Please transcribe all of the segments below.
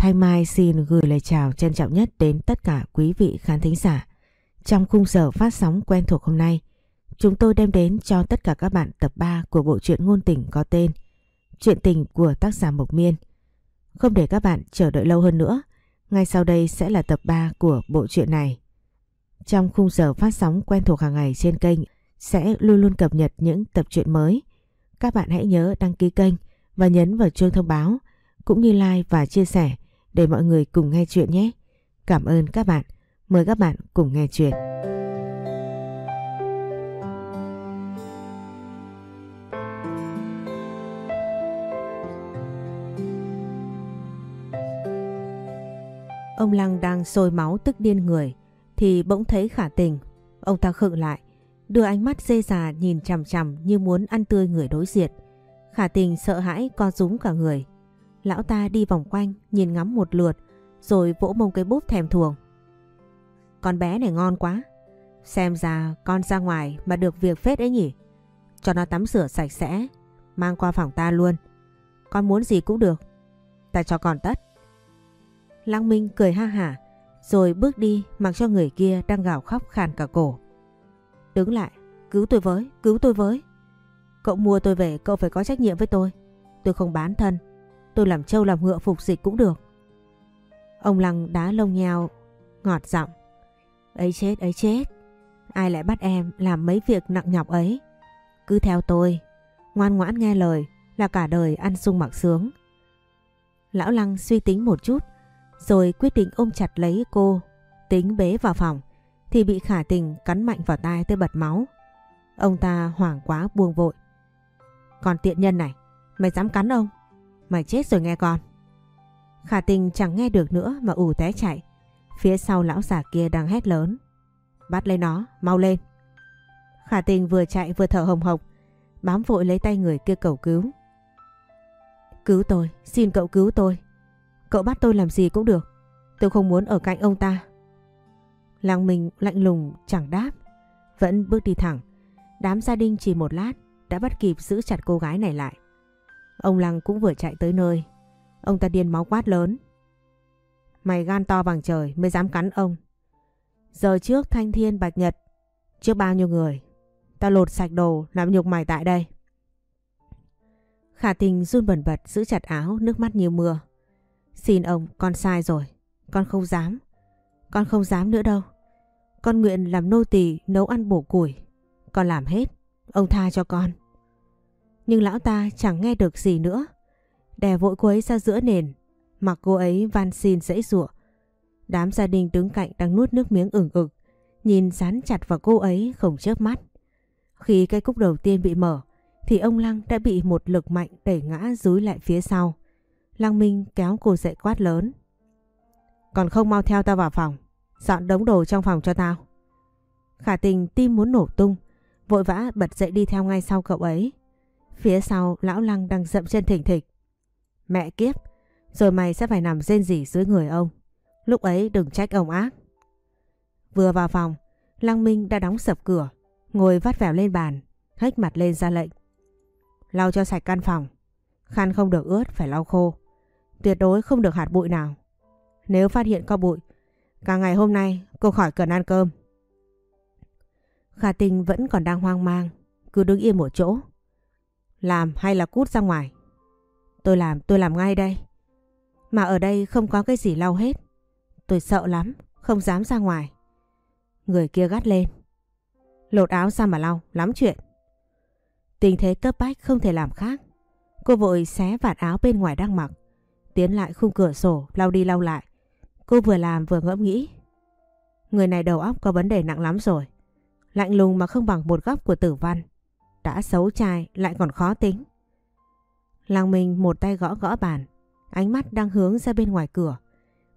Thanh Mai xin gửi lời chào trân trọng nhất đến tất cả quý vị khán thính giả. Trong khung giờ phát sóng quen thuộc hôm nay, chúng tôi đem đến cho tất cả các bạn tập 3 của bộ truyện ngôn tình có tên Chuyện tình của tác giả Mộc Miên. Không để các bạn chờ đợi lâu hơn nữa, ngay sau đây sẽ là tập 3 của bộ truyện này. Trong khung giờ phát sóng quen thuộc hàng ngày trên kênh sẽ luôn luôn cập nhật những tập truyện mới. Các bạn hãy nhớ đăng ký kênh và nhấn vào chuông thông báo cũng như like và chia sẻ để mọi người cùng nghe chuyện nhé. Cảm ơn các bạn. Mời các bạn cùng nghe chuyện. Ông Lăng đang sôi máu tức điên người thì bỗng thấy khả tình. Ông ta khựng lại, đưa ánh mắt dê già nhìn chằm chằm như muốn ăn tươi người đối diện. Khả tình sợ hãi co rúm cả người. Lão ta đi vòng quanh nhìn ngắm một lượt rồi vỗ mông cái búp thèm thuồng. Con bé này ngon quá. Xem ra con ra ngoài mà được việc phết ấy nhỉ. Cho nó tắm rửa sạch sẽ, mang qua phòng ta luôn. Con muốn gì cũng được. Ta cho con tất. Lăng Minh cười ha hả, rồi bước đi mặc cho người kia đang gào khóc khàn cả cổ. Đứng lại, cứu tôi với, cứu tôi với. Cậu mua tôi về, cậu phải có trách nhiệm với tôi. Tôi không bán thân, tôi làm trâu làm ngựa phục dịch cũng được. Ông Lăng đá lông nheo, ngọt giọng. Ấy chết, ấy chết. Ai lại bắt em làm mấy việc nặng nhọc ấy? Cứ theo tôi, ngoan ngoãn nghe lời là cả đời ăn sung mặc sướng. Lão Lăng suy tính một chút, rồi quyết định ôm chặt lấy cô, tính bế vào phòng, thì bị khả tình cắn mạnh vào tai tới bật máu. Ông ta hoảng quá buông vội. Còn tiện nhân này, mày dám cắn ông? Mày chết rồi nghe con. Khả tình chẳng nghe được nữa mà ù té chạy. Phía sau lão già kia đang hét lớn. Bắt lấy nó, mau lên. Khả tình vừa chạy vừa thở hồng hộc, bám vội lấy tay người kia cầu cứu. Cứu tôi, xin cậu cứu tôi. Cậu bắt tôi làm gì cũng được. Tôi không muốn ở cạnh ông ta. Lăng Minh lạnh lùng chẳng đáp. Vẫn bước đi thẳng. Đám gia đình chỉ một lát đã bắt kịp giữ chặt cô gái này lại. Ông Lăng cũng vừa chạy tới nơi. Ông ta điên máu quát lớn. Mày gan to bằng trời mới dám cắn ông. Giờ trước Thanh Thiên Bạch Nhật, trước bao nhiêu người, ta lột sạch đồ làm nhục mày tại đây. Khả tình run bẩn bật giữ chặt áo nước mắt như mưa. Xin ông, con sai rồi. Con không dám. Con không dám nữa đâu. Con nguyện làm nô tỳ nấu ăn bổ củi. Con làm hết. Ông tha cho con. Nhưng lão ta chẳng nghe được gì nữa. Đè vội cô ấy ra giữa nền. Mặc cô ấy van xin dãy rụa. Đám gia đình đứng cạnh đang nuốt nước miếng ửng ực. Nhìn dán chặt vào cô ấy không chớp mắt. Khi cái cúc đầu tiên bị mở thì ông Lăng đã bị một lực mạnh đẩy ngã dúi lại phía sau. Lăng Minh kéo cô dậy quát lớn. Còn không mau theo tao vào phòng, dọn đống đồ trong phòng cho tao. Khả tình tim muốn nổ tung, vội vã bật dậy đi theo ngay sau cậu ấy. Phía sau lão Lăng đang dậm chân thỉnh thịch. Mẹ kiếp, rồi mày sẽ phải nằm rên rỉ dưới người ông. Lúc ấy đừng trách ông ác. Vừa vào phòng, Lăng Minh đã đóng sập cửa, ngồi vắt vẻo lên bàn, hếch mặt lên ra lệnh. Lau cho sạch căn phòng, khăn không được ướt phải lau khô. Tuyệt đối không được hạt bụi nào. Nếu phát hiện có bụi, cả ngày hôm nay cô khỏi cần ăn cơm. Khả tình vẫn còn đang hoang mang, cứ đứng yên một chỗ. Làm hay là cút ra ngoài? Tôi làm, tôi làm ngay đây. Mà ở đây không có cái gì lau hết. Tôi sợ lắm, không dám ra ngoài. Người kia gắt lên. Lột áo ra mà lau, lắm chuyện. Tình thế cấp bách không thể làm khác. Cô vội xé vạt áo bên ngoài đang mặc. Tiến lại khung cửa sổ, lau đi lau lại. Cô vừa làm vừa ngẫm nghĩ. Người này đầu óc có vấn đề nặng lắm rồi. Lạnh lùng mà không bằng một góc của tử văn. Đã xấu trai lại còn khó tính. Lăng Minh một tay gõ gõ bàn. Ánh mắt đang hướng ra bên ngoài cửa.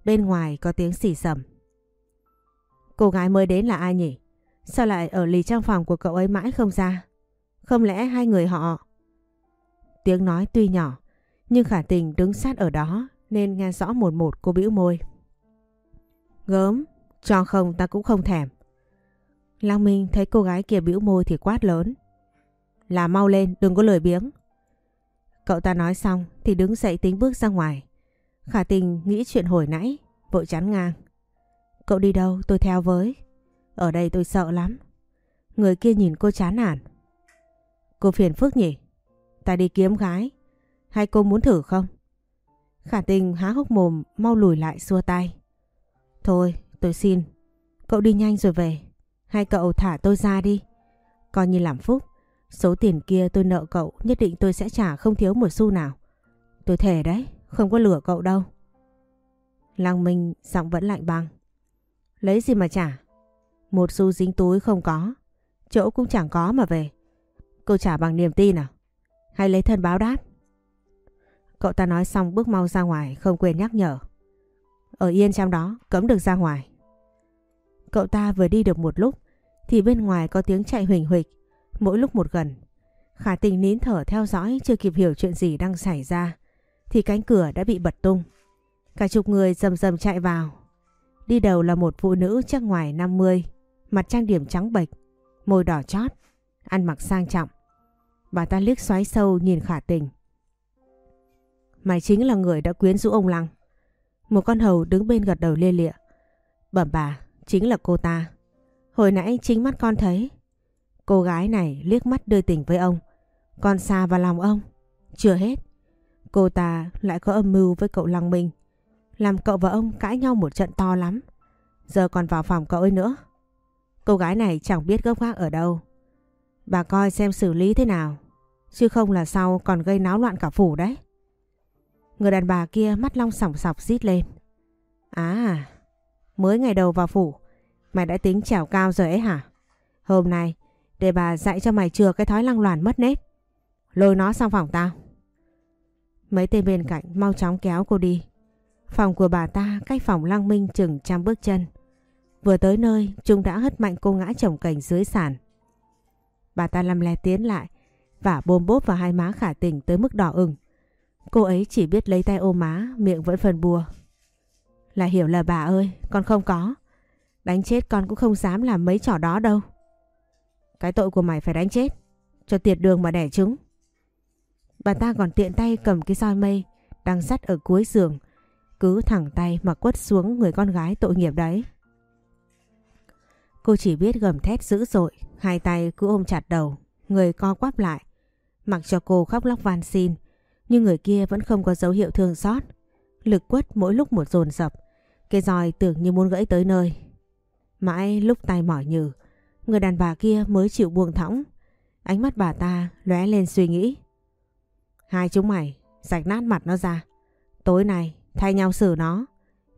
Bên ngoài có tiếng xì sầm. Cô gái mới đến là ai nhỉ? Sao lại ở lì trong phòng của cậu ấy mãi không ra? Không lẽ hai người họ... Tiếng nói tuy nhỏ, nhưng khả tình đứng sát ở đó nên nghe rõ một một cô bĩu môi. Gớm, cho không ta cũng không thèm. Lăng Minh thấy cô gái kia bĩu môi thì quát lớn. Là mau lên, đừng có lời biếng. Cậu ta nói xong thì đứng dậy tính bước ra ngoài. Khả tình nghĩ chuyện hồi nãy, vội chán ngang. Cậu đi đâu tôi theo với. Ở đây tôi sợ lắm. Người kia nhìn cô chán nản. Cô phiền phức nhỉ? Ta đi kiếm gái. Hay cô muốn thử không? Khả tình há hốc mồm mau lùi lại xua tay. Thôi tôi xin. Cậu đi nhanh rồi về. Hay cậu thả tôi ra đi. Coi như làm phúc. Số tiền kia tôi nợ cậu nhất định tôi sẽ trả không thiếu một xu nào. Tôi thề đấy, không có lừa cậu đâu. Lăng Minh giọng vẫn lạnh băng. Lấy gì mà trả? Một xu dính túi không có. Chỗ cũng chẳng có mà về. Cô trả bằng niềm tin à? Hay lấy thân báo đáp? Cậu ta nói xong bước mau ra ngoài không quên nhắc nhở. Ở yên trong đó, cấm được ra ngoài. Cậu ta vừa đi được một lúc thì bên ngoài có tiếng chạy huỳnh huỳnh mỗi lúc một gần. Khả tình nín thở theo dõi chưa kịp hiểu chuyện gì đang xảy ra thì cánh cửa đã bị bật tung. Cả chục người rầm rầm chạy vào. Đi đầu là một phụ nữ chắc ngoài 50, mặt trang điểm trắng bệch, môi đỏ chót, ăn mặc sang trọng. Bà ta liếc xoáy sâu nhìn khả tình. Mày chính là người đã quyến rũ ông Lăng. Một con hầu đứng bên gật đầu lia lịa. Bẩm bà, chính là cô ta. Hồi nãy chính mắt con thấy. Cô gái này liếc mắt đưa tình với ông. Con xa vào lòng ông. Chưa hết. Cô ta lại có âm mưu với cậu Lăng Minh. Làm cậu và ông cãi nhau một trận to lắm. Giờ còn vào phòng cậu ấy nữa. Cô gái này chẳng biết gốc gác ở đâu. Bà coi xem xử lý thế nào. Chứ không là sau còn gây náo loạn cả phủ đấy. Người đàn bà kia mắt long sòng sọc rít lên. À, mới ngày đầu vào phủ, mày đã tính trèo cao rồi ấy hả? Hôm nay, để bà dạy cho mày chừa cái thói lăng loàn mất nết. Lôi nó sang phòng tao. Mấy tên bên cạnh mau chóng kéo cô đi. Phòng của bà ta cách phòng lăng minh chừng trăm bước chân. Vừa tới nơi, chúng đã hất mạnh cô ngã chồng cành dưới sàn. Bà ta lăm le tiến lại và bôm bốp vào hai má khả tình tới mức đỏ ửng. Cô ấy chỉ biết lấy tay ôm má, miệng vẫn phần bùa. Là hiểu là bà ơi, con không có. Đánh chết con cũng không dám làm mấy trò đó đâu. Cái tội của mày phải đánh chết, cho tiệt đường mà đẻ trứng. Bà ta còn tiện tay cầm cái roi mây đang sắt ở cuối giường, cứ thẳng tay mà quất xuống người con gái tội nghiệp đấy. Cô chỉ biết gầm thét dữ dội, hai tay cứ ôm chặt đầu, người co quắp lại, mặc cho cô khóc lóc van xin, nhưng người kia vẫn không có dấu hiệu thương xót. Lực quất mỗi lúc một dồn dập, cái roi tưởng như muốn gãy tới nơi. Mãi lúc tay mỏi nhừ, người đàn bà kia mới chịu buông thõng. Ánh mắt bà ta lóe lên suy nghĩ. Hai chúng mày, sạch nát mặt nó ra. Tối nay, thay nhau xử nó.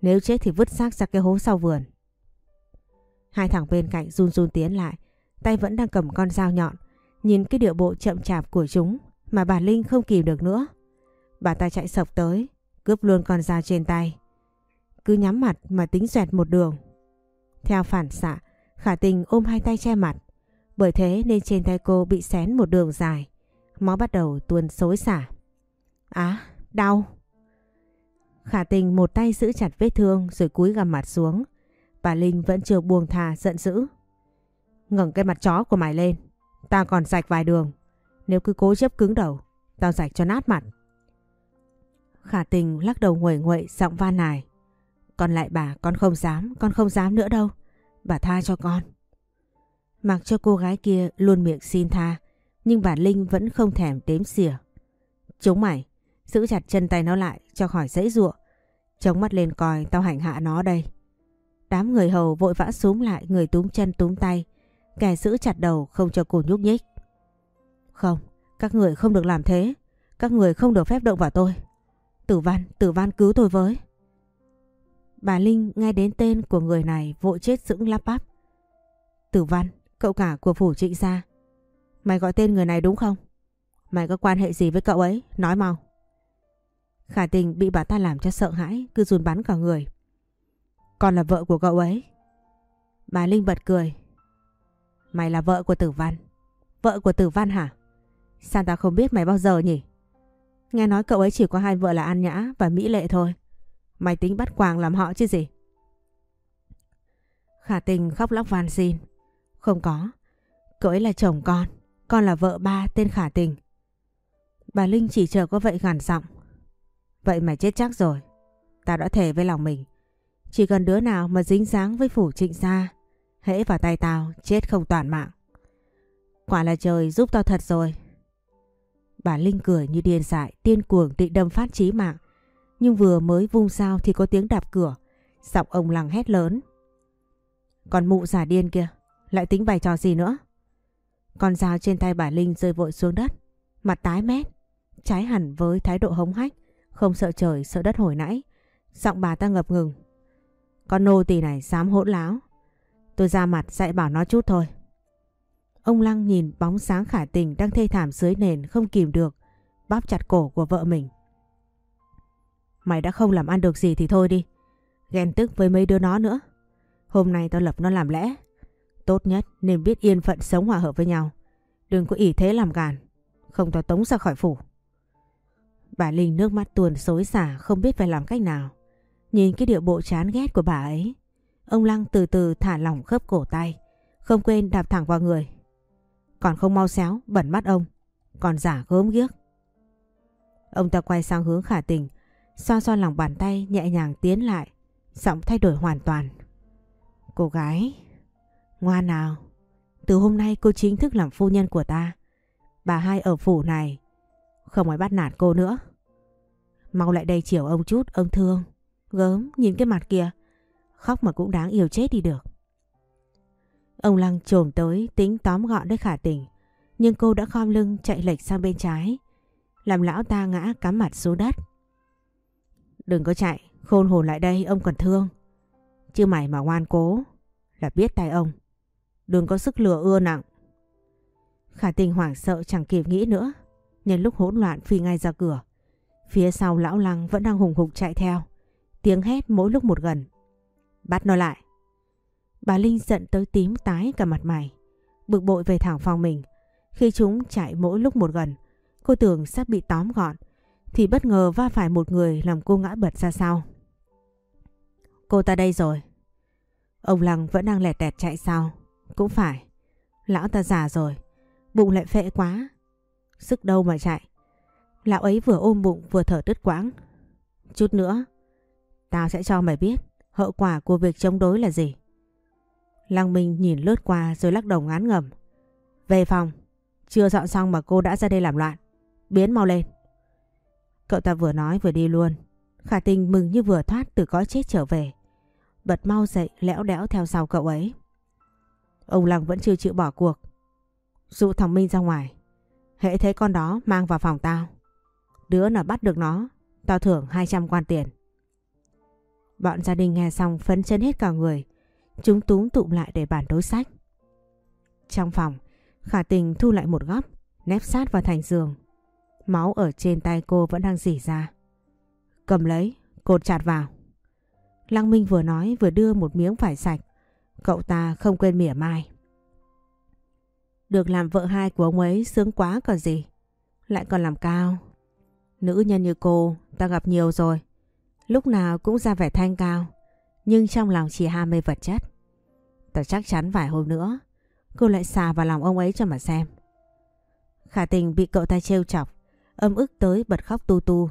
Nếu chết thì vứt xác ra cái hố sau vườn. Hai thằng bên cạnh run run tiến lại, tay vẫn đang cầm con dao nhọn. Nhìn cái điệu bộ chậm chạp của chúng mà bà Linh không kìm được nữa. Bà ta chạy sập tới, cướp luôn con dao trên tay. Cứ nhắm mặt mà tính xoẹt một đường. Theo phản xạ, khả tình ôm hai tay che mặt. Bởi thế nên trên tay cô bị xén một đường dài. Máu bắt đầu tuôn xối xả. Á, đau. Khả tình một tay giữ chặt vết thương rồi cúi gằm mặt xuống. Bà Linh vẫn chưa buông thà giận dữ. ngẩng cái mặt chó của mày lên. Ta còn sạch vài đường. Nếu cứ cố chấp cứng đầu, tao sạch cho nát mặt. Khả tình lắc đầu nguẩy nguậy giọng van nài. Còn lại bà con không dám, con không dám nữa đâu. Bà tha cho con. Mặc cho cô gái kia luôn miệng xin tha, nhưng bà Linh vẫn không thèm đếm xỉa. Chúng mày, giữ chặt chân tay nó lại cho khỏi dãy ruộng. Chống mắt lên coi tao hành hạ nó đây. Đám người hầu vội vã xuống lại người túm chân túm tay, kẻ giữ chặt đầu không cho cô nhúc nhích. Không, các người không được làm thế. Các người không được phép động vào tôi. Tử Văn, Tử Văn cứu tôi với. Bà Linh nghe đến tên của người này vội chết sững lắp bắp. Tử Văn, cậu cả của phủ trịnh gia. Mày gọi tên người này đúng không? Mày có quan hệ gì với cậu ấy? Nói mau. Khả tình bị bà ta làm cho sợ hãi, cứ run bắn cả người. Con là vợ của cậu ấy. Bà Linh bật cười. Mày là vợ của Tử Văn. Vợ của Tử Văn hả? Sao ta không biết mày bao giờ nhỉ? Nghe nói cậu ấy chỉ có hai vợ là An Nhã và Mỹ Lệ thôi. Mày tính bắt quàng làm họ chứ gì? Khả tình khóc lóc van xin. Không có. Cậu ấy là chồng con. Con là vợ ba tên Khả tình. Bà Linh chỉ chờ có vậy gằn giọng. Vậy mày chết chắc rồi. Tao đã thề với lòng mình. Chỉ cần đứa nào mà dính dáng với phủ trịnh gia, hễ vào tay tao, chết không toàn mạng. Quả là trời giúp tao thật rồi. Bà Linh cười như điên dại, tiên cuồng định đâm phát chí mạng. Nhưng vừa mới vung sao thì có tiếng đạp cửa. Giọng ông lằng hét lớn. Còn mụ giả điên kia, lại tính bày trò gì nữa? Con dao trên tay bà Linh rơi vội xuống đất. Mặt tái mét, trái hẳn với thái độ hống hách, không sợ trời sợ đất hồi nãy. Giọng bà ta ngập ngừng. Con nô tỳ này dám hỗn láo. Tôi ra mặt dạy bảo nó chút thôi. Ông Lăng nhìn bóng sáng khả tình đang thê thảm dưới nền không kìm được, bóp chặt cổ của vợ mình. Mày đã không làm ăn được gì thì thôi đi. Ghen tức với mấy đứa nó nữa. Hôm nay tao lập nó làm lẽ. Tốt nhất nên biết yên phận sống hòa hợp với nhau. Đừng có ỷ thế làm gàn. Không tao tống ra khỏi phủ. Bà Linh nước mắt tuồn xối xả không biết phải làm cách nào. Nhìn cái điệu bộ chán ghét của bà ấy. Ông Lăng từ từ thả lỏng khớp cổ tay. Không quên đạp thẳng vào người. Còn không mau xéo, bẩn mắt ông. Còn giả gớm ghiếc. Ông ta quay sang hướng khả tình. Xoa xoa lòng bàn tay nhẹ nhàng tiến lại. Giọng thay đổi hoàn toàn. Cô gái, ngoan nào. Từ hôm nay cô chính thức làm phu nhân của ta. Bà hai ở phủ này không ai bắt nạt cô nữa. Mau lại đây chiều ông chút, ông thương. Gớm, nhìn cái mặt kia. Khóc mà cũng đáng yêu chết đi được. Ông Lăng trồm tới tính tóm gọn đấy khả tình. Nhưng cô đã khom lưng chạy lệch sang bên trái. Làm lão ta ngã cắm mặt xuống đất. Đừng có chạy, khôn hồn lại đây ông còn thương. Chứ mày mà ngoan cố là biết tay ông. Đừng có sức lừa ưa nặng. Khả tình hoảng sợ chẳng kịp nghĩ nữa. Nhân lúc hỗn loạn phi ngay ra cửa. Phía sau lão lăng vẫn đang hùng hục chạy theo. Tiếng hét mỗi lúc một gần. Bắt nó lại. Bà Linh giận tới tím tái cả mặt mày. Bực bội về thẳng phòng mình. Khi chúng chạy mỗi lúc một gần. Cô tưởng sắp bị tóm gọn. Thì bất ngờ va phải một người làm cô ngã bật ra sau. Cô ta đây rồi. Ông Lăng vẫn đang lẹt đẹt chạy sau. Cũng phải. Lão ta già rồi. Bụng lại phệ quá. Sức đâu mà chạy. Lão ấy vừa ôm bụng vừa thở đứt quãng. Chút nữa. Tao sẽ cho mày biết hậu quả của việc chống đối là gì. Lăng Minh nhìn lướt qua rồi lắc đầu ngán ngầm. Về phòng. Chưa dọn xong mà cô đã ra đây làm loạn. Biến mau lên. Cậu ta vừa nói vừa đi luôn. Khả tình mừng như vừa thoát từ cõi chết trở về. Bật mau dậy lẽo đẽo theo sau cậu ấy. Ông Lăng vẫn chưa chịu bỏ cuộc. Dụ thằng Minh ra ngoài. Hễ thấy con đó mang vào phòng tao. Đứa nào bắt được nó, tao thưởng 200 quan tiền. Bọn gia đình nghe xong phấn chân hết cả người. Chúng túm tụm lại để bàn đối sách. Trong phòng, khả tình thu lại một góc, nép sát vào thành giường. Máu ở trên tay cô vẫn đang dỉ ra. Cầm lấy, cột chặt vào. Lăng Minh vừa nói vừa đưa một miếng vải sạch. Cậu ta không quên mỉa mai. Được làm vợ hai của ông ấy sướng quá còn gì. Lại còn làm cao. Nữ nhân như cô ta gặp nhiều rồi. Lúc nào cũng ra vẻ thanh cao. Nhưng trong lòng chỉ ham mê vật chất. Ta chắc chắn vài hôm nữa cô lại xà vào lòng ông ấy cho mà xem. Khả tình bị cậu ta trêu chọc. Âm ức tới bật khóc tu tu.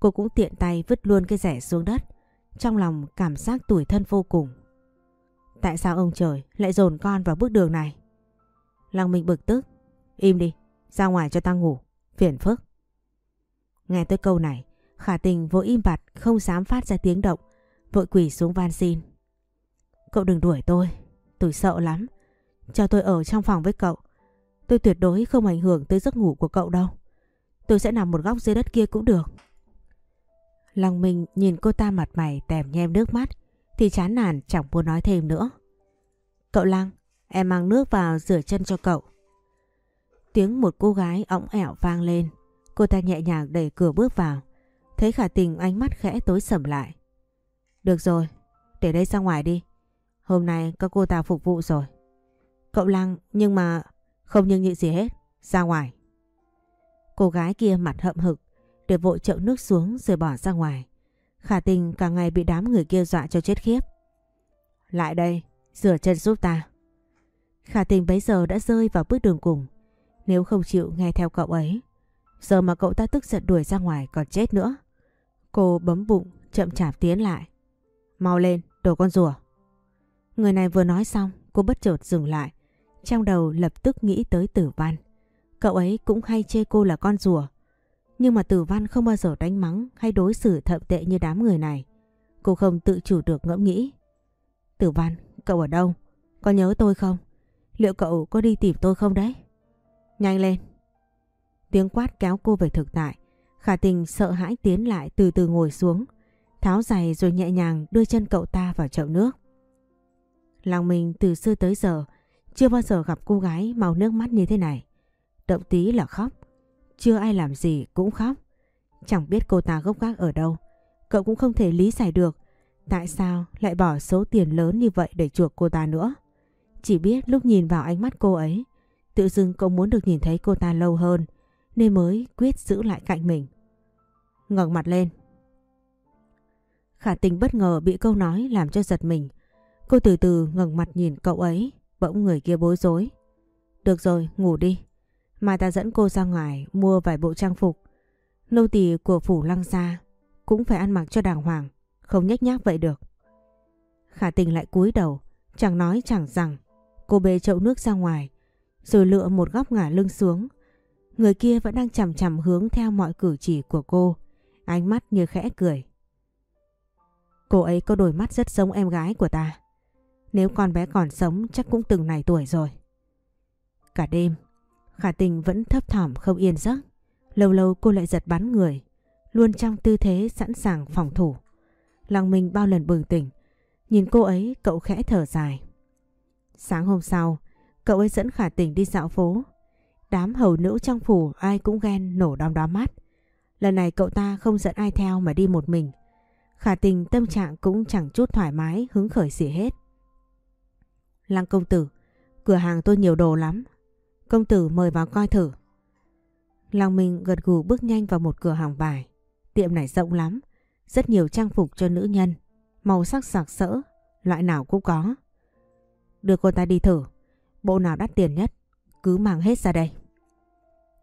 Cô cũng tiện tay vứt luôn cái rẻ xuống đất. Trong lòng cảm giác tủi thân vô cùng. Tại sao ông trời lại dồn con vào bước đường này? Lăng Minh bực tức. Im đi, ra ngoài cho ta ngủ. Phiền phức. Nghe tới câu này, khả tình vội im bặt không dám phát ra tiếng động. Vội quỳ xuống van xin. Cậu đừng đuổi tôi. Tôi sợ lắm. Cho tôi ở trong phòng với cậu. Tôi tuyệt đối không ảnh hưởng tới giấc ngủ của cậu đâu. Tôi sẽ nằm một góc dưới đất kia cũng được. Lòng Minh nhìn cô ta mặt mày tèm nhem nước mắt thì chán nản chẳng muốn nói thêm nữa. Cậu Lăng, em mang nước vào rửa chân cho cậu. Tiếng một cô gái ống ẻo vang lên. Cô ta nhẹ nhàng đẩy cửa bước vào. Thấy khả tình ánh mắt khẽ tối sầm lại. Được rồi, để đây ra ngoài đi. Hôm nay có cô ta phục vụ rồi. Cậu Lăng, nhưng mà... Không nhưng nhị gì hết. Ra ngoài. Cô gái kia mặt hậm hực để vội chậu nước xuống rồi bỏ ra ngoài. Khả tình cả ngày bị đám người kia dọa cho chết khiếp. Lại đây, rửa chân giúp ta. Khả tình bấy giờ đã rơi vào bước đường cùng. Nếu không chịu nghe theo cậu ấy, giờ mà cậu ta tức giận đuổi ra ngoài còn chết nữa. Cô bấm bụng, chậm chạp tiến lại. Mau lên, đồ con rùa. Người này vừa nói xong, cô bất chợt dừng lại. Trong đầu lập tức nghĩ tới tử văn. Cậu ấy cũng hay chê cô là con rùa. Nhưng mà tử văn không bao giờ đánh mắng hay đối xử thậm tệ như đám người này. Cô không tự chủ được ngẫm nghĩ. Tử văn, cậu ở đâu? Có nhớ tôi không? Liệu cậu có đi tìm tôi không đấy? Nhanh lên. Tiếng quát kéo cô về thực tại. Khả tình sợ hãi tiến lại từ từ ngồi xuống. Tháo giày rồi nhẹ nhàng đưa chân cậu ta vào chậu nước. Lòng mình từ xưa tới giờ chưa bao giờ gặp cô gái màu nước mắt như thế này. Động tí là khóc. Chưa ai làm gì cũng khóc. Chẳng biết cô ta gốc gác ở đâu. Cậu cũng không thể lý giải được tại sao lại bỏ số tiền lớn như vậy để chuộc cô ta nữa. Chỉ biết lúc nhìn vào ánh mắt cô ấy, tự dưng cậu muốn được nhìn thấy cô ta lâu hơn nên mới quyết giữ lại cạnh mình. ngẩng mặt lên. Khả tình bất ngờ bị câu nói làm cho giật mình. Cô từ từ ngẩng mặt nhìn cậu ấy, bỗng người kia bối rối. Được rồi, ngủ đi. Mà ta dẫn cô ra ngoài mua vài bộ trang phục. Nô tỳ của phủ lăng gia cũng phải ăn mặc cho đàng hoàng, không nhếch nhác vậy được. Khả tình lại cúi đầu, chẳng nói chẳng rằng. Cô bê chậu nước ra ngoài, rồi lựa một góc ngả lưng xuống. Người kia vẫn đang chằm chằm hướng theo mọi cử chỉ của cô, ánh mắt như khẽ cười. Cô ấy có đôi mắt rất giống em gái của ta. Nếu con bé còn sống chắc cũng từng này tuổi rồi. Cả đêm, Khả tình vẫn thấp thỏm không yên giấc. Lâu lâu cô lại giật bắn người, luôn trong tư thế sẵn sàng phòng thủ. Lòng mình bao lần bừng tỉnh, nhìn cô ấy cậu khẽ thở dài. Sáng hôm sau, cậu ấy dẫn khả tình đi dạo phố. Đám hầu nữ trong phủ ai cũng ghen nổ đom đóm mắt. Lần này cậu ta không dẫn ai theo mà đi một mình. Khả tình tâm trạng cũng chẳng chút thoải mái hứng khởi gì hết. Lăng công tử, cửa hàng tôi nhiều đồ lắm. Công tử mời vào coi thử. Lòng Minh gật gù bước nhanh vào một cửa hàng vải. Tiệm này rộng lắm, rất nhiều trang phục cho nữ nhân, màu sắc sặc sỡ, loại nào cũng có. Đưa cô ta đi thử, bộ nào đắt tiền nhất, cứ mang hết ra đây.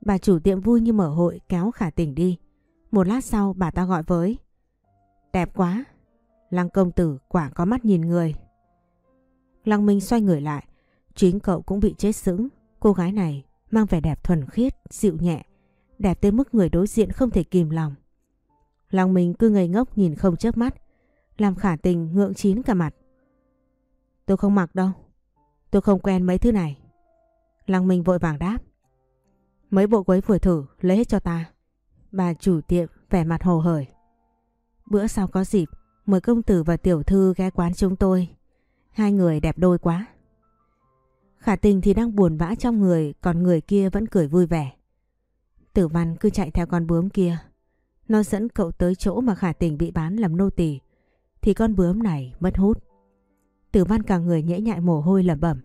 Bà chủ tiệm vui như mở hội kéo khả tình đi. Một lát sau bà ta gọi với. Đẹp quá, Lăng công tử quả có mắt nhìn người. Lăng Minh xoay người lại, chính cậu cũng bị chết sững. Cô gái này mang vẻ đẹp thuần khiết, dịu nhẹ, đẹp tới mức người đối diện không thể kìm lòng. Lòng mình cứ ngây ngốc nhìn không chớp mắt, làm khả tình ngượng chín cả mặt. Tôi không mặc đâu, tôi không quen mấy thứ này. Lòng Minh vội vàng đáp. Mấy bộ quấy vừa thử, lấy hết cho ta. Bà chủ tiệm vẻ mặt hồ hởi. Bữa sau có dịp, mời công tử và tiểu thư ghé quán chúng tôi. Hai người đẹp đôi quá. Khả tình thì đang buồn bã trong người, còn người kia vẫn cười vui vẻ. Tử văn cứ chạy theo con bướm kia. Nó dẫn cậu tới chỗ mà khả tình bị bán làm nô tỳ Thì con bướm này mất hút. Tử văn cả người nhễ nhại mồ hôi lẩm bẩm.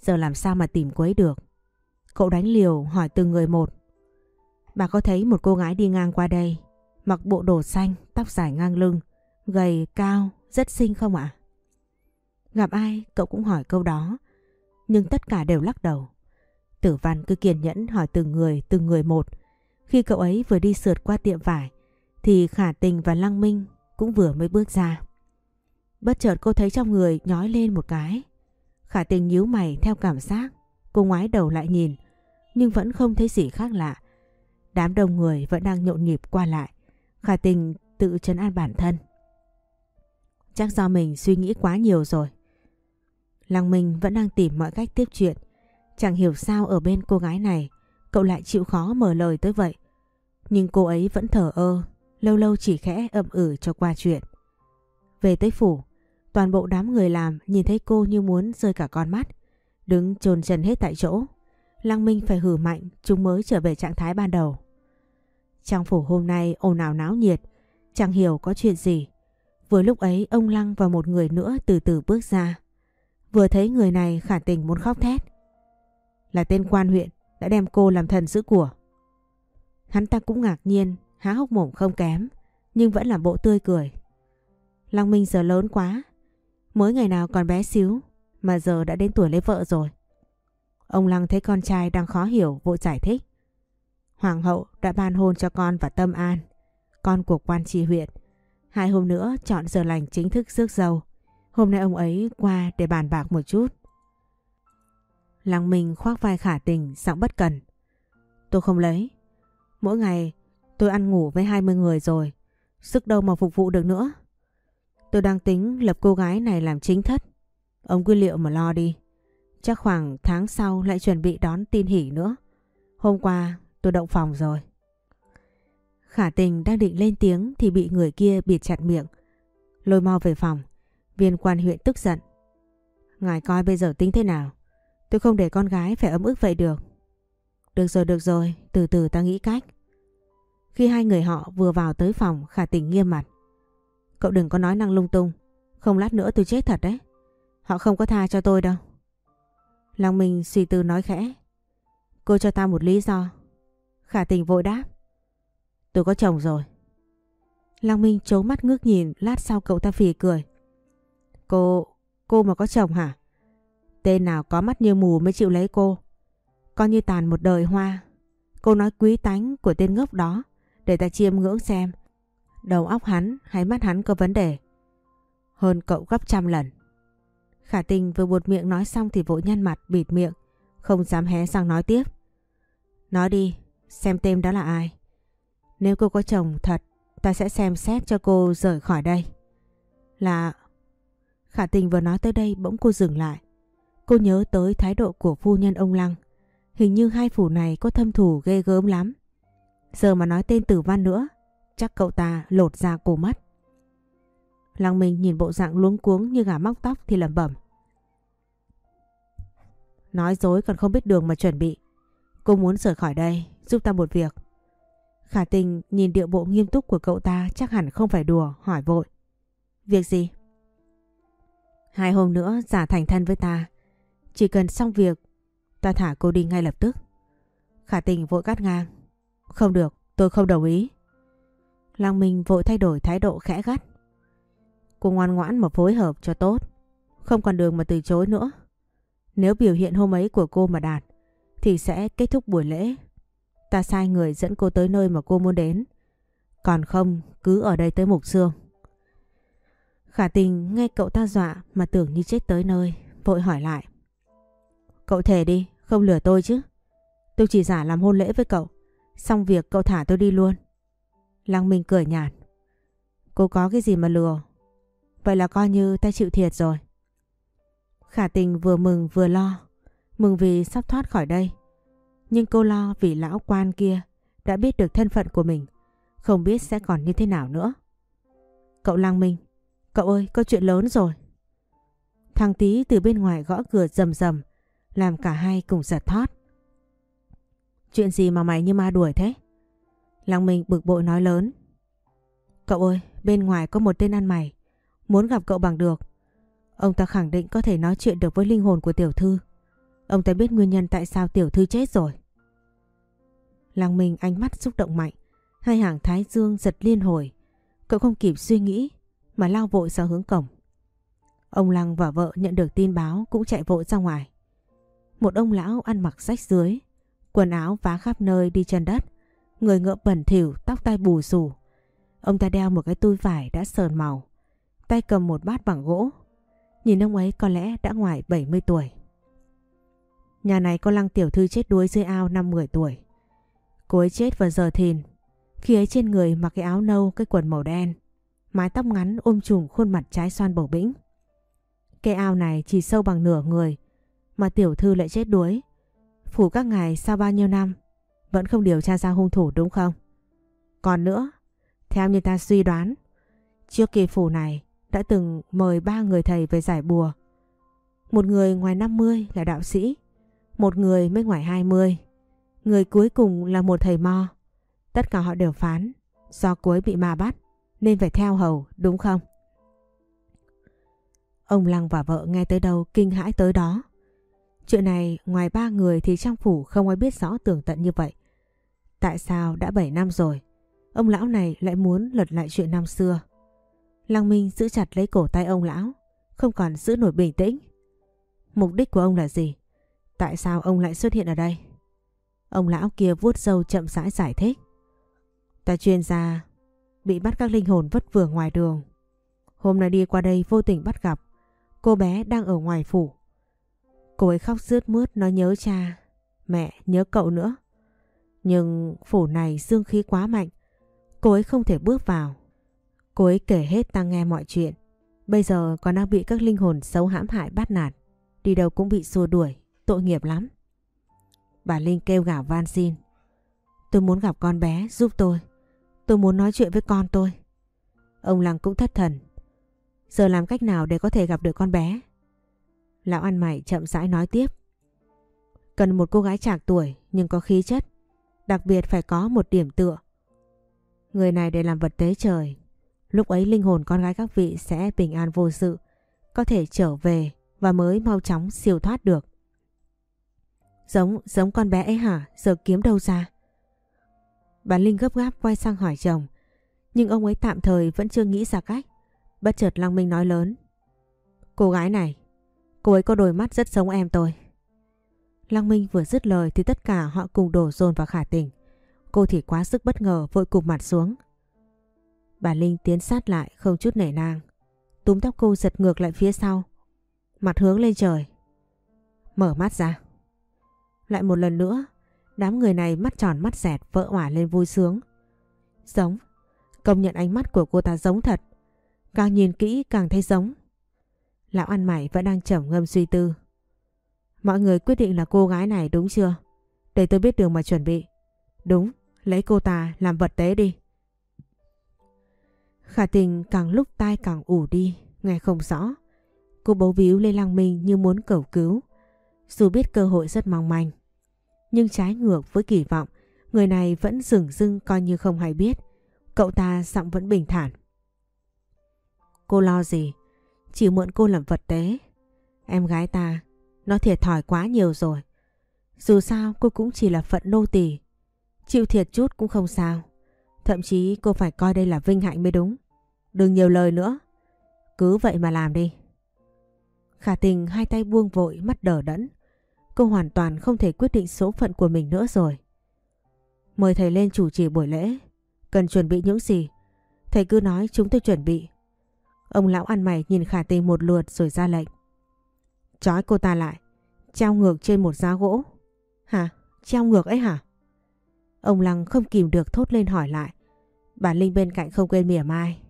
Giờ làm sao mà tìm quấy được. Cậu đánh liều hỏi từng người một. Bà có thấy một cô gái đi ngang qua đây. Mặc bộ đồ xanh, tóc dài ngang lưng. Gầy, cao, rất xinh không ạ? Gặp ai cậu cũng hỏi câu đó nhưng tất cả đều lắc đầu. Tử văn cứ kiên nhẫn hỏi từng người, từng người một. Khi cậu ấy vừa đi sượt qua tiệm vải, thì Khả Tình và Lăng Minh cũng vừa mới bước ra. Bất chợt cô thấy trong người nhói lên một cái. Khả Tình nhíu mày theo cảm giác, cô ngoái đầu lại nhìn, nhưng vẫn không thấy gì khác lạ. Đám đông người vẫn đang nhộn nhịp qua lại. Khả Tình tự chấn an bản thân. Chắc do mình suy nghĩ quá nhiều rồi. Lăng Minh vẫn đang tìm mọi cách tiếp chuyện. Chẳng hiểu sao ở bên cô gái này cậu lại chịu khó mở lời tới vậy. Nhưng cô ấy vẫn thở ơ, lâu lâu chỉ khẽ ậm ử cho qua chuyện. Về tới phủ, toàn bộ đám người làm nhìn thấy cô như muốn rơi cả con mắt. Đứng trồn chân hết tại chỗ. Lăng Minh phải hử mạnh chúng mới trở về trạng thái ban đầu. Trang phủ hôm nay ồn ào náo nhiệt, chẳng hiểu có chuyện gì. Vừa lúc ấy ông Lăng và một người nữa từ từ bước ra. Vừa thấy người này khả tình muốn khóc thét. Là tên quan huyện đã đem cô làm thần giữ của. Hắn ta cũng ngạc nhiên, há hốc mồm không kém, nhưng vẫn làm bộ tươi cười. Long Minh giờ lớn quá, mới ngày nào còn bé xíu mà giờ đã đến tuổi lấy vợ rồi. Ông Lăng thấy con trai đang khó hiểu vội giải thích. Hoàng hậu đã ban hôn cho con và Tâm An, con của quan tri huyện. Hai hôm nữa chọn giờ lành chính thức rước dâu. Hôm nay ông ấy qua để bàn bạc một chút. Lăng Minh khoác vai khả tình, giọng bất cần. Tôi không lấy. Mỗi ngày tôi ăn ngủ với 20 người rồi. Sức đâu mà phục vụ được nữa. Tôi đang tính lập cô gái này làm chính thất. Ông cứ liệu mà lo đi. Chắc khoảng tháng sau lại chuẩn bị đón tin hỉ nữa. Hôm qua tôi động phòng rồi. Khả tình đang định lên tiếng thì bị người kia bịt chặt miệng. Lôi mau về phòng. Viên quan huyện tức giận. Ngài coi bây giờ tính thế nào? Tôi không để con gái phải ấm ức vậy được. Được rồi, được rồi, từ từ ta nghĩ cách. Khi hai người họ vừa vào tới phòng, khả tình nghiêm mặt. Cậu đừng có nói năng lung tung, không lát nữa tôi chết thật đấy. Họ không có tha cho tôi đâu. Lòng mình suy tư nói khẽ. Cô cho ta một lý do. Khả tình vội đáp. Tôi có chồng rồi. Lăng Minh trố mắt ngước nhìn lát sau cậu ta phì cười. Cô, cô mà có chồng hả? Tên nào có mắt như mù mới chịu lấy cô. Coi như tàn một đời hoa. Cô nói quý tánh của tên ngốc đó để ta chiêm ngưỡng xem đầu óc hắn hay mắt hắn có vấn đề. Hơn cậu gấp trăm lần. Khả tình vừa buột miệng nói xong thì vội nhăn mặt bịt miệng, không dám hé sang nói tiếp. Nói đi, xem tên đó là ai. Nếu cô có chồng thật, ta sẽ xem xét cho cô rời khỏi đây. Là... Khả tình vừa nói tới đây bỗng cô dừng lại. Cô nhớ tới thái độ của phu nhân ông Lăng. Hình như hai phủ này có thâm thù ghê gớm lắm. Giờ mà nói tên tử văn nữa, chắc cậu ta lột ra cổ mất. Lăng Minh nhìn bộ dạng luống cuống như gà móc tóc thì lẩm bẩm. Nói dối còn không biết đường mà chuẩn bị. Cô muốn rời khỏi đây, giúp ta một việc. Khả tình nhìn điệu bộ nghiêm túc của cậu ta chắc hẳn không phải đùa, hỏi vội. Việc gì? Hai hôm nữa giả thành thân với ta. Chỉ cần xong việc, ta thả cô đi ngay lập tức. Khả tình vội cắt ngang. Không được, tôi không đồng ý. Lăng Minh vội thay đổi thái độ khẽ gắt. Cô ngoan ngoãn mà phối hợp cho tốt. Không còn đường mà từ chối nữa. Nếu biểu hiện hôm ấy của cô mà đạt, thì sẽ kết thúc buổi lễ. Ta sai người dẫn cô tới nơi mà cô muốn đến. Còn không, cứ ở đây tới mục xương. Khả tình nghe cậu ta dọa mà tưởng như chết tới nơi, vội hỏi lại. Cậu thề đi, không lừa tôi chứ. Tôi chỉ giả làm hôn lễ với cậu. Xong việc cậu thả tôi đi luôn. Lăng Minh cười nhạt. Cô có cái gì mà lừa? Vậy là coi như ta chịu thiệt rồi. Khả tình vừa mừng vừa lo. Mừng vì sắp thoát khỏi đây. Nhưng cô lo vì lão quan kia đã biết được thân phận của mình. Không biết sẽ còn như thế nào nữa. Cậu Lăng Minh, cậu ơi có chuyện lớn rồi. Thằng tí từ bên ngoài gõ cửa rầm rầm làm cả hai cùng giật thoát. Chuyện gì mà mày như ma đuổi thế? Lòng mình bực bội nói lớn. Cậu ơi, bên ngoài có một tên ăn mày. Muốn gặp cậu bằng được. Ông ta khẳng định có thể nói chuyện được với linh hồn của tiểu thư. Ông ta biết nguyên nhân tại sao tiểu thư chết rồi. Lăng Minh ánh mắt xúc động mạnh. Hai hàng thái dương giật liên hồi. Cậu không kịp suy nghĩ mà lao vội ra hướng cổng. Ông Lăng và vợ nhận được tin báo cũng chạy vội ra ngoài. Một ông lão ăn mặc rách dưới, quần áo vá khắp nơi đi chân đất, người ngựa bẩn thỉu, tóc tai bù xù. Ông ta đeo một cái túi vải đã sờn màu, tay cầm một bát bằng gỗ. Nhìn ông ấy có lẽ đã ngoài 70 tuổi. Nhà này có lăng tiểu thư chết đuối dưới ao năm 10 tuổi. Cô ấy chết vào giờ thìn. Khi ấy trên người mặc cái áo nâu, cái quần màu đen. Mái tóc ngắn ôm trùm khuôn mặt trái xoan bầu bĩnh. Cây ao này chỉ sâu bằng nửa người mà tiểu thư lại chết đuối. Phủ các ngài sau bao nhiêu năm vẫn không điều tra ra hung thủ đúng không? Còn nữa, theo như ta suy đoán, trước kỳ phủ này đã từng mời ba người thầy về giải bùa. Một người ngoài 50 là đạo sĩ, một người mới ngoài 20. Người cuối cùng là một thầy mo. Tất cả họ đều phán do cuối bị ma bắt nên phải theo hầu đúng không? Ông Lăng và vợ nghe tới đâu kinh hãi tới đó. Chuyện này ngoài ba người thì trong phủ không ai biết rõ tường tận như vậy. Tại sao đã 7 năm rồi, ông lão này lại muốn lật lại chuyện năm xưa? Lăng Minh giữ chặt lấy cổ tay ông lão, không còn giữ nổi bình tĩnh. Mục đích của ông là gì? Tại sao ông lại xuất hiện ở đây? Ông lão kia vuốt râu chậm rãi giải thích. Ta chuyên gia bị bắt các linh hồn vất vưởng ngoài đường. Hôm nay đi qua đây vô tình bắt gặp cô bé đang ở ngoài phủ. Cô ấy khóc rướt mướt nói nhớ cha, mẹ, nhớ cậu nữa. Nhưng phủ này dương khí quá mạnh, cô ấy không thể bước vào. Cô ấy kể hết ta nghe mọi chuyện. Bây giờ còn đang bị các linh hồn xấu hãm hại bắt nạt. Đi đâu cũng bị xua đuổi, tội nghiệp lắm. Bà Linh kêu gào van xin. Tôi muốn gặp con bé giúp tôi. Tôi muốn nói chuyện với con tôi. Ông Lăng cũng thất thần. Giờ làm cách nào để có thể gặp được con bé? Lão ăn mày chậm rãi nói tiếp. Cần một cô gái trạc tuổi nhưng có khí chất. Đặc biệt phải có một điểm tựa. Người này để làm vật tế trời. Lúc ấy linh hồn con gái các vị sẽ bình an vô sự. Có thể trở về và mới mau chóng siêu thoát được. Giống, giống con bé ấy hả? Giờ kiếm đâu ra? Bà Linh gấp gáp quay sang hỏi chồng. Nhưng ông ấy tạm thời vẫn chưa nghĩ ra cách. Bất chợt Lăng Minh nói lớn. Cô gái này, cô ấy có đôi mắt rất giống em tôi. Lăng Minh vừa dứt lời thì tất cả họ cùng đổ dồn vào khả tình. Cô thì quá sức bất ngờ vội cụp mặt xuống. Bà Linh tiến sát lại không chút nể nang. Túm tóc cô giật ngược lại phía sau. Mặt hướng lên trời. Mở mắt ra. Lại một lần nữa, đám người này mắt tròn mắt dẹt vỡ hỏa lên vui sướng. Giống. Công nhận ánh mắt của cô ta giống thật. Càng nhìn kỹ càng thấy giống. Lão ăn mày vẫn đang trầm ngâm suy tư. Mọi người quyết định là cô gái này đúng chưa? Để tôi biết đường mà chuẩn bị. Đúng, lấy cô ta làm vật tế đi. Khả tình càng lúc tai càng ủ đi, nghe không rõ. Cô bấu víu lê lăng minh như muốn cầu cứu. Dù biết cơ hội rất mong manh. Nhưng trái ngược với kỳ vọng, người này vẫn dừng dưng coi như không hay biết. Cậu ta giọng vẫn bình thản. Cô lo gì? Chỉ mượn cô làm vật tế. Em gái ta, nó thiệt thòi quá nhiều rồi. Dù sao cô cũng chỉ là phận nô tỳ Chịu thiệt chút cũng không sao. Thậm chí cô phải coi đây là vinh hạnh mới đúng. Đừng nhiều lời nữa. Cứ vậy mà làm đi. Khả tình hai tay buông vội mắt đờ đẫn. Cô hoàn toàn không thể quyết định số phận của mình nữa rồi. Mời thầy lên chủ trì buổi lễ. Cần chuẩn bị những gì? Thầy cứ nói chúng tôi chuẩn bị. Ông lão ăn mày nhìn khả tình một lượt rồi ra lệnh. Chói cô ta lại. Treo ngược trên một giá gỗ. Hả? Treo ngược ấy hả? Ông Lăng không kìm được thốt lên hỏi lại. Bà Linh bên cạnh không quên mỉa mai.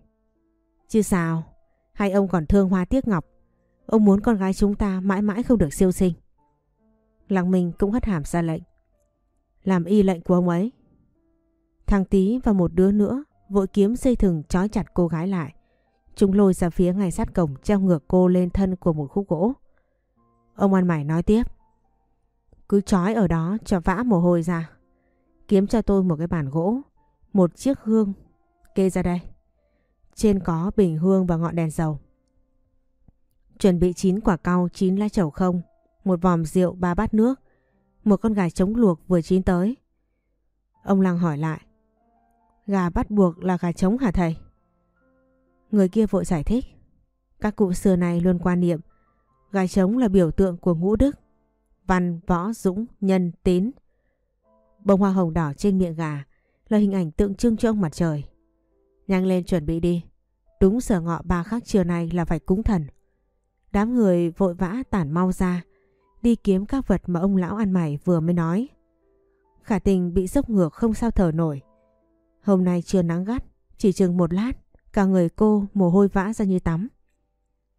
Chứ sao? Hay ông còn thương hoa tiếc ngọc? Ông muốn con gái chúng ta mãi mãi không được siêu sinh. Lăng Minh cũng hất hàm ra lệnh. Làm y lệnh của ông ấy. Thằng Tý và một đứa nữa vội kiếm dây thừng trói chặt cô gái lại. Chúng lôi ra phía ngay sát cổng treo ngược cô lên thân của một khúc gỗ. Ông ăn mải nói tiếp. Cứ trói ở đó cho vã mồ hôi ra. Kiếm cho tôi một cái bàn gỗ, một chiếc hương, kê ra đây. Trên có bình hương và ngọn đèn dầu. Chuẩn bị 9 quả cau, 9 lá chầu không, một vòm rượu, ba bát nước, một con gà trống luộc vừa chín tới. Ông Lăng hỏi lại. Gà bắt buộc là gà trống hả thầy? Người kia vội giải thích. Các cụ xưa này luôn quan niệm gà trống là biểu tượng của ngũ đức. Văn, võ, dũng, nhân, tín. Bông hoa hồng đỏ trên miệng gà là hình ảnh tượng trưng cho ông mặt trời. Nhanh lên chuẩn bị đi. Đúng giờ ngọ ba khắc chiều nay là phải cúng thần. Đám người vội vã tản mau ra, đi kiếm các vật mà ông lão ăn mày vừa mới nói. Khả tình bị sốc ngược không sao thở nổi. Hôm nay chưa nắng gắt, chỉ chừng một lát, cả người cô mồ hôi vã ra như tắm.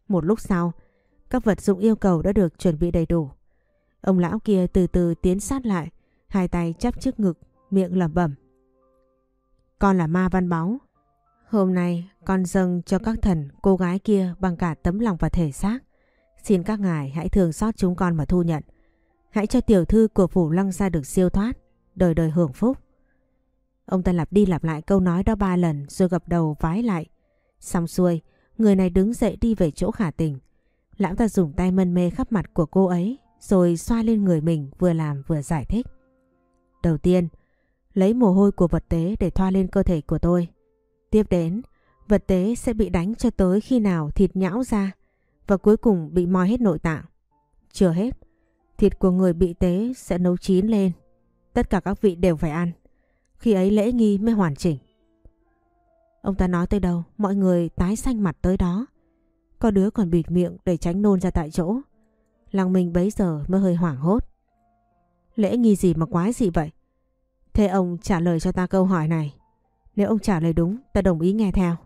Một lúc sau, các vật dụng yêu cầu đã được chuẩn bị đầy đủ. Ông lão kia từ từ tiến sát lại, hai tay chắp trước ngực, miệng lẩm bẩm. Con là ma văn báu. Hôm nay con dâng cho các thần cô gái kia bằng cả tấm lòng và thể xác. Xin các ngài hãy thường xót chúng con mà thu nhận. Hãy cho tiểu thư của phủ lăng ra được siêu thoát, đời đời hưởng phúc. Ông ta lặp đi lặp lại câu nói đó ba lần rồi gập đầu vái lại. Xong xuôi, người này đứng dậy đi về chỗ khả tình. Lão ta dùng tay mân mê khắp mặt của cô ấy rồi xoa lên người mình vừa làm vừa giải thích. Đầu tiên, lấy mồ hôi của vật tế để thoa lên cơ thể của tôi. Tiếp đến, vật tế sẽ bị đánh cho tới khi nào thịt nhão ra và cuối cùng bị moi hết nội tạng. Chưa hết, thịt của người bị tế sẽ nấu chín lên. Tất cả các vị đều phải ăn. Khi ấy lễ nghi mới hoàn chỉnh. Ông ta nói tới đâu, mọi người tái xanh mặt tới đó. Có đứa còn bịt miệng để tránh nôn ra tại chỗ. Lăng Minh bấy giờ mới hơi hoảng hốt. Lễ nghi gì mà quái gì vậy? Thế ông trả lời cho ta câu hỏi này. Nếu ông trả lời đúng, ta đồng ý nghe theo.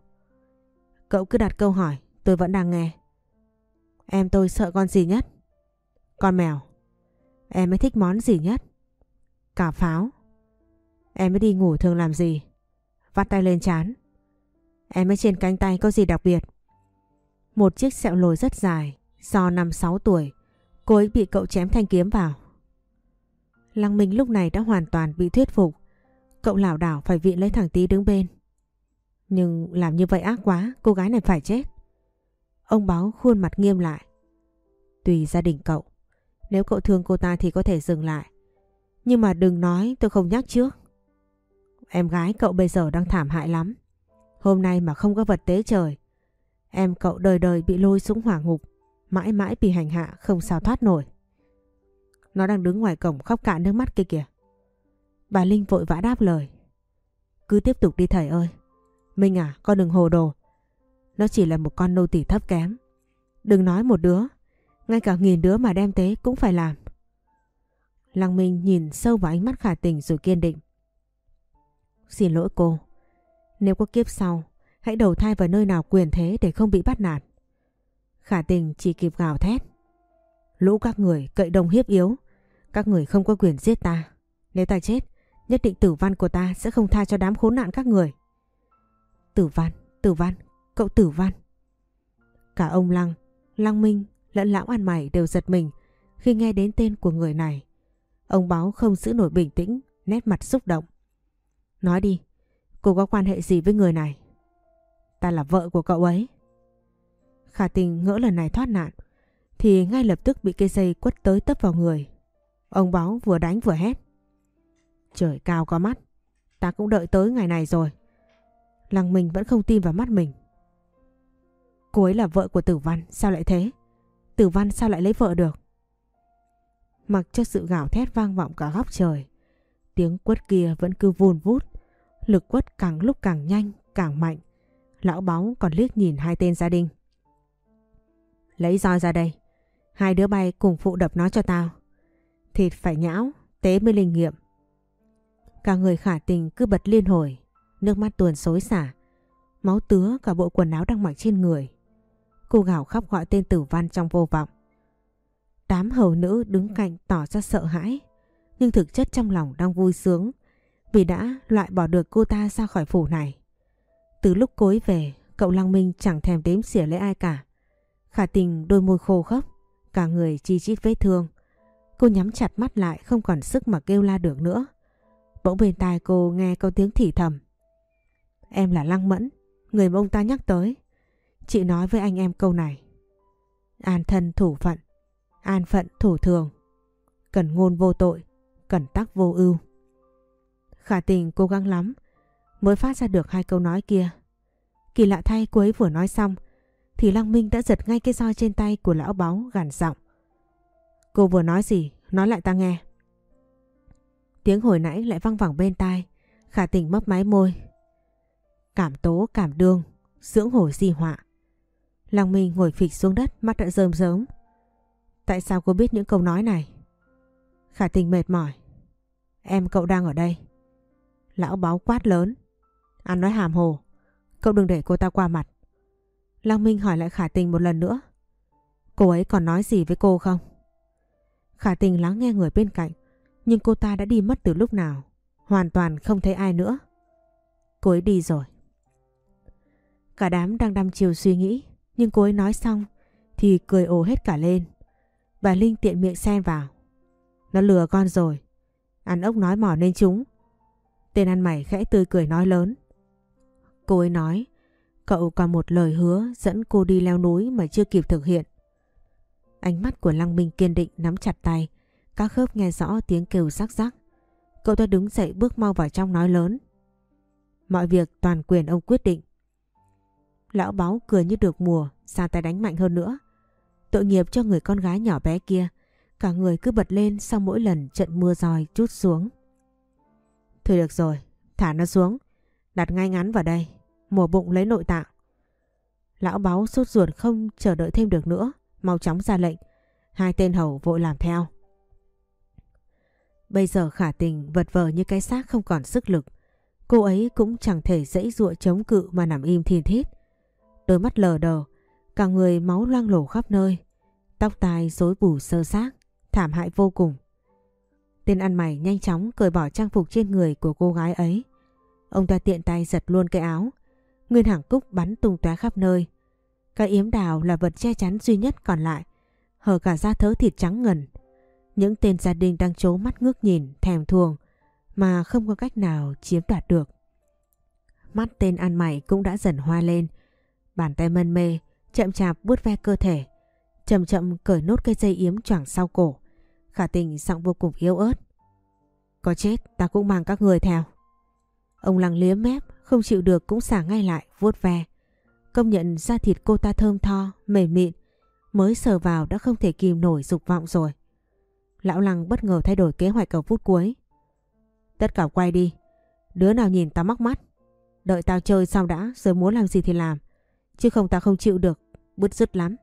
Cậu cứ đặt câu hỏi, tôi vẫn đang nghe. Em tôi sợ con gì nhất? Con mèo. Em mới thích món gì nhất? Cả pháo. Em mới đi ngủ thường làm gì? Vắt tay lên chán. Em mới trên cánh tay có gì đặc biệt? Một chiếc sẹo lồi rất dài, do năm sáu tuổi, cô ấy bị cậu chém thanh kiếm vào. Lăng Minh lúc này đã hoàn toàn bị thuyết phục. Cậu lảo đảo phải viện lấy thằng tí đứng bên. Nhưng làm như vậy ác quá, cô gái này phải chết. Ông báo khuôn mặt nghiêm lại. Tùy gia đình cậu, nếu cậu thương cô ta thì có thể dừng lại. Nhưng mà đừng nói tôi không nhắc trước. Em gái cậu bây giờ đang thảm hại lắm. Hôm nay mà không có vật tế trời. Em cậu đời đời bị lôi xuống hỏa ngục. Mãi mãi bị hành hạ không sao thoát nổi. Nó đang đứng ngoài cổng khóc cạn nước mắt kia kìa. Bà Linh vội vã đáp lời. Cứ tiếp tục đi thầy ơi. Minh à, con đừng hồ đồ. Nó chỉ là một con nô tỳ thấp kém. Đừng nói một đứa. Ngay cả nghìn đứa mà đem tế cũng phải làm. Lăng Minh nhìn sâu vào ánh mắt khả tình rồi kiên định. Xin lỗi cô. Nếu có kiếp sau, hãy đầu thai vào nơi nào quyền thế để không bị bắt nạt. Khả tình chỉ kịp gào thét. Lũ các người cậy đồng hiếp yếu. Các người không có quyền giết ta. Nếu ta chết, nhất định tử văn của ta sẽ không tha cho đám khốn nạn các người. Tử văn, tử văn, cậu tử văn. Cả ông Lăng, Lăng Minh lẫn lão ăn mày đều giật mình khi nghe đến tên của người này. Ông báo không giữ nổi bình tĩnh, nét mặt xúc động. Nói đi, cô có quan hệ gì với người này? Ta là vợ của cậu ấy. Khả tình ngỡ lần này thoát nạn, thì ngay lập tức bị cây dây quất tới tấp vào người. Ông báo vừa đánh vừa hét. Trời cao có mắt, ta cũng đợi tới ngày này rồi. Lăng mình vẫn không tin vào mắt mình. Cô ấy là vợ của Tử Văn, sao lại thế? Tử Văn sao lại lấy vợ được? Mặc cho sự gào thét vang vọng cả góc trời. Tiếng quất kia vẫn cứ vun vút. Lực quất càng lúc càng nhanh, càng mạnh. Lão báu còn liếc nhìn hai tên gia đình. Lấy roi ra đây. Hai đứa bay cùng phụ đập nó cho tao. Thịt phải nhão, tế mới linh nghiệm. Cả người khả tình cứ bật liên hồi. Nước mắt tuồn xối xả. Máu tứa cả bộ quần áo đang mặc trên người. Cô gào khóc gọi tên tử văn trong vô vọng. Đám hầu nữ đứng cạnh tỏ ra sợ hãi. Nhưng thực chất trong lòng đang vui sướng. Vì đã loại bỏ được cô ta ra khỏi phủ này. Từ lúc cối về, cậu Lăng Minh chẳng thèm đếm xỉa lấy ai cả. Khả tình đôi môi khô khốc, cả người chi chít vết thương. Cô nhắm chặt mắt lại không còn sức mà kêu la được nữa. Bỗng bên tai cô nghe câu tiếng thì thầm. Em là Lăng Mẫn, người mà ông ta nhắc tới. Chị nói với anh em câu này. An thân thủ phận, an phận thủ thường. Cần ngôn vô tội, cần tắc vô ưu. Khả tình cố gắng lắm mới phát ra được hai câu nói kia. Kỳ lạ thay cô ấy vừa nói xong thì Lăng Minh đã giật ngay cái roi trên tay của lão báu gằn giọng. Cô vừa nói gì? Nói lại ta nghe. Tiếng hồi nãy lại văng vẳng bên tai. Khả tình mấp máy môi. Cảm tố cảm đương, dưỡng hồi di họa. Lăng Minh ngồi phịch xuống đất, mắt đã rơm rớm. Tại sao cô biết những câu nói này? Khả tình mệt mỏi. Em, cậu đang ở đây. Lão báo quát lớn. Ăn nói hàm hồ. Cậu đừng để cô ta qua mặt. Lăng Minh hỏi lại Khả tình một lần nữa. Cô ấy còn nói gì với cô không? Khả tình lắng nghe người bên cạnh. Nhưng cô ta đã đi mất từ lúc nào. Hoàn toàn không thấy ai nữa. Cô ấy đi rồi. Cả đám đang đăm chiều suy nghĩ. Nhưng cô ấy nói xong thì cười ồ hết cả lên. Bà Linh tiện miệng xen vào. Nó lừa con rồi. Ăn ốc nói mỏ nên chúng. Tên ăn mày khẽ tươi cười nói lớn. Cô ấy nói, cậu còn một lời hứa dẫn cô đi leo núi mà chưa kịp thực hiện. Ánh mắt của Lăng Minh kiên định nắm chặt tay, các khớp nghe rõ tiếng kêu rắc rắc. Cậu ta đứng dậy bước mau vào trong nói lớn. Mọi việc toàn quyền ông quyết định. Lão báo cười như được mùa, xa tay đánh mạnh hơn nữa. Tội nghiệp cho người con gái nhỏ bé kia, cả người cứ bật lên sau mỗi lần trận mưa roi chút xuống. Thôi được rồi, thả nó xuống, đặt ngay ngắn vào đây. mổ bụng lấy nội tạng. Lão báo sốt ruột không chờ đợi thêm được nữa, mau chóng ra lệnh. Hai tên hầu vội làm theo. Bây giờ khả tình vật vờ như cái xác không còn sức lực. Cô ấy cũng chẳng thể dãy dụa chống cự mà nằm im thiên thít. Đôi mắt lờ đờ, cả người máu loang lổ khắp nơi. Tóc tai rối bù sơ xác, thảm hại vô cùng. Tên ăn mày nhanh chóng cởi bỏ trang phục trên người của cô gái ấy. Ông ta tiện tay giật luôn cái áo. Nguyên hàng cúc bắn tung tóe khắp nơi. Cái yếm đào là vật che chắn duy nhất còn lại. Hở cả da thớ thịt trắng ngần. Những tên gia đình đang trố mắt ngước nhìn, thèm thuồng mà không có cách nào chiếm đoạt được. Mắt tên ăn mày cũng đã dần hoa lên. Bàn tay mân mê, chậm chạp vuốt ve cơ thể. Chậm chậm cởi nốt cây dây yếm choàng sau cổ. Khả tình giọng vô cùng yếu ớt. Có chết ta cũng mang các người theo. Ông lăng liếm mép, không chịu được cũng xả ngay lại, vuốt ve. Công nhận da thịt cô ta thơm tho, mềm mịn. Mới sờ vào đã không thể kìm nổi dục vọng rồi. Lão lăng bất ngờ thay đổi kế hoạch ở phút cuối. Tất cả quay đi. Đứa nào nhìn tao mắc mắt. Đợi tao chơi xong đã rồi muốn làm gì thì làm. Chứ không ta không chịu được. Bứt rứt lắm.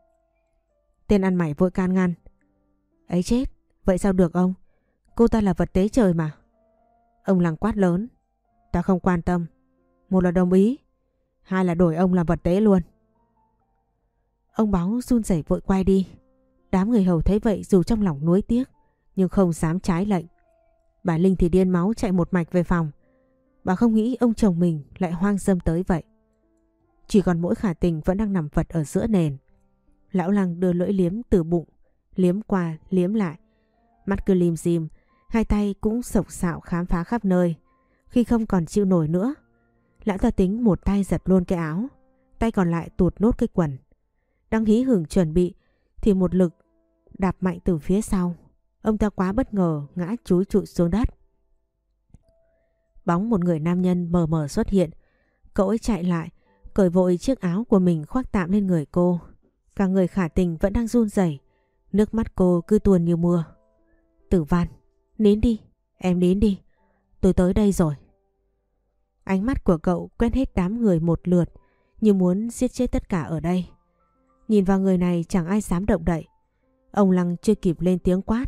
Tên ăn mày vội can ngăn. Ấy chết. Vậy sao được ông? Cô ta là vật tế trời mà. Ông làng quát lớn. Ta không quan tâm. Một là đồng ý. Hai là đổi ông làm vật tế luôn. Ông báo run rẩy vội quay đi. Đám người hầu thấy vậy dù trong lòng nuối tiếc, nhưng không dám trái lệnh. Bà Linh thì điên máu chạy một mạch về phòng. Bà không nghĩ ông chồng mình lại hoang dâm tới vậy. Chỉ còn mỗi khả tình vẫn đang nằm vật ở giữa nền. Lão lăng đưa lưỡi liếm từ bụng, liếm qua, liếm lại. Mắt cứ lim dim, hai tay cũng sộc sạo khám phá khắp nơi. Khi không còn chịu nổi nữa, lão ta tính một tay giật luôn cái áo, tay còn lại tụt nốt cái quần. Đang hí hưởng chuẩn bị thì một lực đạp mạnh từ phía sau. Ông ta quá bất ngờ ngã chúi trụi xuống đất. Bóng một người nam nhân mờ mờ xuất hiện. Cậu ấy chạy lại, cởi vội chiếc áo của mình khoác tạm lên người cô. Cả người khả tình vẫn đang run rẩy, nước mắt cô cứ tuôn như mưa. Tử văn, nín đi, em nín đi, tôi tới đây rồi. Ánh mắt của cậu quét hết đám người một lượt, như muốn giết chết tất cả ở đây. Nhìn vào người này chẳng ai dám động đậy. Ông Lăng chưa kịp lên tiếng quát,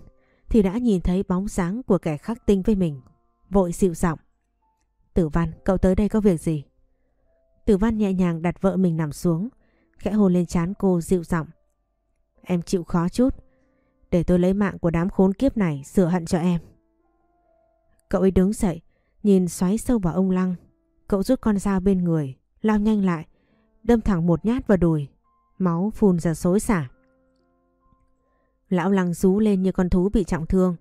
thì đã nhìn thấy bóng dáng của kẻ khắc tinh với mình. Vội dịu giọng. Tử Văn, cậu tới đây có việc gì? Tử Văn nhẹ nhàng đặt vợ mình nằm xuống, khẽ hôn lên trán cô dịu giọng. Em chịu khó chút, để tôi lấy mạng của đám khốn kiếp này sửa hận cho em. Cậu ấy đứng dậy, nhìn xoáy sâu vào ông Lăng. Cậu rút con dao bên người, lao nhanh lại, đâm thẳng một nhát vào đùi. Máu phun ra xối xả. Lão Lăng rú lên như con thú bị trọng thương.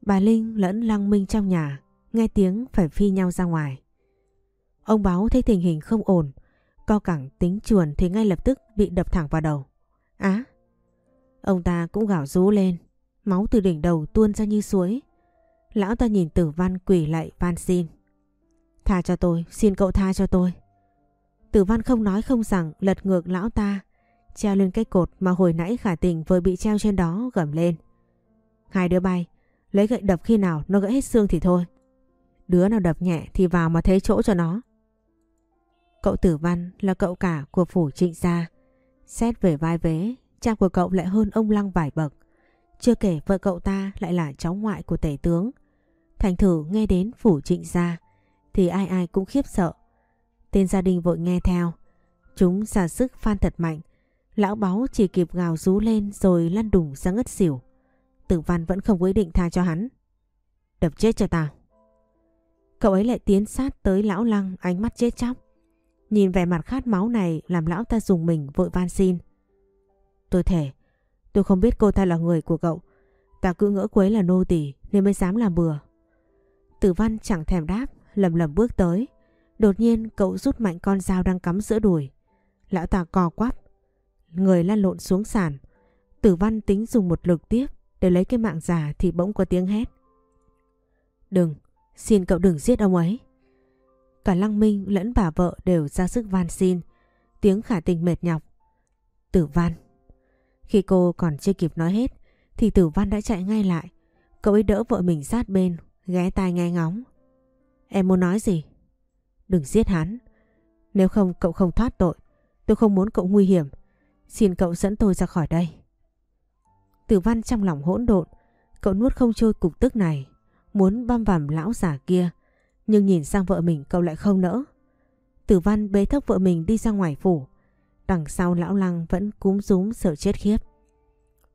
Bà Linh lẫn Lăng Minh trong nhà, nghe tiếng phải phi nhau ra ngoài. Ông báo thấy tình hình không ổn, co cẳng tính chuồn thì ngay lập tức bị đập thẳng vào đầu. Á! ông ta cũng gào rú lên, máu từ đỉnh đầu tuôn ra như suối. Lão ta nhìn tử văn quỷ lại van xin. Tha cho tôi, xin cậu tha cho tôi. Tử văn không nói không rằng lật ngược lão ta, treo lên cái cột mà hồi nãy khả tình vừa bị treo trên đó gầm lên. Hai đứa bay, lấy gậy đập khi nào nó gãy hết xương thì thôi. Đứa nào đập nhẹ thì vào mà thấy chỗ cho nó. Cậu tử văn là cậu cả của phủ trịnh gia. Xét về vai vế, cha của cậu lại hơn ông Lăng vài bậc. Chưa kể vợ cậu ta lại là cháu ngoại của tể tướng. Thành thử nghe đến phủ trịnh gia thì ai ai cũng khiếp sợ. Tên gia đình vội nghe theo. Chúng ra sức phan thật mạnh Lão báu chỉ kịp gào rú lên rồi lăn đùng ra ngất xỉu. Tử văn vẫn không quyết định tha cho hắn. Đập chết cho tao. Cậu ấy lại tiến sát tới lão lăng ánh mắt chết chóc. Nhìn vẻ mặt khát máu này làm lão ta dùng mình vội van xin. Tôi thể, tôi không biết cô ta là người của cậu. Ta cứ ngỡ cô ấy là nô tỳ nên mới dám làm bừa. Tử văn chẳng thèm đáp, lầm lầm bước tới. Đột nhiên cậu rút mạnh con dao đang cắm giữa đùi. Lão ta cò quắp, người lăn lộn xuống sàn. Tử văn tính dùng một lực tiếp để lấy cái mạng giả thì bỗng có tiếng hét. Đừng, xin cậu đừng giết ông ấy. Cả Lăng Minh lẫn bà vợ đều ra sức van xin, tiếng khả tình mệt nhọc. Tử văn. Khi cô còn chưa kịp nói hết thì tử văn đã chạy ngay lại. Cậu ấy đỡ vợ mình sát bên, ghé tai nghe ngóng. Em muốn nói gì? Đừng giết hắn. Nếu không cậu không thoát tội. Tôi không muốn cậu nguy hiểm. Xin cậu dẫn tôi ra khỏi đây. Tử văn trong lòng hỗn độn. Cậu nuốt không trôi cục tức này. Muốn băm vằm lão giả kia. Nhưng nhìn sang vợ mình cậu lại không nỡ. Tử văn bế thốc vợ mình đi ra ngoài phủ. Đằng sau lão lăng vẫn cúm rúm sợ chết khiếp.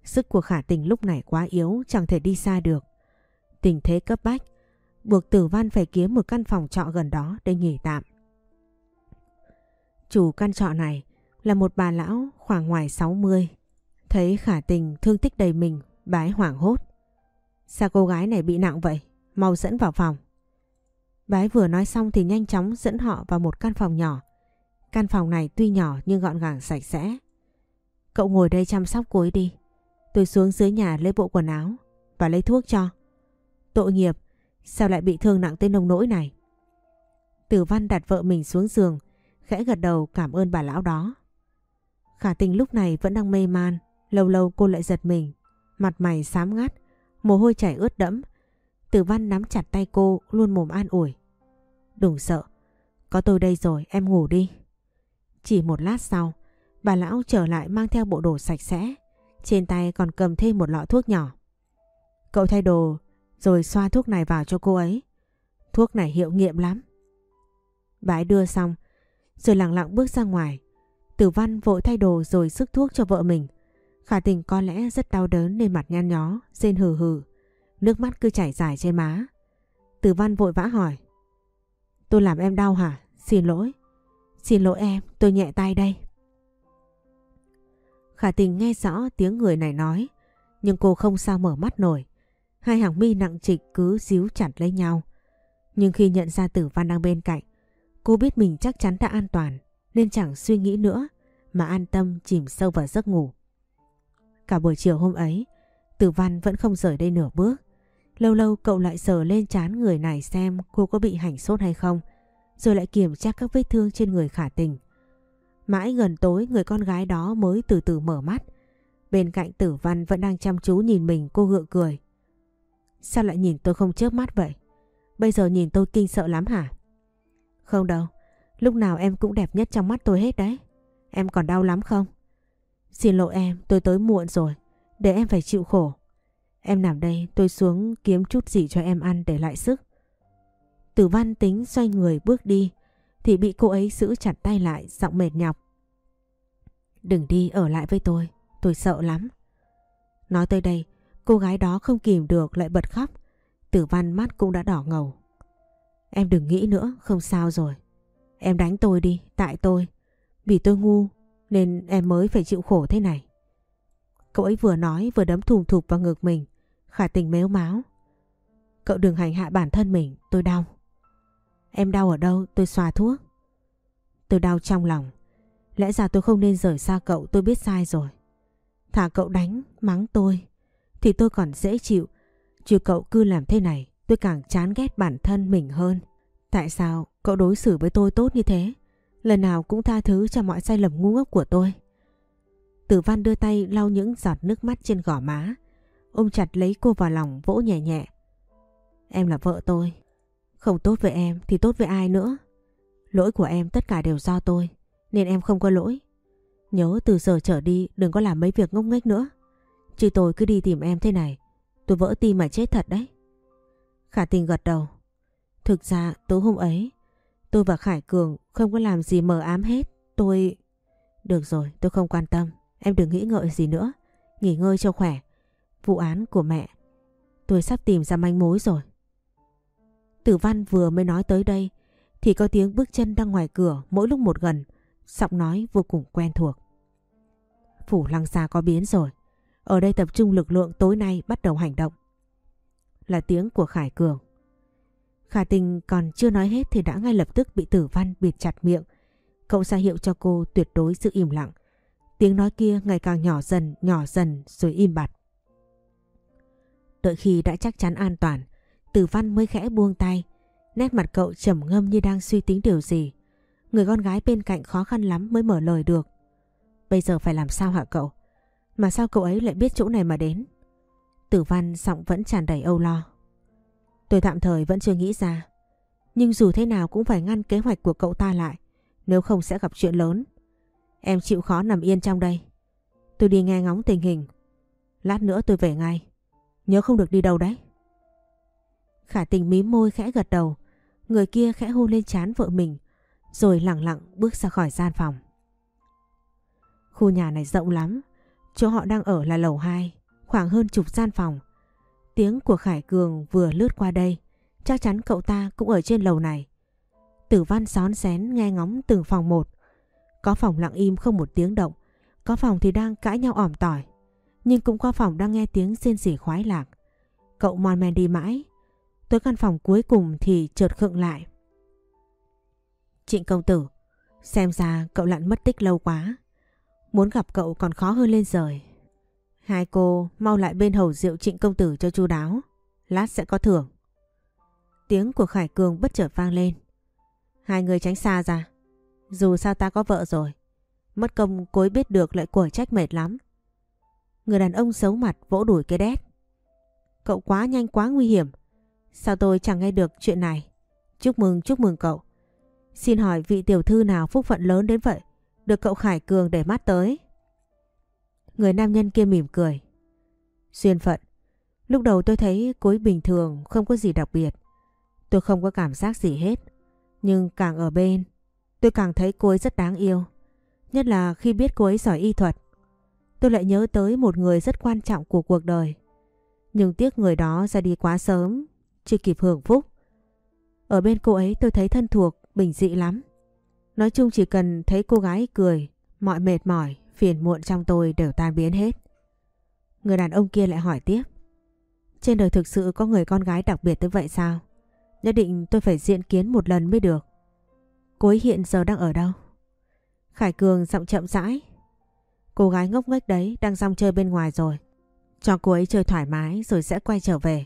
Sức của khả tình lúc này quá yếu chẳng thể đi xa được. Tình thế cấp bách, buộc tử văn phải kiếm một căn phòng trọ gần đó để nghỉ tạm. Chủ căn trọ này là một bà lão khoảng ngoài 60. Thấy khả tình thương tích đầy mình, bái hoảng hốt. Sao cô gái này bị nặng vậy? Mau dẫn vào phòng. Bái vừa nói xong thì nhanh chóng dẫn họ vào một căn phòng nhỏ. Căn phòng này tuy nhỏ nhưng gọn gàng sạch sẽ. Cậu ngồi đây chăm sóc cô ấy đi. Tôi xuống dưới nhà lấy bộ quần áo và lấy thuốc cho. Tội nghiệp, sao lại bị thương nặng tới nông nỗi này? Tử văn đặt vợ mình xuống giường, khẽ gật đầu cảm ơn bà lão đó. Khả tình lúc này vẫn đang mê man, lâu lâu cô lại giật mình, mặt mày xám ngắt, mồ hôi chảy ướt đẫm. Tử văn nắm chặt tay cô, luôn mồm an ủi. Đừng sợ, có tôi đây rồi, em ngủ đi. Chỉ một lát sau, bà lão trở lại mang theo bộ đồ sạch sẽ, trên tay còn cầm thêm một lọ thuốc nhỏ. Cậu thay đồ rồi xoa thuốc này vào cho cô ấy. Thuốc này hiệu nghiệm lắm. Bà ấy đưa xong, rồi lặng lặng bước ra ngoài. Tử văn vội thay đồ rồi sức thuốc cho vợ mình. Khả tình có lẽ rất đau đớn nên mặt nhăn nhó, rên hừ hừ. Nước mắt cứ chảy dài trên má. Tử văn vội vã hỏi. Tôi làm em đau hả? Xin lỗi. Xin lỗi em, tôi nhẹ tay đây. Khả tình nghe rõ tiếng người này nói, nhưng cô không sao mở mắt nổi. Hai hàng mi nặng trịch cứ díu chặt lấy nhau. Nhưng khi nhận ra tử văn đang bên cạnh, cô biết mình chắc chắn đã an toàn, nên chẳng suy nghĩ nữa mà an tâm chìm sâu vào giấc ngủ. Cả buổi chiều hôm ấy, tử văn vẫn không rời đây nửa bước. Lâu lâu cậu lại sờ lên chán người này xem cô có bị hành sốt hay không, rồi lại kiểm tra các vết thương trên người khả tình. Mãi gần tối người con gái đó mới từ từ mở mắt. Bên cạnh tử văn vẫn đang chăm chú nhìn mình cô gượng cười. Sao lại nhìn tôi không chớp mắt vậy? Bây giờ nhìn tôi kinh sợ lắm hả? Không đâu, lúc nào em cũng đẹp nhất trong mắt tôi hết đấy. Em còn đau lắm không? Xin lỗi em, tôi tới muộn rồi, để em phải chịu khổ. Em nằm đây, tôi xuống kiếm chút gì cho em ăn để lại sức. Tử văn tính xoay người bước đi, thì bị cô ấy giữ chặt tay lại giọng mệt nhọc. Đừng đi ở lại với tôi, tôi sợ lắm. Nói tới đây, cô gái đó không kìm được lại bật khóc. Tử văn mắt cũng đã đỏ ngầu. Em đừng nghĩ nữa, không sao rồi. Em đánh tôi đi, tại tôi. Vì tôi ngu nên em mới phải chịu khổ thế này. Cậu ấy vừa nói vừa đấm thùng thụp vào ngực mình. Khả tình mếu máu. Cậu đừng hành hạ bản thân mình, tôi đau. Em đau ở đâu tôi xoa thuốc. Tôi đau trong lòng. Lẽ ra tôi không nên rời xa cậu tôi biết sai rồi. Thả cậu đánh, mắng tôi. Thì tôi còn dễ chịu. Chứ cậu cứ làm thế này tôi càng chán ghét bản thân mình hơn. Tại sao cậu đối xử với tôi tốt như thế? Lần nào cũng tha thứ cho mọi sai lầm ngu ngốc của tôi. Tử văn đưa tay lau những giọt nước mắt trên gò má. Ôm chặt lấy cô vào lòng vỗ nhẹ nhẹ. Em là vợ tôi, không tốt với em thì tốt với ai nữa. Lỗi của em tất cả đều do tôi, nên em không có lỗi. Nhớ từ giờ trở đi đừng có làm mấy việc ngốc nghếch nữa. Chứ tôi cứ đi tìm em thế này, tôi vỡ tim mà chết thật đấy. Khả tình gật đầu. Thực ra tối hôm ấy, tôi và Khải Cường không có làm gì mờ ám hết. Tôi... Được rồi, tôi không quan tâm. Em đừng nghĩ ngợi gì nữa. Nghỉ ngơi cho khỏe. Vụ án của mẹ. Tôi sắp tìm ra manh mối rồi. Tử văn vừa mới nói tới đây thì có tiếng bước chân đang ngoài cửa mỗi lúc một gần, giọng nói vô cùng quen thuộc. Phủ lăng xa có biến rồi, ở đây tập trung lực lượng tối nay bắt đầu hành động. Là tiếng của Khải Cường. Khả tình còn chưa nói hết thì đã ngay lập tức bị tử văn bịt chặt miệng. Cậu ra hiệu cho cô tuyệt đối giữ im lặng. Tiếng nói kia ngày càng nhỏ dần, nhỏ dần rồi im bặt. Đợi khi đã chắc chắn an toàn, Tử Văn mới khẽ buông tay. Nét mặt cậu trầm ngâm như đang suy tính điều gì. Người con gái bên cạnh khó khăn lắm mới mở lời được. Bây giờ phải làm sao hả cậu? Mà sao cậu ấy lại biết chỗ này mà đến? Tử Văn giọng vẫn tràn đầy âu lo. Tôi tạm thời vẫn chưa nghĩ ra. Nhưng dù thế nào cũng phải ngăn kế hoạch của cậu ta lại. Nếu không sẽ gặp chuyện lớn. Em chịu khó nằm yên trong đây. Tôi đi nghe ngóng tình hình. Lát nữa tôi về ngay. Nhớ không được đi đâu đấy. Khả tình mím môi khẽ gật đầu. Người kia khẽ hôn lên chán vợ mình. Rồi lặng lặng bước ra khỏi gian phòng. Khu nhà này rộng lắm. Chỗ họ đang ở là lầu 2. Khoảng hơn chục gian phòng. Tiếng của Khải Cường vừa lướt qua đây. Chắc chắn cậu ta cũng ở trên lầu này. Tử văn xón xén nghe ngóng từng phòng một. Có phòng lặng im không một tiếng động. Có phòng thì đang cãi nhau ỏm tỏi. Nhưng cũng qua phòng đang nghe tiếng rên rỉ khoái lạc. Cậu mon men đi mãi. Tới căn phòng cuối cùng thì chợt khựng lại. Trịnh công tử, xem ra cậu lặn mất tích lâu quá. Muốn gặp cậu còn khó hơn lên rời. Hai cô mau lại bên hầu rượu trịnh công tử cho chu đáo. Lát sẽ có thưởng. Tiếng của Khải Cường bất chợt vang lên. Hai người tránh xa ra. Dù sao ta có vợ rồi. Mất công cối biết được lại quở trách mệt lắm. Người đàn ông xấu mặt vỗ đuổi cái đét. Cậu quá nhanh quá nguy hiểm. Sao tôi chẳng nghe được chuyện này? Chúc mừng chúc mừng cậu. Xin hỏi vị tiểu thư nào phúc phận lớn đến vậy? Được cậu Khải Cường để mắt tới. Người nam nhân kia mỉm cười. Duyên phận. Lúc đầu tôi thấy cối bình thường không có gì đặc biệt. Tôi không có cảm giác gì hết. Nhưng càng ở bên, tôi càng thấy cô ấy rất đáng yêu. Nhất là khi biết cô ấy giỏi y thuật. Tôi lại nhớ tới một người rất quan trọng của cuộc đời. Nhưng tiếc người đó ra đi quá sớm, chưa kịp hưởng phúc. Ở bên cô ấy tôi thấy thân thuộc, bình dị lắm. Nói chung chỉ cần thấy cô gái cười, mọi mệt mỏi, phiền muộn trong tôi đều tan biến hết. Người đàn ông kia lại hỏi tiếp. Trên đời thực sự có người con gái đặc biệt tới vậy sao? Nhất định tôi phải diện kiến một lần mới được. Cô ấy hiện giờ đang ở đâu? Khải Cường giọng chậm rãi. Cô gái ngốc nghếch đấy đang rong chơi bên ngoài rồi. Cho cô ấy chơi thoải mái rồi sẽ quay trở về.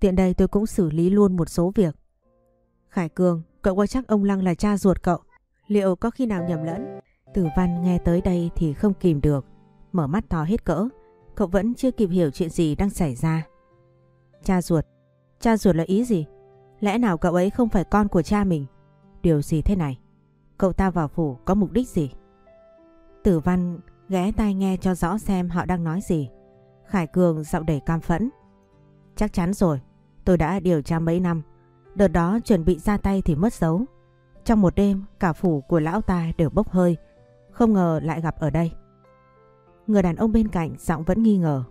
Tiện đây tôi cũng xử lý luôn một số việc. Khải Cường, cậu có chắc ông Lăng là cha ruột cậu? Liệu có khi nào nhầm lẫn? Tử Văn nghe tới đây thì không kìm được. Mở mắt to hết cỡ. Cậu vẫn chưa kịp hiểu chuyện gì đang xảy ra. Cha ruột? Cha ruột là ý gì? Lẽ nào cậu ấy không phải con của cha mình? Điều gì thế này? Cậu ta vào phủ có mục đích gì? Tử Văn ghé tai nghe cho rõ xem họ đang nói gì. Khải Cường giọng đầy cam phẫn. Chắc chắn rồi, tôi đã điều tra mấy năm. Đợt đó chuẩn bị ra tay thì mất dấu. Trong một đêm, cả phủ của lão ta đều bốc hơi. Không ngờ lại gặp ở đây. Người đàn ông bên cạnh giọng vẫn nghi ngờ.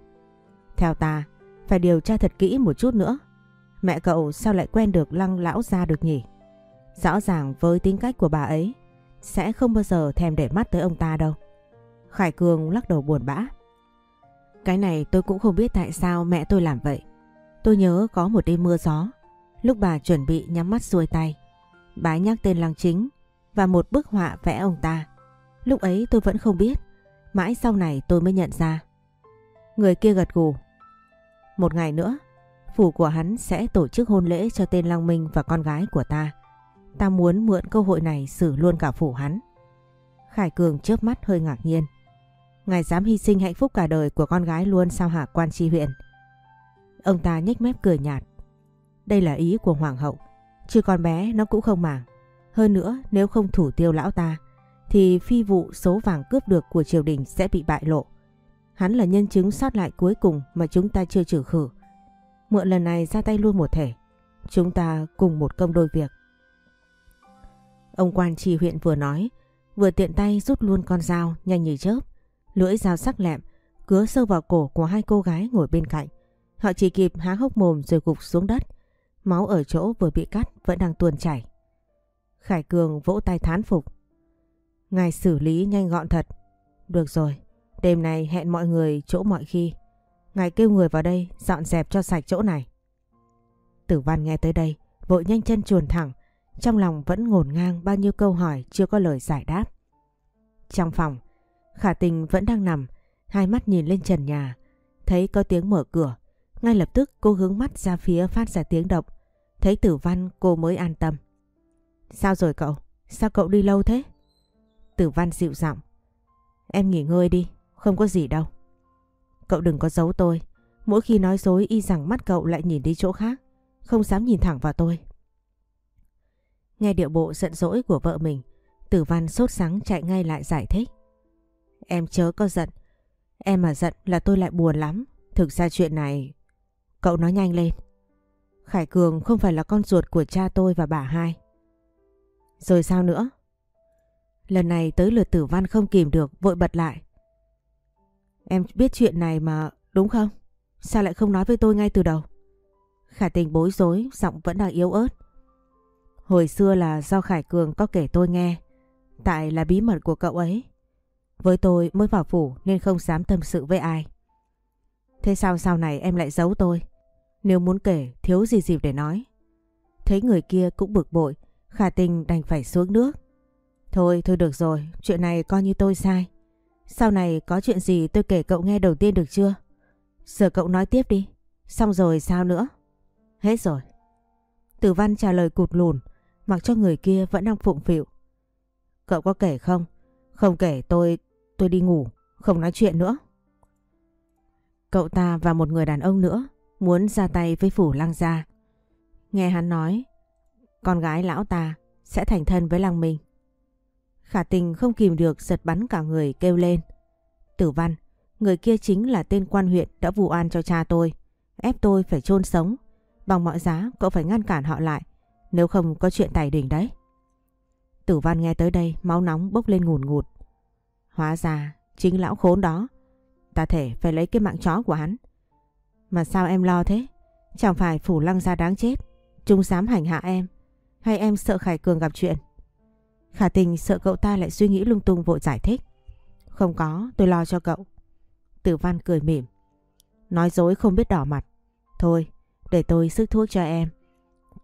Theo ta, phải điều tra thật kỹ một chút nữa. Mẹ cậu sao lại quen được lăng lão ra được nhỉ? Rõ ràng với tính cách của bà ấy, sẽ không bao giờ thèm để mắt tới ông ta đâu. Khải Cường lắc đầu buồn bã. Cái này tôi cũng không biết tại sao mẹ tôi làm vậy. Tôi nhớ có một đêm mưa gió, lúc bà chuẩn bị nhắm mắt xuôi tay. Bà nhắc tên lăng chính và một bức họa vẽ ông ta. Lúc ấy tôi vẫn không biết, mãi sau này tôi mới nhận ra. Người kia gật gù. Một ngày nữa, phủ của hắn sẽ tổ chức hôn lễ cho tên Lăng Minh và con gái của ta. Ta muốn mượn cơ hội này xử luôn cả phủ hắn. Khải Cường chớp mắt hơi ngạc nhiên. Ngài dám hy sinh hạnh phúc cả đời của con gái luôn sao hả quan tri huyện? Ông ta nhếch mép cười nhạt. Đây là ý của hoàng hậu. Chứ con bé nó cũng không màng. Hơn nữa nếu không thủ tiêu lão ta thì phi vụ số vàng cướp được của triều đình sẽ bị bại lộ. Hắn là nhân chứng sót lại cuối cùng mà chúng ta chưa trừ khử. Mượn lần này ra tay luôn một thể. Chúng ta cùng một công đôi việc. Ông quan tri huyện vừa nói, vừa tiện tay rút luôn con dao nhanh như chớp. Lưỡi dao sắc lẹm, cứa sâu vào cổ của hai cô gái ngồi bên cạnh. Họ chỉ kịp há hốc mồm rồi gục xuống đất. Máu ở chỗ vừa bị cắt vẫn đang tuôn chảy. Khải Cường vỗ tay thán phục. Ngài xử lý nhanh gọn thật. Được rồi, đêm nay hẹn mọi người chỗ mọi khi. Ngài kêu người vào đây dọn dẹp cho sạch chỗ này. Tử văn nghe tới đây, vội nhanh chân chuồn thẳng. Trong lòng vẫn ngổn ngang bao nhiêu câu hỏi chưa có lời giải đáp. Trong phòng, Khả tình vẫn đang nằm, hai mắt nhìn lên trần nhà. Thấy có tiếng mở cửa, ngay lập tức cô hướng mắt ra phía phát ra tiếng động. Thấy tử văn cô mới an tâm. Sao rồi cậu? Sao cậu đi lâu thế? Tử văn dịu giọng. Em nghỉ ngơi đi, không có gì đâu. Cậu đừng có giấu tôi. Mỗi khi nói dối y rằng mắt cậu lại nhìn đi chỗ khác. Không dám nhìn thẳng vào tôi. Nghe điệu bộ giận dỗi của vợ mình, Tử Văn sốt sắng chạy ngay lại giải thích. Em chớ có giận. Em mà giận là tôi lại buồn lắm. Thực ra chuyện này... Cậu nói nhanh lên. Khải Cường không phải là con ruột của cha tôi và bà hai. Rồi sao nữa? Lần này tới lượt tử văn không kìm được, vội bật lại. Em biết chuyện này mà, đúng không? Sao lại không nói với tôi ngay từ đầu? Khả tình bối rối, giọng vẫn đang yếu ớt. Hồi xưa là do Khải Cường có kể tôi nghe, tại là bí mật của cậu ấy. Với tôi mới vào phủ nên không dám tâm sự với ai. Thế sao sau này em lại giấu tôi? Nếu muốn kể thiếu gì dịp để nói. Thấy người kia cũng bực bội, khả tình đành phải xuống nước. Thôi thôi được rồi, chuyện này coi như tôi sai. Sau này có chuyện gì tôi kể cậu nghe đầu tiên được chưa? Giờ cậu nói tiếp đi. Xong rồi sao nữa? Hết rồi. Tử văn trả lời cụt lùn, mặc cho người kia vẫn đang phụng phịu. Cậu có kể không? Không kể tôi, tôi đi ngủ, không nói chuyện nữa. Cậu ta và một người đàn ông nữa muốn ra tay với phủ lăng gia. Nghe hắn nói, con gái lão ta sẽ thành thân với lăng minh. Khả tình không kìm được giật bắn cả người kêu lên. Tử văn, người kia chính là tên quan huyện đã vụ an cho cha tôi. Ép tôi phải chôn sống. Bằng mọi giá cậu phải ngăn cản họ lại. Nếu không có chuyện tài đỉnh đấy. Tử văn nghe tới đây máu nóng bốc lên ngùn ngụt. Hóa ra chính lão khốn đó. Ta thể phải lấy cái mạng chó của hắn. Mà sao em lo thế? Chẳng phải phủ lăng ra đáng chết. Chúng dám hành hạ em. Hay em sợ Khải Cường gặp chuyện? Khả tình sợ cậu ta lại suy nghĩ lung tung vội giải thích. Không có, tôi lo cho cậu. Tử văn cười mỉm. Nói dối không biết đỏ mặt. Thôi, để tôi sức thuốc cho em.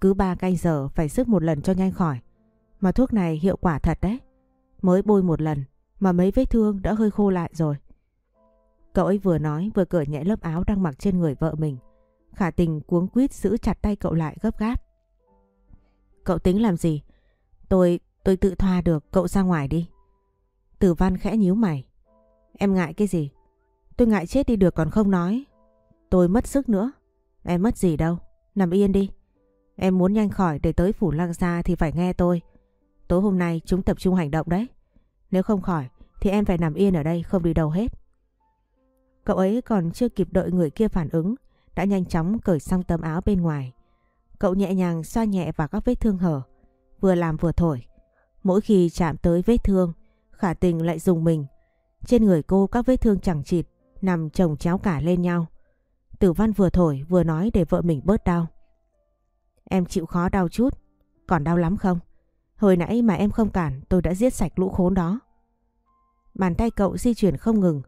Cứ ba canh giờ phải sức một lần cho nhanh khỏi. Mà thuốc này hiệu quả thật đấy. Mới bôi một lần mà mấy vết thương đã hơi khô lại rồi. Cậu ấy vừa nói vừa cởi nhẹ lớp áo đang mặc trên người vợ mình. Khả tình cuống quýt giữ chặt tay cậu lại gấp gáp. Cậu tính làm gì? Tôi, tôi tự thoa được, cậu ra ngoài đi. Tử văn khẽ nhíu mày. Em ngại cái gì? Tôi ngại chết đi được còn không nói. Tôi mất sức nữa. Em mất gì đâu, nằm yên đi. Em muốn nhanh khỏi để tới phủ lăng xa thì phải nghe tôi. Tối hôm nay chúng tập trung hành động đấy. Nếu không khỏi thì em phải nằm yên ở đây không đi đâu hết. Cậu ấy còn chưa kịp đợi người kia phản ứng, đã nhanh chóng cởi xong tấm áo bên ngoài. Cậu nhẹ nhàng xoa nhẹ vào các vết thương hở, vừa làm vừa thổi. Mỗi khi chạm tới vết thương, khả tình lại dùng mình. Trên người cô các vết thương chẳng chịt, nằm chồng chéo cả lên nhau. Tử văn vừa thổi vừa nói để vợ mình bớt đau. Em chịu khó đau chút, còn đau lắm không? Hồi nãy mà em không cản tôi đã giết sạch lũ khốn đó. Bàn tay cậu di chuyển không ngừng,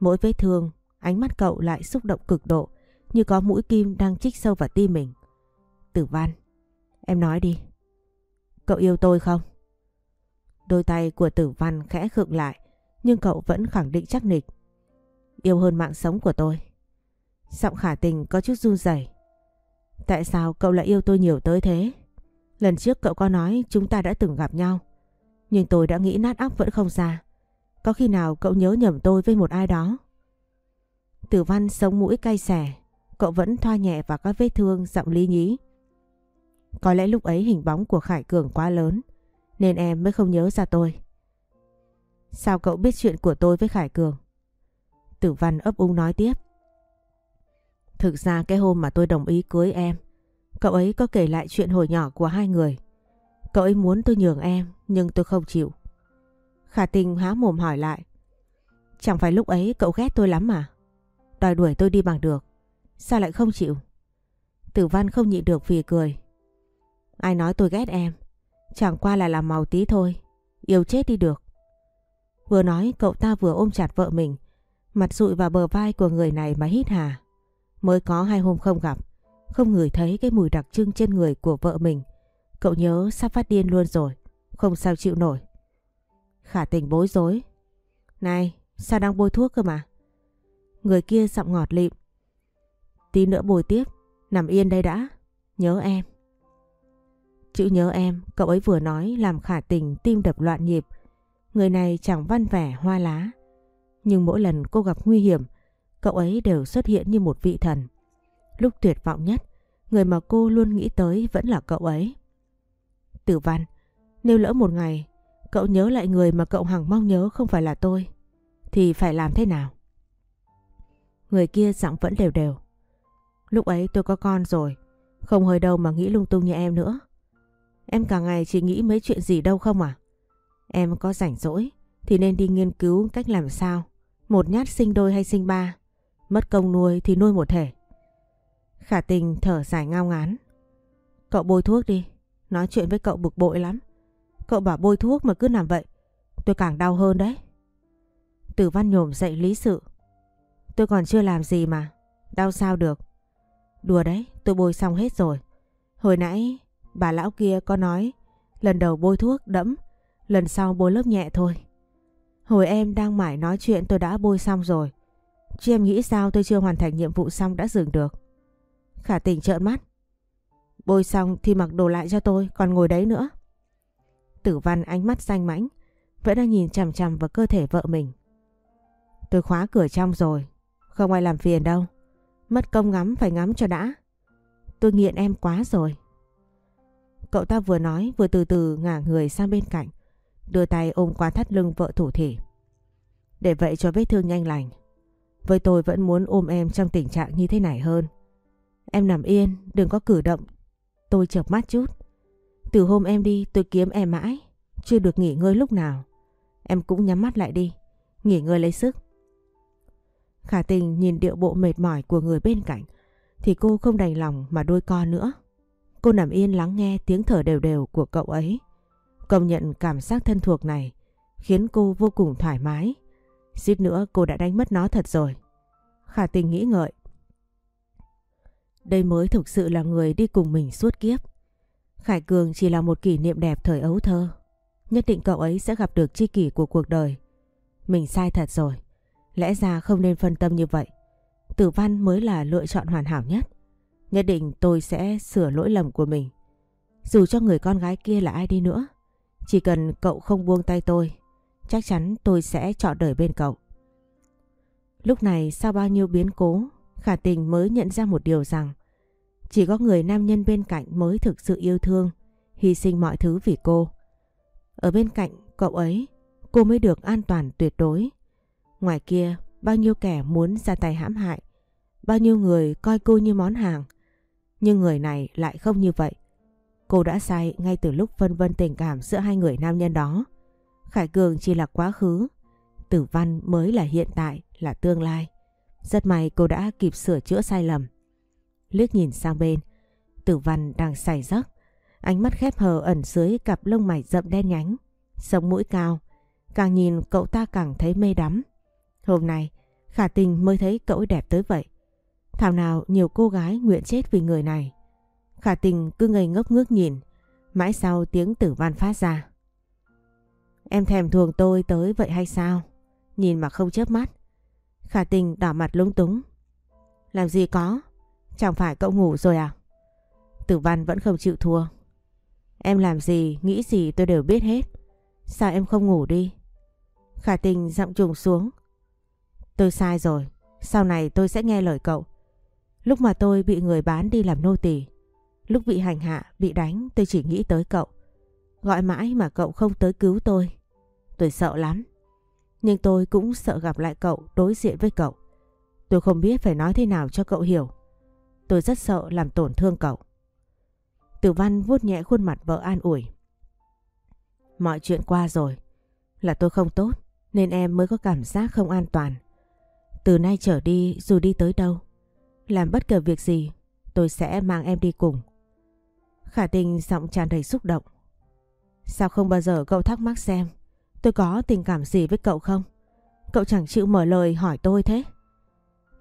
mỗi vết thương, ánh mắt cậu lại xúc động cực độ, như có mũi kim đang chích sâu vào tim mình. Tử Văn, em nói đi. Cậu yêu tôi không? Đôi tay của Tử Văn khẽ khựng lại, nhưng cậu vẫn khẳng định chắc nịch. Yêu hơn mạng sống của tôi. Giọng khả tình có chút run rẩy. Tại sao cậu lại yêu tôi nhiều tới thế? Lần trước cậu có nói chúng ta đã từng gặp nhau. Nhưng tôi đã nghĩ nát óc vẫn không ra. Có khi nào cậu nhớ nhầm tôi với một ai đó? Tử văn sống mũi cay xẻ. Cậu vẫn thoa nhẹ vào các vết thương giọng lý nhí. Có lẽ lúc ấy hình bóng của Khải Cường quá lớn. Nên em mới không nhớ ra tôi. Sao cậu biết chuyện của tôi với Khải Cường? Tử văn ấp úng nói tiếp. Thực ra cái hôm mà tôi đồng ý cưới em, cậu ấy có kể lại chuyện hồi nhỏ của hai người. Cậu ấy muốn tôi nhường em, nhưng tôi không chịu. Khả tình há mồm hỏi lại. Chẳng phải lúc ấy cậu ghét tôi lắm mà. Đòi đuổi tôi đi bằng được. Sao lại không chịu? Tử văn không nhịn được vì cười. Ai nói tôi ghét em? Chẳng qua là làm màu tí thôi. Yêu chết đi được. Vừa nói cậu ta vừa ôm chặt vợ mình. Mặt rụi vào bờ vai của người này mà hít hà. Mới có hai hôm không gặp. Không ngửi thấy cái mùi đặc trưng trên người của vợ mình. Cậu nhớ sắp phát điên luôn rồi. Không sao chịu nổi. Khả tình bối rối. Này, sao đang bôi thuốc cơ mà? Người kia giọng ngọt lịm. Tí nữa bồi tiếp, nằm yên đây đã. Nhớ em. Chữ nhớ em, cậu ấy vừa nói làm khả tình tim đập loạn nhịp. Người này chẳng văn vẻ hoa lá. Nhưng mỗi lần cô gặp nguy hiểm, cậu ấy đều xuất hiện như một vị thần. Lúc tuyệt vọng nhất, người mà cô luôn nghĩ tới vẫn là cậu ấy. Tử văn, nếu lỡ một ngày Cậu nhớ lại người mà cậu hằng mong nhớ không phải là tôi. Thì phải làm thế nào? Người kia giọng vẫn đều đều. Lúc ấy tôi có con rồi. Không hơi đâu mà nghĩ lung tung như em nữa. Em cả ngày chỉ nghĩ mấy chuyện gì đâu không à? Em có rảnh rỗi thì nên đi nghiên cứu cách làm sao. Một nhát sinh đôi hay sinh ba. Mất công nuôi thì nuôi một thể. Khả tình thở dài ngao ngán. Cậu bôi thuốc đi. Nói chuyện với cậu bực bội lắm. Cậu bảo bôi thuốc mà cứ làm vậy. Tôi càng đau hơn đấy. Tử văn nhổm dậy lý sự. Tôi còn chưa làm gì mà. Đau sao được. Đùa đấy, tôi bôi xong hết rồi. Hồi nãy bà lão kia có nói lần đầu bôi thuốc đẫm, lần sau bôi lớp nhẹ thôi. Hồi em đang mải nói chuyện tôi đã bôi xong rồi. Chứ em nghĩ sao tôi chưa hoàn thành nhiệm vụ xong đã dừng được. Khả tình trợn mắt. Bôi xong thì mặc đồ lại cho tôi, còn ngồi đấy nữa. Tử văn ánh mắt xanh mãnh, vẫn đang nhìn chằm chằm vào cơ thể vợ mình. Tôi khóa cửa trong rồi, không ai làm phiền đâu. Mất công ngắm phải ngắm cho đã. Tôi nghiện em quá rồi. Cậu ta vừa nói vừa từ từ ngả người sang bên cạnh, đưa tay ôm qua thắt lưng vợ thủ thỉ. Để vậy cho vết thương nhanh lành. Với tôi vẫn muốn ôm em trong tình trạng như thế này hơn. Em nằm yên, đừng có cử động. Tôi chợp mắt chút. Từ hôm em đi tôi kiếm em mãi, chưa được nghỉ ngơi lúc nào. Em cũng nhắm mắt lại đi, nghỉ ngơi lấy sức. Khả tình nhìn điệu bộ mệt mỏi của người bên cạnh thì cô không đành lòng mà đôi co nữa. Cô nằm yên lắng nghe tiếng thở đều đều của cậu ấy. Công nhận cảm giác thân thuộc này khiến cô vô cùng thoải mái. Suýt nữa cô đã đánh mất nó thật rồi. Khả tình nghĩ ngợi. Đây mới thực sự là người đi cùng mình suốt kiếp. Khải Cường chỉ là một kỷ niệm đẹp thời ấu thơ. Nhất định cậu ấy sẽ gặp được tri kỷ của cuộc đời. Mình sai thật rồi. Lẽ ra không nên phân tâm như vậy. Tử văn mới là lựa chọn hoàn hảo nhất. Nhất định tôi sẽ sửa lỗi lầm của mình. Dù cho người con gái kia là ai đi nữa. Chỉ cần cậu không buông tay tôi, chắc chắn tôi sẽ chọn đời bên cậu. Lúc này sau bao nhiêu biến cố, Khả tình mới nhận ra một điều rằng chỉ có người nam nhân bên cạnh mới thực sự yêu thương, hy sinh mọi thứ vì cô. Ở bên cạnh cậu ấy, cô mới được an toàn tuyệt đối. Ngoài kia, bao nhiêu kẻ muốn ra tay hãm hại, bao nhiêu người coi cô như món hàng. Nhưng người này lại không như vậy. Cô đã sai ngay từ lúc vân vân tình cảm giữa hai người nam nhân đó. Khải Cường chỉ là quá khứ, Tử Văn mới là hiện tại, là tương lai. Rất may cô đã kịp sửa chữa sai lầm. Liếc nhìn sang bên, Tử Văn đang say giấc, ánh mắt khép hờ ẩn dưới cặp lông mày rậm đen nhánh, sống mũi cao, càng nhìn cậu ta càng thấy mê đắm. Hôm nay, khả tình mới thấy cậu đẹp tới vậy. Thảo nào nhiều cô gái nguyện chết vì người này. Khả tình cứ ngây ngốc ngước nhìn, mãi sau tiếng tử văn phát ra. Em thèm thuồng tôi tới vậy hay sao? Nhìn mà không chớp mắt. Khả tình đỏ mặt lúng túng. Làm gì có? Chẳng phải cậu ngủ rồi à? Tử văn vẫn không chịu thua. Em làm gì, nghĩ gì tôi đều biết hết. Sao em không ngủ đi? Khả tình giọng trùng xuống. Tôi sai rồi. Sau này tôi sẽ nghe lời cậu. Lúc mà tôi bị người bán đi làm nô tỳ, lúc bị hành hạ, bị đánh tôi chỉ nghĩ tới cậu. Gọi mãi mà cậu không tới cứu tôi. Tôi sợ lắm. Nhưng tôi cũng sợ gặp lại cậu đối diện với cậu. Tôi không biết phải nói thế nào cho cậu hiểu. Tôi rất sợ làm tổn thương cậu. Tử văn vuốt nhẹ khuôn mặt vợ an ủi. Mọi chuyện qua rồi. Là tôi không tốt nên em mới có cảm giác không an toàn. Từ nay trở đi dù đi tới đâu, làm bất cứ việc gì, tôi sẽ mang em đi cùng. Khả tình giọng tràn đầy xúc động. Sao không bao giờ cậu thắc mắc xem tôi có tình cảm gì với cậu không? Cậu chẳng chịu mở lời hỏi tôi thế.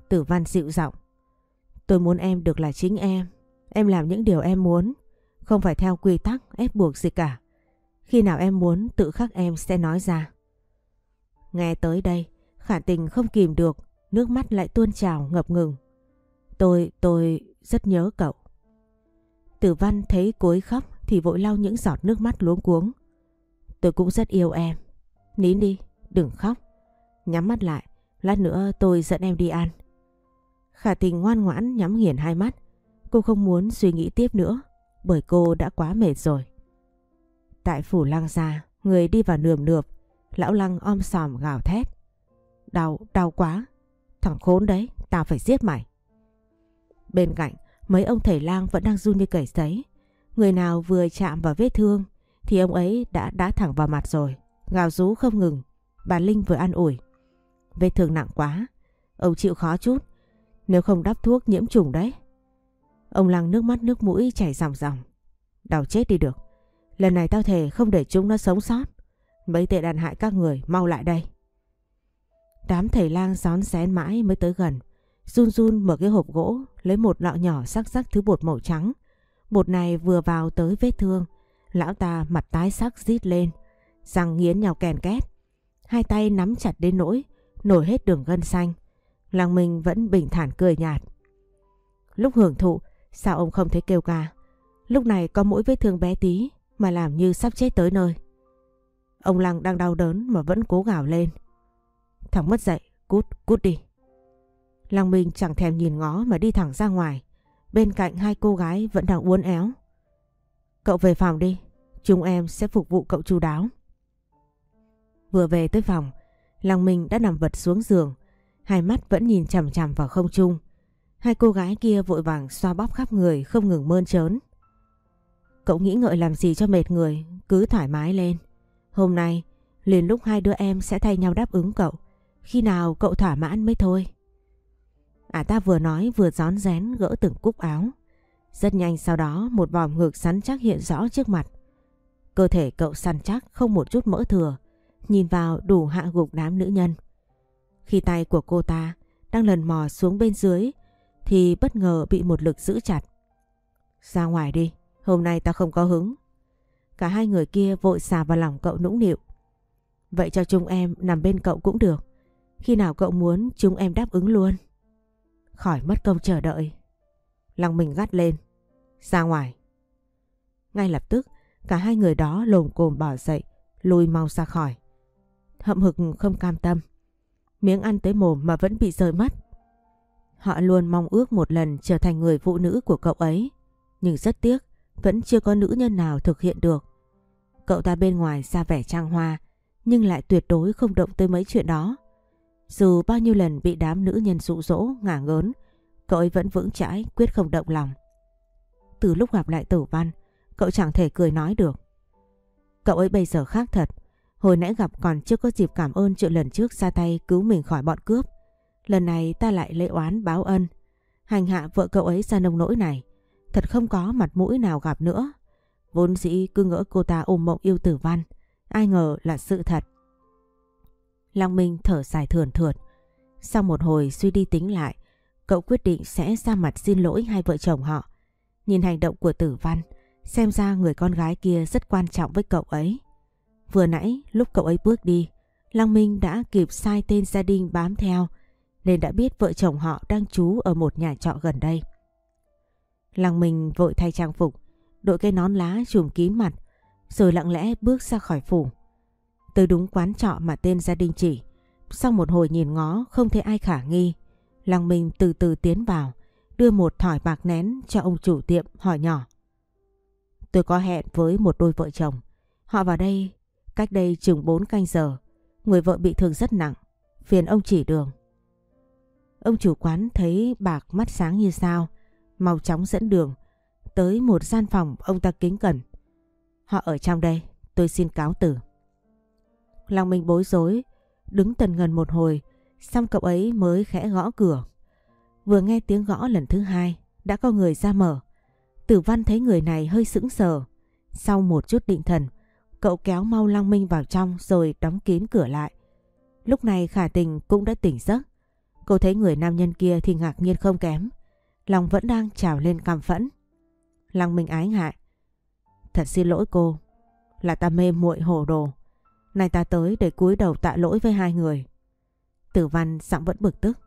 Tử văn dịu giọng. Tôi muốn em được là chính em. Em làm những điều em muốn. Không phải theo quy tắc ép buộc gì cả. Khi nào em muốn tự khắc em sẽ nói ra. Nghe tới đây, khả tình không kìm được, nước mắt lại tuôn trào ngập ngừng. Tôi, tôi rất nhớ cậu. Tử văn thấy cô ấy khóc thì vội lau những giọt nước mắt luống cuống. Tôi cũng rất yêu em. Nín đi, đừng khóc. Nhắm mắt lại, lát nữa tôi dẫn em đi ăn. Khả tình ngoan ngoãn nhắm nghiền hai mắt. Cô không muốn suy nghĩ tiếp nữa, bởi cô đã quá mệt rồi. Tại phủ lang gia, Người đi vào nườm nượp, lão lăng om sòm gào thét. Đau, đau quá. Thằng khốn đấy, tao phải giết mày. Bên cạnh, mấy ông thầy lang vẫn đang run như cầy sấy. Người nào vừa chạm vào vết thương thì ông ấy đã đá thẳng vào mặt rồi. Gào rú không ngừng. Bà Linh vừa an ủi. Vết thương nặng quá. Ông chịu khó chút. Nếu không đắp thuốc nhiễm trùng đấy. Ông lăng nước mắt nước mũi chảy ròng ròng. Đau chết đi được. Lần này tao thề không để chúng nó sống sót. Mấy tệ đàn hại các người, mau lại đây. Đám thầy lang gión xén mãi mới tới gần. Run run mở cái hộp gỗ, lấy một lọ nhỏ sắc sắc thứ bột màu trắng. Bột này vừa vào tới vết thương. Lão ta mặt tái sắc rít lên. Răng nghiến nhau kèn két. Hai tay nắm chặt đến nỗi, nổi hết đường gân xanh. Lăng Minh vẫn bình thản cười nhạt. Lúc hưởng thụ sao ông không thấy kêu ca. Lúc này có mỗi vết thương bé tí mà làm như sắp chết tới nơi. Ông Lăng đang đau đớn mà vẫn cố gào lên. Thằng mất dậy, cút, cút đi. Lăng Minh chẳng thèm nhìn ngó mà đi thẳng ra ngoài. Bên cạnh hai cô gái vẫn đang uốn éo. Cậu về phòng đi, chúng em sẽ phục vụ cậu chu đáo. Vừa về tới phòng, Lăng Minh đã nằm vật xuống giường, hai mắt vẫn nhìn chằm chằm vào không trung. Hai cô gái kia vội vàng xoa bóp khắp người không ngừng mơn trớn. Cậu nghĩ ngợi làm gì cho mệt người, cứ thoải mái lên. Hôm nay, liền lúc hai đứa em sẽ thay nhau đáp ứng cậu. Khi nào cậu thỏa mãn mới thôi. À ta vừa nói vừa gión rén gỡ từng cúc áo. Rất nhanh sau đó một vòng ngực sắn chắc hiện rõ trước mặt. Cơ thể cậu săn chắc không một chút mỡ thừa. Nhìn vào đủ hạ gục đám nữ nhân. Khi tay của cô ta đang lần mò xuống bên dưới thì bất ngờ bị một lực giữ chặt. Ra ngoài đi, hôm nay ta không có hứng. Cả hai người kia vội xà vào lòng cậu nũng nịu. Vậy cho chúng em nằm bên cậu cũng được. Khi nào cậu muốn chúng em đáp ứng luôn. Khỏi mất công chờ đợi. Lòng mình gắt lên. Ra ngoài. Ngay lập tức, cả hai người đó lồm cồm bỏ dậy, lùi mau ra khỏi. Hậm hực không cam tâm. Miếng ăn tới mồm mà vẫn bị rơi mất. Họ luôn mong ước một lần trở thành người phụ nữ của cậu ấy. Nhưng rất tiếc, vẫn chưa có nữ nhân nào thực hiện được. Cậu ta bên ngoài ra vẻ trang hoa, nhưng lại tuyệt đối không động tới mấy chuyện đó. Dù bao nhiêu lần bị đám nữ nhân dụ dỗ, ngả ngớn, cậu ấy vẫn vững chãi, quyết không động lòng. Từ lúc gặp lại tử văn, cậu chẳng thể cười nói được. Cậu ấy bây giờ khác thật, hồi nãy gặp còn chưa có dịp cảm ơn chuyện lần trước ra tay cứu mình khỏi bọn cướp. Lần này ta lại lễ oán báo ân, hành hạ vợ cậu ấy ra nông nỗi này. Thật không có mặt mũi nào gặp nữa. Vốn dĩ cứ ngỡ cô ta ôm mộng yêu tử văn, ai ngờ là sự thật. Long Minh thở dài thườn thượt. Sau một hồi suy đi tính lại, cậu quyết định sẽ ra mặt xin lỗi hai vợ chồng họ. Nhìn hành động của tử văn, xem ra người con gái kia rất quan trọng với cậu ấy. Vừa nãy lúc cậu ấy bước đi, Lăng Minh đã kịp sai tên gia đình bám theo nên đã biết vợ chồng họ đang trú ở một nhà trọ gần đây. Lăng Minh vội thay trang phục, đội cây nón lá trùm kín mặt rồi lặng lẽ bước ra khỏi phủ. Tới đúng quán trọ mà tên gia đình chỉ. Sau một hồi nhìn ngó không thấy ai khả nghi. Lăng Minh từ từ tiến vào, đưa một thỏi bạc nén cho ông chủ tiệm hỏi nhỏ. Tôi có hẹn với một đôi vợ chồng. Họ vào đây cách đây chừng 4 canh giờ. Người vợ bị thương rất nặng. Phiền ông chỉ đường. Ông chủ quán thấy bạc mắt sáng như sao. Mau chóng dẫn đường. Tới một gian phòng ông ta kính cẩn. Họ ở trong đây. Tôi xin cáo tử Lòng mình bối rối, đứng tần ngần một hồi, xong cậu ấy mới khẽ gõ cửa. Vừa nghe tiếng gõ lần thứ hai, đã có người ra mở. Tử văn thấy người này hơi sững sờ. Sau một chút định thần, cậu kéo mau Long Minh vào trong rồi đóng kín cửa lại. Lúc này khả tình cũng đã tỉnh giấc. Cô thấy người nam nhân kia thì ngạc nhiên không kém. Lòng vẫn đang trào lên căm phẫn. Long Minh ái ngại. Thật xin lỗi cô, là ta mê muội hồ đồ. nay ta tới để cúi đầu tạ lỗi với hai người. Tử văn giọng vẫn bực tức.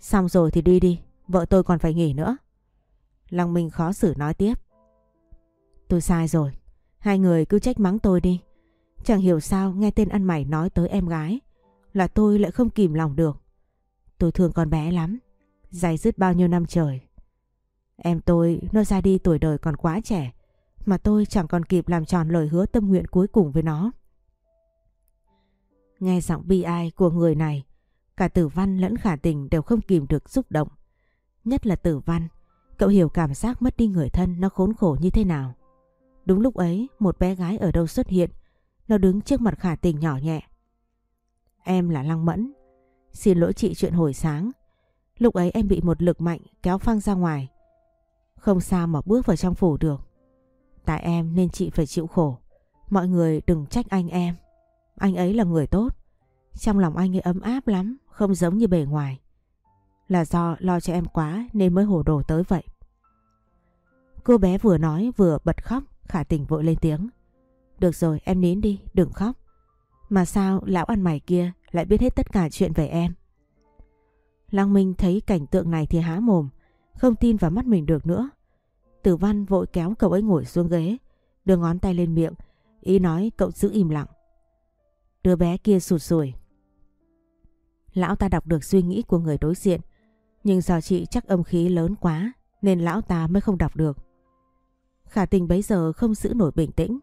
Xong rồi thì đi đi, vợ tôi còn phải nghỉ nữa. Long Minh khó xử nói tiếp. Tôi sai rồi, hai người cứ trách mắng tôi đi. Chẳng hiểu sao nghe tên ăn mày nói tới em gái là tôi lại không kìm lòng được. Tôi thương con bé lắm, dài dứt bao nhiêu năm trời. Em tôi nó ra đi tuổi đời còn quá trẻ, mà tôi chẳng còn kịp làm tròn lời hứa tâm nguyện cuối cùng với nó. Nghe giọng bi ai của người này, cả tử văn lẫn khả tình đều không kìm được xúc động. Nhất là tử văn, cậu hiểu cảm giác mất đi người thân nó khốn khổ như thế nào. Đúng lúc ấy, một bé gái ở đâu xuất hiện, nó đứng trước mặt khả tình nhỏ nhẹ. Em là Lăng Mẫn, xin lỗi chị chuyện hồi sáng. Lúc ấy em bị một lực mạnh kéo phăng ra ngoài. Không sao mà bước vào trong phủ được. Tại em nên chị phải chịu khổ. Mọi người đừng trách anh em. Anh ấy là người tốt. Trong lòng anh ấy ấm áp lắm, không giống như bề ngoài. Là do lo cho em quá nên mới hồ đồ tới vậy. Cô bé vừa nói vừa bật khóc, khả tình vội lên tiếng. Được rồi em nín đi, đừng khóc. Mà sao lão ăn mày kia lại biết hết tất cả chuyện về em? Lăng Minh thấy cảnh tượng này thì há mồm, không tin vào mắt mình được nữa. Tử Văn vội kéo cậu ấy ngồi xuống ghế, đưa ngón tay lên miệng, ý nói cậu giữ im lặng. Đứa bé kia sụt sùi. Lão ta đọc được suy nghĩ của người đối diện, nhưng do chị chắc âm khí lớn quá nên lão ta mới không đọc được. Khả tình bấy giờ không giữ nổi bình tĩnh.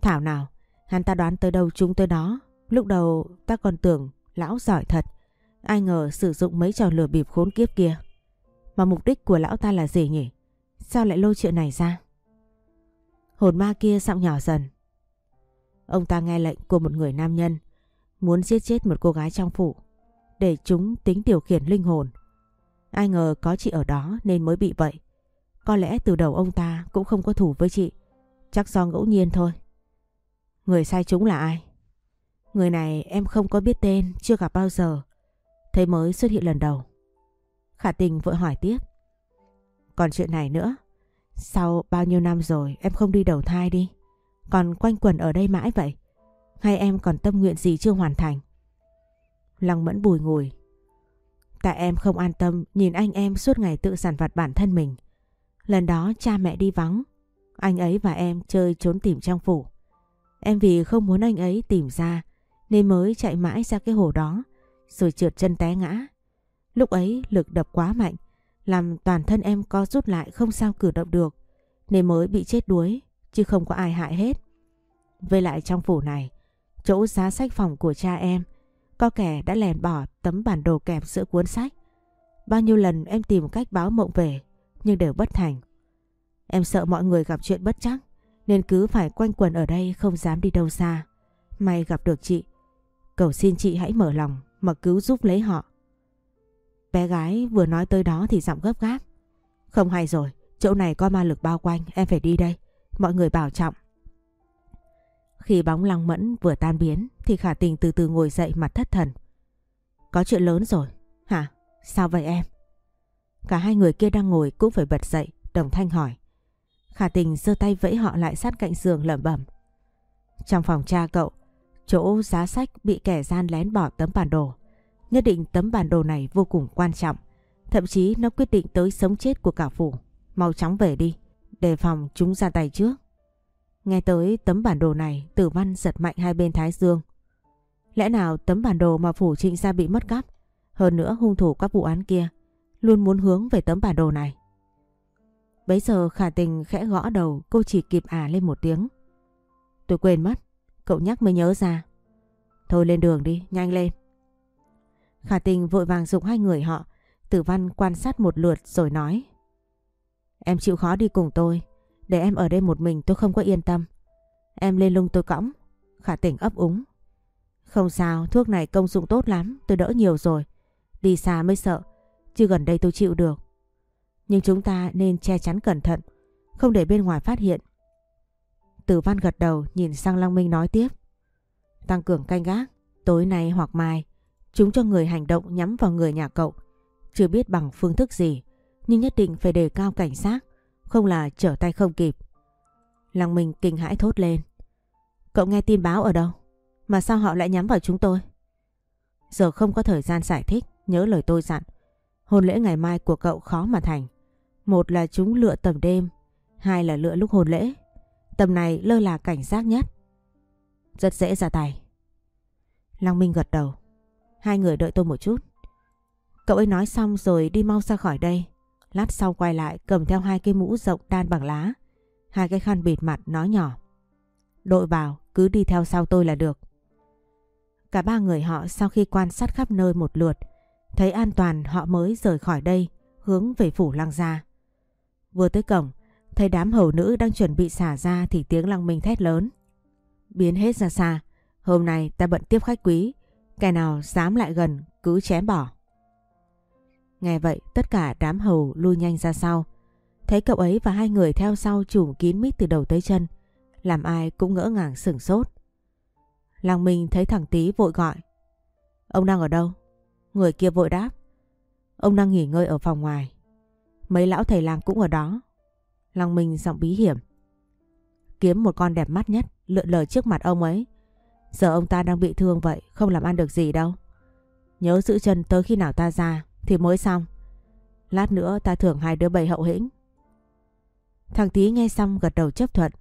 Thảo nào, hắn ta đoán tới đâu chúng tới đó. Lúc đầu ta còn tưởng lão giỏi thật. Ai ngờ sử dụng mấy trò lừa bịp khốn kiếp kia. Mà mục đích của lão ta là gì nhỉ? Sao lại lôi chuyện này ra? Hồn ma kia giọng nhỏ dần. Ông ta nghe lệnh của một người nam nhân muốn giết chết một cô gái trong phủ để chúng tính điều khiển linh hồn. Ai ngờ có chị ở đó nên mới bị vậy. Có lẽ từ đầu ông ta cũng không có thủ với chị. Chắc do ngẫu nhiên thôi. Người sai chúng là ai? Người này em không có biết tên, chưa gặp bao giờ. Thấy mới xuất hiện lần đầu. Khả tình vội hỏi tiếp. Còn chuyện này nữa. Sau bao nhiêu năm rồi em không đi đầu thai đi. Còn quanh quẩn ở đây mãi vậy. Hay em còn tâm nguyện gì chưa hoàn thành? Lòng mẫn bùi ngùi. Tại em không an tâm nhìn anh em suốt ngày tự sản vặt bản thân mình. Lần đó cha mẹ đi vắng. Anh ấy và em chơi trốn tìm trong phủ. Em vì không muốn anh ấy tìm ra, nên mới chạy mãi ra cái hồ đó, rồi trượt chân té ngã. Lúc ấy lực đập quá mạnh, làm toàn thân em co rút lại không sao cử động được, nên mới bị chết đuối, chứ không có ai hại hết. về lại trong phủ này, chỗ giá sách phòng của cha em, có kẻ đã lèn bỏ tấm bản đồ kèm giữa cuốn sách. Bao nhiêu lần em tìm cách báo mộng về nhưng đều bất thành. Em sợ mọi người gặp chuyện bất chắc nên cứ phải quanh quần ở đây không dám đi đâu xa. May gặp được chị. Cầu xin chị hãy mở lòng mà cứu giúp lấy họ. Bé gái vừa nói tới đó thì giọng gấp gáp. Không hay rồi, chỗ này có ma lực bao quanh, em phải đi đây. Mọi người bảo trọng. Khi bóng lăng mẫn vừa tan biến thì khả tình từ từ ngồi dậy mặt thất thần. Có chuyện lớn rồi. Hả? Sao vậy em? Cả hai người kia đang ngồi cũng phải bật dậy, đồng thanh hỏi. Khả tình giơ tay vẫy họ lại sát cạnh giường lẩm bẩm. Trong phòng cha cậu, chỗ giá sách bị kẻ gian lén bỏ tấm bản đồ. Nhất định tấm bản đồ này vô cùng quan trọng. Thậm chí nó quyết định tới sống chết của cả phủ. Mau chóng về đi, đề phòng chúng ra tay trước. Nghe tới tấm bản đồ này, tử văn giật mạnh hai bên thái dương. Lẽ nào tấm bản đồ mà phủ trịnh gia bị mất cắp? Hơn nữa hung thủ các vụ án kia luôn muốn hướng về tấm bản đồ này. Bấy giờ khả tình khẽ gõ đầu cô chỉ kịp à lên một tiếng. Tôi quên mất, cậu nhắc mới nhớ ra. Thôi lên đường đi, nhanh lên. Khả tình vội vàng dùng hai người họ, tử văn quan sát một lượt rồi nói. Em chịu khó đi cùng tôi, để em ở đây một mình tôi không có yên tâm. Em lên lưng tôi cõng, khả tình ấp úng. Không sao, thuốc này công dụng tốt lắm, tôi đỡ nhiều rồi. Đi xa mới sợ, chứ gần đây tôi chịu được. Nhưng chúng ta nên che chắn cẩn thận, không để bên ngoài phát hiện. Tử văn gật đầu nhìn sang Long Minh nói tiếp. Tăng cường canh gác, tối nay hoặc mai, chúng cho người hành động nhắm vào người nhà cậu. Chưa biết bằng phương thức gì, nhưng nhất định phải đề cao cảnh giác, không là trở tay không kịp. Lăng Minh kinh hãi thốt lên. Cậu nghe tin báo ở đâu? Mà sao họ lại nhắm vào chúng tôi? Giờ không có thời gian giải thích, nhớ lời tôi dặn. Hôn lễ ngày mai của cậu khó mà thành. Một là chúng lựa tầm đêm, hai là lựa lúc hôn lễ. Tầm này lơ là cảnh giác nhất. Rất dễ ra tay. Lăng Minh gật đầu. Hai người đợi tôi một chút. Cậu ấy nói xong rồi đi mau ra khỏi đây. Lát sau quay lại cầm theo hai cái mũ rộng đan bằng lá. Hai cái khăn bịt mặt nói nhỏ. Đội vào, cứ đi theo sau tôi là được. cả ba người họ sau khi quan sát khắp nơi một lượt, thấy an toàn họ mới rời khỏi đây, hướng về phủ lăng gia. Vừa tới cổng, thấy đám hầu nữ đang chuẩn bị xả ra thì tiếng lăng minh thét lớn. Biến hết ra xa, hôm nay ta bận tiếp khách quý, kẻ nào dám lại gần cứ chém bỏ. Nghe vậy tất cả đám hầu lui nhanh ra sau. Thấy cậu ấy và hai người theo sau trùm kín mít từ đầu tới chân. Làm ai cũng ngỡ ngàng sửng sốt. Lăng Minh thấy thằng Tý vội gọi. Ông đang ở đâu? Người kia vội đáp. Ông đang nghỉ ngơi ở phòng ngoài. Mấy lão thầy làng cũng ở đó. lòng mình giọng bí hiểm. Kiếm một con đẹp mắt nhất, lượn lờ trước mặt ông ấy. Giờ ông ta đang bị thương vậy, không làm ăn được gì đâu. Nhớ giữ chân tới khi nào ta ra, thì mới xong. Lát nữa ta thưởng hai đứa bầy hậu hĩnh. Thằng tí nghe xong gật đầu chấp thuận.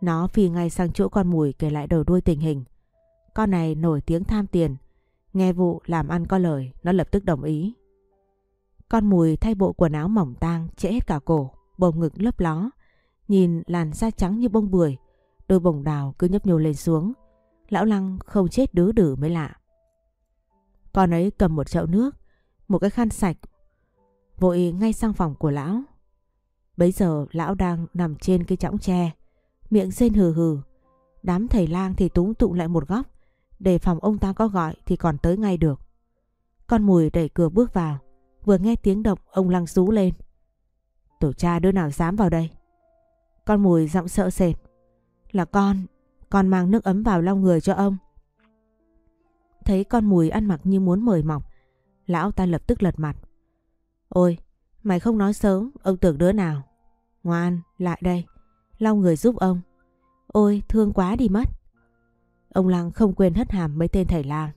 Nó phi ngay sang chỗ con mùi kể lại đầu đuôi tình hình. Con này nổi tiếng tham tiền. Nghe vụ làm ăn có lời, nó lập tức đồng ý. Con mùi thay bộ quần áo mỏng tang, trễ hết cả cổ, bầu ngực lấp ló. Nhìn làn da trắng như bông bưởi, đôi bồng đào cứ nhấp nhô lên xuống. Lão Lăng không chết đứa đử mới lạ. Con ấy cầm một chậu nước, một cái khăn sạch, vội ngay sang phòng của lão. Bấy giờ lão đang nằm trên cái chõng tre, miệng rên hừ hừ. Đám thầy lang thì túng tụng lại một góc, để phòng ông ta có gọi thì còn tới ngay được. Con mùi đẩy cửa bước vào, vừa nghe tiếng động ông lăng rú lên. Tổ cha đứa nào dám vào đây? Con mùi giọng sợ sệt. Là con, con mang nước ấm vào lau người cho ông. Thấy con mùi ăn mặc như muốn mời mọc, lão ta lập tức lật mặt. Ôi, mày không nói sớm, ông tưởng đứa nào. Ngoan, lại đây, lau người giúp ông. Ôi, thương quá đi mất. Ông Lăng không quên hất hàm mấy tên thầy lang.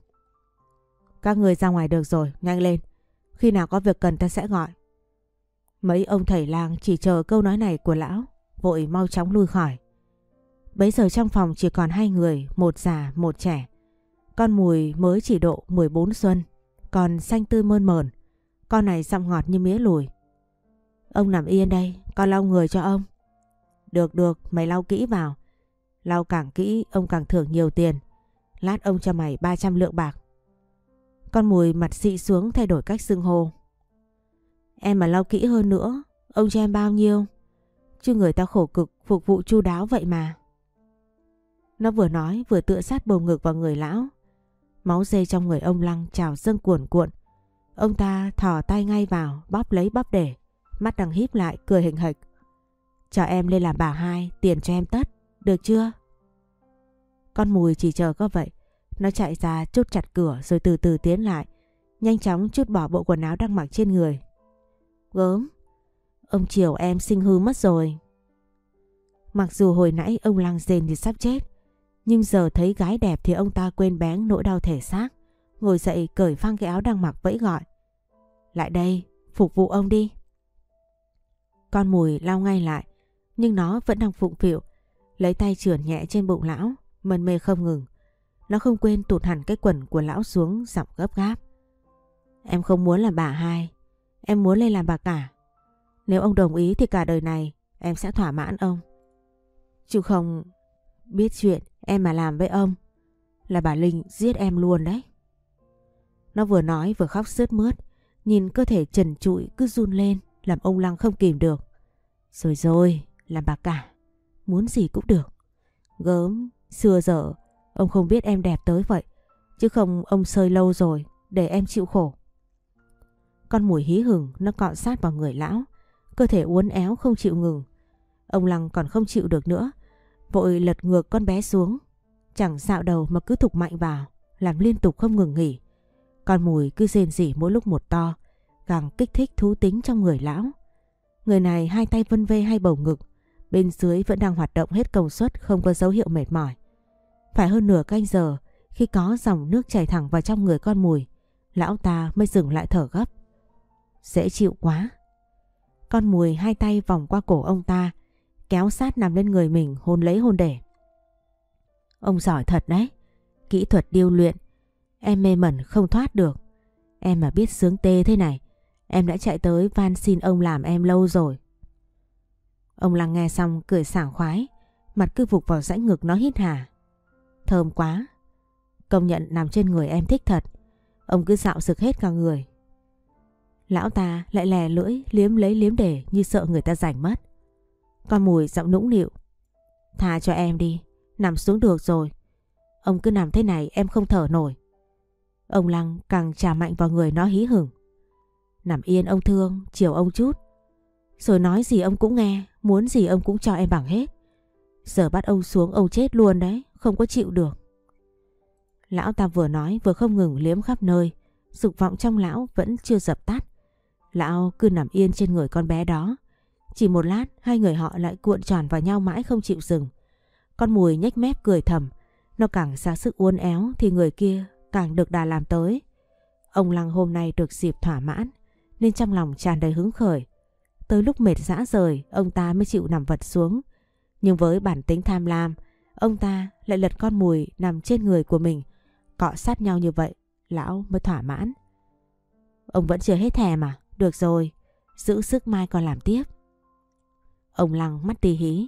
Các người ra ngoài được rồi, nhanh lên. Khi nào có việc cần ta sẽ gọi. Mấy ông thầy lang chỉ chờ câu nói này của lão, vội mau chóng lui khỏi. Bấy giờ trong phòng chỉ còn hai người, một già, một trẻ. Con mùi mới chỉ độ 14 xuân, còn xanh tươi mơn mờn. Con này giọng ngọt như mía lùi. Ông nằm yên đây, con lau người cho ông. Được được, mày lau kỹ vào. Lau càng kỹ, ông càng thưởng nhiều tiền. Lát ông cho mày 300 lượng bạc. Con mùi mặt xị xuống thay đổi cách xưng hô. Em mà lau kỹ hơn nữa, ông cho em bao nhiêu? Chứ người ta khổ cực phục vụ chu đáo vậy mà. Nó vừa nói vừa tựa sát bầu ngực vào người lão. Máu dây trong người ông Lăng trào dâng cuồn cuộn. Ông ta thò tay ngay vào bóp lấy bóp để. Mắt đang híp lại cười hình hịch. Cho em lên làm bà hai, tiền cho em tất. Được chưa? Con mùi chỉ chờ có vậy. Nó chạy ra chốt chặt cửa rồi từ từ tiến lại. Nhanh chóng chút bỏ bộ quần áo đang mặc trên người. Gớm. Ông triều em sinh hư mất rồi. Mặc dù hồi nãy ông Lăng rền thì sắp chết. Nhưng giờ thấy gái đẹp thì ông ta quên bén nỗi đau thể xác. Ngồi dậy cởi phăng cái áo đang mặc vẫy gọi. Lại đây, phục vụ ông đi. Con mùi lao ngay lại. Nhưng nó vẫn đang phụng phịu. Lấy tay trườn nhẹ trên bụng lão. Mân mê không ngừng. Nó không quên tụt hẳn cái quần của lão xuống giọng gấp gáp. Em không muốn làm bà hai. Em muốn lên làm bà cả. Nếu ông đồng ý thì cả đời này em sẽ thỏa mãn ông. Chứ không biết chuyện Em mà làm với ông là bà Linh giết em luôn đấy. Nó vừa nói vừa khóc sướt mướt, nhìn cơ thể trần trụi cứ run lên làm ông Lăng không kìm được. Rồi rồi, làm bà cả, muốn gì cũng được. Gớm, xưa giờ, ông không biết em đẹp tới vậy, chứ không ông sơi lâu rồi để em chịu khổ. Con mùi hí hửng nó cọ sát vào người lão, cơ thể uốn éo không chịu ngừng. Ông Lăng còn không chịu được nữa, Vội lật ngược con bé xuống Chẳng dạo đầu mà cứ thục mạnh vào Làm liên tục không ngừng nghỉ Con mùi cứ rên rỉ mỗi lúc một to Càng kích thích thú tính trong người lão Người này hai tay vân vê hai bầu ngực Bên dưới vẫn đang hoạt động hết công suất Không có dấu hiệu mệt mỏi Phải hơn nửa canh giờ Khi có dòng nước chảy thẳng vào trong người con mùi Lão ta mới dừng lại thở gấp Dễ chịu quá Con mùi hai tay vòng qua cổ ông ta kéo sát nằm lên người mình hôn lấy hôn để. Ông giỏi thật đấy, kỹ thuật điêu luyện, em mê mẩn không thoát được. Em mà biết sướng tê thế này, em đã chạy tới van xin ông làm em lâu rồi. Ông lăng nghe xong cười sảng khoái, mặt cứ vụt vào rãnh ngực nó hít hà. Thơm quá, Công nhận nằm trên người em thích thật. Ông cứ dạo sực hết cả người. Lão ta lại lè lưỡi liếm lấy liếm để như sợ người ta giành mất. Con mùi giọng nũng nịu. Tha cho em đi, nằm xuống được rồi. Ông cứ nằm thế này em không thở nổi. Ông Lăng càng trà mạnh vào người nó hí hửng. Nằm yên ông thương, chiều ông chút. Rồi nói gì ông cũng nghe, muốn gì ông cũng cho em bằng hết. Giờ bắt ông xuống ông chết luôn đấy, không có chịu được. Lão ta vừa nói vừa không ngừng liếm khắp nơi, dục vọng trong lão vẫn chưa dập tắt. Lão cứ nằm yên trên người con bé đó. Chỉ một lát hai người họ lại cuộn tròn vào nhau mãi không chịu dừng. Con mùi nhếch mép cười thầm. Nó càng ra sức uốn éo thì người kia càng được đà làm tới. Ông Lăng hôm nay được dịp thỏa mãn nên trong lòng tràn đầy hứng khởi. Tới lúc mệt dã rời ông ta mới chịu nằm vật xuống. Nhưng với bản tính tham lam ông ta lại lật con mùi nằm trên người của mình cọ sát nhau như vậy lão mới thỏa mãn. Ông vẫn chưa hết thèm mà. Được rồi, giữ sức mai còn làm tiếp. Ông Lăng mắt tì hí.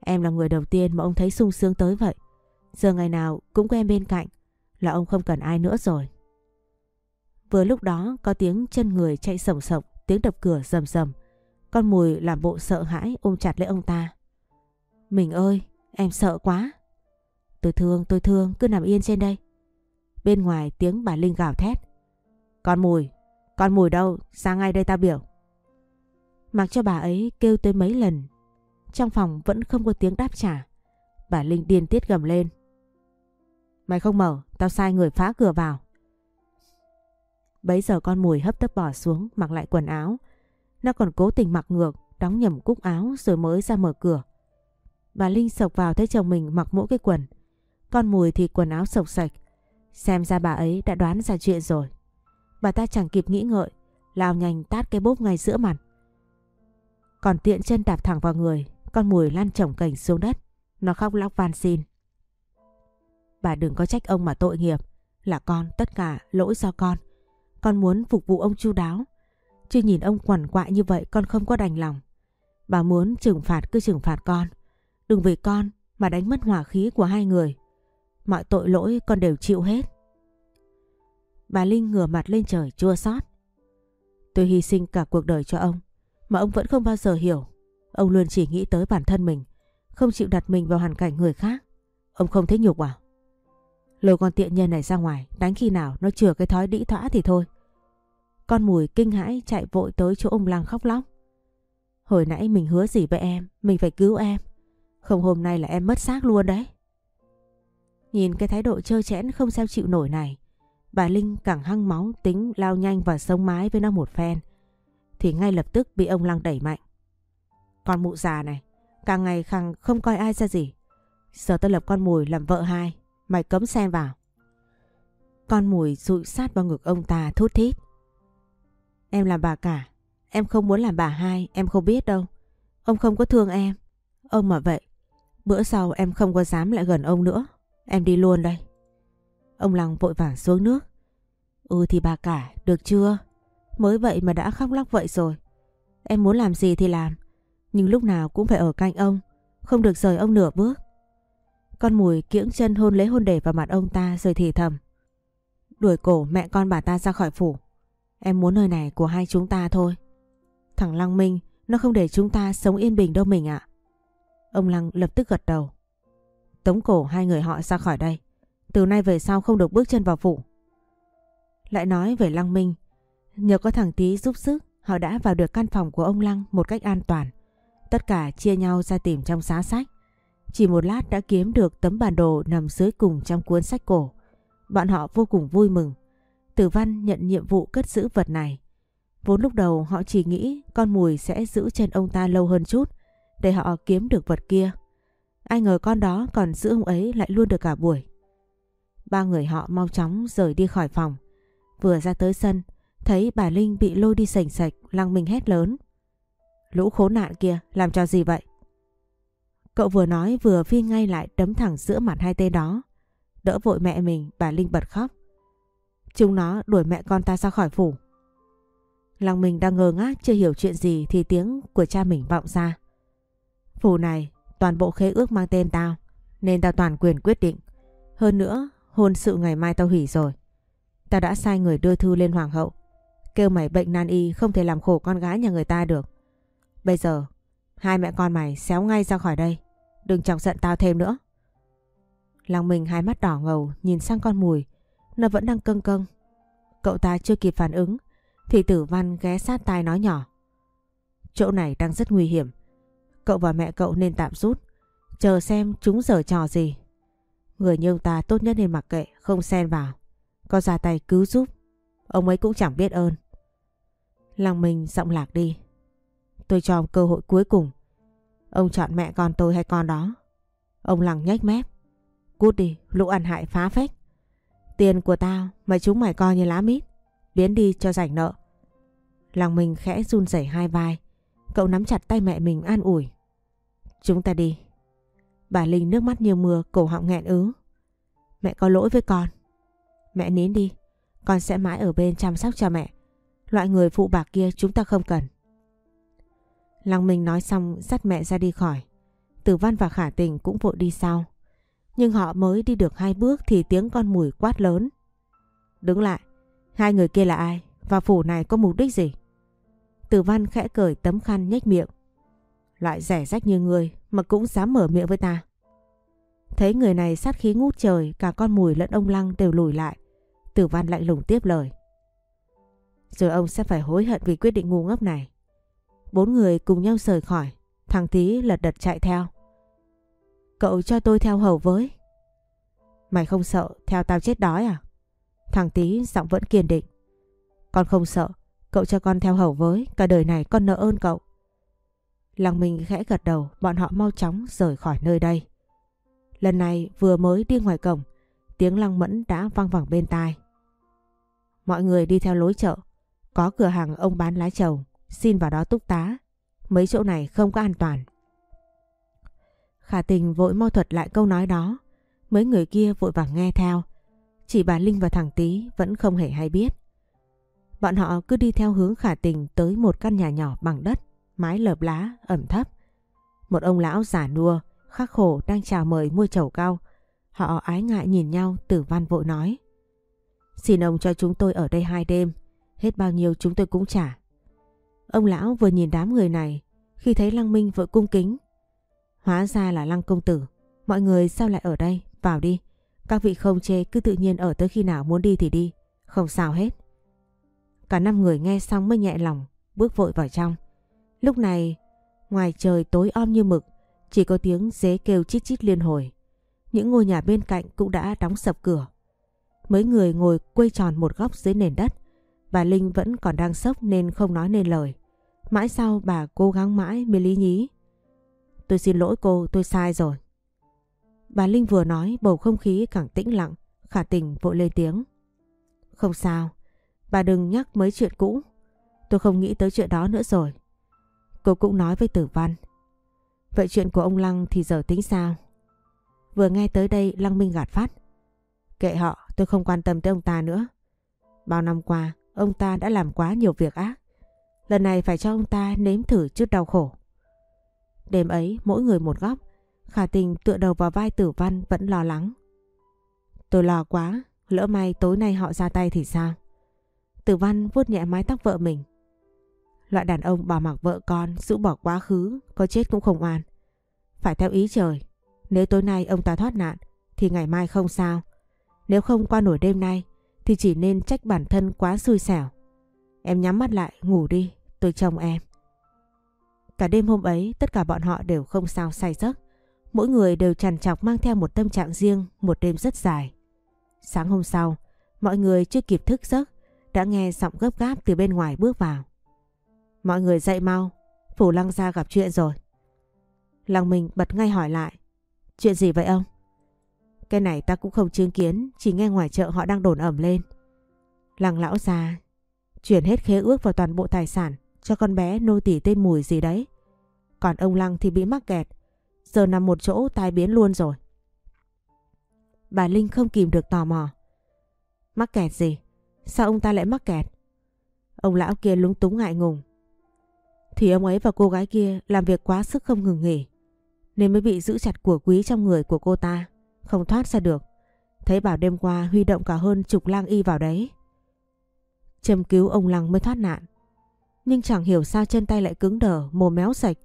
Em là người đầu tiên mà ông thấy sung sướng tới vậy. Giờ ngày nào cũng có em bên cạnh là ông không cần ai nữa rồi. Vừa lúc đó có tiếng chân người chạy sổng sộc, tiếng đập cửa rầm rầm. Con mùi làm bộ sợ hãi ôm chặt lấy ông ta. Mình ơi, em sợ quá. Tôi thương, tôi thương, cứ nằm yên trên đây. Bên ngoài tiếng bà Linh gào thét. Con mùi, con mùi đâu, sang ngay đây ta biểu. Mặc cho bà ấy kêu tới mấy lần, trong phòng vẫn không có tiếng đáp trả. Bà Linh điên tiết gầm lên. Mày không mở, tao sai người phá cửa vào. Bấy giờ con mùi hấp tấp bỏ xuống mặc lại quần áo. Nó còn cố tình mặc ngược, đóng nhầm cúc áo rồi mới ra mở cửa. Bà Linh sộc vào thấy chồng mình mặc mỗi cái quần. Con mùi thì quần áo sộc sạch. Xem ra bà ấy đã đoán ra chuyện rồi. Bà ta chẳng kịp nghĩ ngợi, lao nhanh tát cái bốp ngay giữa mặt. Còn tiện chân đạp thẳng vào người, con mùi lăn chồng cảnh xuống đất. Nó khóc lóc van xin. Bà đừng có trách ông mà tội nghiệp. Là con, tất cả lỗi do con. Con muốn phục vụ ông chu đáo. Chứ nhìn ông quằn quại như vậy con không có đành lòng. Bà muốn trừng phạt cứ trừng phạt con. Đừng vì con mà đánh mất hỏa khí của hai người. Mọi tội lỗi con đều chịu hết. Bà Linh ngửa mặt lên trời chua xót. Tôi hy sinh cả cuộc đời cho ông, mà ông vẫn không bao giờ hiểu. Ông luôn chỉ nghĩ tới bản thân mình, không chịu đặt mình vào hoàn cảnh người khác. Ông không thấy nhục à? Lôi con tiện nhân này ra ngoài, đánh khi nào nó chừa cái thói đĩ thỏa thì thôi. Con mùi kinh hãi chạy vội tới chỗ ông Lăng khóc lóc. Hồi nãy mình hứa gì với em, mình phải cứu em. Không hôm nay là em mất xác luôn đấy. Nhìn cái thái độ trơ chẽn không sao chịu nổi này, Bà Linh càng hăng máu tính lao nhanh vào sống mái với nó một phen. Thì ngay lập tức bị ông Lăng đẩy mạnh. Con mụ già này, càng ngày càng không coi ai ra gì. Giờ tôi lập con mùi làm vợ hai, mày cấm xen vào. Con mùi rụi sát vào ngực ông ta thút thít. Em làm bà cả, em không muốn làm bà hai, em không biết đâu. Ông không có thương em. Ông mà vậy, bữa sau em không có dám lại gần ông nữa. Em đi luôn đây. Ông Lăng vội vàng xuống nước. Ừ thì bà cả, được chưa? Mới vậy mà đã khóc lóc vậy rồi. Em muốn làm gì thì làm. Nhưng lúc nào cũng phải ở cạnh ông. Không được rời ông nửa bước. Con mùi kiễng chân hôn lấy hôn để vào mặt ông ta rồi thì thầm. Đuổi cổ mẹ con bà ta ra khỏi phủ. Em muốn nơi này của hai chúng ta thôi. Thằng Lăng Minh nó không để chúng ta sống yên bình đâu mình ạ. Ông Lăng lập tức gật đầu. Tống cổ hai người họ ra khỏi đây. Từ nay về sau không được bước chân vào phủ. Lại nói về Lăng Minh. Nhờ có thằng Tý giúp sức, họ đã vào được căn phòng của ông Lăng một cách an toàn. Tất cả chia nhau ra tìm trong giá sách. Chỉ một lát đã kiếm được tấm bản đồ nằm dưới cùng trong cuốn sách cổ. Bọn họ vô cùng vui mừng. Tử Văn nhận nhiệm vụ cất giữ vật này. Vốn lúc đầu họ chỉ nghĩ con mùi sẽ giữ chân ông ta lâu hơn chút để họ kiếm được vật kia. Ai ngờ con đó còn giữ ông ấy lại luôn được cả buổi. Ba người họ mau chóng rời đi khỏi phòng. Vừa ra tới sân, thấy bà Linh bị lôi đi sành sạch, lăng mình hét lớn. Lũ khốn nạn kia, làm cho gì vậy? Cậu vừa nói vừa phi ngay lại đấm thẳng giữa mặt hai tên đó. Đỡ vội mẹ mình, bà Linh bật khóc. Chúng nó đuổi mẹ con ta ra khỏi phủ. Lòng mình đang ngơ ngác chưa hiểu chuyện gì thì tiếng của cha mình vọng ra. Phủ này, toàn bộ khế ước mang tên tao, nên tao toàn quyền quyết định. Hơn nữa, hôn sự ngày mai tao hủy rồi. Tao đã sai người đưa thư lên hoàng hậu. Kêu mày bệnh nan y không thể làm khổ con gái nhà người ta được. Bây giờ, hai mẹ con mày xéo ngay ra khỏi đây. Đừng chọc giận tao thêm nữa. Lòng mình hai mắt đỏ ngầu nhìn sang con mùi. Nó vẫn đang cưng cưng. Cậu ta chưa kịp phản ứng thì tử văn ghé sát tai nói nhỏ. Chỗ này đang rất nguy hiểm. Cậu và mẹ cậu nên tạm rút. Chờ xem chúng giở trò gì. Người như ta tốt nhất nên mặc kệ, không xen vào. Có ra tay cứu giúp. Ông ấy cũng chẳng biết ơn. Lòng mình giọng lạc đi. Tôi cho ông cơ hội cuối cùng. Ông chọn mẹ con tôi hay con đó. Ông lằng nhếch mép. Cút đi, lũ ăn hại phá phách. Tiền của tao mà chúng mày coi như lá mít. Biến đi cho rảnh nợ. Lòng mình khẽ run rẩy hai vai. Cậu nắm chặt tay mẹ mình an ủi. Chúng ta đi. Bà Linh nước mắt như mưa, cổ họng nghẹn ứ. Mẹ có lỗi với con. Mẹ nín đi, con sẽ mãi ở bên chăm sóc cho mẹ. Loại người phụ bạc kia chúng ta không cần. Lăng Minh nói xong dắt mẹ ra đi khỏi. Tử Văn và Khả Tình cũng vội đi sau. Nhưng họ mới đi được hai bước thì tiếng con mùi quát lớn. Đứng lại, hai người kia là ai? Và phủ này có mục đích gì? Tử Văn khẽ cởi tấm khăn nhếch miệng. Loại rẻ rách như người mà cũng dám mở miệng với ta. Thấy người này sát khí ngút trời, cả con mùi lẫn ông Lăng đều lùi lại. Tử Văn lạnh lùng tiếp lời. Rồi ông sẽ phải hối hận vì quyết định ngu ngốc này. Bốn người cùng nhau rời khỏi, thằng Tí lật đật chạy theo. Cậu cho tôi theo hầu với. Mày không sợ theo tao chết đói à? Thằng Tí giọng vẫn kiên định. Con không sợ, cậu cho con theo hầu với, cả đời này con nợ ơn cậu. Lăng Minh khẽ gật đầu, bọn họ mau chóng rời khỏi nơi đây. Lần này vừa mới đi ngoài cổng, tiếng Lăng Mẫn đã vang vẳng bên tai. Mọi người đi theo lối chợ, có cửa hàng ông bán lá trầu, xin vào đó túc tá. Mấy chỗ này không có an toàn. Khả tình vội mau thuật lại câu nói đó. Mấy người kia vội vàng nghe theo. Chỉ bà Linh và thằng Tý vẫn không hề hay biết. Bọn họ cứ đi theo hướng khả tình tới một căn nhà nhỏ bằng đất, mái lợp lá, ẩm thấp. Một ông lão giả nua, khắc khổ đang chào mời mua chầu cao. Họ ái ngại nhìn nhau tử văn vội nói. Xin ông cho chúng tôi ở đây hai đêm, hết bao nhiêu chúng tôi cũng trả. Ông lão vừa nhìn đám người này, khi thấy Lăng Minh vội cung kính. Hóa ra là Lăng công tử, mọi người sao lại ở đây, vào đi. Các vị không chê cứ tự nhiên ở tới khi nào muốn đi thì đi, không sao hết. Cả năm người nghe xong mới nhẹ lòng, bước vội vào trong. Lúc này, ngoài trời tối om như mực, chỉ có tiếng dế kêu chít chít liên hồi. Những ngôi nhà bên cạnh cũng đã đóng sập cửa. Mấy người ngồi quây tròn một góc dưới nền đất. Bà Linh vẫn còn đang sốc nên không nói nên lời. Mãi sau bà cố gắng mãi mới lý nhí. Tôi xin lỗi cô, tôi sai rồi. Bà Linh vừa nói bầu không khí càng tĩnh lặng, khả tình vội lên tiếng. Không sao, bà đừng nhắc mấy chuyện cũ. Tôi không nghĩ tới chuyện đó nữa rồi. Cô cũng nói với tử văn. Vậy chuyện của ông Lăng thì giờ tính sao? Vừa nghe tới đây Lăng Minh gạt phát. Kệ họ, tôi không quan tâm tới ông ta nữa. Bao năm qua, ông ta đã làm quá nhiều việc ác. Lần này phải cho ông ta nếm thử chút đau khổ. Đêm ấy, mỗi người một góc, Khả tình tựa đầu vào vai tử văn vẫn lo lắng. Tôi lo quá, lỡ may tối nay họ ra tay thì sao? Tử văn vuốt nhẹ mái tóc vợ mình. Loại đàn ông bỏ mặc vợ con, rũ bỏ quá khứ, có chết cũng không oan. Phải theo ý trời, nếu tối nay ông ta thoát nạn, thì ngày mai không sao. Nếu không qua nổi đêm nay, thì chỉ nên trách bản thân quá xui xẻo. Em nhắm mắt lại, ngủ đi, tôi trông em. Cả đêm hôm ấy, tất cả bọn họ đều không sao say giấc. Mỗi người đều trằn trọc mang theo một tâm trạng riêng, một đêm rất dài. Sáng hôm sau, mọi người chưa kịp thức giấc, đã nghe giọng gấp gáp từ bên ngoài bước vào. Mọi người dậy mau, Phủ Lăng gia gặp chuyện rồi. Lăng mình bật ngay hỏi lại. Chuyện gì vậy ông? Cái này ta cũng không chứng kiến, chỉ nghe ngoài chợ họ đang đồn ẩm lên. Lăng lão già chuyển hết khế ước vào toàn bộ tài sản cho con bé nô tỳ tên Mùi gì đấy. Còn ông Lăng thì bị mắc kẹt, giờ nằm một chỗ tai biến luôn rồi. Bà Linh không kìm được tò mò. Mắc kẹt gì? Sao ông ta lại mắc kẹt? Ông lão kia lúng túng ngại ngùng. Thì ông ấy và cô gái kia làm việc quá sức không ngừng nghỉ. Nên mới bị giữ chặt của quý trong người của cô ta. Không thoát ra được. Thấy bảo đêm qua huy động cả hơn chục lang y vào đấy. Châm cứu ông Lăng mới thoát nạn. Nhưng chẳng hiểu sao chân tay lại cứng đờ, mồm méo sạch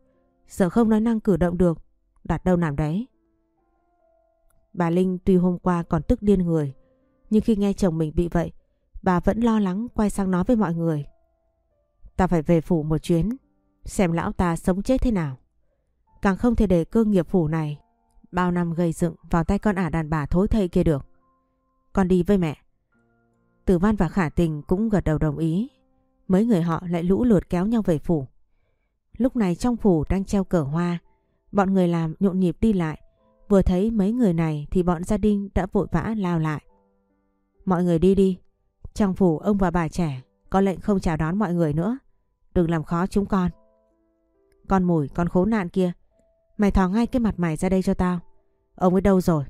sợ không nói năng cử động được. Đặt đâu nằm đấy. Bà Linh tuy hôm qua còn tức điên người. Nhưng khi nghe chồng mình bị vậy, bà vẫn lo lắng quay sang nói với mọi người. Ta phải về phủ một chuyến, xem lão ta sống chết thế nào. Càng không thể để cơ nghiệp phủ này bao năm gây dựng vào tay con ả đàn bà thối thây kia được. Con đi với mẹ. Tử Văn và Khả Tình cũng gật đầu đồng ý. Mấy người họ lại lũ lượt kéo nhau về phủ. Lúc này trong phủ đang treo cờ hoa. Bọn người làm nhộn nhịp đi lại. Vừa thấy mấy người này thì bọn gia đình đã vội vã lao lại. Mọi người đi đi. Trong phủ ông và bà trẻ có lệnh không chào đón mọi người nữa. Đừng làm khó chúng con. Con mùi, con khốn nạn kia. Mày thò ngay cái mặt mày ra đây cho tao. Ông ấy đâu rồi?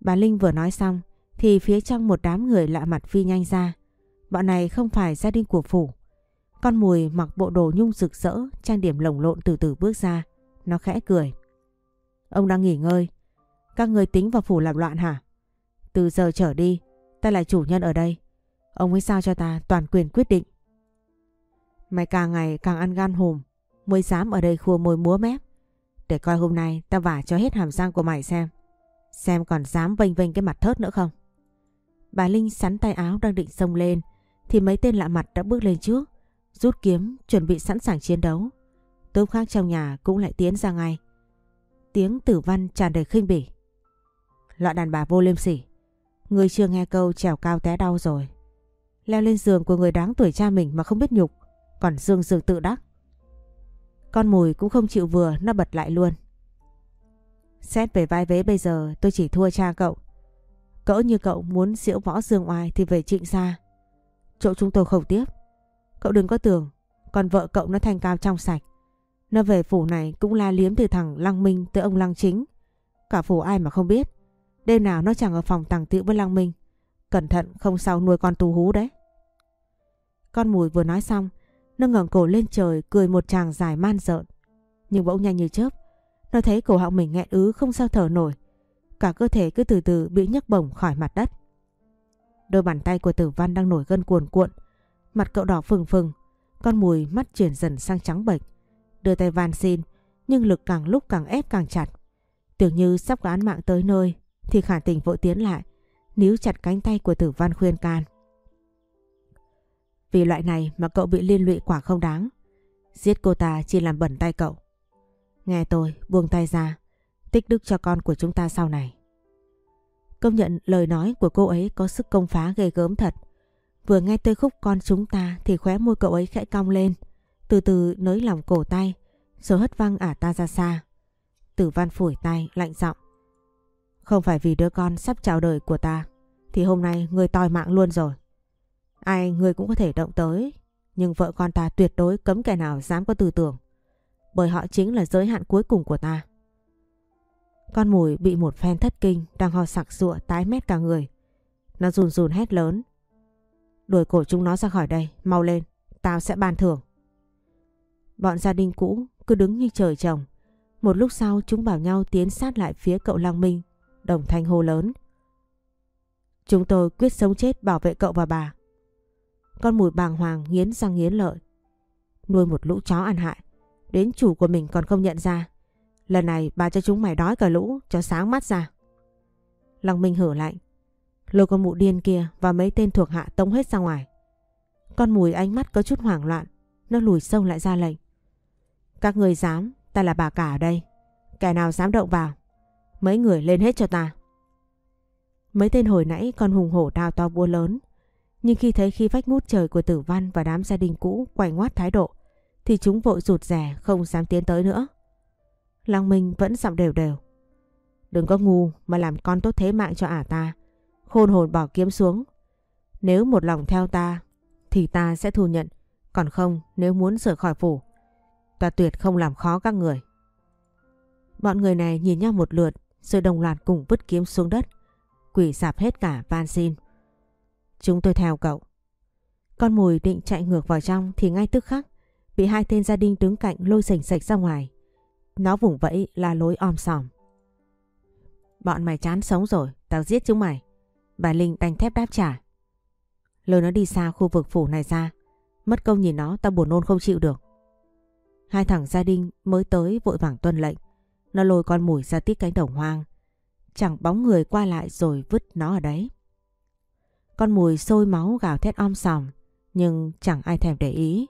Bà Linh vừa nói xong thì phía trong một đám người lạ mặt phi nhanh ra. Bọn này không phải gia đình của phủ. Con mùi mặc bộ đồ nhung rực rỡ, trang điểm lồng lộn từ từ bước ra. Nó khẽ cười. Ông đang nghỉ ngơi. Các người tính vào phủ làm loạn hả? Từ giờ trở đi, ta là chủ nhân ở đây. Ông ấy sao cho ta toàn quyền quyết định. Mày càng ngày càng ăn gan hùm, mới dám ở đây khua môi múa mép. Để coi hôm nay ta vả cho hết hàm răng của mày xem. Xem còn dám vênh vênh cái mặt thớt nữa không? Bà Linh sắn tay áo đang định xông lên thì mấy tên lạ mặt đã bước lên trước, rút kiếm, chuẩn bị sẵn sàng chiến đấu. Tốp khác trong nhà cũng lại tiến ra ngay. Tiếng tử văn tràn đầy khinh bỉ. Loại đàn bà vô liêm sỉ. Người chưa nghe câu trèo cao té đau rồi. Leo lên giường của người đáng tuổi cha mình mà không biết nhục. Còn dương dương tự đắc. Con mùi cũng không chịu vừa, nó bật lại luôn. Xét về vai vế bây giờ, tôi chỉ thua cha cậu. Cỡ như cậu muốn diễu võ dương oai thì về trịnh xa. Chỗ chúng tôi không tiếp. Cậu đừng có tưởng, còn vợ cậu nó thanh cao trong sạch. Nó về phủ này cũng la liếm từ thằng Lăng Minh tới ông Lăng Chính. Cả phủ ai mà không biết. Đêm nào nó chẳng ở phòng tàng tiệu với Lăng Minh. Cẩn thận không sao nuôi con tù hú đấy. Con mùi vừa nói xong, nó ngẩng cổ lên trời cười một chàng dài man rợn. Nhưng bỗng nhanh như chớp, nó thấy cổ họng mình nghẹn ứ không sao thở nổi. Cả cơ thể cứ từ từ bị nhấc bổng khỏi mặt đất. Đôi bàn tay của tử văn đang nổi gân cuồn cuộn. Mặt cậu đỏ phừng phừng. Con mùi mắt chuyển dần sang trắng bệch. Đưa tay van xin. Nhưng lực càng lúc càng ép càng chặt. Tưởng như sắp có án mạng tới nơi. Thì khả tình vội tiến lại. Níu chặt cánh tay của tử văn khuyên can. Vì loại này mà cậu bị liên lụy quả không đáng. Giết cô ta chỉ làm bẩn tay cậu. Nghe tôi, buông tay ra. Tích đức cho con của chúng ta sau này. Công nhận lời nói của cô ấy có sức công phá ghê gớm thật. Vừa nghe tới khúc con chúng ta thì khóe môi cậu ấy khẽ cong lên. Từ từ nới lòng cổ tay, rồi hất văng ả ta ra xa. Tử văn phủi tay, lạnh giọng. Không phải vì đứa con sắp chào đời của ta, thì hôm nay người toi mạng luôn rồi. Ai người cũng có thể động tới, nhưng vợ con ta tuyệt đối cấm kẻ nào dám có tư tưởng. Bởi họ chính là giới hạn cuối cùng của ta. Con mùi bị một phen thất kinh đang ho sặc sụa tái mét cả người. Nó run run hét lớn. Đuổi cổ chúng nó ra khỏi đây, mau lên, tao sẽ ban thưởng. Bọn gia đình cũ cứ đứng như trời trồng. Một lúc sau chúng bảo nhau tiến sát lại phía cậu Lăng Minh, đồng thanh hô lớn. Chúng tôi quyết sống chết bảo vệ cậu và bà. Con mùi bàng hoàng nghiến răng nghiến lợi. Nuôi một lũ chó ăn hại, đến chủ của mình còn không nhận ra. Lần này bà cho chúng mày đói cả lũ cho sáng mắt ra. Lăng Minh hử lạnh. Lôi con mụ điên kia và mấy tên thuộc hạ tống hết ra ngoài. Con mùi ánh mắt có chút hoảng loạn. Nó lùi sâu lại ra lệnh. Các người dám, ta là bà cả ở đây. Kẻ nào dám động vào. Mấy người lên hết cho ta. Mấy tên hồi nãy còn hùng hổ đào to búa lớn. Nhưng khi thấy khi vách ngút trời của tử văn và đám gia đình cũ quay ngoát thái độ thì chúng vội rụt rè không dám tiến tới nữa. Lăng Minh vẫn giọng đều đều. Đừng có ngu mà làm con tốt thế mạng cho ả ta. Khôn hồn bỏ kiếm xuống. Nếu một lòng theo ta thì ta sẽ thu nhận. Còn không nếu muốn rời khỏi phủ ta tuyệt không làm khó các người. Bọn người này nhìn nhau một lượt rồi đồng loạt cùng vứt kiếm xuống đất. Quỷ sạp hết cả van xin. Chúng tôi theo cậu. Con mùi định chạy ngược vào trong thì ngay tức khắc bị hai tên gia đình đứng cạnh lôi sành sạch ra ngoài. Nó vùng vẫy là lối om sòm. Bọn mày chán sống rồi, Tao giết chúng mày. Bà Linh đành thép đáp trả. Lôi nó đi xa khu vực phủ này ra. Mất công nhìn nó tao buồn nôn không chịu được. Hai thằng gia đình mới tới vội vàng tuân lệnh. Nó lôi con mùi ra tít cánh đồng hoang. Chẳng bóng người qua lại rồi vứt nó ở đấy. Con mùi sôi máu gào thét om sòm. Nhưng chẳng ai thèm để ý.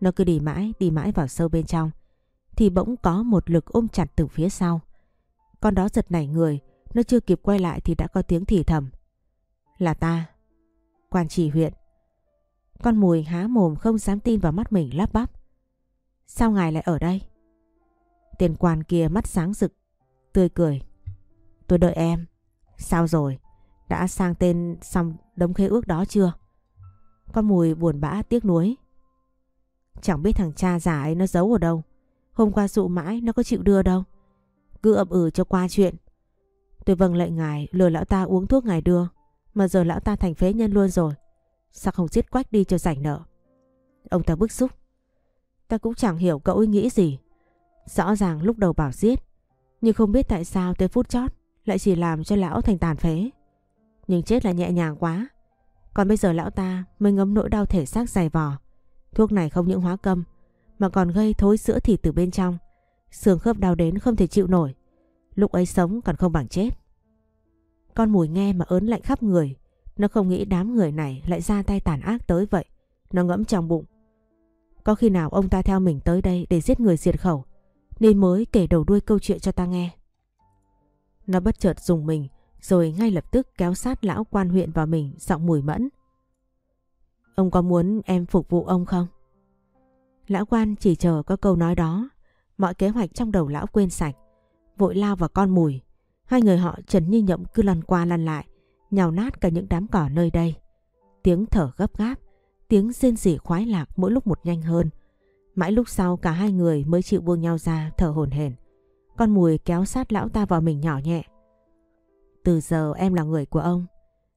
Nó cứ đi mãi, đi mãi vào sâu bên trong. Thì bỗng có một lực ôm chặt từ phía sau. Con đó giật nảy người. Nó chưa kịp quay lại thì đã có tiếng thì thầm. Là ta. Quan chỉ huyện. Con mùi há mồm không dám tin vào mắt mình lắp bắp. Sao ngài lại ở đây? Tiền quan kia mắt sáng rực, tươi cười. Tôi đợi em. Sao rồi? Đã sang tên xong đống khế ước đó chưa? Con mùi buồn bã tiếc nuối. Chẳng biết thằng cha già ấy nó giấu ở đâu. Hôm qua dụ mãi nó có chịu đưa đâu. Cứ ậm ừ cho qua chuyện. Tôi vâng lệnh ngài lừa lão ta uống thuốc ngài đưa. Mà giờ lão ta thành phế nhân luôn rồi. Sao không giết quách đi cho rảnh nợ? Ông ta bức xúc. Ta cũng chẳng hiểu cậu ấy nghĩ gì. Rõ ràng lúc đầu bảo giết. Nhưng không biết tại sao tới phút chót lại chỉ làm cho lão thành tàn phế. Nhưng chết là nhẹ nhàng quá. Còn bây giờ lão ta mới ngấm nỗi đau thể xác dày vò. Thuốc này không những hóa câm, mà còn gây thối sữa thịt từ bên trong. Xương khớp đau đến không thể chịu nổi. Lúc ấy sống còn không bằng chết. Con mùi nghe mà ớn lạnh khắp người. Nó không nghĩ đám người này lại ra tay tàn ác tới vậy. Nó ngẫm trong bụng. Có khi nào ông ta theo mình tới đây để giết người diệt khẩu nên mới kể đầu đuôi câu chuyện cho ta nghe. Nó bất chợt dùng mình rồi ngay lập tức kéo sát lão quan huyện vào mình giọng mùi mẫn. Ông có muốn em phục vụ ông không? Lão quan chỉ chờ có câu nói đó, mọi kế hoạch trong đầu lão quên sạch, vội lao vào con mùi. Hai người họ trần như nhộng cứ lăn qua lăn lại, nhào nát cả những đám cỏ nơi đây. Tiếng thở gấp gáp, tiếng rên rỉ khoái lạc mỗi lúc một nhanh hơn. Mãi lúc sau cả hai người mới chịu buông nhau ra thở hổn hển. Con mùi kéo sát lão ta vào mình nhỏ nhẹ. Từ giờ em là người của ông.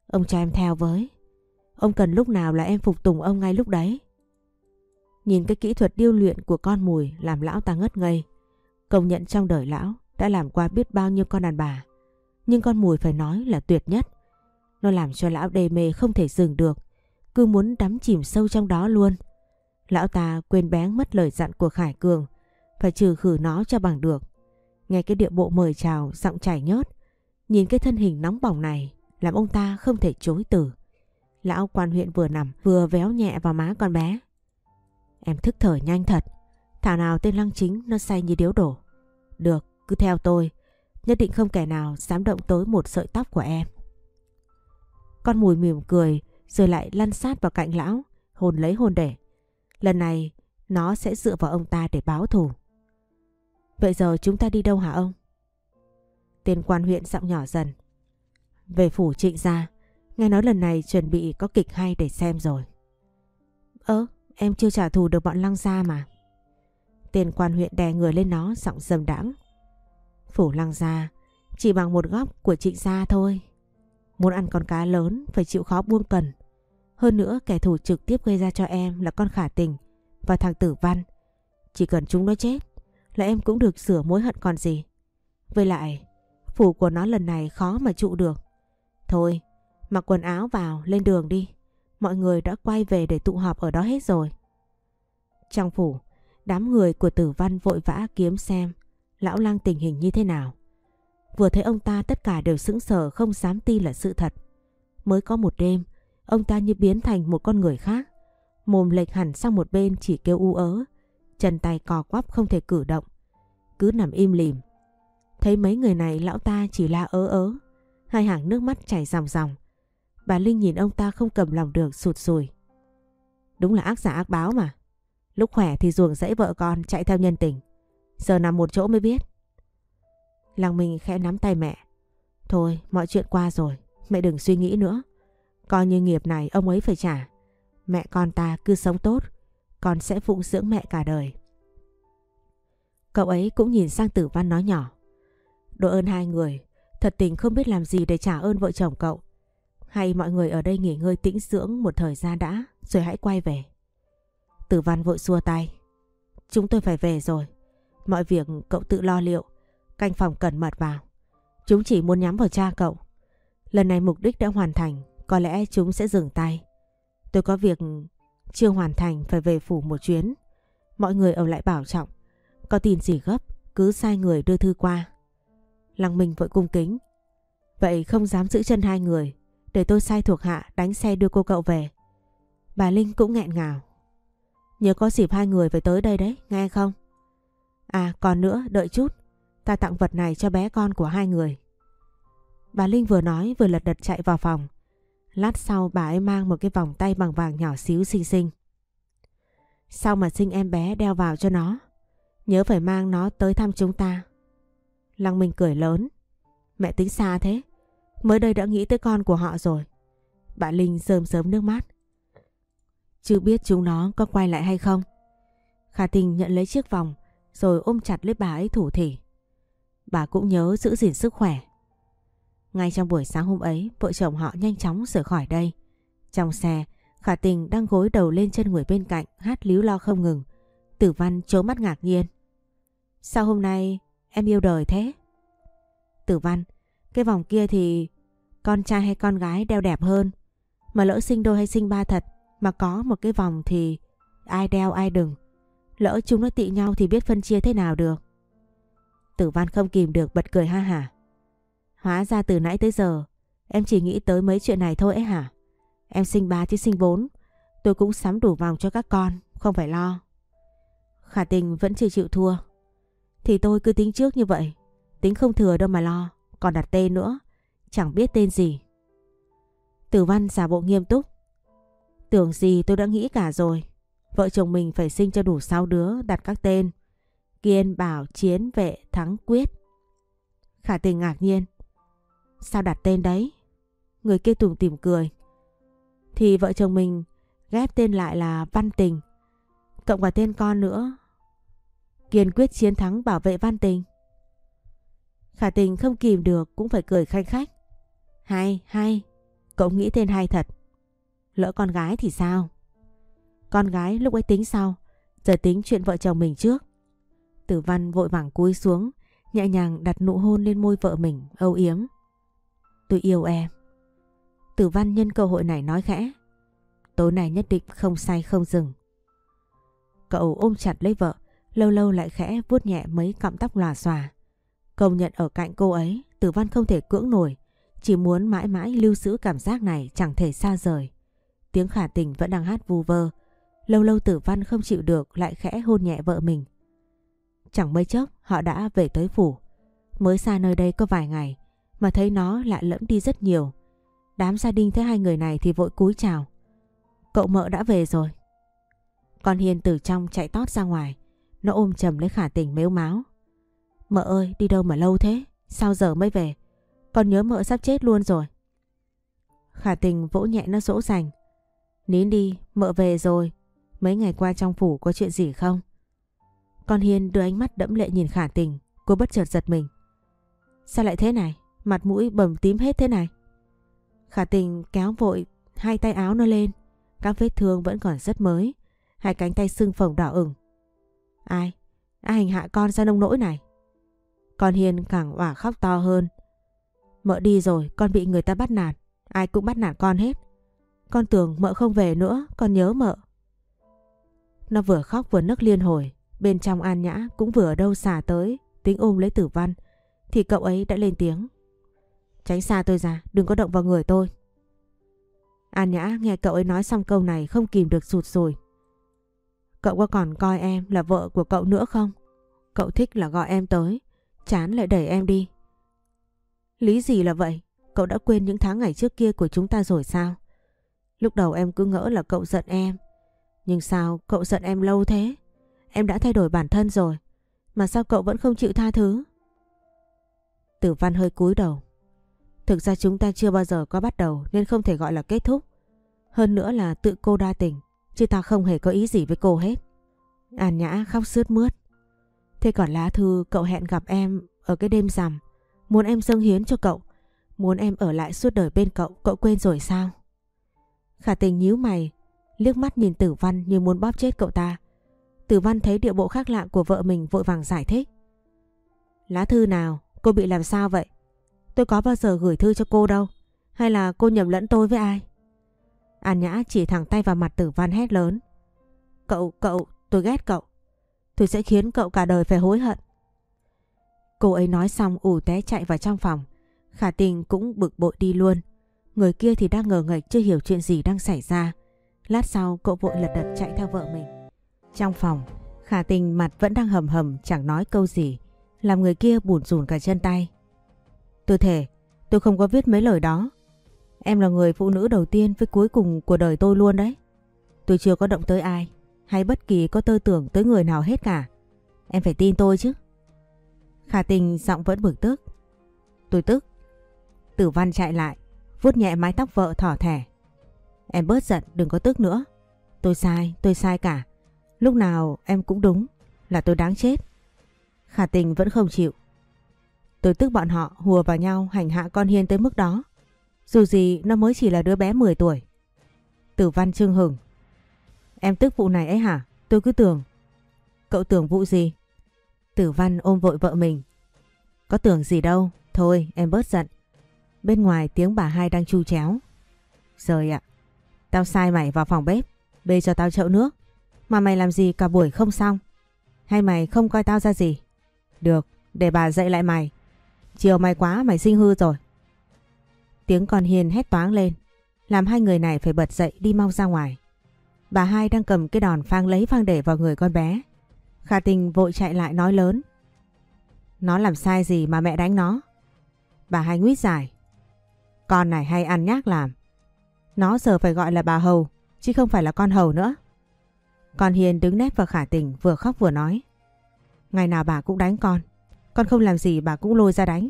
Ông cho em theo với. Ông cần lúc nào là em phục tùng ông ngay lúc đấy. Nhìn cái kỹ thuật điêu luyện của con mùi làm lão ta ngất ngây. Công nhận trong đời lão đã làm qua biết bao nhiêu con đàn bà. Nhưng con mùi phải nói là tuyệt nhất. Nó làm cho lão đê mê không thể dừng được. Cứ muốn đắm chìm sâu trong đó luôn. Lão ta quên bén mất lời dặn của Khải Cường. Phải trừ khử nó cho bằng được. Nghe cái điệu bộ mời chào giọng chảy nhớt. Nhìn cái thân hình nóng bỏng này làm ông ta không thể chối từ. Lão quan huyện vừa nằm vừa véo nhẹ vào má con bé. Em thức thở nhanh thật. Thảo nào tên lăng chính nó say như điếu đổ. Được, cứ theo tôi. Nhất định không kẻ nào dám động tới một sợi tóc của em. Con mùi mỉm cười rồi lại lăn sát vào cạnh lão, hồn lấy hồn để. Lần này nó sẽ dựa vào ông ta để báo thù. Vậy giờ chúng ta đi đâu hả ông? Tên quan huyện giọng nhỏ dần. Về phủ trịnh gia, nghe nói lần này chuẩn bị có kịch hay để xem rồi. Ơ, em chưa trả thù được bọn lăng gia mà. Tên quan huyện đè người lên nó giọng dầm đãng. Phủ lăng gia chỉ bằng một góc của trịnh gia thôi. Muốn ăn con cá lớn phải chịu khó buông cần. Hơn nữa kẻ thù trực tiếp gây ra cho em là con khả tình và thằng tử văn. Chỉ cần chúng nó chết là em cũng được sửa mối hận còn gì. Với lại, phủ của nó lần này khó mà trụ được. Thôi, mặc quần áo vào lên đường đi. Mọi người đã quay về để tụ họp ở đó hết rồi. Trong phủ, đám người của tử văn vội vã kiếm xem lão lang tình hình như thế nào. Vừa thấy ông ta tất cả đều sững sờ không dám tin là sự thật. Mới có một đêm, ông ta như biến thành một con người khác. Mồm lệch hẳn sang một bên chỉ kêu u ớ, chân tay cò quắp không thể cử động. Cứ nằm im lìm. Thấy mấy người này lão ta chỉ la ớ ớ, hai hàng nước mắt chảy ròng ròng. Bà Linh nhìn ông ta không cầm lòng được sụt sùi. Đúng là ác giả ác báo mà. Lúc khỏe thì ruồng dãy vợ con chạy theo nhân tình. Giờ nằm một chỗ mới biết. Lăng Minh khẽ nắm tay mẹ. Thôi, mọi chuyện qua rồi, mẹ đừng suy nghĩ nữa. Coi như nghiệp này ông ấy phải trả. Mẹ con ta cứ sống tốt, con sẽ phụng dưỡng mẹ cả đời. Cậu ấy cũng nhìn sang tử văn nói nhỏ. Đội ơn hai người, thật tình không biết làm gì để trả ơn vợ chồng cậu. Hay mọi người ở đây nghỉ ngơi tĩnh dưỡng một thời gian đã, rồi hãy quay về. Tử văn vội xua tay. Chúng tôi phải về rồi. Mọi việc cậu tự lo liệu. Canh phòng cẩn mật vào. Chúng chỉ muốn nhắm vào cha cậu. Lần này mục đích đã hoàn thành, có lẽ chúng sẽ dừng tay. Tôi có việc chưa hoàn thành phải về phủ một chuyến. Mọi người ở lại bảo trọng. Có tin gì gấp, cứ sai người đưa thư qua. Lăng Minh vội cung kính. Vậy không dám giữ chân hai người, để tôi sai thuộc hạ đánh xe đưa cô cậu về. Bà Linh cũng nghẹn ngào. Nhớ có dịp hai người phải tới đây đấy, nghe không? À còn nữa, đợi chút. Ta tặng vật này cho bé con của hai người. Bà Linh vừa nói vừa lật đật chạy vào phòng. Lát sau bà ấy mang một cái vòng tay bằng vàng nhỏ xíu xinh xinh. Sau mà sinh em bé đeo vào cho nó. Nhớ phải mang nó tới thăm chúng ta. Lăng Minh cười lớn. Mẹ tính xa thế. Mới đây đã nghĩ tới con của họ rồi. Bà Linh sớm sớm nước mắt. Chưa biết chúng nó có quay lại hay không. Khả tình nhận lấy chiếc vòng rồi ôm chặt lấy bà ấy thủ thỉ. Bà cũng nhớ giữ gìn sức khỏe. Ngay trong buổi sáng hôm ấy, vợ chồng họ nhanh chóng rời khỏi đây. Trong xe, Khả tình đang gối đầu lên chân người bên cạnh hát líu lo không ngừng. Tử văn trố mắt ngạc nhiên. Sao hôm nay em yêu đời thế? Tử văn, cái vòng kia thì con trai hay con gái đeo đẹp hơn. Mà lỡ sinh đôi hay sinh ba thật mà có một cái vòng thì ai đeo ai đừng. Lỡ chúng nó tị nhau thì biết phân chia thế nào được. Tử văn không kìm được bật cười ha hả. Hóa ra từ nãy tới giờ em chỉ nghĩ tới mấy chuyện này thôi ấy hả? Em sinh ba chứ sinh bốn. Tôi cũng sắm đủ vòng cho các con, không phải lo. Khả tình vẫn chưa chịu thua. Thì tôi cứ tính trước như vậy. Tính không thừa đâu mà lo. Còn đặt tên nữa. Chẳng biết tên gì. Tử văn giả bộ nghiêm túc. Tưởng gì tôi đã nghĩ cả rồi. Vợ chồng mình phải sinh cho đủ 6 đứa đặt các tên. Kiên, Bảo, Chiến, Vệ, Thắng, Quyết. Khả tình ngạc nhiên. Sao đặt tên đấy? Người kia tủm tỉm cười. Thì vợ chồng mình ghép tên lại là Văn Tình. Cộng vào tên con nữa. Kiên quyết chiến thắng bảo vệ Văn Tình. Khả tình không kìm được cũng phải cười khanh khách. Hay, hay. Cậu nghĩ tên hay thật. Lỡ con gái thì sao? Con gái lúc ấy tính sau. Giờ tính chuyện vợ chồng mình trước. Tử văn vội vàng cúi xuống. Nhẹ nhàng đặt nụ hôn lên môi vợ mình, âu yếm. Tôi yêu em. Tử văn nhân cơ hội này nói khẽ. Tối nay nhất định không say không dừng. Cậu ôm chặt lấy vợ, lâu lâu lại khẽ vuốt nhẹ mấy cọng tóc lòa xòa. Công nhận ở cạnh cô ấy, tử văn không thể cưỡng nổi, chỉ muốn mãi mãi lưu giữ cảm giác này chẳng thể xa rời. Tiếng khả tình vẫn đang hát vu vơ, lâu lâu tử văn không chịu được lại khẽ hôn nhẹ vợ mình. Chẳng mấy chốc họ đã về tới phủ, mới xa nơi đây có vài ngày mà thấy nó lại lẫm đi rất nhiều. Đám gia đình thấy hai người này thì vội cúi chào. Cậu mợ đã về rồi. Con Hiền từ trong chạy tót ra ngoài. Nó ôm chầm lấy khả tình mếu máu. Mợ ơi đi đâu mà lâu thế? Sao giờ mới về? Con nhớ mợ sắp chết luôn rồi. Khả tình vỗ nhẹ nó dỗ dành. Nín đi, mợ về rồi. Mấy ngày qua trong phủ có chuyện gì không? Con Hiên đưa ánh mắt đẫm lệ nhìn khả tình. Cô bất chợt giật mình. Sao lại thế này? Mặt mũi bầm tím hết thế này. Khả tình kéo vội hai tay áo nó lên. Các vết thương vẫn còn rất mới. Hai cánh tay sưng phồng đỏ ửng. Ai? Ai hành hạ con ra nông nỗi này? Con Hiên càng òa khóc to hơn. Mợ đi rồi, con bị người ta bắt nạt. Ai cũng bắt nạt con hết. Con tưởng mợ không về nữa, con nhớ mợ. Nó vừa khóc vừa nức liên hồi. Bên trong An Nhã cũng vừa ở đâu xả tới, tính ôm lấy tử văn. Thì cậu ấy đã lên tiếng. Tránh xa tôi ra, đừng có động vào người tôi. An Nhã nghe cậu ấy nói xong câu này không kìm được sụt sùi. Cậu có còn coi em là vợ của cậu nữa không? Cậu thích là gọi em tới, chán lại đẩy em đi. Lý gì là vậy? Cậu đã quên những tháng ngày trước kia của chúng ta rồi sao? Lúc đầu em cứ ngỡ là cậu giận em. Nhưng sao cậu giận em lâu thế? Em đã thay đổi bản thân rồi. Mà sao cậu vẫn không chịu tha thứ? Tử văn hơi cúi đầu. Thực ra chúng ta chưa bao giờ có bắt đầu nên không thể gọi là kết thúc. Hơn nữa là tự cô đa tình, chứ ta không hề có ý gì với cô hết. An Nhã khóc sướt mướt. Thế còn lá thư cậu hẹn gặp em ở cái đêm rằm, muốn em dâng hiến cho cậu, muốn em ở lại suốt đời bên cậu, cậu quên rồi sao? Khả tình nhíu mày, liếc mắt nhìn tử văn như muốn bóp chết cậu ta. Tử văn thấy địa bộ khác lạ của vợ mình vội vàng giải thích. Lá thư nào? Cô bị làm sao vậy? Tôi có bao giờ gửi thư cho cô đâu. Hay là cô nhầm lẫn tôi với ai? An Nhã chỉ thẳng tay vào mặt tử văn hét lớn. Cậu, cậu, tôi ghét cậu. Tôi sẽ khiến cậu cả đời phải hối hận. Cô ấy nói xong ủ té chạy vào trong phòng. Khả tình cũng bực bội đi luôn. Người kia thì đang ngờ ngạch chưa hiểu chuyện gì đang xảy ra. Lát sau cậu vội lật đật chạy theo vợ mình. Trong phòng, khả tình mặt vẫn đang hầm hầm chẳng nói câu gì. Làm người kia bùn rùn cả chân tay. Tôi thể, tôi không có viết mấy lời đó. Em là người phụ nữ đầu tiên với cuối cùng của đời tôi luôn đấy. Tôi chưa có động tới ai, hay bất kỳ có tơ tưởng tới người nào hết cả. Em phải tin tôi chứ. Khả tình giọng vẫn bực tức. Tôi tức. Tử văn chạy lại, vuốt nhẹ mái tóc vợ thỏ thẻ. Em bớt giận đừng có tức nữa. Tôi sai, tôi sai cả. Lúc nào em cũng đúng, là tôi đáng chết. Khả tình vẫn không chịu. Tôi tức bọn họ hùa vào nhau hành hạ con Hiên tới mức đó. Dù gì nó mới chỉ là đứa bé 10 tuổi. Tử văn trưng hừng. Em tức vụ này ấy hả? Tôi cứ tưởng. Cậu tưởng vụ gì? Tử văn ôm vội vợ mình. Có tưởng gì đâu. Thôi em bớt giận. Bên ngoài tiếng bà hai đang chu chéo. Rời ạ. Tao sai mày vào phòng bếp. Bê cho tao chậu nước. Mà mày làm gì cả buổi không xong? Hay mày không coi tao ra gì? Được, để bà dạy lại mày. Chiều mày quá mày sinh hư rồi. Tiếng con Hiền hét toáng lên. Làm hai người này phải bật dậy đi mau ra ngoài. Bà hai đang cầm cái đòn phang lấy phang để vào người con bé. Khả tình vội chạy lại nói lớn. Nó làm sai gì mà mẹ đánh nó? Bà hai nguyết dài. Con này hay ăn nhác làm. Nó giờ phải gọi là bà hầu, chứ không phải là con hầu nữa. Con Hiền đứng nét vào khả tình vừa khóc vừa nói. Ngày nào bà cũng đánh con. Con không làm gì bà cũng lôi ra đánh.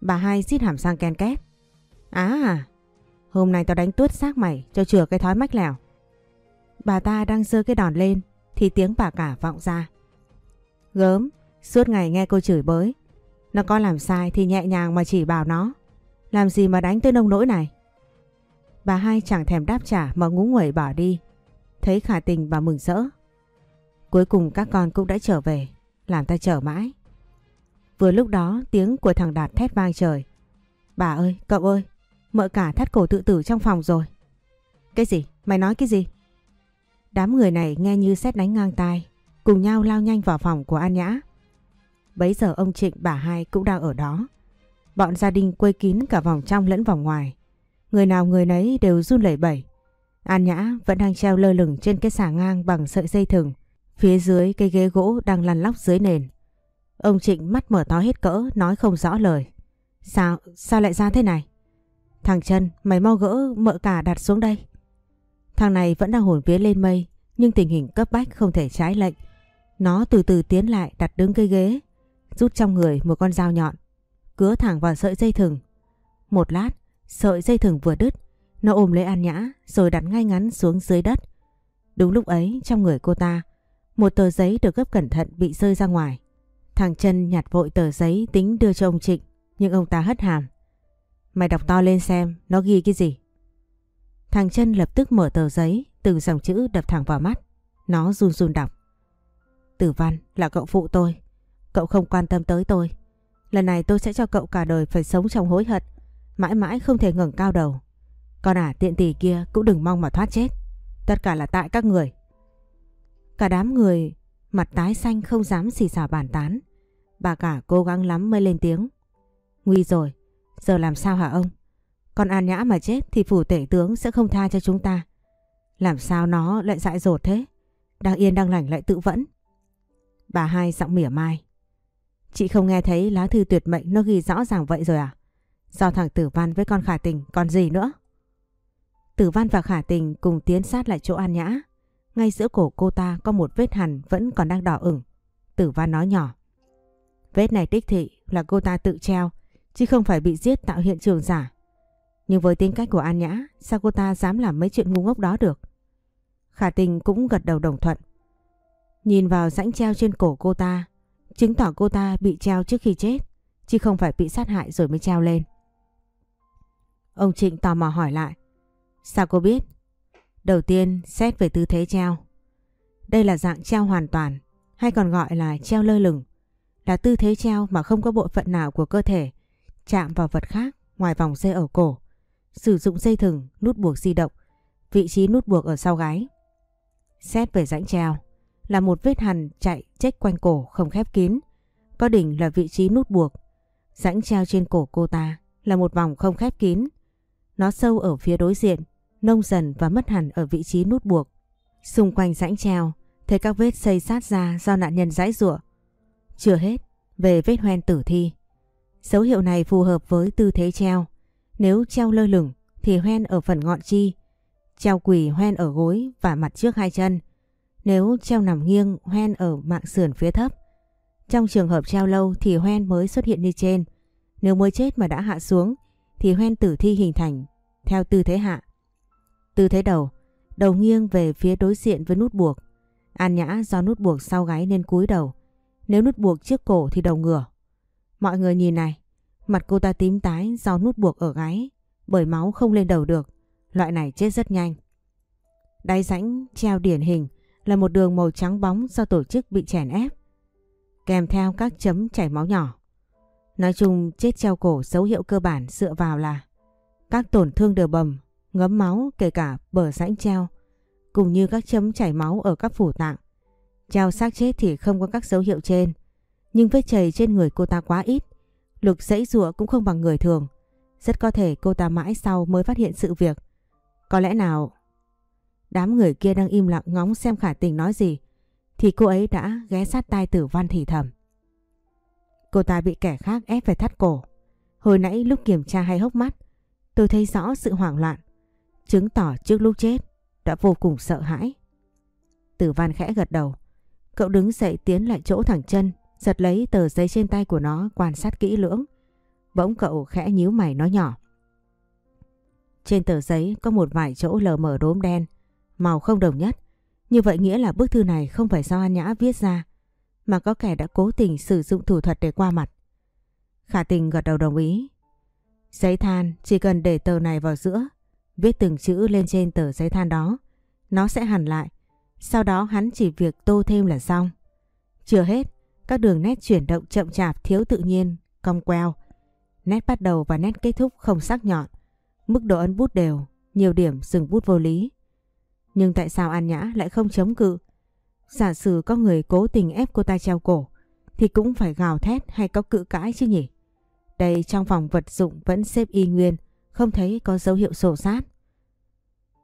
Bà hai xít hàm sang ken két. À, hôm nay tao đánh tuốt xác mày cho chừa cái thói mách lèo. Bà ta đang giơ cái đòn lên thì tiếng bà cả vọng ra. Gớm, suốt ngày nghe cô chửi bới. Nó có làm sai thì nhẹ nhàng mà chỉ bảo nó. Làm gì mà đánh tới nông nỗi này? Bà hai chẳng thèm đáp trả mà ngú nguẩy bỏ đi. Thấy khả tình bà mừng rỡ. Cuối cùng các con cũng đã trở về, làm ta chờ mãi. Vừa lúc đó tiếng của thằng Đạt thét vang trời. Bà ơi, cậu ơi, mợ cả thắt cổ tự tử trong phòng rồi. Cái gì? Mày nói cái gì? Đám người này nghe như xét đánh ngang tai, cùng nhau lao nhanh vào phòng của An Nhã. Bấy giờ ông Trịnh bà hai cũng đang ở đó. Bọn gia đình quây kín cả vòng trong lẫn vòng ngoài. Người nào người nấy đều run lẩy bẩy. An Nhã vẫn đang treo lơ lửng trên cái xà ngang bằng sợi dây thừng. Phía dưới cây ghế gỗ đang lăn lóc dưới nền. Ông Trịnh mắt mở to hết cỡ nói không rõ lời. Sao, sao lại ra thế này? Thằng chân mày mau gỡ mợ cả đặt xuống đây. Thằng này vẫn đang hồn vía lên mây, nhưng tình hình cấp bách không thể trái lệnh. Nó từ từ tiến lại đặt đứng cây ghế, rút trong người một con dao nhọn, cứa thẳng vào sợi dây thừng. Một lát, sợi dây thừng vừa đứt, nó ôm lấy An Nhã rồi đặt ngay ngắn xuống dưới đất. Đúng lúc ấy trong người cô ta, một tờ giấy được gấp cẩn thận bị rơi ra ngoài. Thằng chân nhặt vội tờ giấy tính đưa cho ông Trịnh, nhưng ông ta hất hàm. Mày đọc to lên xem, nó ghi cái gì? Thằng chân lập tức mở tờ giấy, từng dòng chữ đập thẳng vào mắt. Nó run run đọc. Tử văn là cậu phụ tôi. Cậu không quan tâm tới tôi. Lần này tôi sẽ cho cậu cả đời phải sống trong hối hận. Mãi mãi không thể ngẩng cao đầu. Con à tiện tỷ kia cũng đừng mong mà thoát chết. Tất cả là tại các người. Cả đám người mặt tái xanh không dám xì xào bàn tán. Bà cả cố gắng lắm mới lên tiếng. Nguy rồi, giờ làm sao hả ông? Con An Nhã mà chết thì phủ tể tướng sẽ không tha cho chúng ta. Làm sao nó lại dại dột thế? Đang yên đang lành lại tự vẫn. Bà hai giọng mỉa mai. Chị không nghe thấy lá thư tuyệt mệnh nó ghi rõ ràng vậy rồi à? Do thằng Tử Văn với con Khả Tình còn gì nữa? Tử Văn và Khả Tình cùng tiến sát lại chỗ An Nhã. Ngay giữa cổ cô ta có một vết hằn vẫn còn đang đỏ ửng. Tử Văn nói nhỏ. Vết này đích thị là cô ta tự treo, chứ không phải bị giết tạo hiện trường giả. Nhưng với tính cách của An Nhã, sao cô ta dám làm mấy chuyện ngu ngốc đó được? Khả tình cũng gật đầu đồng thuận. Nhìn vào rãnh treo trên cổ cô ta, chứng tỏ cô ta bị treo trước khi chết, chứ không phải bị sát hại rồi mới treo lên. Ông Trịnh tò mò hỏi lại. Sao cô biết? Đầu tiên xét về tư thế treo. Đây là dạng treo hoàn toàn, hay còn gọi là treo lơ lửng. Là tư thế treo mà không có bộ phận nào của cơ thể chạm vào vật khác ngoài vòng dây ở cổ. sử dụng dây thừng nút buộc di động, vị trí nút buộc ở sau gáy. Xét về rãnh treo, là một vết hằn chạy chếch quanh cổ không khép kín, có đỉnh là vị trí nút buộc. Rãnh treo trên cổ cô ta là một vòng không khép kín. Nó sâu ở phía đối diện, nông dần và mất hẳn ở vị trí nút buộc. Xung quanh rãnh treo, thấy các vết xây sát ra do nạn nhân rãi rụa. Chưa hết, về vết hoen tử thi. Dấu hiệu này phù hợp với tư thế treo. Nếu treo lơ lửng thì hoen ở phần ngọn chi, treo quỳ hoen ở gối và mặt trước hai chân. Nếu treo nằm nghiêng hoen ở mạng sườn phía thấp. Trong trường hợp treo lâu thì hoen mới xuất hiện như trên. Nếu mới chết mà đã hạ xuống thì hoen tử thi hình thành theo tư thế hạ. Tư thế đầu, đầu nghiêng về phía đối diện với nút buộc. An Nhã do nút buộc sau gáy nên cúi đầu. Nếu nút buộc trước cổ thì đầu ngửa. Mọi người nhìn này, mặt cô ta tím tái do nút buộc ở gáy bởi máu không lên đầu được. Loại này chết rất nhanh. Đáy rãnh treo điển hình là một đường màu trắng bóng do tổ chức bị chèn ép. Kèm theo các chấm chảy máu nhỏ. Nói chung chết treo cổ dấu hiệu cơ bản dựa vào là các tổn thương đều bầm, ngấm máu kể cả bờ rãnh treo, cùng như các chấm chảy máu ở các phủ tạng. Treo xác chết thì không có các dấu hiệu trên, nhưng vết chảy trên người cô ta quá ít, lực dãy rụa cũng không bằng người thường. Rất có thể cô ta mãi sau mới phát hiện sự việc. Có lẽ nào... Đám người kia đang im lặng ngóng xem khả tình nói gì, thì cô ấy đã ghé sát tai tử văn thì thầm. Cô ta bị kẻ khác ép phải thắt cổ. Hồi nãy lúc kiểm tra hay hốc mắt, tôi thấy rõ sự hoảng loạn. Chứng tỏ trước lúc chết, đã vô cùng sợ hãi. Tử văn khẽ gật đầu. Cậu đứng dậy tiến lại chỗ thẳng chân, giật lấy tờ giấy trên tay của nó quan sát kỹ lưỡng. Bỗng cậu khẽ nhíu mày nói nhỏ. Trên tờ giấy có một vài chỗ lờ mờ đốm đen, màu không đồng nhất. Như vậy nghĩa là bức thư này không phải do An Nhã viết ra, mà có kẻ đã cố tình sử dụng thủ thuật để qua mặt. Khả tình gật đầu đồng ý. Giấy than chỉ cần để tờ này vào giữa, viết từng chữ lên trên tờ giấy than đó, nó sẽ hẳn lại. Sau đó hắn chỉ việc tô thêm là xong. Chưa hết, các đường nét chuyển động chậm chạp thiếu tự nhiên, cong queo. Nét bắt đầu và nét kết thúc không sắc nhọn. Mức độ ấn bút đều, nhiều điểm dừng bút vô lý. Nhưng tại sao An Nhã lại không chống cự? Giả sử có người cố tình ép cô ta treo cổ thì cũng phải gào thét hay có cự cãi chứ nhỉ? Đây trong phòng vật dụng vẫn xếp y nguyên, không thấy có dấu hiệu sổ sát.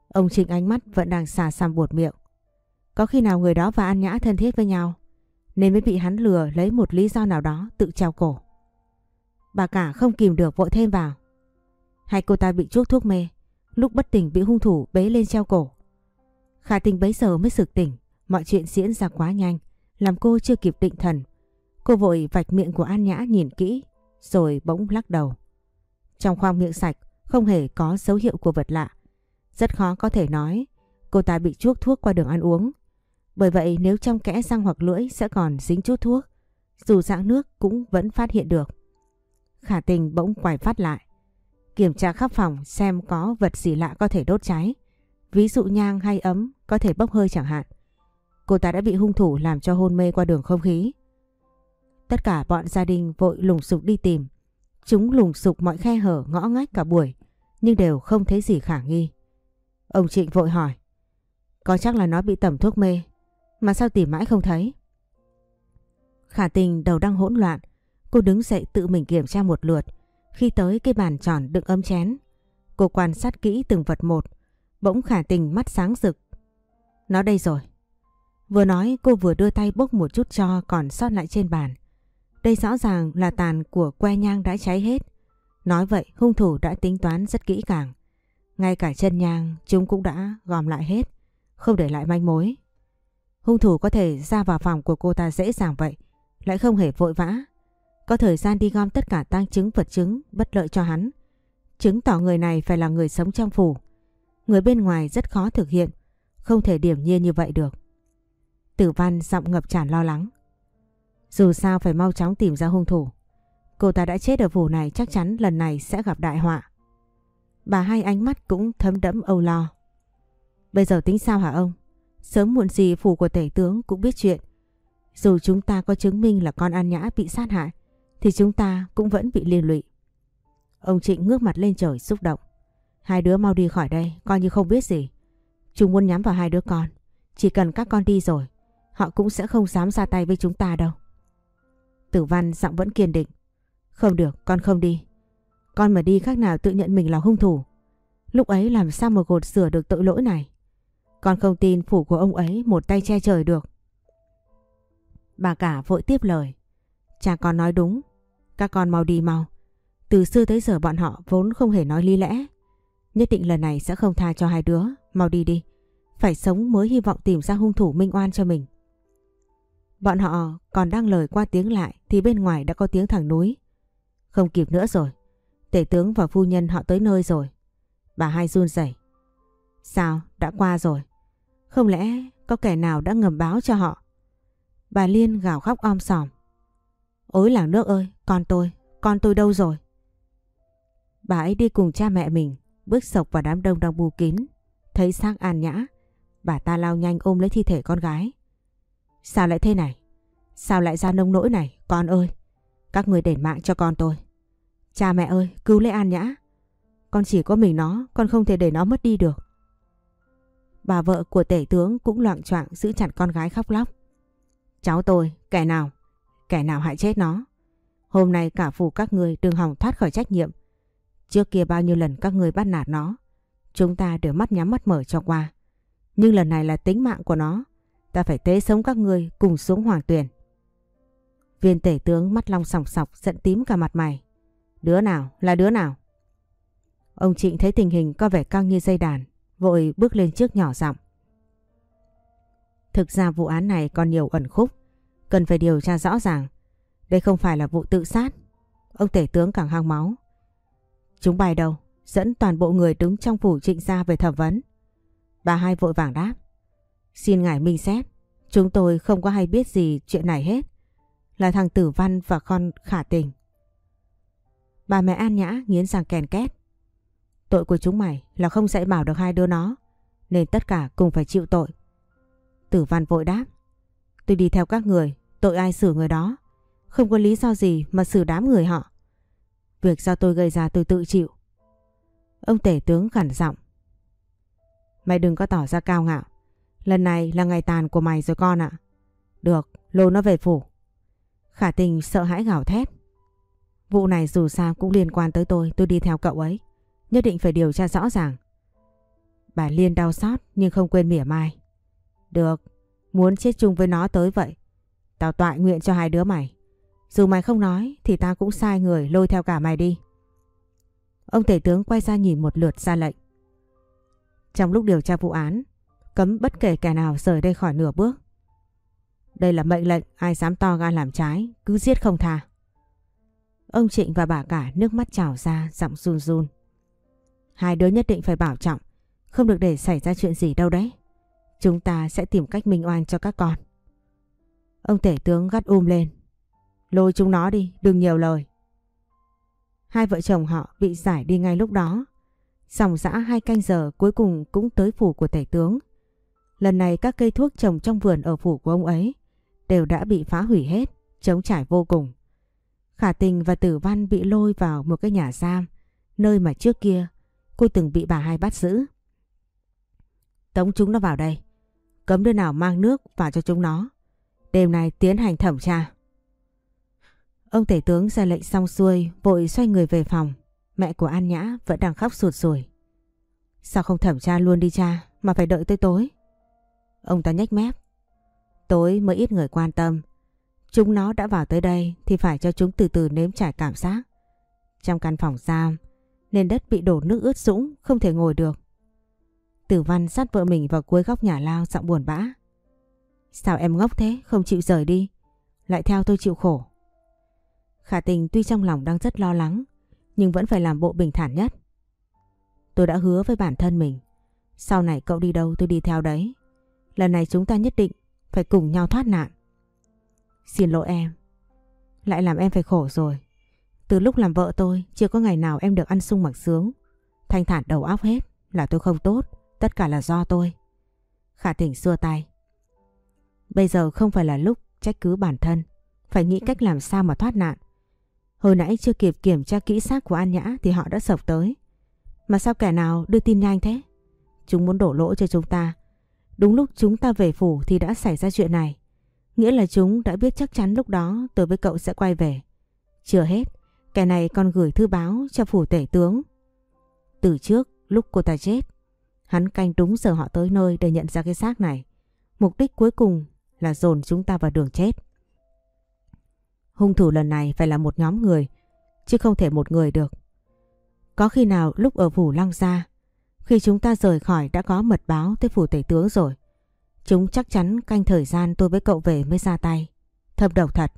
Ông Trịnh ánh mắt vẫn đang xà xăm buột miệng. Có khi nào người đó và An Nhã thân thiết với nhau nên mới bị hắn lừa lấy một lý do nào đó tự treo cổ. Bà cả không kìm được vội thêm vào. Hay cô ta bị chuốc thuốc mê, lúc bất tỉnh bị hung thủ bế lên treo cổ. Khả tình bấy giờ mới sực tỉnh, mọi chuyện diễn ra quá nhanh, làm cô chưa kịp định thần. Cô vội vạch miệng của An Nhã nhìn kỹ, rồi bỗng lắc đầu. Trong khoang miệng sạch không hề có dấu hiệu của vật lạ. Rất khó có thể nói cô ta bị chuốc thuốc qua đường ăn uống. Bởi vậy nếu trong kẽ răng hoặc lưỡi sẽ còn dính chút thuốc, dù dạng nước cũng vẫn phát hiện được. Khả tình bỗng quay phát lại. Kiểm tra khắp phòng xem có vật gì lạ có thể đốt cháy. Ví dụ nhang hay ấm có thể bốc hơi chẳng hạn. Cô ta đã bị hung thủ làm cho hôn mê qua đường không khí. Tất cả bọn gia đình vội lùng sục đi tìm. Chúng lùng sục mọi khe hở ngõ ngách cả buổi, nhưng đều không thấy gì khả nghi. Ông Trịnh vội hỏi, có chắc là nó bị tẩm thuốc mê, mà sao tìm mãi không thấy? Khả tình đầu đang hỗn loạn, cô đứng dậy tự mình kiểm tra một lượt. Khi tới cái bàn tròn đựng ấm chén, cô quan sát kỹ từng vật một, bỗng khả tình mắt sáng rực. Nó đây rồi. Vừa nói cô vừa đưa tay bốc một chút cho còn sót lại trên bàn. Đây rõ ràng là tàn của que nhang đã cháy hết. Nói vậy hung thủ đã tính toán rất kỹ càng. Ngay cả chân nhang chúng cũng đã gom lại hết, không để lại manh mối. Hung thủ có thể ra vào phòng của cô ta dễ dàng vậy, lại không hề vội vã. Có thời gian đi gom tất cả tang chứng vật chứng bất lợi cho hắn. Chứng tỏ người này phải là người sống trong phủ. Người bên ngoài rất khó thực hiện, không thể điểm nhiên như vậy được. Tử văn giọng ngập tràn lo lắng. Dù sao phải mau chóng tìm ra hung thủ. Cô ta đã chết ở phủ này chắc chắn lần này sẽ gặp đại họa. Bà hai ánh mắt cũng thấm đẫm âu lo. Bây giờ tính sao hả ông? Sớm muộn gì phủ của tể tướng cũng biết chuyện. Dù chúng ta có chứng minh là con An Nhã bị sát hại, thì chúng ta cũng vẫn bị liên lụy. Ông Trịnh ngước mặt lên trời xúc động. Hai đứa mau đi khỏi đây, coi như không biết gì. Chúng muốn nhắm vào hai đứa con. Chỉ cần các con đi rồi, họ cũng sẽ không dám ra tay với chúng ta đâu. Tử văn giọng vẫn kiên định. Không được, con không đi. Con mà đi khác nào tự nhận mình là hung thủ. Lúc ấy làm sao mà gột sửa được tội lỗi này. Con không tin phủ của ông ấy một tay che trời được. Bà cả vội tiếp lời. Cha con nói đúng. Các con mau đi mau. Từ xưa tới giờ bọn họ vốn không hề nói lý lẽ. Nhất định lần này sẽ không tha cho hai đứa. Mau đi đi. Phải sống mới hy vọng tìm ra hung thủ minh oan cho mình. Bọn họ còn đang lời qua tiếng lại thì bên ngoài đã có tiếng thẳng núi. Không kịp nữa rồi. Tể tướng và phu nhân họ tới nơi rồi. Bà hai run rẩy. Sao? Đã qua rồi. Không lẽ có kẻ nào đã ngầm báo cho họ? Bà Liên gào khóc om sòm. Ôi làng nước ơi, con tôi, con tôi đâu rồi? Bà ấy đi cùng cha mẹ mình, bước sộc vào đám đông đang bù kín. Thấy xác an nhã, bà ta lao nhanh ôm lấy thi thể con gái. Sao lại thế này? Sao lại ra nông nỗi này, con ơi? Các người đền mạng cho con tôi. Cha mẹ ơi, cứu lấy An Nhã. Con chỉ có mình nó, con không thể để nó mất đi được. Bà vợ của tể tướng cũng loạn choạng giữ chặt con gái khóc lóc. Cháu tôi, kẻ nào? Kẻ nào hại chết nó? Hôm nay cả phủ các người đừng hỏng thoát khỏi trách nhiệm. Trước kia bao nhiêu lần các người bắt nạt nó, chúng ta đều mắt nhắm mắt mở cho qua. Nhưng lần này là tính mạng của nó, ta phải tế sống các người cùng xuống hoàng tuyển. Viên tể tướng mắt long sòng sọc giận tím cả mặt mày. Đứa nào? Là đứa nào? Ông Trịnh thấy tình hình có vẻ căng như dây đàn, vội bước lên trước nhỏ giọng. Thực ra vụ án này còn nhiều ẩn khúc, cần phải điều tra rõ ràng. Đây không phải là vụ tự sát. Ông tể tướng càng hang máu. Chúng bài đâu? Dẫn toàn bộ người đứng trong phủ trịnh ra về thẩm vấn. Bà hai vội vàng đáp. Xin ngài minh xét. Chúng tôi không có hay biết gì chuyện này hết. Là thằng Tử Văn và con Khả Tình. Bà mẹ An Nhã nghiến răng kèn két. Tội của chúng mày là không dạy bảo được hai đứa nó, nên tất cả cùng phải chịu tội. Tử Văn vội đáp. Tôi đi theo các người, tội ai xử người đó. Không có lý do gì mà xử đám người họ. Việc do tôi gây ra tôi tự chịu. Ông tể tướng khẳng giọng. Mày đừng có tỏ ra cao ngạo. Lần này là ngày tàn của mày rồi con ạ. Được, lô nó về phủ. Khả tình sợ hãi gào thét. Vụ này dù sao cũng liên quan tới tôi, tôi đi theo cậu ấy. Nhất định phải điều tra rõ ràng. Bà Liên đau xót nhưng không quên mỉa mai. Được, muốn chết chung với nó tới vậy. Tao tọa nguyện cho hai đứa mày. Dù mày không nói thì tao cũng sai người lôi theo cả mày đi. Ông tể tướng quay ra nhìn một lượt ra lệnh. Trong lúc điều tra vụ án, cấm bất kể kẻ nào rời đây khỏi nửa bước. Đây là mệnh lệnh, ai dám to gan làm trái, cứ giết không tha. Ông Trịnh và bà cả nước mắt trào ra, giọng run run. Hai đứa nhất định phải bảo trọng, không được để xảy ra chuyện gì đâu đấy. Chúng ta sẽ tìm cách minh oan cho các con. Ông tể tướng gắt um lên. Lôi chúng nó đi, đừng nhiều lời. Hai vợ chồng họ bị giải đi ngay lúc đó. Dòng dã hai canh giờ cuối cùng cũng tới phủ của tể tướng. Lần này các cây thuốc trồng trong vườn ở phủ của ông ấy đều đã bị phá hủy hết, chống trải vô cùng. Khả tình và tử văn bị lôi vào một cái nhà giam, nơi mà trước kia cô từng bị bà hai bắt giữ. Tống chúng nó vào đây, cấm đứa nào mang nước vào cho chúng nó. Đêm nay tiến hành thẩm tra. Ông tể tướng ra lệnh xong xuôi, vội xoay người về phòng. Mẹ của An Nhã vẫn đang khóc sụt sùi. Sao không thẩm tra luôn đi cha, mà phải đợi tới tối? Ông ta nhếch mép. Tối mới ít người quan tâm. Chúng nó đã vào tới đây thì phải cho chúng từ từ nếm trải cảm giác. Trong căn phòng giam, nền đất bị đổ nước ướt sũng, không thể ngồi được. Tử văn sát vợ mình vào cuối góc nhà lao giọng buồn bã. Sao em ngốc thế, không chịu rời đi, lại theo tôi chịu khổ. Khả tình tuy trong lòng đang rất lo lắng, nhưng vẫn phải làm bộ bình thản nhất. Tôi đã hứa với bản thân mình, sau này cậu đi đâu tôi đi theo đấy. Lần này chúng ta nhất định phải cùng nhau thoát nạn. Xin lỗi em. Lại làm em phải khổ rồi. Từ lúc làm vợ tôi, chưa có ngày nào em được ăn sung mặc sướng. Thanh thản đầu óc hết, là tôi không tốt, tất cả là do tôi. Khả tỉnh xua tay. Bây giờ không phải là lúc trách cứ bản thân, phải nghĩ cách làm sao mà thoát nạn. Hồi nãy chưa kịp kiểm tra kỹ xác của An Nhã thì họ đã sập tới. Mà sao kẻ nào đưa tin nhanh thế? Chúng muốn đổ lỗi cho chúng ta. Đúng lúc chúng ta về phủ thì đã xảy ra chuyện này. Nghĩa là chúng đã biết chắc chắn lúc đó tôi với cậu sẽ quay về. Chưa hết, kẻ này còn gửi thư báo cho phủ tể tướng. Từ trước, lúc cô ta chết, hắn canh đúng giờ họ tới nơi để nhận ra cái xác này. Mục đích cuối cùng là dồn chúng ta vào đường chết. Hung thủ lần này phải là một nhóm người, chứ không thể một người được. Có khi nào lúc ở phủ lăng gia, khi chúng ta rời khỏi đã có mật báo tới phủ tể tướng rồi. Chúng chắc chắn canh thời gian tôi với cậu về mới ra tay. Thâm độc thật.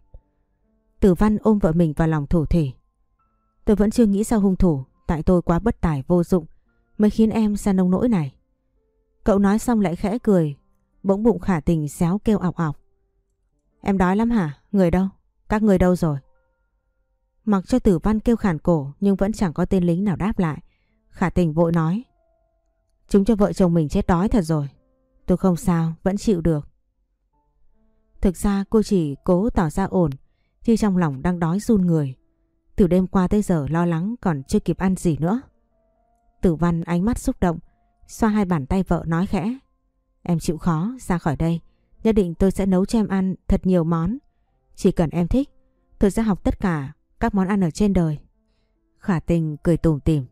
Tử văn ôm vợ mình vào lòng thủ thỉ. Tôi vẫn chưa nghĩ ra hung thủ, tại tôi quá bất tài vô dụng mới khiến em ra nông nỗi này. Cậu nói xong lại khẽ cười, bỗng bụng khả tình xéo kêu ọc ọc. Em đói lắm hả? Người đâu? Các người đâu rồi? Mặc cho tử văn kêu khản cổ nhưng vẫn chẳng có tên lính nào đáp lại. Khả tình vội nói. Chúng cho vợ chồng mình chết đói thật rồi. Tôi không sao, vẫn chịu được. Thực ra cô chỉ cố tỏ ra ổn khi trong lòng đang đói run người. Từ đêm qua tới giờ lo lắng còn chưa kịp ăn gì nữa. Tử văn ánh mắt xúc động, xoa hai bàn tay vợ nói khẽ. Em chịu khó, ra khỏi đây. Nhất định tôi sẽ nấu cho em ăn thật nhiều món. Chỉ cần em thích, tôi sẽ học tất cả các món ăn ở trên đời. Khả tình cười tủm tỉm.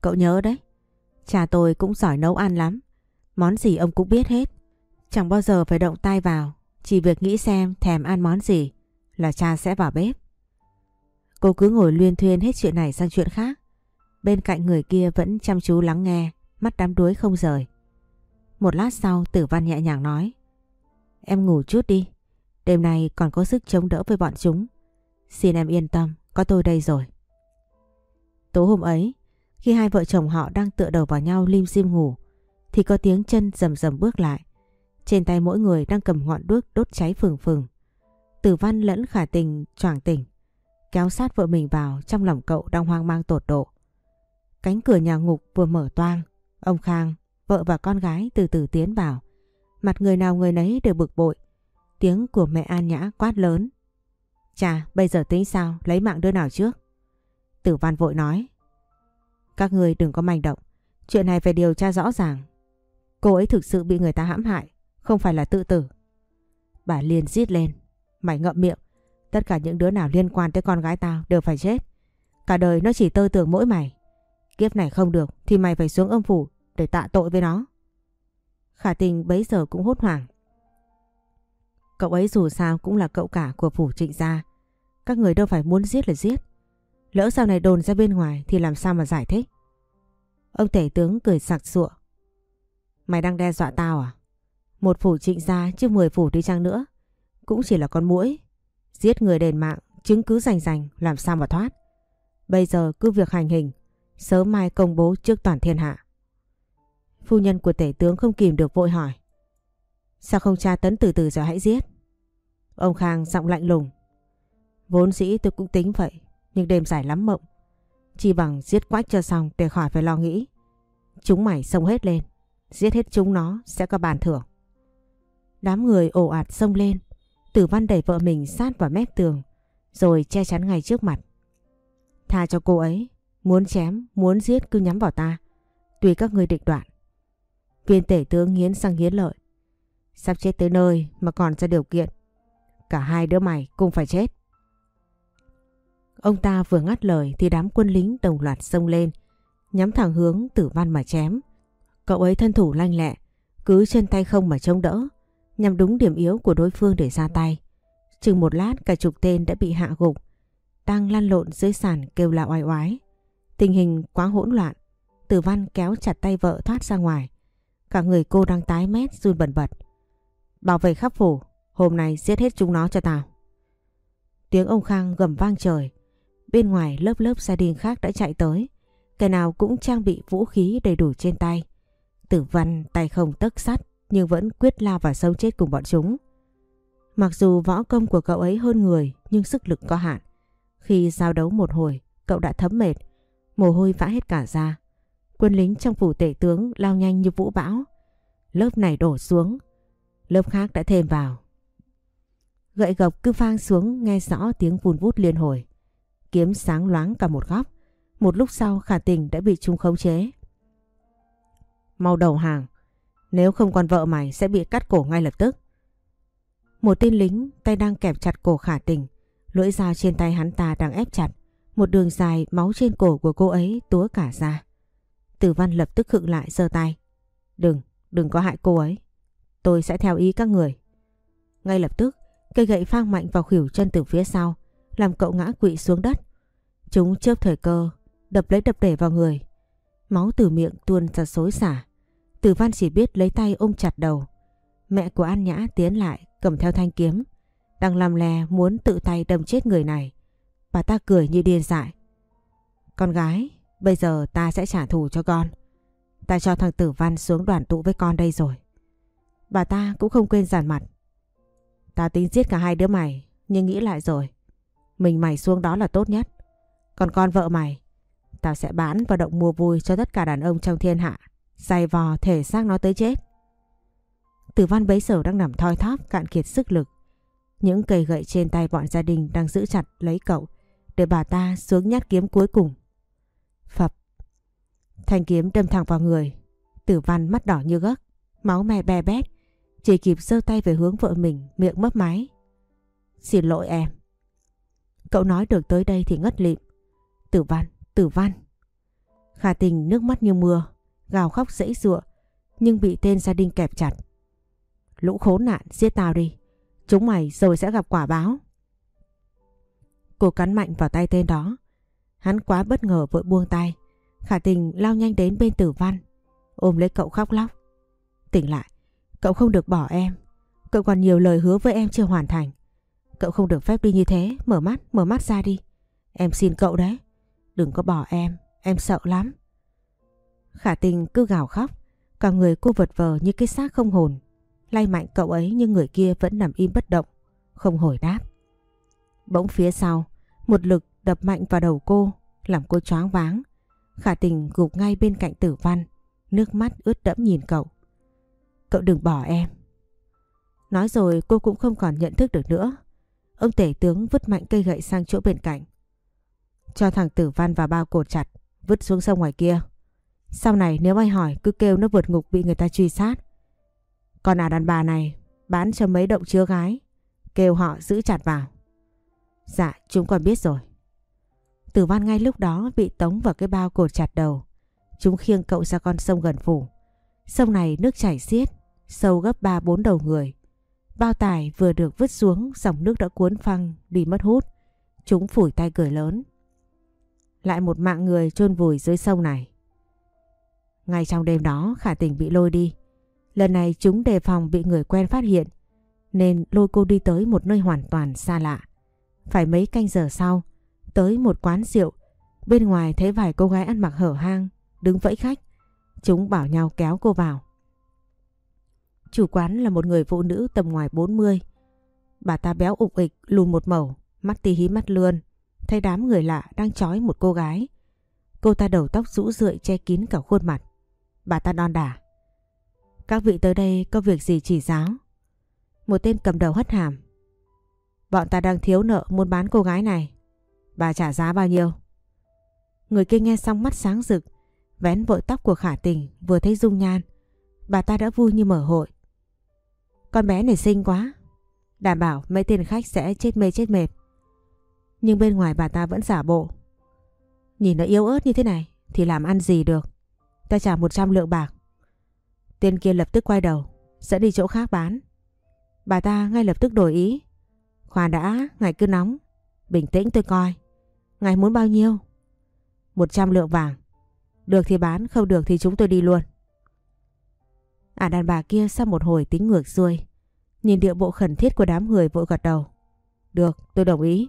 Cậu nhớ đấy, cha tôi cũng giỏi nấu ăn lắm. Món gì ông cũng biết hết. Chẳng bao giờ phải động tay vào, chỉ việc nghĩ xem thèm ăn món gì là cha sẽ vào bếp. Cô cứ ngồi luyên thuyên hết chuyện này sang chuyện khác. Bên cạnh người kia vẫn chăm chú lắng nghe, mắt đám đuối không rời. Một lát sau tử văn nhẹ nhàng nói. Em ngủ chút đi, đêm nay còn có sức chống đỡ với bọn chúng. Xin em yên tâm, có tôi đây rồi. Tối hôm ấy, khi hai vợ chồng họ đang tựa đầu vào nhau lim dim ngủ, thì có tiếng chân rầm rầm bước lại. Trên tay mỗi người đang cầm ngọn đuốc đốt cháy phừng phừng. Tử văn lẫn khả tình choàng tỉnh, kéo sát vợ mình vào trong lòng cậu đang hoang mang tột độ. Cánh cửa nhà ngục vừa mở toang, ông Khang, vợ và con gái từ từ tiến vào. Mặt người nào người nấy đều bực bội. Tiếng của mẹ An Nhã quát lớn. Chà, bây giờ tính sao, lấy mạng đứa nào trước? Tử văn vội nói. Các người đừng có manh động, chuyện này phải điều tra rõ ràng. Cô ấy thực sự bị người ta hãm hại, không phải là tự tử. Bà liền rít lên, mày ngậm miệng, tất cả những đứa nào liên quan tới con gái tao đều phải chết. Cả đời nó chỉ tơ tưởng mỗi mày. Kiếp này không được thì mày phải xuống âm phủ để tạ tội với nó. Khả tình bấy giờ cũng hốt hoảng. Cậu ấy dù sao cũng là cậu cả của phủ trịnh gia. Các người đâu phải muốn giết là giết. Lỡ sau này đồn ra bên ngoài thì làm sao mà giải thích. Ông tể tướng cười sặc sụa. Mày đang đe dọa tao à? Một phủ trịnh gia chứ mười phủ đi chăng nữa. Cũng chỉ là con mũi. Giết người đền mạng, chứng cứ rành rành làm sao mà thoát. Bây giờ cứ việc hành hình, sớm mai công bố trước toàn thiên hạ. Phu nhân của tể tướng không kìm được vội hỏi. Sao không tra tấn từ từ rồi hãy giết? Ông Khang giọng lạnh lùng. Vốn dĩ tôi cũng tính vậy, nhưng đêm dài lắm mộng. Chỉ bằng giết quách cho xong để khỏi phải lo nghĩ. Chúng mày xông hết lên, giết hết chúng nó sẽ có bàn thưởng. Đám người ồ ạt xông lên, tử văn đẩy vợ mình sát vào mép tường, rồi che chắn ngay trước mặt. Tha cho cô ấy, muốn chém, muốn giết cứ nhắm vào ta, tùy các người định đoạn. Viên tể tướng nghiến sang nghiến lợi. Sắp chết tới nơi mà còn ra điều kiện. Cả hai đứa mày cũng phải chết. Ông ta vừa ngắt lời thì đám quân lính đồng loạt xông lên, nhắm thẳng hướng tử văn mà chém. Cậu ấy thân thủ lanh lẹ, cứ chân tay không mà chống đỡ, nhằm đúng điểm yếu của đối phương để ra tay. Chừng một lát cả chục tên đã bị hạ gục, đang lăn lộn dưới sàn kêu la oai oái. Tình hình quá hỗn loạn, tử văn kéo chặt tay vợ thoát ra ngoài. Cả người cô đang tái mét run bẩn bật. Bảo vệ khắp phủ, hôm nay giết hết chúng nó cho tao. Tiếng ông Khang gầm vang trời. Bên ngoài lớp lớp gia đình khác đã chạy tới. Cái nào cũng trang bị vũ khí đầy đủ trên tay. Tử văn tay không tấc sắt nhưng vẫn quyết lao vào sâu chết cùng bọn chúng. Mặc dù võ công của cậu ấy hơn người nhưng sức lực có hạn. Khi giao đấu một hồi, cậu đã thấm mệt, mồ hôi vã hết cả ra. Quân lính trong phủ tể tướng lao nhanh như vũ bão. Lớp này đổ xuống, lớp khác đã thêm vào. Gậy gộc cứ phang xuống nghe rõ tiếng vùn vút liên hồi. Kiếm sáng loáng cả một góc. Một lúc sau khả tình đã bị chúng khống chế. Mau đầu hàng. Nếu không còn vợ mày sẽ bị cắt cổ ngay lập tức. Một tên lính tay đang kẹp chặt cổ khả tình. Lưỡi dao trên tay hắn ta đang ép chặt. Một đường dài máu trên cổ của cô ấy túa cả ra. Tử văn lập tức khựng lại giơ tay. Đừng, đừng có hại cô ấy. Tôi sẽ theo ý các người. Ngay lập tức, cây gậy phang mạnh vào khỉu chân từ phía sau, làm cậu ngã quỵ xuống đất. Chúng chớp thời cơ, đập lấy đập để vào người. Máu từ miệng tuôn ra xối xả. Tử văn chỉ biết lấy tay ôm chặt đầu. Mẹ của An Nhã tiến lại cầm theo thanh kiếm. Đang làm lè muốn tự tay đâm chết người này. Bà ta cười như điên dại. Con gái, bây giờ ta sẽ trả thù cho con. Ta cho thằng Tử Văn xuống đoàn tụ với con đây rồi. Bà ta cũng không quên giản mặt. Ta tính giết cả hai đứa mày, nhưng nghĩ lại rồi. Mình mày xuống đó là tốt nhất. Còn con vợ mày, tao sẽ bán và động mua vui cho tất cả đàn ông trong thiên hạ. Dày vò thể xác nó tới chết. Tử văn bấy giờ đang nằm thoi thóp cạn kiệt sức lực. Những cây gậy trên tay bọn gia đình đang giữ chặt lấy cậu để bà ta xuống nhát kiếm cuối cùng. Phập. Thanh kiếm đâm thẳng vào người. Tử văn mắt đỏ như gấc, máu me be bét. Chỉ kịp giơ tay về hướng vợ mình, miệng mấp máy. Xin lỗi em. Cậu nói được tới đây thì ngất lịm. Tử văn, tử văn. Khả tình nước mắt như mưa, gào khóc dãy dụa, nhưng bị tên gia đình kẹp chặt. Lũ khốn nạn, giết tao đi. Chúng mày rồi sẽ gặp quả báo. Cô cắn mạnh vào tay tên đó. Hắn quá bất ngờ vội buông tay. Khả tình lao nhanh đến bên tử văn. Ôm lấy cậu khóc lóc. Tỉnh lại. Cậu không được bỏ em. Cậu còn nhiều lời hứa với em chưa hoàn thành. Cậu không được phép đi như thế. Mở mắt, mở mắt ra đi. Em xin cậu đấy. Đừng có bỏ em. Em sợ lắm. Khả tình cứ gào khóc. Cả người cô vật vờ như cái xác không hồn. Lay mạnh cậu ấy nhưng người kia vẫn nằm im bất động. Không hồi đáp. Bỗng phía sau. Một lực đập mạnh vào đầu cô. Làm cô choáng váng. Khả tình gục ngay bên cạnh tử văn. Nước mắt ướt đẫm nhìn cậu. Cậu đừng bỏ em. Nói rồi cô cũng không còn nhận thức được nữa. Ông tể tướng vứt mạnh cây gậy sang chỗ bên cạnh. Cho thằng tử văn vào bao cột chặt, vứt xuống sông ngoài kia. Sau này nếu ai hỏi cứ kêu nó vượt ngục bị người ta truy sát. Còn à đàn bà này bán cho mấy động chứa gái, kêu họ giữ chặt vào. Dạ chúng con biết rồi. Tử văn ngay lúc đó bị tống vào cái bao cột chặt đầu. Chúng khiêng cậu ra con sông gần phủ. Sông này nước chảy xiết, sâu gấp 3-4 đầu người. Bao tải vừa được vứt xuống, dòng nước đã cuốn phăng, đi mất hút. Chúng phủi tay cười lớn. Lại một mạng người chôn vùi dưới sông này. Ngay trong đêm đó khả tình bị lôi đi. Lần này chúng đề phòng bị người quen phát hiện nên lôi cô đi tới một nơi hoàn toàn xa lạ. Phải mấy canh giờ sau, tới một quán rượu, bên ngoài thấy vài cô gái ăn mặc hở hang, đứng vẫy khách. Chúng bảo nhau kéo cô vào. Chủ quán là một người phụ nữ tầm ngoài 40. Bà ta béo ục ịch, lùn một mẩu, mắt tí hí mắt lươn. Thấy đám người lạ đang trói một cô gái. Cô ta đầu tóc rũ rượi che kín cả khuôn mặt. Bà ta đon đả. Các vị tới đây có việc gì chỉ giáo? Một tên cầm đầu hất hàm. Bọn ta đang thiếu nợ muốn bán cô gái này. Bà trả giá bao nhiêu? Người kia nghe xong mắt sáng rực, vén vội tóc của khả tình vừa thấy dung nhan. Bà ta đã vui như mở hội. Con bé này xinh quá. Đảm bảo mấy tên khách sẽ chết mê chết mệt. Nhưng bên ngoài bà ta vẫn giả bộ. Nhìn nó yếu ớt như thế này thì làm ăn gì được. Ta trả 100 lượng bạc. Tên kia lập tức quay đầu, sẽ đi chỗ khác bán. Bà ta ngay lập tức đổi ý. Khoan đã, ngài cứ nóng. Bình tĩnh tôi coi. Ngài muốn bao nhiêu? 100 lượng vàng. Được thì bán, không được thì chúng tôi đi luôn. À đàn bà kia sau một hồi tính ngược xuôi. Nhìn điệu bộ khẩn thiết của đám người vội gật đầu. Được, tôi đồng ý.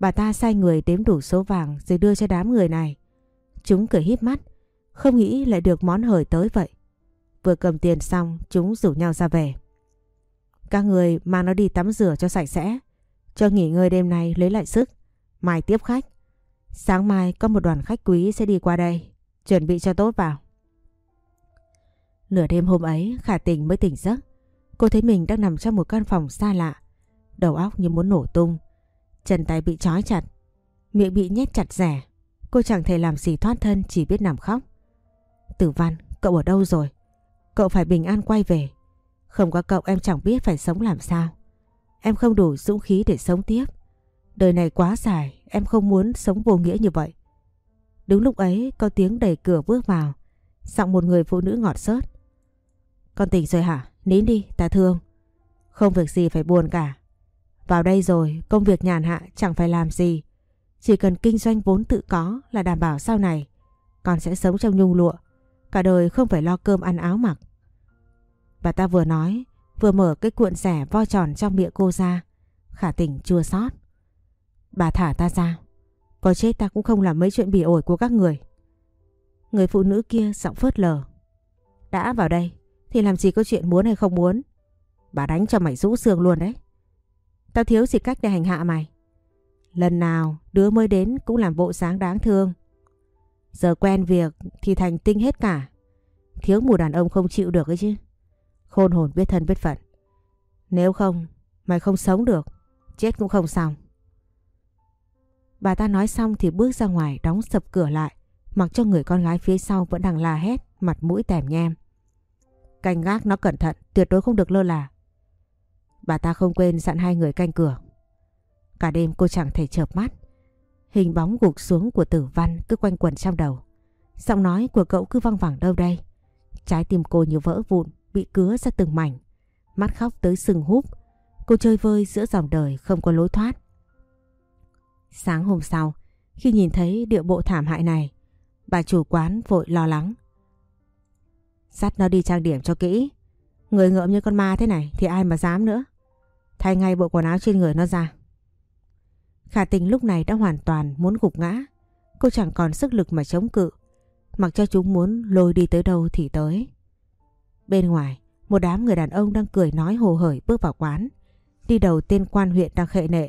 Bà ta sai người đếm đủ số vàng rồi đưa cho đám người này. Chúng cười híp mắt, không nghĩ lại được món hời tới vậy. Vừa cầm tiền xong, chúng rủ nhau ra về. Các người mang nó đi tắm rửa cho sạch sẽ, cho nghỉ ngơi đêm nay lấy lại sức, mai tiếp khách. Sáng mai có một đoàn khách quý sẽ đi qua đây, chuẩn bị cho tốt vào. Nửa đêm hôm ấy khả tình mới tỉnh giấc. Cô thấy mình đang nằm trong một căn phòng xa lạ. Đầu óc như muốn nổ tung. Chân tay bị trói chặt. Miệng bị nhét chặt rẻ. Cô chẳng thể làm gì thoát thân chỉ biết nằm khóc. Tử Văn, cậu ở đâu rồi? Cậu phải bình an quay về. Không có cậu em chẳng biết phải sống làm sao. Em không đủ dũng khí để sống tiếp. Đời này quá dài, em không muốn sống vô nghĩa như vậy. Đúng lúc ấy có tiếng đẩy cửa bước vào. Giọng một người phụ nữ ngọt sớt. Con tỉnh rồi hả? Nín đi, ta thương. Không việc gì phải buồn cả. Vào đây rồi, công việc nhàn hạ chẳng phải làm gì. Chỉ cần kinh doanh vốn tự có là đảm bảo sau này con sẽ sống trong nhung lụa. Cả đời không phải lo cơm ăn áo mặc. Bà ta vừa nói, vừa mở cái cuộn rẻ vo tròn trong miệng cô ra. Khả tình chua xót. Bà thả ta ra. Có chết ta cũng không làm mấy chuyện bị ổi của các người. Người phụ nữ kia giọng phớt lờ. Đã vào đây thì làm gì có chuyện muốn hay không muốn. Bà đánh cho mày rũ xương luôn đấy. Tao thiếu gì cách để hành hạ mày. Lần nào đứa mới đến cũng làm bộ sáng đáng thương. Giờ quen việc thì thành tinh hết cả. Thiếu mù đàn ông không chịu được ấy chứ. Khôn hồn biết thân biết phận. Nếu không, mày không sống được. Chết cũng không xong. Bà ta nói xong thì bước ra ngoài đóng sập cửa lại. Mặc cho người con gái phía sau vẫn đang la hét, mặt mũi tèm nhem. Canh gác nó cẩn thận, tuyệt đối không được lơ là. Bà ta không quên dặn hai người canh cửa. Cả đêm cô chẳng thể chợp mắt. Hình bóng gục xuống của tử văn cứ quanh quẩn trong đầu. Giọng nói của cậu cứ văng vẳng đâu đây. Trái tim cô như vỡ vụn, bị cứa ra từng mảnh. Mắt khóc tới sừng húp. Cô chơi vơi giữa dòng đời không có lối thoát. Sáng hôm sau, khi nhìn thấy điệu bộ thảm hại này, bà chủ quán vội lo lắng. Dắt nó đi trang điểm cho kỹ. Người ngợm như con ma thế này thì ai mà dám nữa. Thay ngay bộ quần áo trên người nó ra. Khả tình lúc này đã hoàn toàn muốn gục ngã. Cô chẳng còn sức lực mà chống cự. Mặc cho chúng muốn lôi đi tới đâu thì tới. Bên ngoài, một đám người đàn ông đang cười nói hồ hởi bước vào quán. Đi đầu tên quan huyện đang khệ nệ.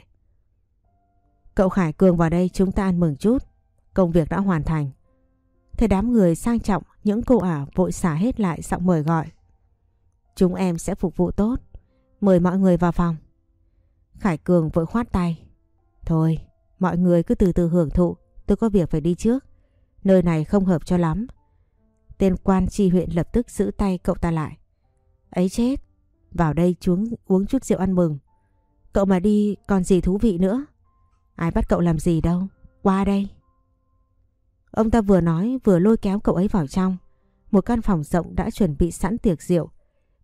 Cậu Khải Cường vào đây chúng ta ăn mừng chút. Công việc đã hoàn thành. Thế đám người sang trọng, những cô ả vội xả hết lại giọng mời gọi. Chúng em sẽ phục vụ tốt. Mời mọi người vào phòng. Khải Cường vội khoát tay. Thôi, mọi người cứ từ từ hưởng thụ. Tôi có việc phải đi trước. Nơi này không hợp cho lắm. Tên quan tri huyện lập tức giữ tay cậu ta lại. Ấy chết, vào đây chuống uống chút rượu ăn mừng. Cậu mà đi còn gì thú vị nữa. Ai bắt cậu làm gì đâu, qua đây. Ông ta vừa nói vừa lôi kéo cậu ấy vào trong. Một căn phòng rộng đã chuẩn bị sẵn tiệc rượu.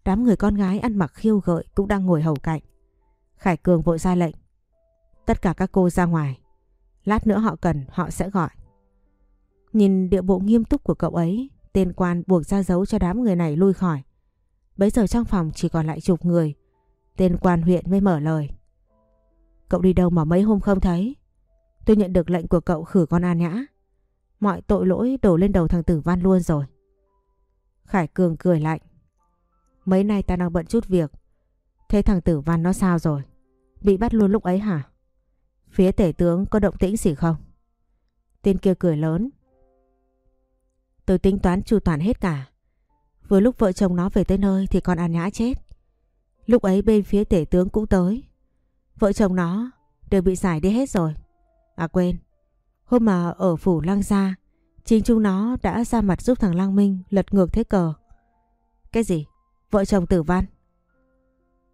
Đám người con gái ăn mặc khiêu gợi cũng đang ngồi hầu cạnh. Khải Cường vội ra lệnh. Tất cả các cô ra ngoài. Lát nữa họ cần họ sẽ gọi. Nhìn địa bộ nghiêm túc của cậu ấy, tên quan buộc ra dấu cho đám người này lui khỏi. Bấy giờ trong phòng chỉ còn lại chục người. Tên quan huyện mới mở lời. Cậu đi đâu mà mấy hôm không thấy? Tôi nhận được lệnh của cậu khử con An Nhã. Mọi tội lỗi đổ lên đầu thằng Tử Văn luôn rồi. Khải Cường cười lạnh. Mấy nay ta đang bận chút việc. Thế thằng Tử Văn nó sao rồi? Bị bắt luôn lúc ấy hả? Phía tể tướng có động tĩnh gì không? Tên kia cười lớn. Tôi tính toán chu toàn hết cả. Vừa lúc vợ chồng nó về tới nơi thì con An Nhã chết. Lúc ấy bên phía tể tướng cũng tới. Vợ chồng nó đều bị giải đi hết rồi. À quên, hôm mà ở phủ Lăng Gia, chính chúng nó đã ra mặt giúp thằng Lăng Minh lật ngược thế cờ. Cái gì? Vợ chồng tử văn?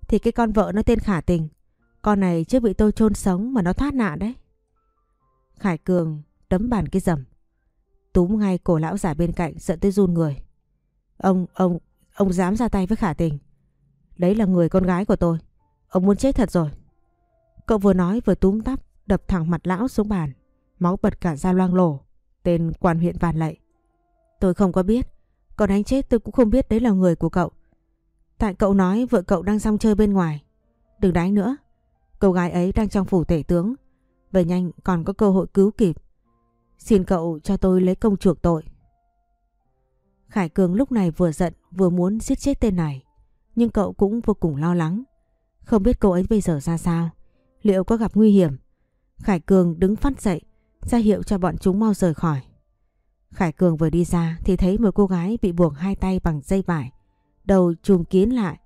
Thì cái con vợ nó tên Khả Tình. Con này chưa bị tôi chôn sống mà nó thoát nạn đấy. Khải Cường đấm bàn cái rầm. Túm ngay cổ lão giả bên cạnh giận tới run người. Ông, ông, ông dám ra tay với Khả Tình. Đấy là người con gái của tôi. Ông muốn chết thật rồi. Cậu vừa nói vừa túm tắp đập thẳng mặt lão xuống bàn. Máu bật cả ra loang lổ. Tên quan huyện vàn lạy. Tôi không có biết. Còn đánh chết tôi cũng không biết đấy là người của cậu. Tại cậu nói vợ cậu đang xong chơi bên ngoài. Đừng đánh nữa. Cô gái ấy đang trong phủ tể tướng. Về nhanh còn có cơ hội cứu kịp. Xin cậu cho tôi lấy công chuộc tội. Khải Cường lúc này vừa giận vừa muốn giết chết tên này. Nhưng cậu cũng vô cùng lo lắng. Không biết cô ấy bây giờ ra sao. Liệu có gặp nguy hiểm? Khải Cường đứng phát dậy, ra hiệu cho bọn chúng mau rời khỏi. Khải Cường vừa đi ra thì thấy một cô gái bị buộc hai tay bằng dây vải, đầu trùm kín lại.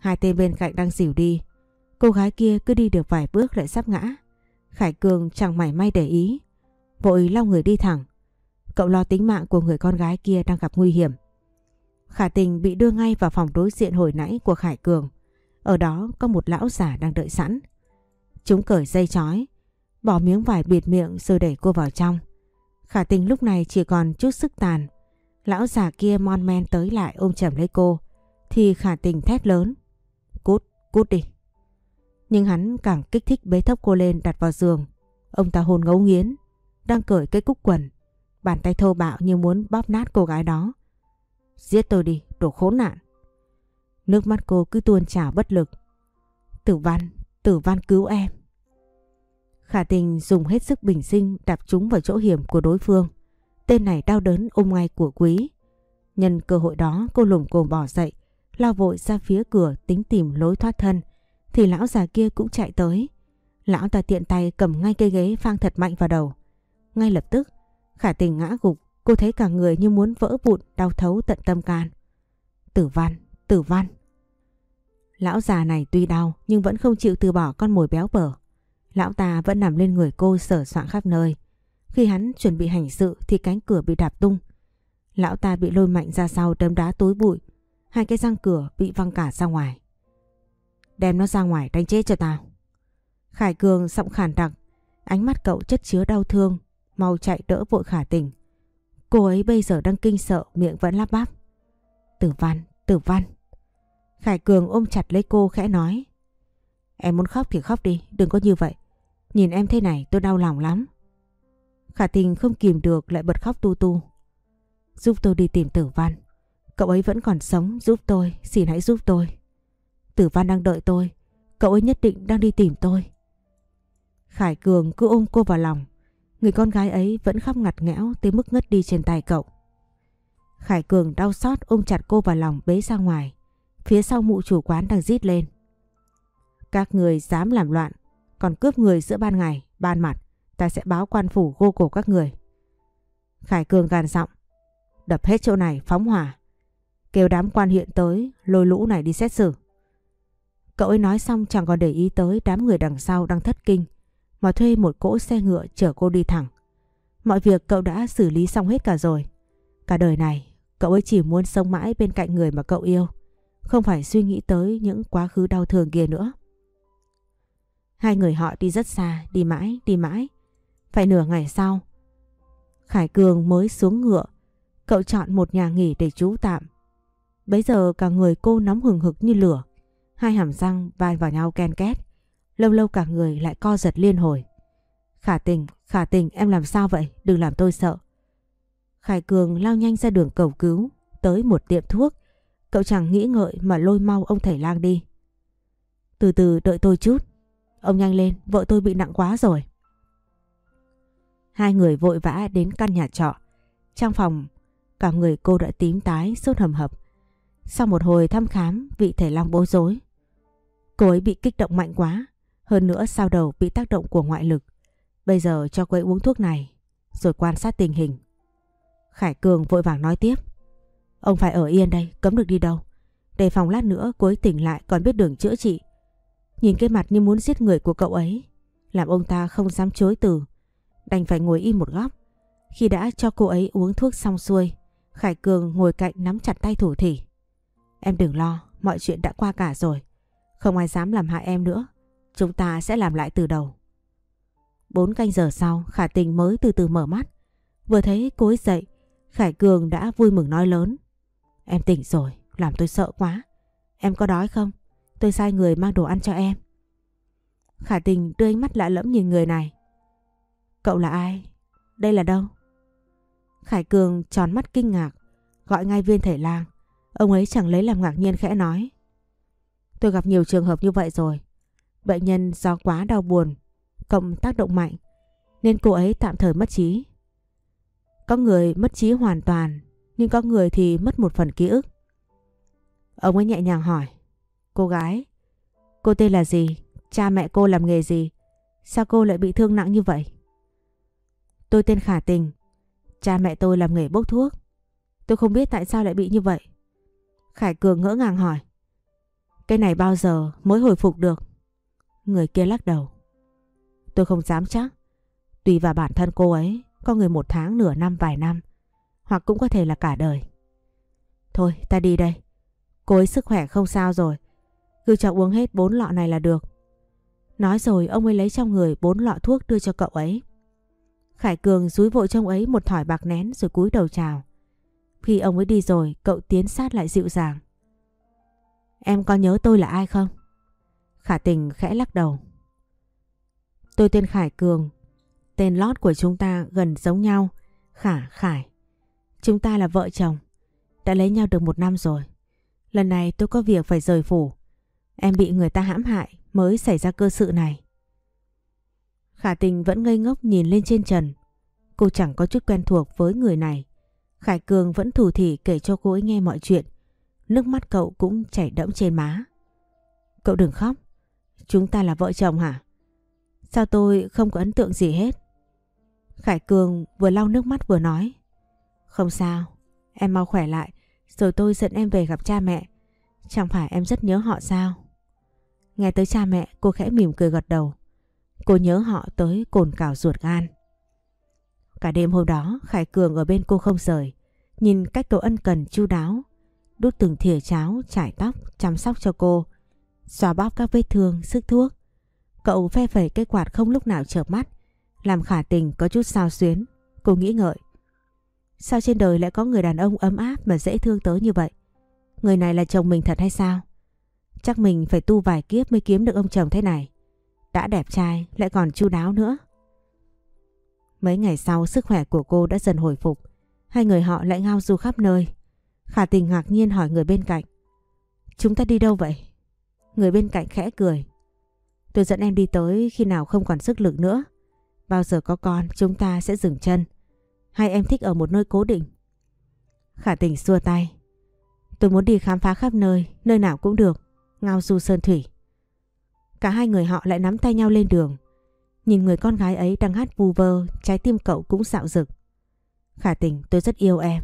Hai tên bên cạnh đang dìu đi. Cô gái kia cứ đi được vài bước lại sắp ngã. Khải Cường chẳng mảy may để ý. vội lau người đi thẳng. Cậu lo tính mạng của người con gái kia đang gặp nguy hiểm. Khả tình bị đưa ngay vào phòng đối diện hồi nãy của Khải Cường. Ở đó có một lão giả đang đợi sẵn. Chúng cởi dây chói, bỏ miếng vải bịt miệng rồi đẩy cô vào trong. Khả tình lúc này chỉ còn chút sức tàn. Lão già kia mon men tới lại ôm chầm lấy cô. Thì khả tình thét lớn. Cút, cút đi. Nhưng hắn càng kích thích bế thấp cô lên đặt vào giường. Ông ta hồn ngấu nghiến, đang cởi cái cúc quần. Bàn tay thô bạo như muốn bóp nát cô gái đó. Giết tôi đi, đồ khốn nạn. Nước mắt cô cứ tuôn trào bất lực. Tử văn, tử văn cứu em. Khả tình dùng hết sức bình sinh đạp chúng vào chỗ hiểm của đối phương. Tên này đau đớn ôm ngay của quý. Nhân cơ hội đó cô lủng cồm bỏ dậy, lao vội ra phía cửa tính tìm lối thoát thân. Thì lão già kia cũng chạy tới. Lão ta tiện tay cầm ngay cây ghế phang thật mạnh vào đầu. Ngay lập tức, khả tình ngã gục, cô thấy cả người như muốn vỡ vụn đau thấu tận tâm can. Tử văn, tử văn. Lão già này tuy đau nhưng vẫn không chịu từ bỏ con mồi béo bở. Lão ta vẫn nằm lên người cô sở soạn khắp nơi. Khi hắn chuẩn bị hành sự thì cánh cửa bị đạp tung. Lão ta bị lôi mạnh ra sau đấm đá tối bụi. Hai cái răng cửa bị văng cả ra ngoài. Đem nó ra ngoài đánh chết cho tao. Khải Cường giọng khản đặc. Ánh mắt cậu chất chứa đau thương. Mau chạy đỡ vội khả tình. Cô ấy bây giờ đang kinh sợ miệng vẫn lắp bắp. Tử văn, tử văn. Khải Cường ôm chặt lấy cô khẽ nói. Em muốn khóc thì khóc đi, đừng có như vậy. Nhìn em thế này tôi đau lòng lắm. Khả tình không kìm được lại bật khóc tu tu. Giúp tôi đi tìm tử văn. Cậu ấy vẫn còn sống, giúp tôi, xin hãy giúp tôi. Tử văn đang đợi tôi, cậu ấy nhất định đang đi tìm tôi. Khải Cường cứ ôm cô vào lòng. Người con gái ấy vẫn khóc ngặt nghẽo tới mức ngất đi trên tay cậu. Khải Cường đau xót ôm chặt cô vào lòng bế ra ngoài. Phía sau mụ chủ quán đang rít lên. Các người dám làm loạn, còn cướp người giữa ban ngày, ban mặt, ta sẽ báo quan phủ gô cổ các người. Khải Cường gàn giọng, đập hết chỗ này phóng hỏa, kêu đám quan hiện tới lôi lũ này đi xét xử. Cậu ấy nói xong chẳng còn để ý tới đám người đằng sau đang thất kinh mà thuê một cỗ xe ngựa chở cô đi thẳng. Mọi việc cậu đã xử lý xong hết cả rồi. Cả đời này, cậu ấy chỉ muốn sống mãi bên cạnh người mà cậu yêu, không phải suy nghĩ tới những quá khứ đau thương kia nữa. Hai người họ đi rất xa, đi mãi, đi mãi. Phải nửa ngày sau, Khải Cường mới xuống ngựa. Cậu chọn một nhà nghỉ để trú tạm. Bấy giờ cả người cô nóng hừng hực như lửa. Hai hàm răng vai vào nhau ken két. Lâu lâu cả người lại co giật liên hồi. Khả tình, khả tình em làm sao vậy? Đừng làm tôi sợ. Khải Cường lao nhanh ra đường cầu cứu. Tới một tiệm thuốc. Cậu chẳng nghĩ ngợi mà lôi mau ông thầy lang đi. Từ từ đợi tôi chút. Ông nhanh lên, vợ tôi bị nặng quá rồi. Hai người vội vã đến căn nhà trọ. Trong phòng, cả người cô đã tím tái, sốt hầm hập. Sau một hồi thăm khám, vị thể long bối rối. Cô ấy bị kích động mạnh quá, hơn nữa sau đầu bị tác động của ngoại lực. Bây giờ cho cô ấy uống thuốc này, rồi quan sát tình hình. Khải Cường vội vàng nói tiếp. Ông phải ở yên đây, cấm được đi đâu. Đề phòng lát nữa cô ấy tỉnh lại còn biết đường chữa trị. Nhìn cái mặt như muốn giết người của cậu ấy. Làm ông ta không dám chối từ. Đành phải ngồi im một góc. Khi đã cho cô ấy uống thuốc xong xuôi, Khải Cường ngồi cạnh nắm chặt tay thủ thỉ. Em đừng lo, Mọi chuyện đã qua cả rồi. Không ai dám làm hại em nữa. Chúng ta sẽ làm lại từ đầu. Bốn canh giờ sau, Khả tình mới từ từ mở mắt. Vừa thấy cô ấy dậy, Khải Cường đã vui mừng nói lớn. Em tỉnh rồi, Làm tôi sợ quá. Em có đói không? Tôi sai người mang đồ ăn cho em. Khả tình đưa ánh mắt lạ lẫm nhìn người này. Cậu là ai? Đây là đâu? Khải Cường tròn mắt kinh ngạc, gọi ngay viên thể lang. Ông ấy chẳng lấy làm ngạc nhiên khẽ nói. Tôi gặp nhiều trường hợp như vậy rồi. Bệnh nhân do quá đau buồn, cộng tác động mạnh, nên cô ấy tạm thời mất trí. Có người mất trí hoàn toàn, nhưng có người thì mất một phần ký ức. Ông ấy nhẹ nhàng hỏi. Cô gái, cô tên là gì? Cha mẹ cô làm nghề gì? Sao cô lại bị thương nặng như vậy? Tôi tên Khả Tình. Cha mẹ tôi làm nghề bốc thuốc. Tôi không biết tại sao lại bị như vậy. Khải Cường ngỡ ngàng hỏi. Cái này bao giờ mới hồi phục được? Người kia lắc đầu. Tôi không dám chắc. Tùy vào bản thân cô ấy. có người một tháng, nửa năm, vài năm. Hoặc cũng có thể là cả đời. Thôi ta đi đây. Cô ấy sức khỏe không sao rồi. Cứ cho uống hết bốn lọ này là được. Nói rồi ông ấy lấy trong người bốn lọ thuốc đưa cho cậu ấy. Khải Cường rúi vội trong ấy một thỏi bạc nén rồi cúi đầu chào. Khi ông ấy đi rồi, cậu tiến sát lại dịu dàng. Em có nhớ tôi là ai không? Khả tình khẽ lắc đầu. Tôi tên Khải Cường. Tên lót của chúng ta gần giống nhau. Khả Khải. Chúng ta là vợ chồng. Đã lấy nhau được một năm rồi. Lần này tôi có việc phải rời phủ. Em bị người ta hãm hại mới xảy ra cơ sự này. Khả tình vẫn ngây ngốc nhìn lên trên trần. Cô chẳng có chút quen thuộc với người này. Khải Cường vẫn thủ thỉ kể cho cô ấy nghe mọi chuyện. Nước mắt cậu cũng chảy đẫm trên má. Cậu đừng khóc. Chúng ta là vợ chồng hả? Sao tôi không có ấn tượng gì hết? Khải Cường vừa lau nước mắt vừa nói. Không sao, em mau khỏe lại, rồi tôi dẫn em về gặp cha mẹ. Chẳng phải em rất nhớ họ sao? Nghe tới cha mẹ, cô khẽ mỉm cười gật đầu. Cô nhớ họ tới cồn cào ruột gan. Cả đêm hôm đó, Khải Cường ở bên cô không rời. Nhìn cách cậu ân cần chu đáo, đút từng thìa cháo, trải tóc, chăm sóc cho cô. Xoa bóp các vết thương, sức thuốc. Cậu phe phẩy cái quạt không lúc nào chợp mắt, làm khả tình có chút sao xuyến. Cô nghĩ ngợi. Sao trên đời lại có người đàn ông ấm áp mà dễ thương tới như vậy? Người này là chồng mình thật hay sao? Chắc mình phải tu vài kiếp mới kiếm được ông chồng thế này. Đã đẹp trai lại còn chu đáo nữa. Mấy ngày sau sức khỏe của cô đã dần hồi phục. Hai người họ lại ngao du khắp nơi. Khả tình ngạc nhiên hỏi người bên cạnh. Chúng ta đi đâu vậy? Người bên cạnh khẽ cười. Tôi dẫn em đi tới khi nào không còn sức lực nữa. Bao giờ có con chúng ta sẽ dừng chân. Hay em thích ở một nơi cố định? Khả tình xua tay. Tôi muốn đi khám phá khắp nơi, nơi nào cũng được. Ngao du sơn thủy. Cả hai người họ lại nắm tay nhau lên đường. Nhìn người con gái ấy đang hát vu vơ, trái tim cậu cũng xạo rực. Khả tình tôi rất yêu em.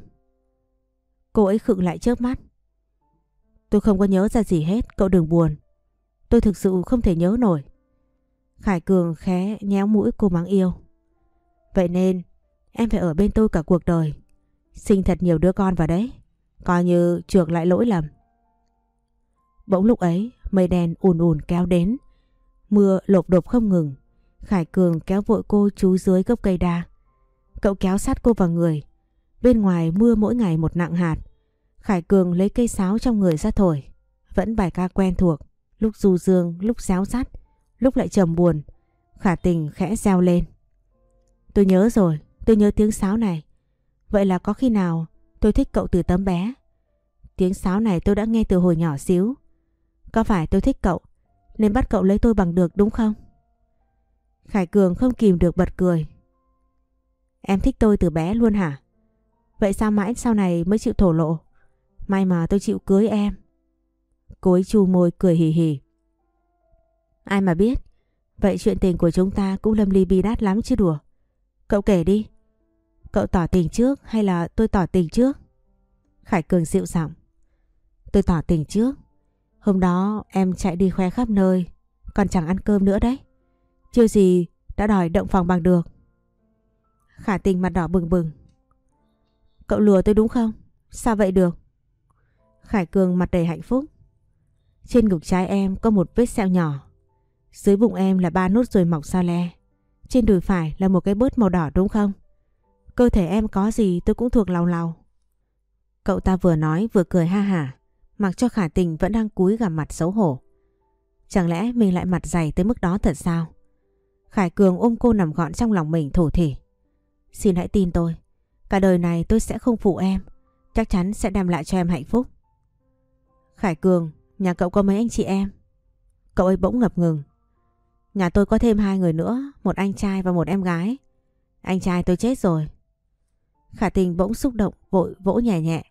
Cô ấy khựng lại chớp mắt. Tôi không có nhớ ra gì hết, cậu đừng buồn. Tôi thực sự không thể nhớ nổi. Khải Cường khẽ nhéo mũi cô mắng yêu. Vậy nên em phải ở bên tôi cả cuộc đời. Sinh thật nhiều đứa con vào đấy. Coi như chuộc lại lỗi lầm. Bỗng lúc ấy mây đen ùn ùn kéo đến. Mưa lộp đột không ngừng. Khải Cường kéo vội cô chú dưới gốc cây đa. Cậu kéo sát cô vào người. Bên ngoài mưa mỗi ngày một nặng hạt. Khải Cường lấy cây sáo trong người ra thổi. Vẫn bài ca quen thuộc. Lúc du dương, lúc giáo sắt, lúc lại trầm buồn. Khả tình khẽ reo lên. Tôi nhớ rồi, tôi nhớ tiếng sáo này. Vậy là có khi nào tôi thích cậu từ tấm bé? Tiếng sáo này tôi đã nghe từ hồi nhỏ xíu. Có phải tôi thích cậu nên bắt cậu lấy tôi bằng được đúng không? Khải Cường không kìm được bật cười. Em thích tôi từ bé luôn hả? Vậy sao mãi sau này mới chịu thổ lộ? May mà tôi chịu cưới em. Cô ấy chu môi cười hì hì. Ai mà biết. Vậy chuyện tình của chúng ta cũng lâm ly bi đát lắm chứ đùa. Cậu kể đi. Cậu tỏ tình trước hay là tôi tỏ tình trước? Khải Cường dịu giọng. Tôi tỏ tình trước. Hôm đó em chạy đi khoe khắp nơi. Còn chẳng ăn cơm nữa đấy. Chưa gì đã đòi động phòng bằng được. Khả tình mặt đỏ bừng bừng. Cậu lừa tôi đúng không? Sao vậy được? Khải Cường mặt đầy hạnh phúc. Trên ngực trái em có một vết sẹo nhỏ. Dưới bụng em là ba nốt ruồi mọc sao le. Trên đùi phải là một cái bớt màu đỏ đúng không? Cơ thể em có gì tôi cũng thuộc lòng lòng. Cậu ta vừa nói vừa cười ha hả, mặc cho khả tình vẫn đang cúi gằm mặt xấu hổ. Chẳng lẽ mình lại mặt dày tới mức đó thật sao? Khải Cường ôm cô nằm gọn trong lòng mình thổ thỉ. Xin hãy tin tôi, cả đời này tôi sẽ không phụ em, chắc chắn sẽ đem lại cho em hạnh phúc. Khải Cường, nhà cậu có mấy anh chị em? Cậu ấy bỗng ngập ngừng. Nhà tôi có thêm hai người nữa, một anh trai và một em gái. Anh trai tôi chết rồi. Khả tình bỗng xúc động vội vỗ nhẹ nhẹ.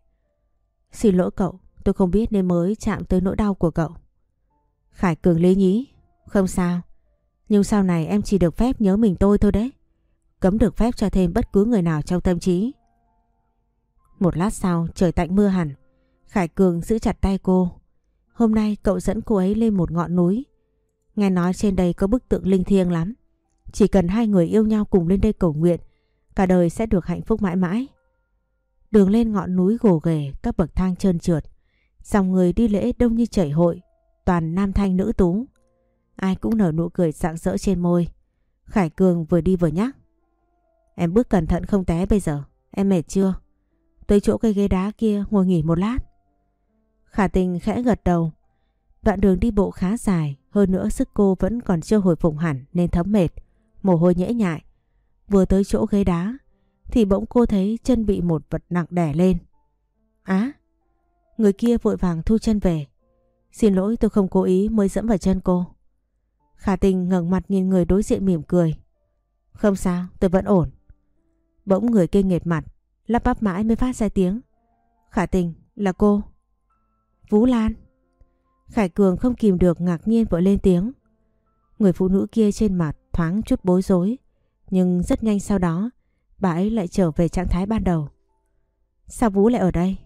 Xin lỗi cậu, tôi không biết nên mới chạm tới nỗi đau của cậu. Khải Cường lý nhí. Không sao. Nhưng sau này em chỉ được phép nhớ mình tôi thôi đấy. Cấm được phép cho thêm bất cứ người nào trong tâm trí. Một lát sau trời tạnh mưa hẳn. Khải Cường giữ chặt tay cô. Hôm nay cậu dẫn cô ấy lên một ngọn núi. Nghe nói trên đây có bức tượng linh thiêng lắm. Chỉ cần hai người yêu nhau cùng lên đây cầu nguyện Cả đời sẽ được hạnh phúc mãi mãi. Đường lên ngọn núi gồ ghề, các bậc thang trơn trượt. Dòng người đi lễ đông như chảy hội, toàn nam thanh nữ tú. Ai cũng nở nụ cười rạng rỡ trên môi. Khải Cường vừa đi vừa nhắc. Em bước cẩn thận không té bây giờ. Em mệt chưa? Tới chỗ cây ghế đá kia ngồi nghỉ một lát. Khả tình khẽ gật đầu. Đoạn đường đi bộ khá dài, hơn nữa sức cô vẫn còn chưa hồi phục hẳn nên thấm mệt, mồ hôi nhễ nhại. Vừa tới chỗ ghế đá thì bỗng cô thấy chân bị một vật nặng đè lên. Á! Người kia vội vàng thu chân về. Xin lỗi tôi không cố ý mới dẫm vào chân cô. Khả tình ngẩng mặt nhìn người đối diện mỉm cười. Không sao, tôi vẫn ổn. Bỗng người kia nghệt mặt, lắp bắp mãi mới phát ra tiếng. Khả tình, là cô. Vũ Lan. Khải Cường không kìm được ngạc nhiên vội lên tiếng. Người phụ nữ kia trên mặt thoáng chút bối rối, nhưng rất nhanh sau đó, bà ấy lại trở về trạng thái ban đầu. Sao Vũ lại ở đây?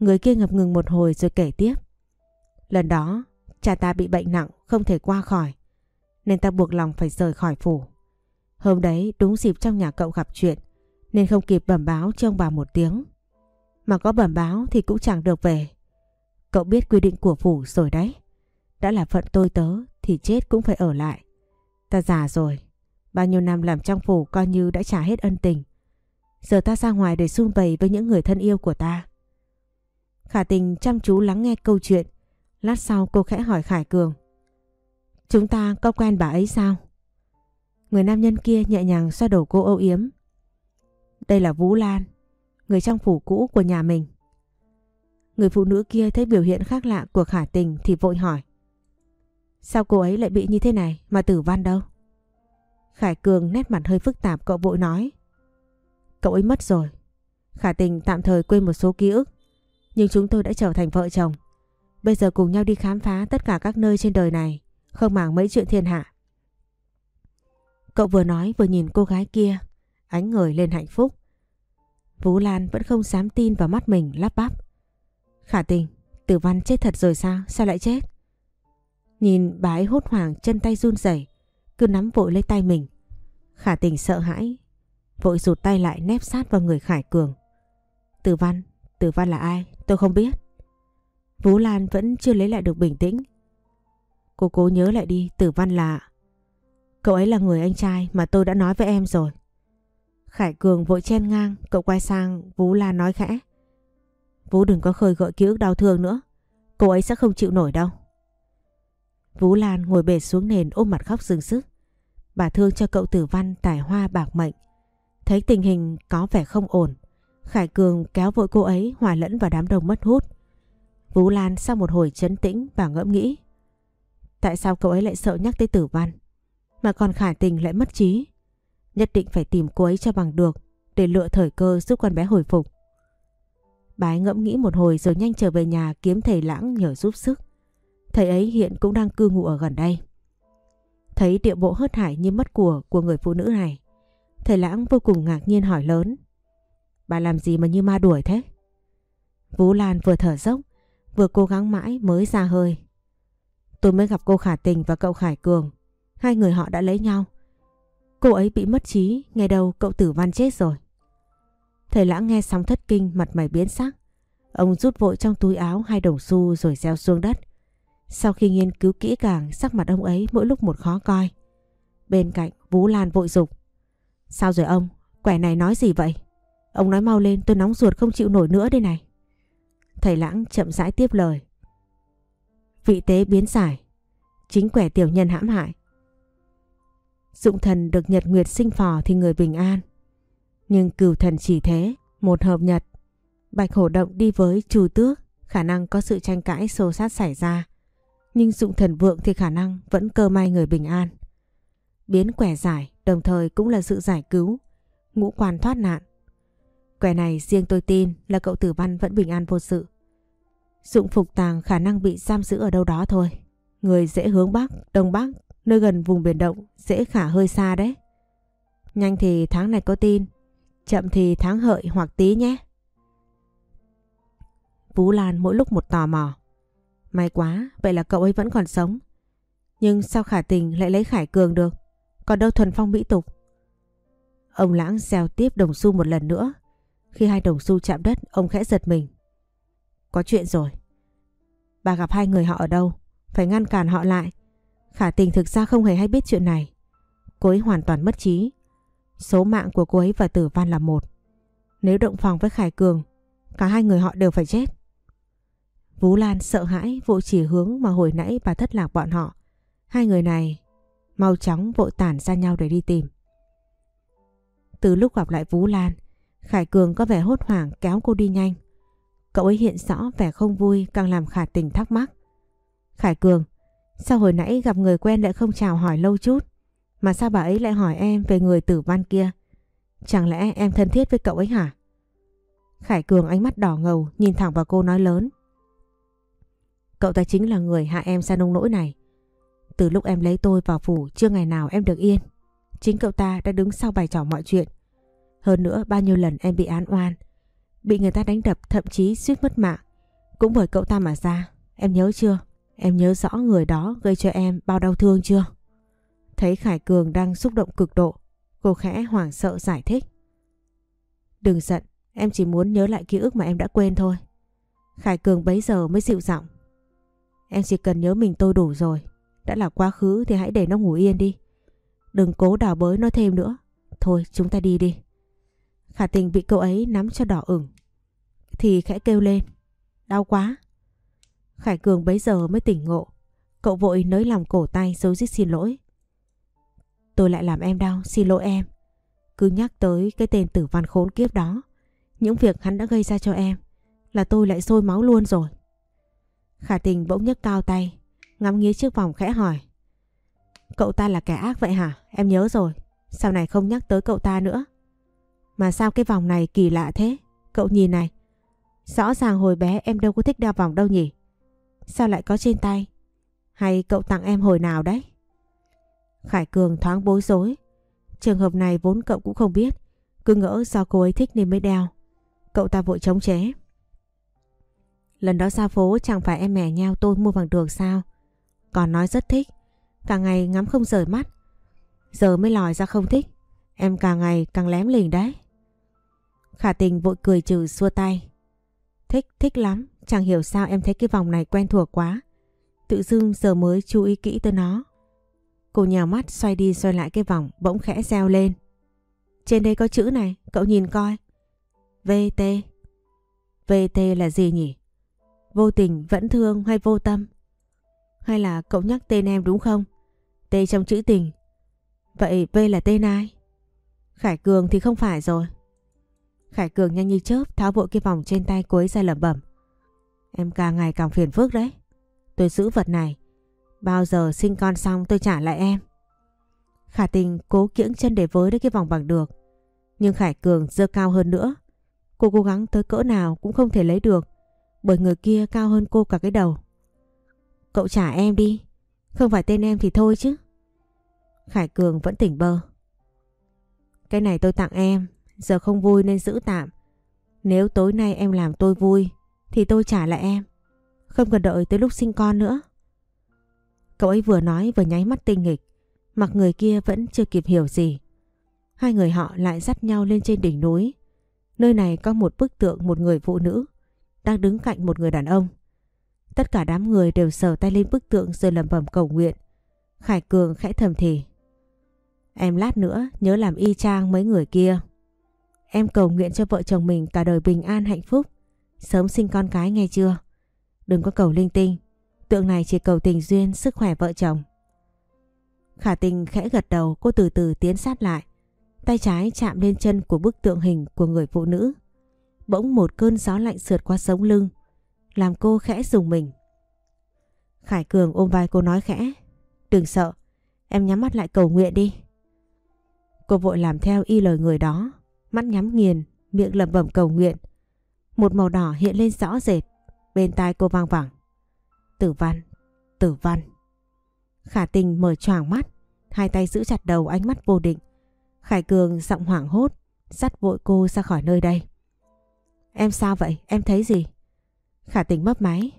Người kia ngập ngừng một hồi rồi kể tiếp. Lần đó, cha ta bị bệnh nặng không thể qua khỏi, nên ta buộc lòng phải rời khỏi phủ. Hôm đấy đúng dịp trong nhà cậu gặp chuyện, nên không kịp bẩm báo cho ông bà một tiếng. Mà có bẩm báo thì cũng chẳng được về. Cậu biết quy định của phủ rồi đấy. Đã là phận tôi tớ thì chết cũng phải ở lại. Ta già rồi. Bao nhiêu năm làm trong phủ coi như đã trả hết ân tình. Giờ ta ra ngoài để xung vầy với những người thân yêu của ta. Khả tình chăm chú lắng nghe câu chuyện. Lát sau cô khẽ hỏi Khải Cường. Chúng ta có quen bà ấy sao? Người nam nhân kia nhẹ nhàng xoa đầu cô âu yếm. Đây là Vũ Lan, người trong phủ cũ của nhà mình. Người phụ nữ kia thấy biểu hiện khác lạ của khả tình thì vội hỏi. Sao cô ấy lại bị như thế này mà tử văn đâu? Khải Cường nét mặt hơi phức tạp cậu vội nói. Cậu ấy mất rồi. Khả tình tạm thời quên một số ký ức. Nhưng chúng tôi đã trở thành vợ chồng. Bây giờ cùng nhau đi khám phá tất cả các nơi trên đời này. Không màng mấy chuyện thiên hạ. Cậu vừa nói vừa nhìn cô gái kia. Ánh người lên hạnh phúc. Vũ Lan vẫn không dám tin vào mắt mình lắp bắp. Khả tình, tử văn chết thật rồi sao? Sao lại chết? Nhìn bà ấy hốt hoảng chân tay run rẩy cứ nắm vội lấy tay mình. Khả tình sợ hãi, vội rụt tay lại nép sát vào người Khải Cường. Tử văn, tử văn là ai? Tôi không biết. Vũ Lan vẫn chưa lấy lại được bình tĩnh. Cô cố nhớ lại đi, tử văn là... Cậu ấy là người anh trai mà tôi đã nói với em rồi. Khải Cường vội chen ngang, cậu quay sang Vũ Lan nói khẽ. Vũ đừng có khơi gợi ký ức đau thương nữa. Cô ấy sẽ không chịu nổi đâu. Vũ Lan ngồi bệt xuống nền ôm mặt khóc rừng sức. Bà thương cho cậu tử văn tài hoa bạc mệnh. Thấy tình hình có vẻ không ổn. Khải Cường kéo vội cô ấy hòa lẫn vào đám đông mất hút. Vũ Lan sau một hồi chấn tĩnh và ngẫm nghĩ. Tại sao cậu ấy lại sợ nhắc tới tử văn? Mà còn khả tình lại mất trí. Nhất định phải tìm cô ấy cho bằng được để lựa thời cơ giúp con bé hồi phục. Bái ngẫm nghĩ một hồi rồi nhanh trở về nhà kiếm thầy lãng nhờ giúp sức. Thầy ấy hiện cũng đang cư ngụ ở gần đây. Thấy địa bộ hớt hải như mất của của người phụ nữ này. Thầy lãng vô cùng ngạc nhiên hỏi lớn. Bà làm gì mà như ma đuổi thế? Vũ Lan vừa thở dốc, vừa cố gắng mãi mới ra hơi. Tôi mới gặp cô Khả Tình và cậu Khải Cường. Hai người họ đã lấy nhau. Cô ấy bị mất trí, nghe đâu cậu tử văn chết rồi. Thầy lãng nghe xong thất kinh mặt mày biến sắc. Ông rút vội trong túi áo hai đồng xu rồi gieo xuống đất. Sau khi nghiên cứu kỹ càng sắc mặt ông ấy mỗi lúc một khó coi. Bên cạnh Vũ Lan vội dục Sao rồi ông? Quẻ này nói gì vậy? Ông nói mau lên tôi nóng ruột không chịu nổi nữa đây này. Thầy lãng chậm rãi tiếp lời. Vị tế biến giải. Chính quẻ tiểu nhân hãm hại. Dụng thần được nhật nguyệt sinh phò thì người bình an. Nhưng cửu thần chỉ thế, một hợp nhật. Bạch hổ động đi với trù tước, khả năng có sự tranh cãi xô sát xảy ra. Nhưng dụng thần vượng thì khả năng vẫn cơ may người bình an. Biến quẻ giải đồng thời cũng là sự giải cứu, ngũ quan thoát nạn. Quẻ này riêng tôi tin là cậu tử văn vẫn bình an vô sự. Dụng phục tàng khả năng bị giam giữ ở đâu đó thôi. Người dễ hướng Bắc, Đông Bắc, nơi gần vùng biển động dễ khả hơi xa đấy. Nhanh thì tháng này có tin, chậm thì tháng hợi hoặc tí nhé. Vũ Lan mỗi lúc một tò mò. May quá, vậy là cậu ấy vẫn còn sống. Nhưng sao khả tình lại lấy Khải Cường được? Còn đâu thuần phong mỹ tục? Ông Lãng gieo tiếp đồng xu một lần nữa. Khi hai đồng xu chạm đất, ông khẽ giật mình. Có chuyện rồi. Bà gặp hai người họ ở đâu? Phải ngăn cản họ lại. Khả tình thực ra không hề hay biết chuyện này. Cô ấy hoàn toàn mất trí. Số mạng của cô ấy và tử văn là một. Nếu động phòng với Khải Cường, cả hai người họ đều phải chết. Vũ Lan sợ hãi vội chỉ hướng mà hồi nãy bà thất lạc bọn họ. Hai người này mau chóng vội tản ra nhau để đi tìm. Từ lúc gặp lại Vũ Lan, Khải Cường có vẻ hốt hoảng kéo cô đi nhanh. Cậu ấy hiện rõ vẻ không vui càng làm khả tình thắc mắc. Khải Cường, sao hồi nãy gặp người quen lại không chào hỏi lâu chút? Mà sao bà ấy lại hỏi em về người tử văn kia? Chẳng lẽ em thân thiết với cậu ấy hả? Khải Cường ánh mắt đỏ ngầu nhìn thẳng vào cô nói lớn. Cậu ta chính là người hạ em ra nông nỗi này. Từ lúc em lấy tôi vào phủ chưa ngày nào em được yên. Chính cậu ta đã đứng sau bài trò mọi chuyện. Hơn nữa bao nhiêu lần em bị án oan. Bị người ta đánh đập thậm chí suýt mất mạng. Cũng bởi cậu ta mà ra. Em nhớ chưa? Em nhớ rõ người đó gây cho em bao đau thương chưa? Thấy Khải Cường đang xúc động cực độ. Cô khẽ hoảng sợ giải thích. Đừng giận, em chỉ muốn nhớ lại ký ức mà em đã quên thôi. Khải Cường bấy giờ mới dịu giọng. Em chỉ cần nhớ mình tôi đủ rồi. Đã là quá khứ thì hãy để nó ngủ yên đi. Đừng cố đào bới nó thêm nữa. Thôi chúng ta đi đi. Khả tình bị cậu ấy nắm cho đỏ ửng. Thì khẽ kêu lên. Đau quá. Khải Cường bấy giờ mới tỉnh ngộ. Cậu vội nới lòng cổ tay dấu dít xin lỗi. Tôi lại làm em đau, xin lỗi em. Cứ nhắc tới cái tên tử văn khốn kiếp đó. Những việc hắn đã gây ra cho em. Là tôi lại sôi máu luôn rồi. Khả tình bỗng nhấc cao tay. Ngắm nghía chiếc vòng khẽ hỏi. Cậu ta là kẻ ác vậy hả? Em nhớ rồi. Sau này không nhắc tới cậu ta nữa. Mà sao cái vòng này kỳ lạ thế? Cậu nhìn này. Rõ ràng hồi bé em đâu có thích đeo vòng đâu nhỉ? Sao lại có trên tay? Hay cậu tặng em hồi nào đấy? Khải Cường thoáng bối rối. Trường hợp này vốn cậu cũng không biết. Cứ ngỡ do cô ấy thích nên mới đeo. Cậu ta vội chống chế. Lần đó ra phố chẳng phải em mẻ nhau tôi mua bằng được sao? Còn nói rất thích. Cả ngày ngắm không rời mắt. Giờ mới lòi ra không thích. Em càng ngày càng lém lỉnh đấy. Khả tình vội cười trừ xua tay. Thích, thích lắm. Chẳng hiểu sao em thấy cái vòng này quen thuộc quá. Tự dưng giờ mới chú ý kỹ tới nó. Cô nhào mắt xoay đi xoay lại cái vòng bỗng khẽ reo lên. Trên đây có chữ này, cậu nhìn coi. VT. VT là gì nhỉ? Vô tình, vẫn thương hay vô tâm? Hay là cậu nhắc tên em đúng không? T trong chữ tình. Vậy V là tên ai? Khải Cường thì không phải rồi. Khải Cường nhanh như chớp tháo vội cái vòng trên tay cô ấy ra lẩm bẩm. Em càng ngày càng phiền phức đấy. Tôi giữ vật này. Bao giờ sinh con xong tôi trả lại em. Khả tình cố kiễng chân để với đấy cái vòng bằng được. Nhưng Khải Cường dơ cao hơn nữa. Cô cố gắng tới cỡ nào cũng không thể lấy được. Bởi người kia cao hơn cô cả cái đầu. Cậu trả em đi. Không phải tên em thì thôi chứ. Khải Cường vẫn tỉnh bơ. Cái này tôi tặng em. Giờ không vui nên giữ tạm. Nếu tối nay em làm tôi vui, thì tôi trả lại em. Không cần đợi tới lúc sinh con nữa. Cậu ấy vừa nói vừa nháy mắt tinh nghịch. Mặc người kia vẫn chưa kịp hiểu gì. Hai người họ lại dắt nhau lên trên đỉnh núi. Nơi này có một bức tượng một người phụ nữ, đang đứng cạnh một người đàn ông. Tất cả đám người đều sờ tay lên bức tượng rồi lẩm bẩm cầu nguyện. Khải Cường khẽ thầm thì. Em lát nữa nhớ làm y chang mấy người kia. Em cầu nguyện cho vợ chồng mình cả đời bình an hạnh phúc. Sớm sinh con cái nghe chưa? Đừng có cầu linh tinh. Tượng này chỉ cầu tình duyên, sức khỏe vợ chồng. Khả tình khẽ gật đầu cô từ từ tiến sát lại. Tay trái chạm lên chân của bức tượng hình của người phụ nữ. Bỗng một cơn gió lạnh sượt qua sống lưng. Làm cô khẽ dùng mình. Khải Cường ôm vai cô nói khẽ. Đừng sợ, em nhắm mắt lại cầu nguyện đi. Cô vội làm theo y lời người đó. Mắt nhắm nghiền, miệng lẩm bẩm cầu nguyện. Một màu đỏ hiện lên rõ rệt. Bên tai cô vang vẳng. Tử văn, tử văn. Khả tình mở choàng mắt, hai tay giữ chặt đầu ánh mắt vô định. Khải Cường giọng hoảng hốt, dắt vội cô ra khỏi nơi đây. Em sao vậy? Em thấy gì? Khả tình mấp máy.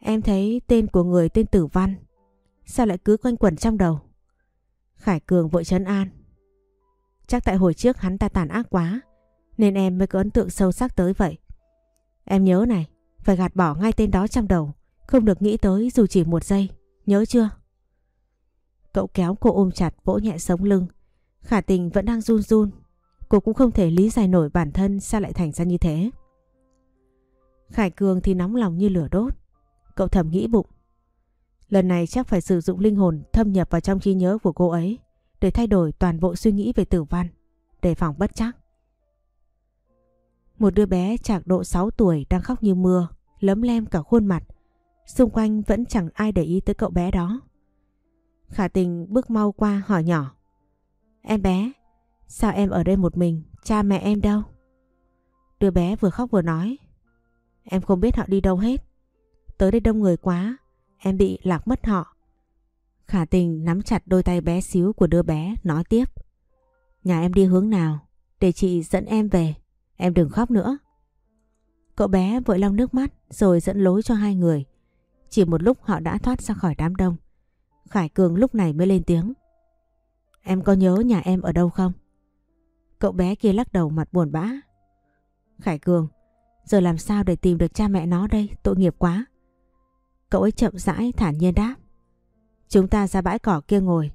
Em thấy tên của người tên Tử Văn. Sao lại cứ quanh quẩn trong đầu? Khải Cường vội trấn an. Chắc tại hồi trước hắn ta tàn ác quá, Nên em mới có ấn tượng sâu sắc tới vậy. Em nhớ này, Phải gạt bỏ ngay tên đó trong đầu, Không được nghĩ tới dù chỉ một giây, Nhớ chưa? Cậu kéo cô ôm chặt vỗ nhẹ sống lưng, Khả tình vẫn đang run run. Cô cũng không thể lý giải nổi bản thân Sao lại thành ra như thế. Khải Cường thì nóng lòng như lửa đốt. Cậu thầm nghĩ bụng. Lần này chắc phải sử dụng linh hồn thâm nhập vào trong trí nhớ của cô ấy để thay đổi toàn bộ suy nghĩ về tử văn, đề phòng bất chắc. Một đứa bé chạc độ 6 tuổi đang khóc như mưa, lấm lem cả khuôn mặt. Xung quanh vẫn chẳng ai để ý tới cậu bé đó. Khả tình bước mau qua hỏi nhỏ. Em bé, sao em ở đây một mình, cha mẹ em đâu? Đứa bé vừa khóc vừa nói. Em không biết họ đi đâu hết. Tới đây đông người quá, em bị lạc mất họ. Khả tình nắm chặt đôi tay bé xíu của đứa bé nói tiếp. Nhà em đi hướng nào? Để chị dẫn em về. Em đừng khóc nữa. Cậu bé vội lau nước mắt rồi dẫn lối cho hai người. Chỉ một lúc họ đã thoát ra khỏi đám đông. Khải Cường lúc này mới lên tiếng. Em có nhớ nhà em ở đâu không? Cậu bé kia lắc đầu mặt buồn bã. Khải Cường, giờ làm sao để tìm được cha mẹ nó đây? Tội nghiệp quá. Cậu ấy chậm rãi thản nhiên đáp. Chúng ta ra bãi cỏ kia ngồi.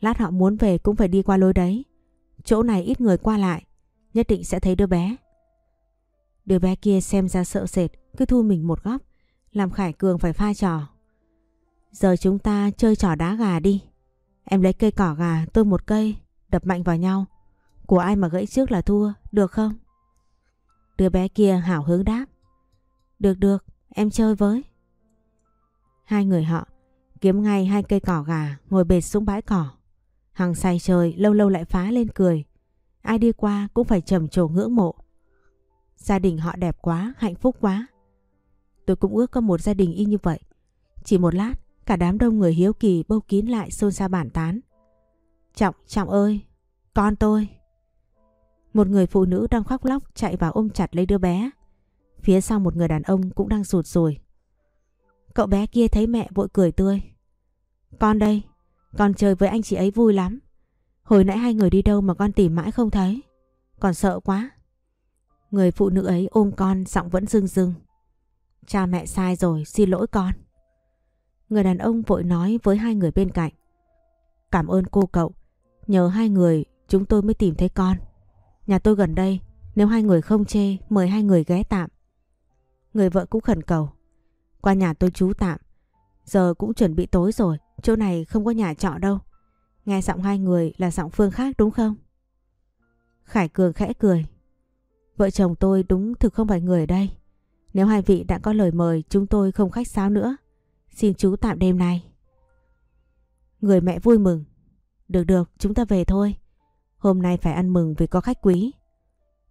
Lát họ muốn về cũng phải đi qua lối đấy. Chỗ này ít người qua lại. Nhất định sẽ thấy đứa bé. Đứa bé kia xem ra sợ sệt. Cứ thu mình một góc. Làm Khải Cường phải pha trò. Giờ chúng ta chơi trò đá gà đi. Em lấy cây cỏ gà, tôi một cây. Đập mạnh vào nhau. Của ai mà gãy trước là thua. Được không? Đứa bé kia hảo hứng đáp. Được được. Em chơi với. Hai người họ kiếm ngay hai cây cỏ gà ngồi bệt xuống bãi cỏ. Hằng say trời lâu lâu lại phá lên cười. Ai đi qua cũng phải trầm trồ ngưỡng mộ. Gia đình họ đẹp quá, hạnh phúc quá. Tôi cũng ước có một gia đình y như vậy. Chỉ một lát, cả đám đông người hiếu kỳ bâu kín lại xôn xao bản tán. Trọng, Trọng ơi, con tôi. Một người phụ nữ đang khóc lóc chạy vào ôm chặt lấy đứa bé. Phía sau một người đàn ông cũng đang rụt rồi. Cậu bé kia thấy mẹ vội cười tươi. Con đây, con chơi với anh chị ấy vui lắm. Hồi nãy hai người đi đâu mà con tìm mãi không thấy. còn sợ quá. Người phụ nữ ấy ôm con giọng vẫn rưng rưng. Cha mẹ sai rồi, xin lỗi con. Người đàn ông vội nói với hai người bên cạnh. Cảm ơn cô cậu, nhờ hai người chúng tôi mới tìm thấy con. Nhà tôi gần đây, nếu hai người không chê, mời hai người ghé tạm. Người vợ cũng khẩn cầu. Qua nhà tôi trú tạm. Giờ cũng chuẩn bị tối rồi, chỗ này không có nhà trọ đâu. Nghe giọng hai người là giọng Phương khác đúng không? Khải Cường khẽ cười. Vợ chồng tôi đúng thực không phải người ở đây. Nếu hai vị đã có lời mời chúng tôi không khách sáo nữa. Xin chú tạm đêm nay. Người mẹ vui mừng. Được được, chúng ta về thôi. Hôm nay phải ăn mừng vì có khách quý.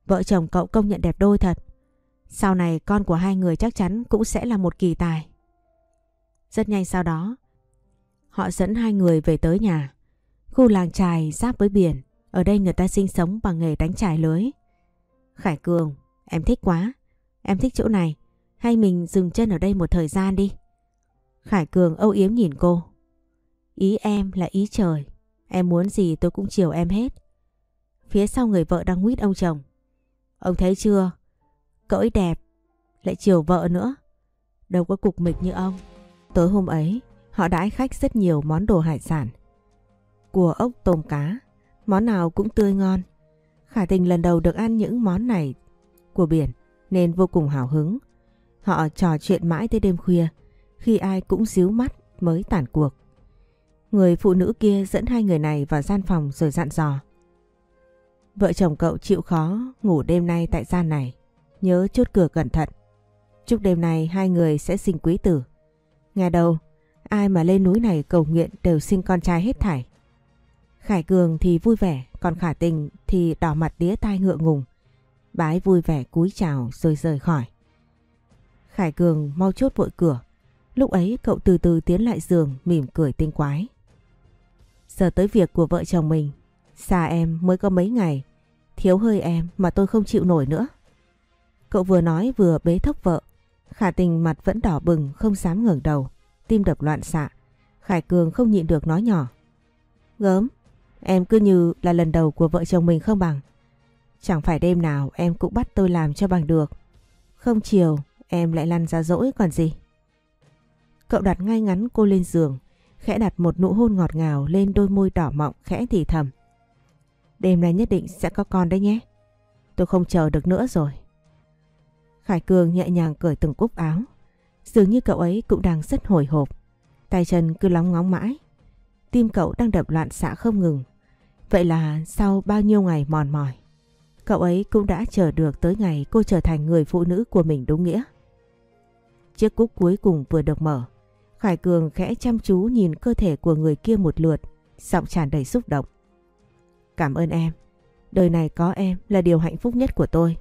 Vợ chồng cậu công nhận đẹp đôi thật. Sau này con của hai người chắc chắn cũng sẽ là một kỳ tài. Rất nhanh sau đó, họ dẫn hai người về tới nhà. Khu làng trài giáp với biển, ở đây người ta sinh sống bằng nghề đánh trài lưới. Khải Cường, em thích quá. Em thích chỗ này, hay mình dừng chân ở đây một thời gian đi. Khải Cường âu yếm nhìn cô. Ý em là ý trời, em muốn gì tôi cũng chiều em hết. Phía sau người vợ đang nguyết ông chồng. Ông thấy chưa, Cậu ấy đẹp, lại chiều vợ nữa. Đâu có cục mịch như ông. Tối hôm ấy, họ đãi khách rất nhiều món đồ hải sản. Cua ốc tôm cá, món nào cũng tươi ngon. Khả tình lần đầu được ăn những món này của biển nên vô cùng hào hứng. Họ trò chuyện mãi tới đêm khuya, khi ai cũng díu mắt mới tản cuộc. Người phụ nữ kia dẫn hai người này vào gian phòng rồi dặn dò. Vợ chồng cậu chịu khó ngủ đêm nay tại gian này. Nhớ chốt cửa cẩn thận. Chúc đêm nay hai người sẽ sinh quý tử. Nghe đâu, ai mà lên núi này cầu nguyện đều sinh con trai hết thảy. Khải Cường thì vui vẻ, còn Khả Tình thì đỏ mặt đĩa tai ngựa ngùng. Bái vui vẻ cúi chào rồi rời khỏi. Khải Cường mau chốt vội cửa. Lúc ấy cậu từ từ tiến lại giường mỉm cười tinh quái. Giờ tới việc của vợ chồng mình. Xa em mới có mấy ngày. Thiếu hơi em mà tôi không chịu nổi nữa. Cậu vừa nói vừa bế thốc vợ. Khả tình mặt vẫn đỏ bừng không dám ngẩng đầu. Tim đập loạn xạ. Khải Cường không nhịn được nói nhỏ. Gớm, Em cứ như là lần đầu của vợ chồng mình không bằng. Chẳng phải đêm nào em cũng bắt tôi làm cho bằng được. Không chiều em lại lăn ra dỗi còn gì. Cậu đặt ngay ngắn cô lên giường, khẽ đặt một nụ hôn ngọt ngào lên đôi môi đỏ mọng khẽ thì thầm. Đêm nay nhất định sẽ có con đấy nhé. Tôi không chờ được nữa rồi. Khải Cường nhẹ nhàng cởi từng cúc áo. Dường như cậu ấy cũng đang rất hồi hộp. Tay chân cứ lóng ngóng mãi. Tim cậu đang đập loạn xạ không ngừng. Vậy là sau bao nhiêu ngày mòn mỏi, cậu ấy cũng đã chờ được tới ngày cô trở thành người phụ nữ của mình đúng nghĩa. Chiếc cúc cuối cùng vừa được mở. Khải Cường khẽ chăm chú nhìn cơ thể của người kia một lượt, giọng tràn đầy xúc động. Cảm ơn em. Đời này có em là điều hạnh phúc nhất của tôi.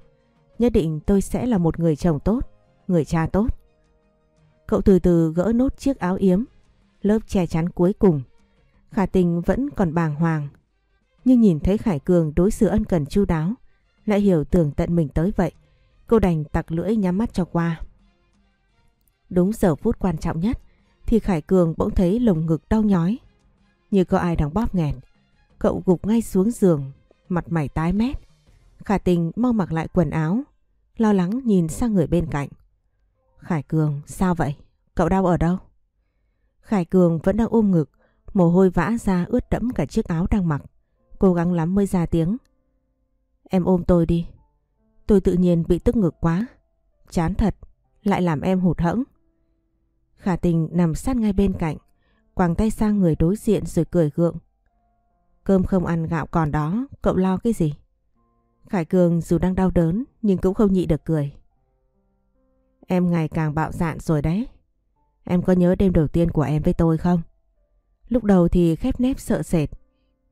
Nhất định tôi sẽ là một người chồng tốt, người cha tốt. Cậu từ từ gỡ nốt chiếc áo yếm, lớp che chắn cuối cùng. Khả tình vẫn còn bàng hoàng. Nhưng nhìn thấy Khải Cường đối xử ân cần chu đáo, lại hiểu tưởng tận mình tới vậy. Cô đành tặc lưỡi nhắm mắt cho qua. Đúng giờ phút quan trọng nhất thì Khải Cường bỗng thấy lồng ngực đau nhói. Như có ai đang bóp nghẹn. Cậu gục ngay xuống giường, mặt mày tái mét. Khả tình mau mặc lại quần áo, lo lắng nhìn sang người bên cạnh. Khải Cường, sao vậy? Cậu đau ở đâu? Khải Cường vẫn đang ôm ngực, mồ hôi vã ra ướt đẫm cả chiếc áo đang mặc. Cố gắng lắm mới ra tiếng. Em ôm tôi đi. Tôi tự nhiên bị tức ngực quá. Chán thật, lại làm em hụt hẫng. Khả tình nằm sát ngay bên cạnh, quàng tay sang người đối diện rồi cười gượng. Cơm không ăn gạo còn đó, cậu lo cái gì? Khải Cường dù đang đau đớn nhưng cũng không nhị được cười. Em ngày càng bạo dạn rồi đấy. Em có nhớ đêm đầu tiên của em với tôi không? Lúc đầu thì khép nép sợ sệt,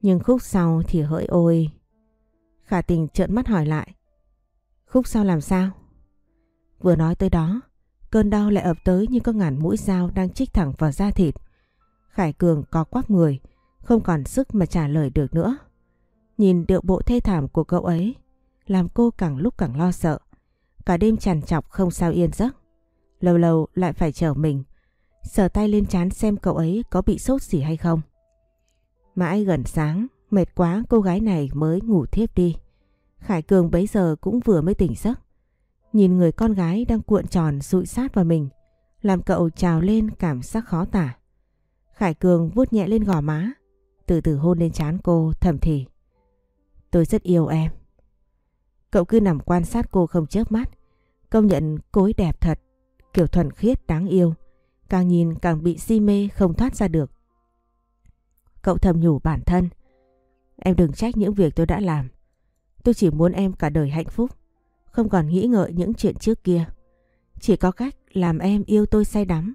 nhưng khúc sau thì hỡi ôi. Khả tình trợn mắt hỏi lại. Khúc sau làm sao? Vừa nói tới đó, cơn đau lại ập tới như có ngàn mũi dao đang chích thẳng vào da thịt. Khải Cường co quắp người, không còn sức mà trả lời được nữa. Nhìn điệu bộ thê thảm của cậu ấy, làm cô càng lúc càng lo sợ. Cả đêm trằn trọc không sao yên giấc. Lâu lâu lại phải chờ mình, sờ tay lên chán xem cậu ấy có bị sốt gì hay không. Mãi gần sáng, mệt quá cô gái này mới ngủ thiếp đi. Khải Cường bấy giờ cũng vừa mới tỉnh giấc. Nhìn người con gái đang cuộn tròn rụi sát vào mình, làm cậu trào lên cảm giác khó tả. Khải Cường vuốt nhẹ lên gò má, từ từ hôn lên trán cô thầm thì. Tôi rất yêu em. Cậu cứ nằm quan sát cô không chớp mắt. Công nhận cô ấy đẹp thật, kiểu thuần khiết đáng yêu. Càng nhìn càng bị si mê không thoát ra được. Cậu thầm nhủ bản thân. Em đừng trách những việc tôi đã làm. Tôi chỉ muốn em cả đời hạnh phúc. Không còn nghĩ ngợi những chuyện trước kia. Chỉ có cách làm em yêu tôi say đắm.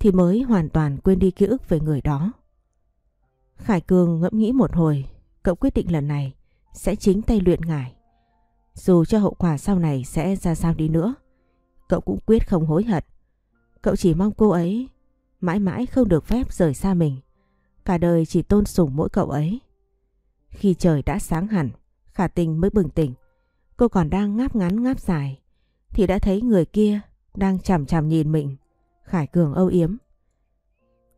Thì mới hoàn toàn quên đi ký ức về người đó. Khải Cường ngẫm nghĩ một hồi. Cậu quyết định lần này sẽ chính tay luyện ngải. Dù cho hậu quả sau này sẽ ra sao đi nữa, cậu cũng quyết không hối hận. Cậu chỉ mong cô ấy mãi mãi không được phép rời xa mình. Cả đời chỉ tôn sùng mỗi cậu ấy. Khi trời đã sáng hẳn, khả tình mới bừng tỉnh. Cô còn đang ngáp ngắn ngáp dài, thì đã thấy người kia đang chằm chằm nhìn mình. Khải Cường âu yếm.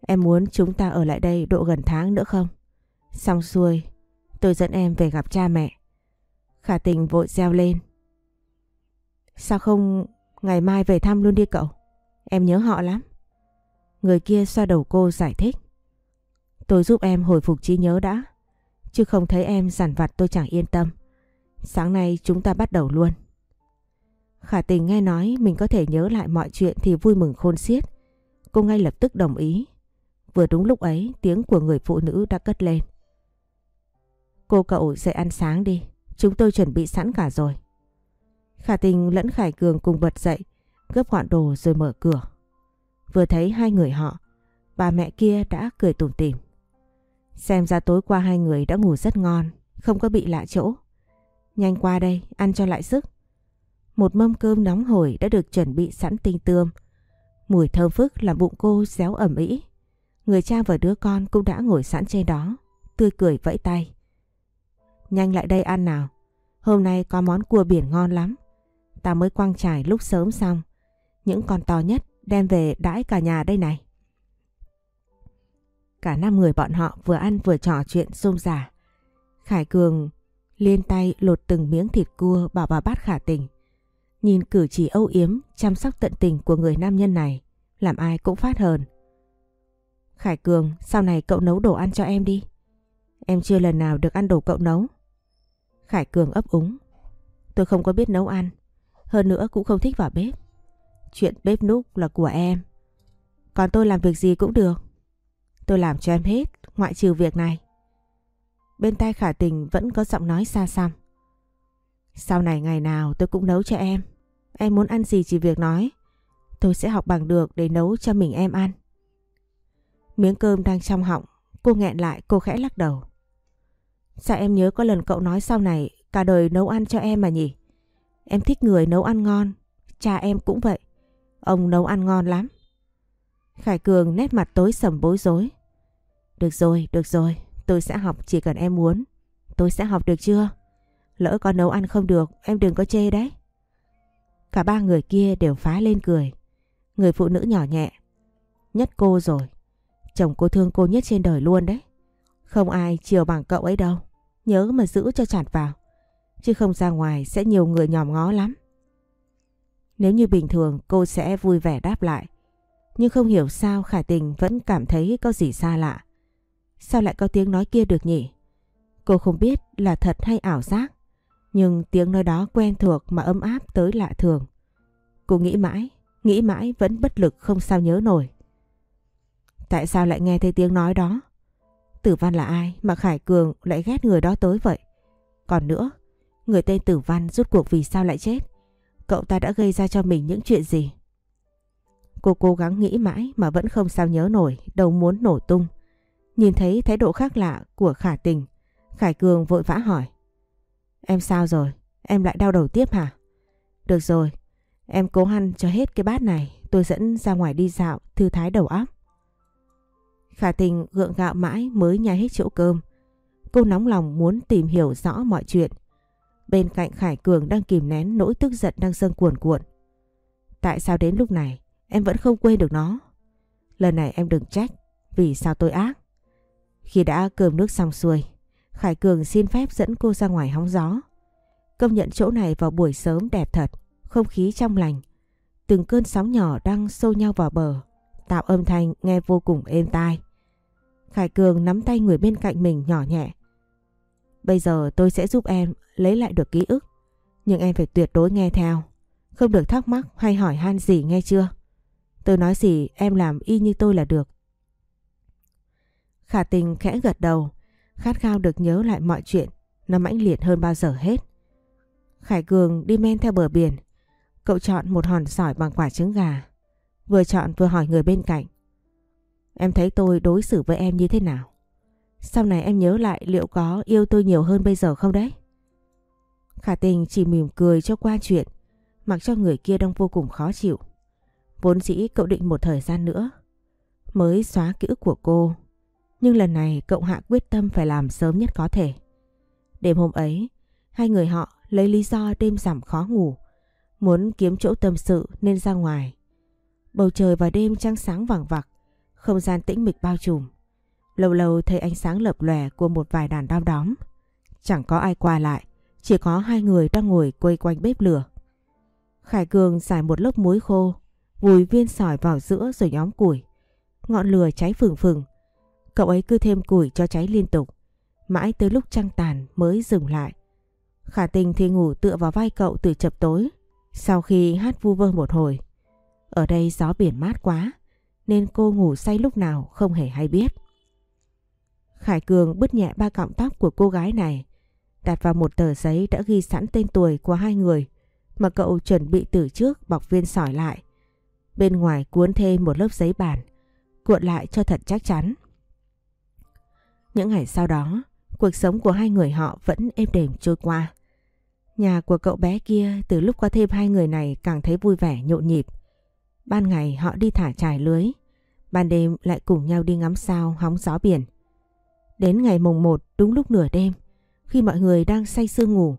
Em muốn chúng ta ở lại đây độ gần tháng nữa không? Xong xuôi, tôi dẫn em về gặp cha mẹ. Khả tình vội reo lên. Sao không ngày mai về thăm luôn đi cậu? Em nhớ họ lắm. Người kia xoa đầu cô giải thích. Tôi giúp em hồi phục trí nhớ đã. Chứ không thấy em giản vặt tôi chẳng yên tâm. Sáng nay chúng ta bắt đầu luôn. Khả tình nghe nói mình có thể nhớ lại mọi chuyện thì vui mừng khôn xiết. Cô ngay lập tức đồng ý. Vừa đúng lúc ấy, tiếng của người phụ nữ đã cất lên. Cô cậu dậy ăn sáng đi. Chúng tôi chuẩn bị sẵn cả rồi. Khả tình lẫn Khải Cường cùng bật dậy, gấp gọn đồ rồi mở cửa. Vừa thấy hai người họ, bà mẹ kia đã cười tủm tỉm. Xem ra tối qua hai người đã ngủ rất ngon, không có bị lạ chỗ. Nhanh qua đây, ăn cho lại sức. Một mâm cơm nóng hổi đã được chuẩn bị sẵn tinh tươm. Mùi thơm phức làm bụng cô réo ẩm ý. Người cha và đứa con cũng đã ngồi sẵn trên đó, tươi cười vẫy tay. Nhanh lại đây ăn nào. Hôm nay có món cua biển ngon lắm. Ta mới quăng trải lúc sớm xong. Những con to nhất đem về đãi cả nhà đây này. Cả năm người bọn họ vừa ăn vừa trò chuyện rôm rả. Khải Cường liên tay lột từng miếng thịt cua bảo bà bát khả tình. Nhìn cử chỉ âu yếm, chăm sóc tận tình của người nam nhân này, làm ai cũng phát hờn. Khải Cường, sau này cậu nấu đồ ăn cho em đi. Em chưa lần nào được ăn đồ cậu nấu. Khải Cường ấp úng. Tôi không có biết nấu ăn. Hơn nữa cũng không thích vào bếp. Chuyện bếp núc là của em. Còn tôi làm việc gì cũng được. Tôi làm cho em hết, ngoại trừ việc này. Bên tai khả tình vẫn có giọng nói xa xăm. Sau này ngày nào tôi cũng nấu cho em. Em muốn ăn gì chỉ việc nói. Tôi sẽ học bằng được để nấu cho mình em ăn. Miếng cơm đang trong họng, cô nghẹn lại cô khẽ lắc đầu. Sao em nhớ có lần cậu nói sau này cả đời nấu ăn cho em mà nhỉ? Em thích người nấu ăn ngon, cha em cũng vậy. Ông nấu ăn ngon lắm. Khải Cường nét mặt tối sầm bối rối. Được rồi, được rồi, tôi sẽ học chỉ cần em muốn. Tôi sẽ học được chưa? Lỡ có nấu ăn không được, em đừng có chê đấy. Cả ba người kia đều phá lên cười. Người phụ nữ nhỏ nhẹ. Nhất cô rồi. Chồng cô thương cô nhất trên đời luôn đấy. Không ai chiều bằng cậu ấy đâu. Nhớ mà giữ cho chặt vào. Chứ không ra ngoài sẽ nhiều người nhòm ngó lắm. Nếu như bình thường cô sẽ vui vẻ đáp lại. Nhưng không hiểu sao Khả Tình vẫn cảm thấy có gì xa lạ. Sao lại có tiếng nói kia được nhỉ? Cô không biết là thật hay ảo giác. Nhưng tiếng nói đó quen thuộc mà ấm áp tới lạ thường. Cô nghĩ mãi, nghĩ mãi vẫn bất lực không sao nhớ nổi. Tại sao lại nghe thấy tiếng nói đó? Tử Văn là ai mà Khải Cường lại ghét người đó tới vậy? Còn nữa, người tên Tử Văn rút cuộc vì sao lại chết? Cậu ta đã gây ra cho mình những chuyện gì? Cô cố gắng nghĩ mãi mà vẫn không sao nhớ nổi, đầu muốn nổ tung. Nhìn thấy thái độ khác lạ của Khả Tình, Khải Cường vội vã hỏi. Em sao rồi? Em lại đau đầu tiếp hả? Được rồi, em cố hăn cho hết cái bát này, tôi dẫn ra ngoài đi dạo, thư thái đầu óc. Khả tình gượng gạo mãi mới nhai hết chỗ cơm. Cô nóng lòng muốn tìm hiểu rõ mọi chuyện. Bên cạnh Khải Cường đang kìm nén nỗi tức giận đang dâng cuồn cuộn. Tại sao đến lúc này em vẫn không quên được nó? Lần này em đừng trách vì sao tôi ác. Khi đã cơm nước xong xuôi, Khải Cường xin phép dẫn cô ra ngoài hóng gió. Công nhận chỗ này vào buổi sớm đẹp thật, không khí trong lành. Từng cơn sóng nhỏ đang xô nhau vào bờ, tạo âm thanh nghe vô cùng êm tai. Khải Cường nắm tay người bên cạnh mình nhỏ nhẹ. Bây giờ tôi sẽ giúp em lấy lại được ký ức. Nhưng em phải tuyệt đối nghe theo. Không được thắc mắc hay hỏi han gì nghe chưa? Tôi nói gì em làm y như tôi là được. Khả tình khẽ gật đầu. Khát khao được nhớ lại mọi chuyện. Nó mãnh liệt hơn bao giờ hết. Khải Cường đi men theo bờ biển. Cậu chọn một hòn sỏi bằng quả trứng gà. Vừa chọn vừa hỏi người bên cạnh. Em thấy tôi đối xử với em như thế nào? Sau này em nhớ lại liệu có yêu tôi nhiều hơn bây giờ không đấy? Khả tình chỉ mỉm cười cho qua chuyện, mặc cho người kia đang vô cùng khó chịu. Vốn dĩ cậu định một thời gian nữa mới xóa ký ức của cô. Nhưng lần này cậu hạ quyết tâm phải làm sớm nhất có thể. Đêm hôm ấy, hai người họ lấy lý do đêm giảm khó ngủ, muốn kiếm chỗ tâm sự nên ra ngoài. Bầu trời vào đêm trăng sáng vàng vặc, không gian tĩnh mịch bao trùm. Lâu lâu thấy ánh sáng lập lòe của một vài đàn đao đóm. Chẳng có ai qua lại, chỉ có hai người đang ngồi quây quanh bếp lửa. Khải Cường xài một lớp muối khô, vùi viên sỏi vào giữa rồi nhóm củi. Ngọn lửa cháy phừng phừng. Cậu ấy cứ thêm củi cho cháy liên tục. Mãi tới lúc trăng tàn mới dừng lại. Khả tình thì ngủ tựa vào vai cậu từ chập tối. Sau khi hát vu vơ một hồi. Ở đây gió biển mát quá nên cô ngủ say lúc nào không hề hay biết. Khải Cường bứt nhẹ ba cọng tóc của cô gái này, đặt vào một tờ giấy đã ghi sẵn tên tuổi của hai người mà cậu chuẩn bị từ trước bọc viên sỏi lại. Bên ngoài cuốn thêm một lớp giấy bản, cuộn lại cho thật chắc chắn. Những ngày sau đó, cuộc sống của hai người họ vẫn êm đềm trôi qua. Nhà của cậu bé kia từ lúc có thêm hai người này càng thấy vui vẻ nhộn nhịp. Ban ngày họ đi thả trải lưới, ban đêm lại cùng nhau đi ngắm sao hóng gió biển. Đến ngày mùng 1 đúng lúc nửa đêm, khi mọi người đang say sưa ngủ,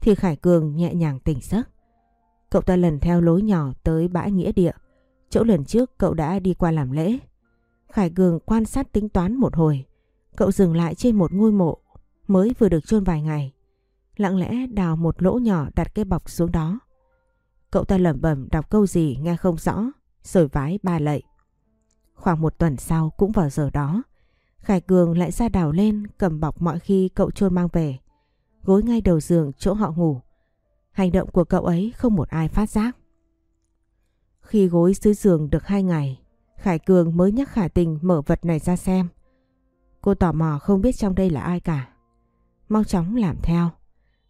thì Khải Cường nhẹ nhàng tỉnh giấc. Cậu ta lần theo lối nhỏ tới bãi nghĩa địa, chỗ lần trước cậu đã đi qua làm lễ. Khải Cường quan sát tính toán một hồi. Cậu dừng lại trên một ngôi mộ mới vừa được chôn vài ngày. Lặng lẽ đào một lỗ nhỏ đặt cái bọc xuống đó. Cậu ta lẩm bẩm đọc câu gì nghe không rõ, rồi vái ba lạy. Khoảng một tuần sau cũng vào giờ đó, Khải Cường lại ra đào lên cầm bọc mọi khi cậu chôn mang về. Gối ngay đầu giường chỗ họ ngủ. Hành động của cậu ấy không một ai phát giác. Khi gối dưới giường được hai ngày, Khải Cường mới nhắc Khả Tình mở vật này ra xem. Cô tò mò không biết trong đây là ai cả. Mau chóng làm theo.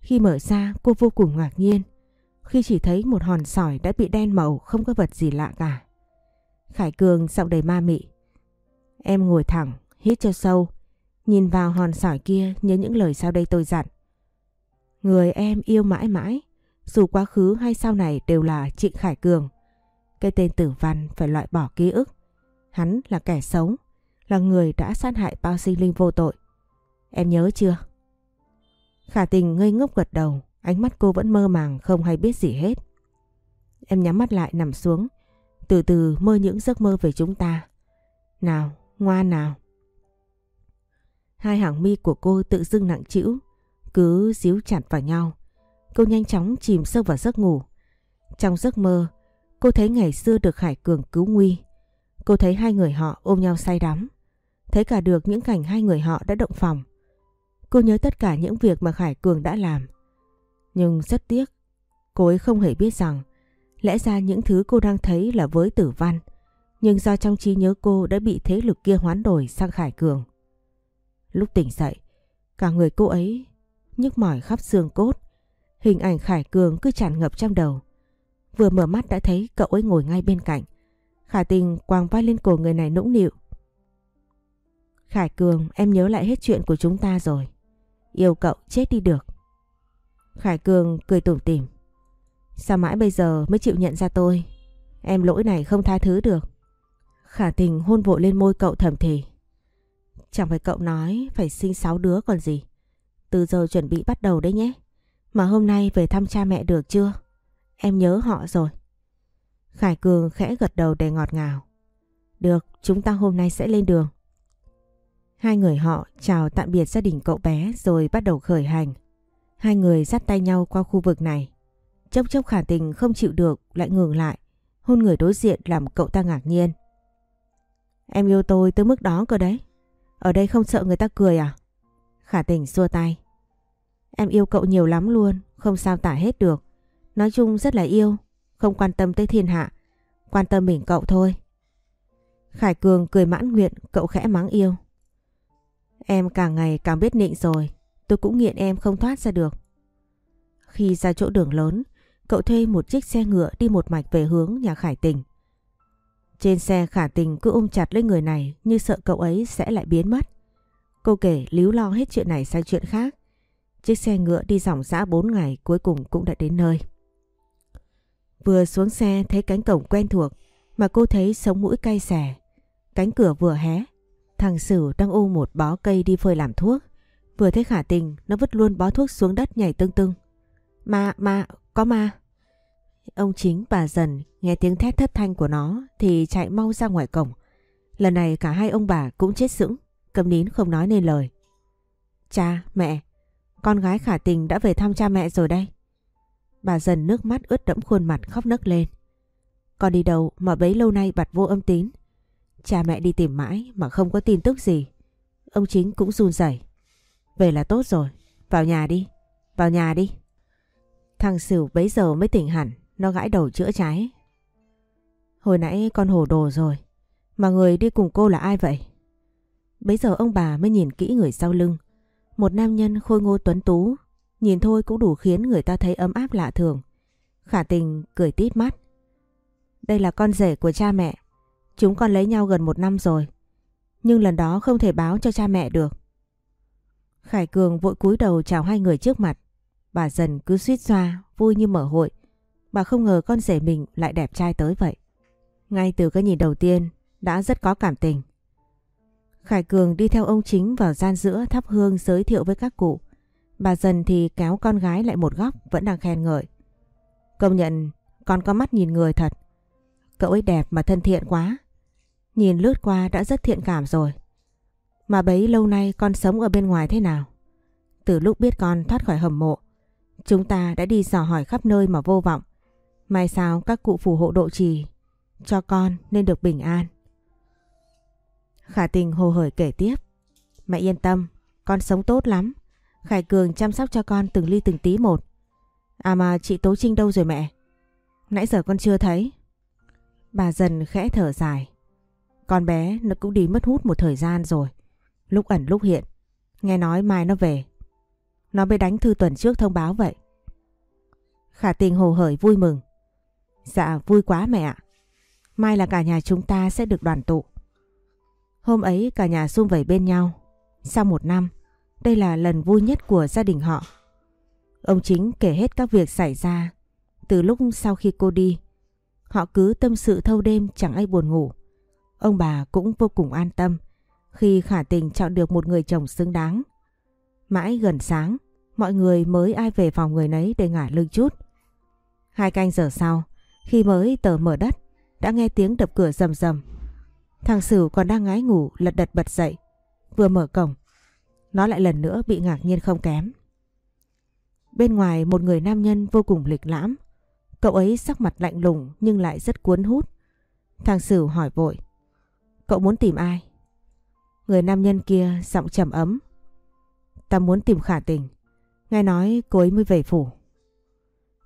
Khi mở ra cô vô cùng ngạc nhiên. Khi chỉ thấy một hòn sỏi đã bị đen màu không có vật gì lạ cả. Khải Cường giọng đầy ma mị. Em ngồi thẳng, hít cho sâu. Nhìn vào hòn sỏi kia nhớ những lời sau đây tôi dặn. Người em yêu mãi mãi, dù quá khứ hay sau này đều là Trịnh Khải Cường. Cái tên tử văn phải loại bỏ ký ức. Hắn là kẻ xấu, là người đã sát hại bao sinh linh vô tội. Em nhớ chưa? Khả tình ngây ngốc gật đầu, ánh mắt cô vẫn mơ màng không hay biết gì hết. Em nhắm mắt lại nằm xuống, từ từ mơ những giấc mơ về chúng ta. Nào, ngoan nào. Hai hàng mi của cô tự dưng nặng trĩu, cứ díu chặt vào nhau. Cô nhanh chóng chìm sâu vào giấc ngủ. Trong giấc mơ, cô thấy ngày xưa được Hải Cường cứu nguy. Cô thấy hai người họ ôm nhau say đắm. Thấy cả được những cảnh hai người họ đã động phòng. Cô nhớ tất cả những việc mà Khải Cường đã làm. Nhưng rất tiếc, cô ấy không hề biết rằng lẽ ra những thứ cô đang thấy là với tử văn. Nhưng do trong trí nhớ cô đã bị thế lực kia hoán đổi sang Khải Cường. Lúc tỉnh dậy, cả người cô ấy nhức mỏi khắp xương cốt. Hình ảnh Khải Cường cứ tràn ngập trong đầu. Vừa mở mắt đã thấy cậu ấy ngồi ngay bên cạnh. Khả tình quàng vai lên cổ người này nũng nịu. Khải Cường em nhớ lại hết chuyện của chúng ta rồi. Yêu cậu chết đi được. Khải Cường cười tủm tỉm. Sao mãi bây giờ mới chịu nhận ra tôi? Em lỗi này không tha thứ được. Khả tình hôn vội lên môi cậu thầm thì. Chẳng phải cậu nói phải sinh sáu đứa còn gì. Từ giờ chuẩn bị bắt đầu đấy nhé. Mà hôm nay về thăm cha mẹ được chưa? Em nhớ họ rồi. Khải Cường khẽ gật đầu để ngọt ngào. Được, chúng ta hôm nay sẽ lên đường. Hai người họ chào tạm biệt gia đình cậu bé rồi bắt đầu khởi hành. Hai người dắt tay nhau qua khu vực này. Chốc chốc khả tình không chịu được lại ngừng lại. Hôn người đối diện làm cậu ta ngạc nhiên. Em yêu tôi tới mức đó cơ đấy. Ở đây không sợ người ta cười à? Khả tình xua tay. Em yêu cậu nhiều lắm luôn, không sao tả hết được. Nói chung rất là yêu, không quan tâm tới thiên hạ, quan tâm mình cậu thôi. Khải Cường cười mãn nguyện, cậu khẽ mắng yêu. Em càng ngày càng biết nịnh rồi, tôi cũng nghiện em không thoát ra được. Khi ra chỗ đường lớn, cậu thuê một chiếc xe ngựa đi một mạch về hướng nhà Khải Tình. Trên xe Khả Tình cứ ôm chặt lấy người này như sợ cậu ấy sẽ lại biến mất. Cô kể líu lo hết chuyện này sang chuyện khác. Chiếc xe ngựa đi dòng dã 4 ngày cuối cùng cũng đã đến nơi. Vừa xuống xe thấy cánh cổng quen thuộc mà cô thấy sống mũi cay xẻ. Cánh cửa vừa hé, thằng Sử đang ôm một bó cây đi phơi làm thuốc. Vừa thấy khả tình, nó vứt luôn bó thuốc xuống đất nhảy tưng tưng. Ma, ma, có ma. Ông chính bà dần nghe tiếng thét thất thanh của nó thì chạy mau ra ngoài cổng. Lần này cả hai ông bà cũng chết sững, cầm nín không nói nên lời. Cha, mẹ, con gái khả tình đã về thăm cha mẹ rồi đây. Bà dần nước mắt ướt đẫm khuôn mặt khóc nấc lên. Con đi đâu mà bấy lâu nay bật vô âm tín. Cha mẹ đi tìm mãi mà không có tin tức gì. Ông chính cũng run rẩy. Về là tốt rồi. Vào nhà đi. Vào nhà đi. Thằng Sửu bấy giờ mới tỉnh hẳn. Nó gãi đầu chữa cháy. Hồi nãy con hồ đồ rồi. Mà người đi cùng cô là ai vậy? Bấy giờ ông bà mới nhìn kỹ người sau lưng. Một nam nhân khôi ngô tuấn tú Nhìn thôi cũng đủ khiến người ta thấy ấm áp lạ thường. Khả tình cười tít mắt. Đây là con rể của cha mẹ. Chúng con lấy nhau gần một năm rồi. Nhưng lần đó không thể báo cho cha mẹ được. Khải Cường vội cúi đầu chào hai người trước mặt. Bà dần cứ suýt xoa, vui như mở hội. Bà không ngờ con rể mình lại đẹp trai tới vậy. Ngay từ cái nhìn đầu tiên đã rất có cảm tình. Khải Cường đi theo ông chính vào gian giữa thắp hương giới thiệu với các cụ. Bà dần thì kéo con gái lại một góc vẫn đang khen ngợi. Công nhận con có mắt nhìn người thật. Cậu ấy đẹp mà thân thiện quá. Nhìn lướt qua đã rất thiện cảm rồi. Mà bấy lâu nay con sống ở bên ngoài thế nào? Từ lúc biết con thoát khỏi hầm mộ, chúng ta đã đi dò hỏi khắp nơi mà vô vọng. May sao các cụ phù hộ độ trì cho con nên được bình an. Khả tình hồ hởi kể tiếp. Mẹ yên tâm, con sống tốt lắm. Khải Cường chăm sóc cho con từng ly từng tí một. À mà chị Tố Trinh đâu rồi mẹ? Nãy giờ con chưa thấy. Bà dần khẽ thở dài. Con bé nó cũng đi mất hút một thời gian rồi. Lúc ẩn lúc hiện. Nghe nói mai nó về. Nó mới đánh thư tuần trước thông báo vậy. Khả tình hồ hởi vui mừng. Dạ vui quá mẹ ạ. Mai là cả nhà chúng ta sẽ được đoàn tụ. Hôm ấy cả nhà sum vầy bên nhau. Sau một năm, đây là lần vui nhất của gia đình họ. Ông chính kể hết các việc xảy ra từ lúc sau khi cô đi. Họ cứ tâm sự thâu đêm chẳng ai buồn ngủ. Ông bà cũng vô cùng an tâm khi khả tình chọn được một người chồng xứng đáng. Mãi gần sáng, mọi người mới ai về phòng người nấy để ngả lưng chút. Hai canh giờ sau, khi mới tờ mở đất, đã nghe tiếng đập cửa rầm rầm. Thằng Sửu còn đang ngái ngủ lật đật bật dậy. Vừa mở cổng, nó lại lần nữa bị ngạc nhiên không kém. Bên ngoài một người nam nhân vô cùng lịch lãm. Cậu ấy sắc mặt lạnh lùng nhưng lại rất cuốn hút. Thằng Sửu hỏi vội. Cậu muốn tìm ai? Người nam nhân kia giọng trầm ấm. Ta muốn tìm khả tình. Nghe nói cô ấy mới về phủ.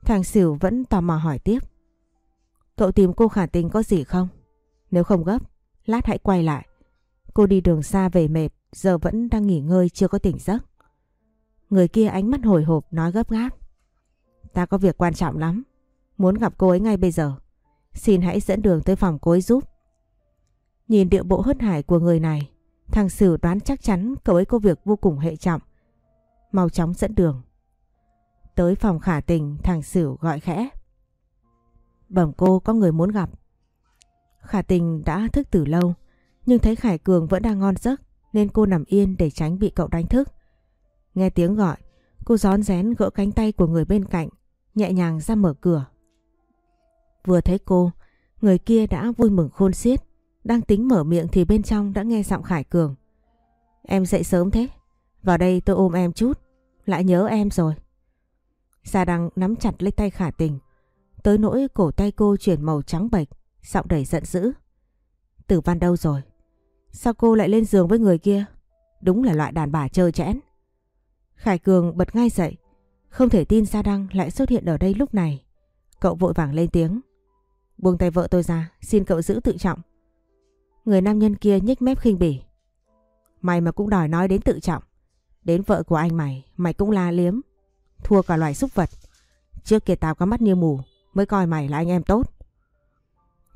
Thằng Sửu vẫn tò mò hỏi tiếp. Cậu tìm cô khả tình có gì không? Nếu không gấp, lát hãy quay lại. Cô đi đường xa về mệt, giờ vẫn đang nghỉ ngơi chưa có tỉnh giấc. Người kia ánh mắt hồi hộp nói gấp gáp. Ta có việc quan trọng lắm, muốn gặp cô ấy ngay bây giờ. Xin hãy dẫn đường tới phòng cô ấy giúp. Nhìn điệu bộ hớt hải của người này, thằng Sử đoán chắc chắn cậu ấy có việc vô cùng hệ trọng. Mau chóng dẫn đường. Tới phòng khả tình, thằng Sử gọi khẽ. Bẩm cô có người muốn gặp. Khả tình đã thức từ lâu, nhưng thấy Khải Cường vẫn đang ngon giấc nên cô nằm yên để tránh bị cậu đánh thức. Nghe tiếng gọi, cô gión rén gỡ cánh tay của người bên cạnh, nhẹ nhàng ra mở cửa. Vừa thấy cô, người kia đã vui mừng khôn xiết, đang tính mở miệng thì bên trong đã nghe giọng Khải Cường. Em dậy sớm thế, vào đây tôi ôm em chút, lại nhớ em rồi. Gia Đăng nắm chặt lấy tay khả tình, tới nỗi cổ tay cô chuyển màu trắng bệch, giọng đầy giận dữ. Tử văn đâu rồi? Sao cô lại lên giường với người kia? Đúng là loại đàn bà chơi chẽn. Khải Cường bật ngay dậy. Không thể tin Gia Đăng lại xuất hiện ở đây lúc này. Cậu vội vàng lên tiếng. Buông tay vợ tôi ra, xin cậu giữ tự trọng. Người nam nhân kia nhếch mép khinh bỉ. Mày mà cũng đòi nói đến tự trọng. Đến vợ của anh mày, mày cũng la liếm. Thua cả loài súc vật. Trước kia tao có mắt như mù, mới coi mày là anh em tốt.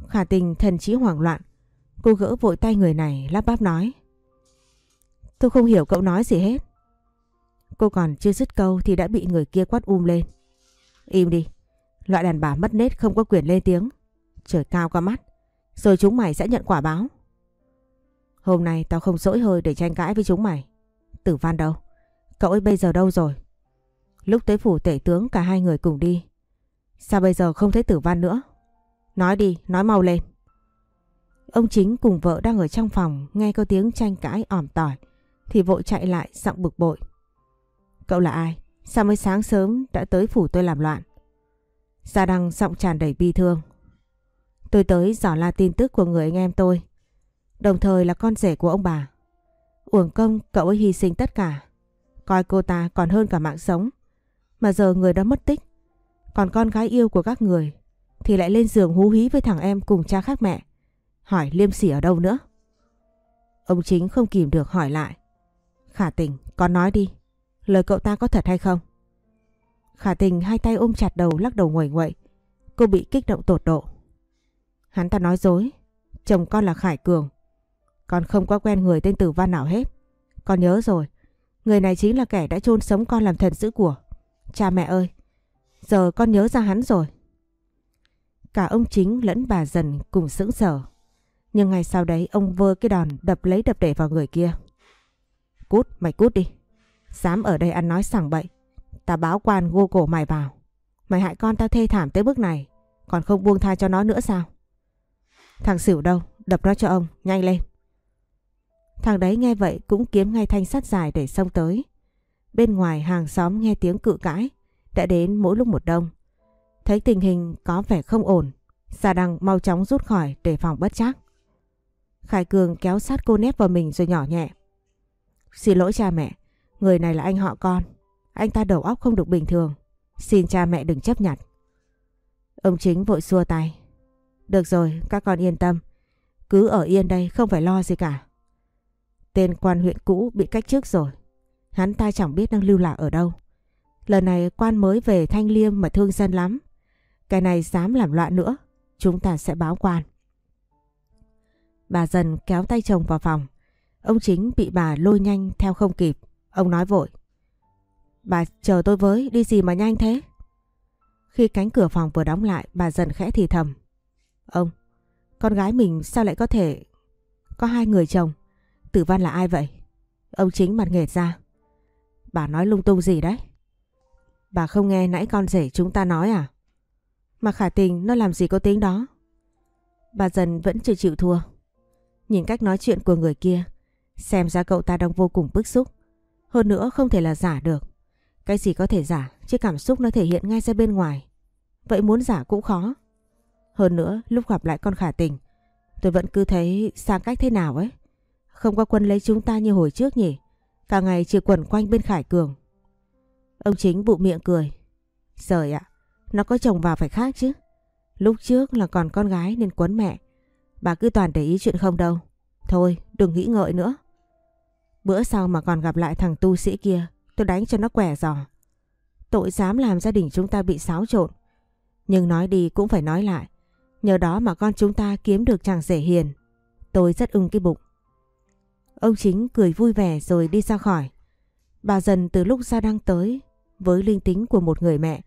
Khả tình thần trí hoảng loạn. Cô gỡ vội tay người này lắp bắp nói. Tôi không hiểu cậu nói gì hết. Cô còn chưa dứt câu thì đã bị người kia quát um lên. Im đi. Loại đàn bà mất nết không có quyền lên tiếng. Trời cao qua mắt. Rồi chúng mày sẽ nhận quả báo. Hôm nay tao không dỗi hơi để tranh cãi với chúng mày. Tử Văn đâu? Cậu ấy bây giờ đâu rồi? Lúc tới phủ tể tướng cả hai người cùng đi. Sao bây giờ không thấy Tử Văn nữa? Nói đi, nói mau lên. Ông chính cùng vợ đang ở trong phòng nghe có tiếng tranh cãi ỏm tỏi thì vội chạy lại giọng bực bội. Cậu là ai? Sao mới sáng sớm đã tới phủ tôi làm loạn? Gia Đăng giọng tràn đầy bi thương. Tôi tới dò la tin tức của người anh em tôi. Đồng thời là con rể của ông bà. Uổng công cậu ấy hy sinh tất cả. Coi cô ta còn hơn cả mạng sống. Mà giờ người đó mất tích. Còn con gái yêu của các người thì lại lên giường hú hí với thằng em cùng cha khác mẹ. Hỏi liêm sỉ ở đâu nữa? Ông chính không kìm được hỏi lại. Khả tình, con nói đi. Lời cậu ta có thật hay không? Khả tình hai tay ôm chặt đầu lắc đầu nguẩy nguậy. Cô bị kích động tột độ. Hắn ta nói dối. Chồng con là Khải Cường. Con không có quen người tên Tử Văn nào hết. Con nhớ rồi. Người này chính là kẻ đã chôn sống con làm thần giữ của. Cha mẹ ơi. Giờ con nhớ ra hắn rồi. Cả ông chính lẫn bà dần cùng sững sờ. Nhưng ngay sau đấy ông vơ cái đòn đập lấy đập để vào người kia. Cút, mày cút đi. Dám ở đây ăn nói sảng bậy. Ta báo quan gô cổ mày vào. Mày hại con tao thê thảm tới bước này. Còn không buông tha cho nó nữa sao? Thằng xỉu đâu? đập nó cho ông, nhanh lên. Thằng đấy nghe vậy cũng kiếm ngay thanh sắt dài để xông tới. Bên ngoài hàng xóm nghe tiếng cự cãi, đã đến mỗi lúc một đông. Thấy tình hình có vẻ không ổn, Gia Đăng mau chóng rút khỏi để phòng bất chắc. Khải Cường kéo sát cô nép vào mình rồi nhỏ nhẹ. Xin lỗi cha mẹ, người này là anh họ con. Anh ta đầu óc không được bình thường. Xin cha mẹ đừng chấp nhận. Ông chính vội xua tay. Được rồi, các con yên tâm. Cứ ở yên đây không phải lo gì cả. Tên quan huyện cũ bị cách chức rồi. Hắn ta chẳng biết đang lưu lạc ở đâu. Lần này quan mới về Thanh Liêm mà thương dân lắm. Cái này dám làm loạn nữa. Chúng ta sẽ báo quan. Bà dần kéo tay chồng vào phòng. Ông chính bị bà lôi nhanh theo không kịp. Ông nói vội. Bà chờ tôi với, đi gì mà nhanh thế? Khi cánh cửa phòng vừa đóng lại, bà dần khẽ thì thầm. Ông, con gái mình sao lại có thể... Có hai người chồng. Tử văn là ai vậy? Ông chính mặt nghệt ra. Bà nói lung tung gì đấy? Bà không nghe nãy con rể chúng ta nói à? Mà khả tình nó làm gì có tiếng đó? Bà dần vẫn chưa chịu thua. Nhìn cách nói chuyện của người kia, xem ra cậu ta đang vô cùng bức xúc. Hơn nữa không thể là giả được. Cái gì có thể giả, chứ cảm xúc nó thể hiện ngay ra bên ngoài. Vậy muốn giả cũng khó. Hơn nữa, lúc gặp lại con khả tình, tôi vẫn cứ thấy xa cách thế nào ấy. Không có quân lấy chúng ta như hồi trước nhỉ. Cả ngày chỉ quẩn quanh bên Khải Cường. Ông chính bụ miệng cười. Trời ạ, nó có chồng vào phải khác chứ. Lúc trước là còn con gái nên quấn mẹ. Bà cứ toàn để ý chuyện không đâu. Thôi, đừng nghĩ ngợi nữa. Bữa sau mà còn gặp lại thằng tu sĩ kia, tôi đánh cho nó quẻ giò. Tội dám làm gia đình chúng ta bị xáo trộn. Nhưng nói đi cũng phải nói lại. Nhờ đó mà con chúng ta kiếm được chàng rể hiền. Tôi rất ưng cái bụng. Ông chính cười vui vẻ rồi đi ra khỏi. Bà dần từ lúc ra đang tới với linh tính của một người mẹ.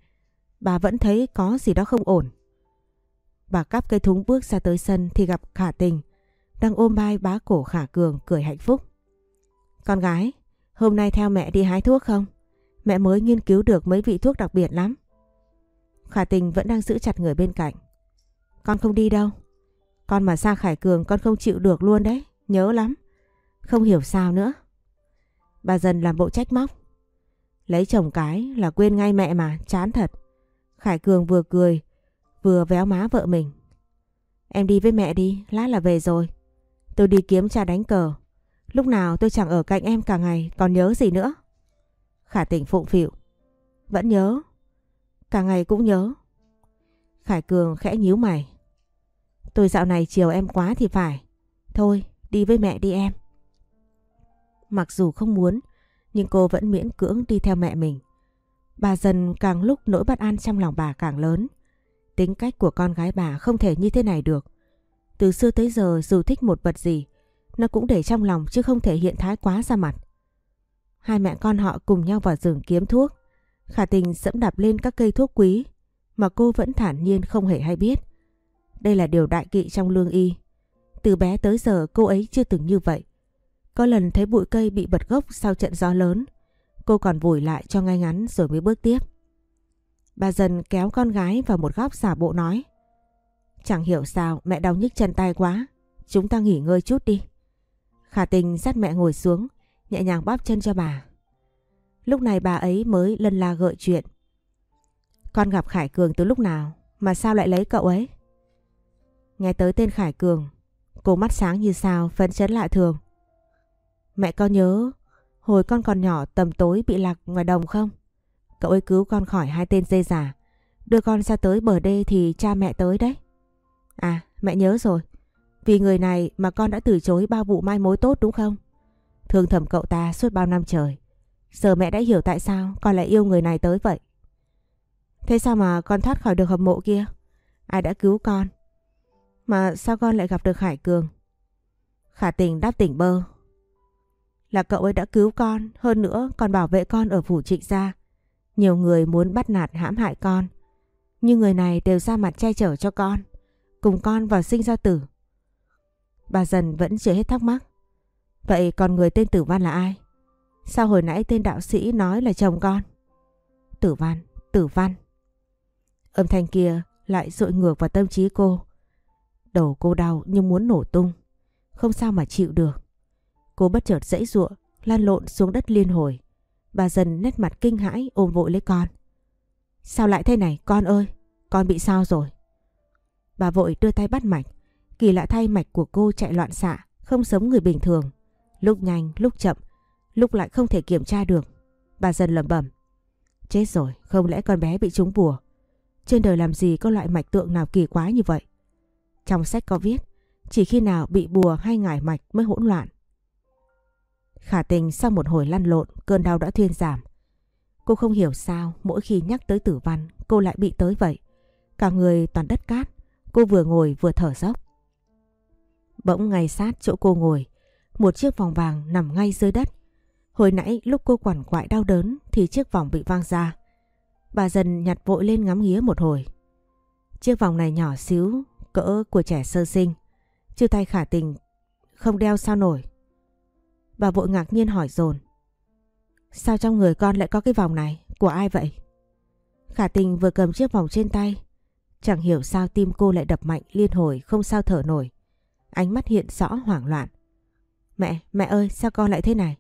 Bà vẫn thấy có gì đó không ổn. Bà cắp cây thúng bước ra tới sân thì gặp Khả Tình đang ôm vai bá cổ Khả Cường cười hạnh phúc. Con gái, hôm nay theo mẹ đi hái thuốc không? Mẹ mới nghiên cứu được mấy vị thuốc đặc biệt lắm. Khả Tình vẫn đang giữ chặt người bên cạnh. Con không đi đâu. Con mà xa Khải Cường con không chịu được luôn đấy. Nhớ lắm. Không hiểu sao nữa. Bà dần làm bộ trách móc. Lấy chồng cái là quên ngay mẹ mà, chán thật. Khải Cường vừa cười, vừa véo má vợ mình. Em đi với mẹ đi, lát là về rồi. Tôi đi kiếm cha đánh cờ. Lúc nào tôi chẳng ở cạnh em cả ngày, còn nhớ gì nữa. Khả tỉnh phụng phịu. Vẫn nhớ. Cả ngày cũng nhớ. Khải Cường khẽ nhíu mày. Tôi dạo này chiều em quá thì phải. Thôi, đi với mẹ đi em. Mặc dù không muốn, nhưng cô vẫn miễn cưỡng đi theo mẹ mình. Bà dần càng lúc nỗi bất an trong lòng bà càng lớn. Tính cách của con gái bà không thể như thế này được. Từ xưa tới giờ dù thích một vật gì, nó cũng để trong lòng chứ không thể hiện thái quá ra mặt. Hai mẹ con họ cùng nhau vào rừng kiếm thuốc. Khả tình dẫm đạp lên các cây thuốc quý mà cô vẫn thản nhiên không hề hay biết. Đây là điều đại kỵ trong lương y. Từ bé tới giờ cô ấy chưa từng như vậy. Có lần thấy bụi cây bị bật gốc sau trận gió lớn. Cô còn vùi lại cho ngay ngắn rồi mới bước tiếp. Bà dần kéo con gái vào một góc xả bộ nói. Chẳng hiểu sao mẹ đau nhức chân tay quá. Chúng ta nghỉ ngơi chút đi. Khả tình dắt mẹ ngồi xuống, nhẹ nhàng bóp chân cho bà. Lúc này bà ấy mới lân la gợi chuyện. Con gặp Khải Cường từ lúc nào mà sao lại lấy cậu ấy? Nghe tới tên Khải Cường, cô mắt sáng như sao phấn chấn lạ thường. Mẹ có nhớ hồi con còn nhỏ tầm tối bị lạc ngoài đồng không? Cậu ấy cứu con khỏi hai tên dê giả. Đưa con ra tới bờ đê thì cha mẹ tới đấy. À mẹ nhớ rồi. Vì người này mà con đã từ chối bao vụ mai mối tốt đúng không? Thương thầm cậu ta suốt bao năm trời. Giờ mẹ đã hiểu tại sao con lại yêu người này tới vậy. Thế sao mà con thoát khỏi được hầm mộ kia? Ai đã cứu con? Mà sao con lại gặp được Hải Cường? Khả tình đáp tỉnh bơ là cậu ấy đã cứu con, hơn nữa còn bảo vệ con ở phủ trịnh gia. Nhiều người muốn bắt nạt hãm hại con, nhưng người này đều ra mặt che chở cho con, cùng con vào sinh ra tử. Bà dần vẫn chưa hết thắc mắc. Vậy còn người tên Tử Văn là ai? Sao hồi nãy tên đạo sĩ nói là chồng con? Tử Văn, Tử Văn. Âm thanh kia lại dội ngược vào tâm trí cô. Đầu cô đau nhưng muốn nổ tung. Không sao mà chịu được. Cô bất chợt dãy ruộng, lan lộn xuống đất liên hồi. Bà dần nét mặt kinh hãi ôm vội lấy con. Sao lại thế này con ơi? Con bị sao rồi? Bà vội đưa tay bắt mạch. Kỳ lạ thay mạch của cô chạy loạn xạ, không giống người bình thường. Lúc nhanh, lúc chậm, lúc lại không thể kiểm tra được. Bà dần lẩm bẩm. Chết rồi, không lẽ con bé bị trúng bùa? Trên đời làm gì có loại mạch tượng nào kỳ quá như vậy? Trong sách có viết, chỉ khi nào bị bùa hay ngải mạch mới hỗn loạn. Khả tình sau một hồi lăn lộn, cơn đau đã thuyên giảm. Cô không hiểu sao mỗi khi nhắc tới tử văn cô lại bị tới vậy. Cả người toàn đất cát, cô vừa ngồi vừa thở dốc. Bỗng ngay sát chỗ cô ngồi, một chiếc vòng vàng nằm ngay dưới đất. Hồi nãy lúc cô quằn quại đau đớn thì chiếc vòng bị vang ra. Bà dần nhặt vội lên ngắm nghía một hồi. Chiếc vòng này nhỏ xíu, cỡ của trẻ sơ sinh. Chưa tay khả tình, không đeo sao nổi. Bà vội ngạc nhiên hỏi dồn Sao trong người con lại có cái vòng này? Của ai vậy? Khả tình vừa cầm chiếc vòng trên tay. Chẳng hiểu sao tim cô lại đập mạnh liên hồi không sao thở nổi. Ánh mắt hiện rõ hoảng loạn. Mẹ, mẹ ơi sao con lại thế này?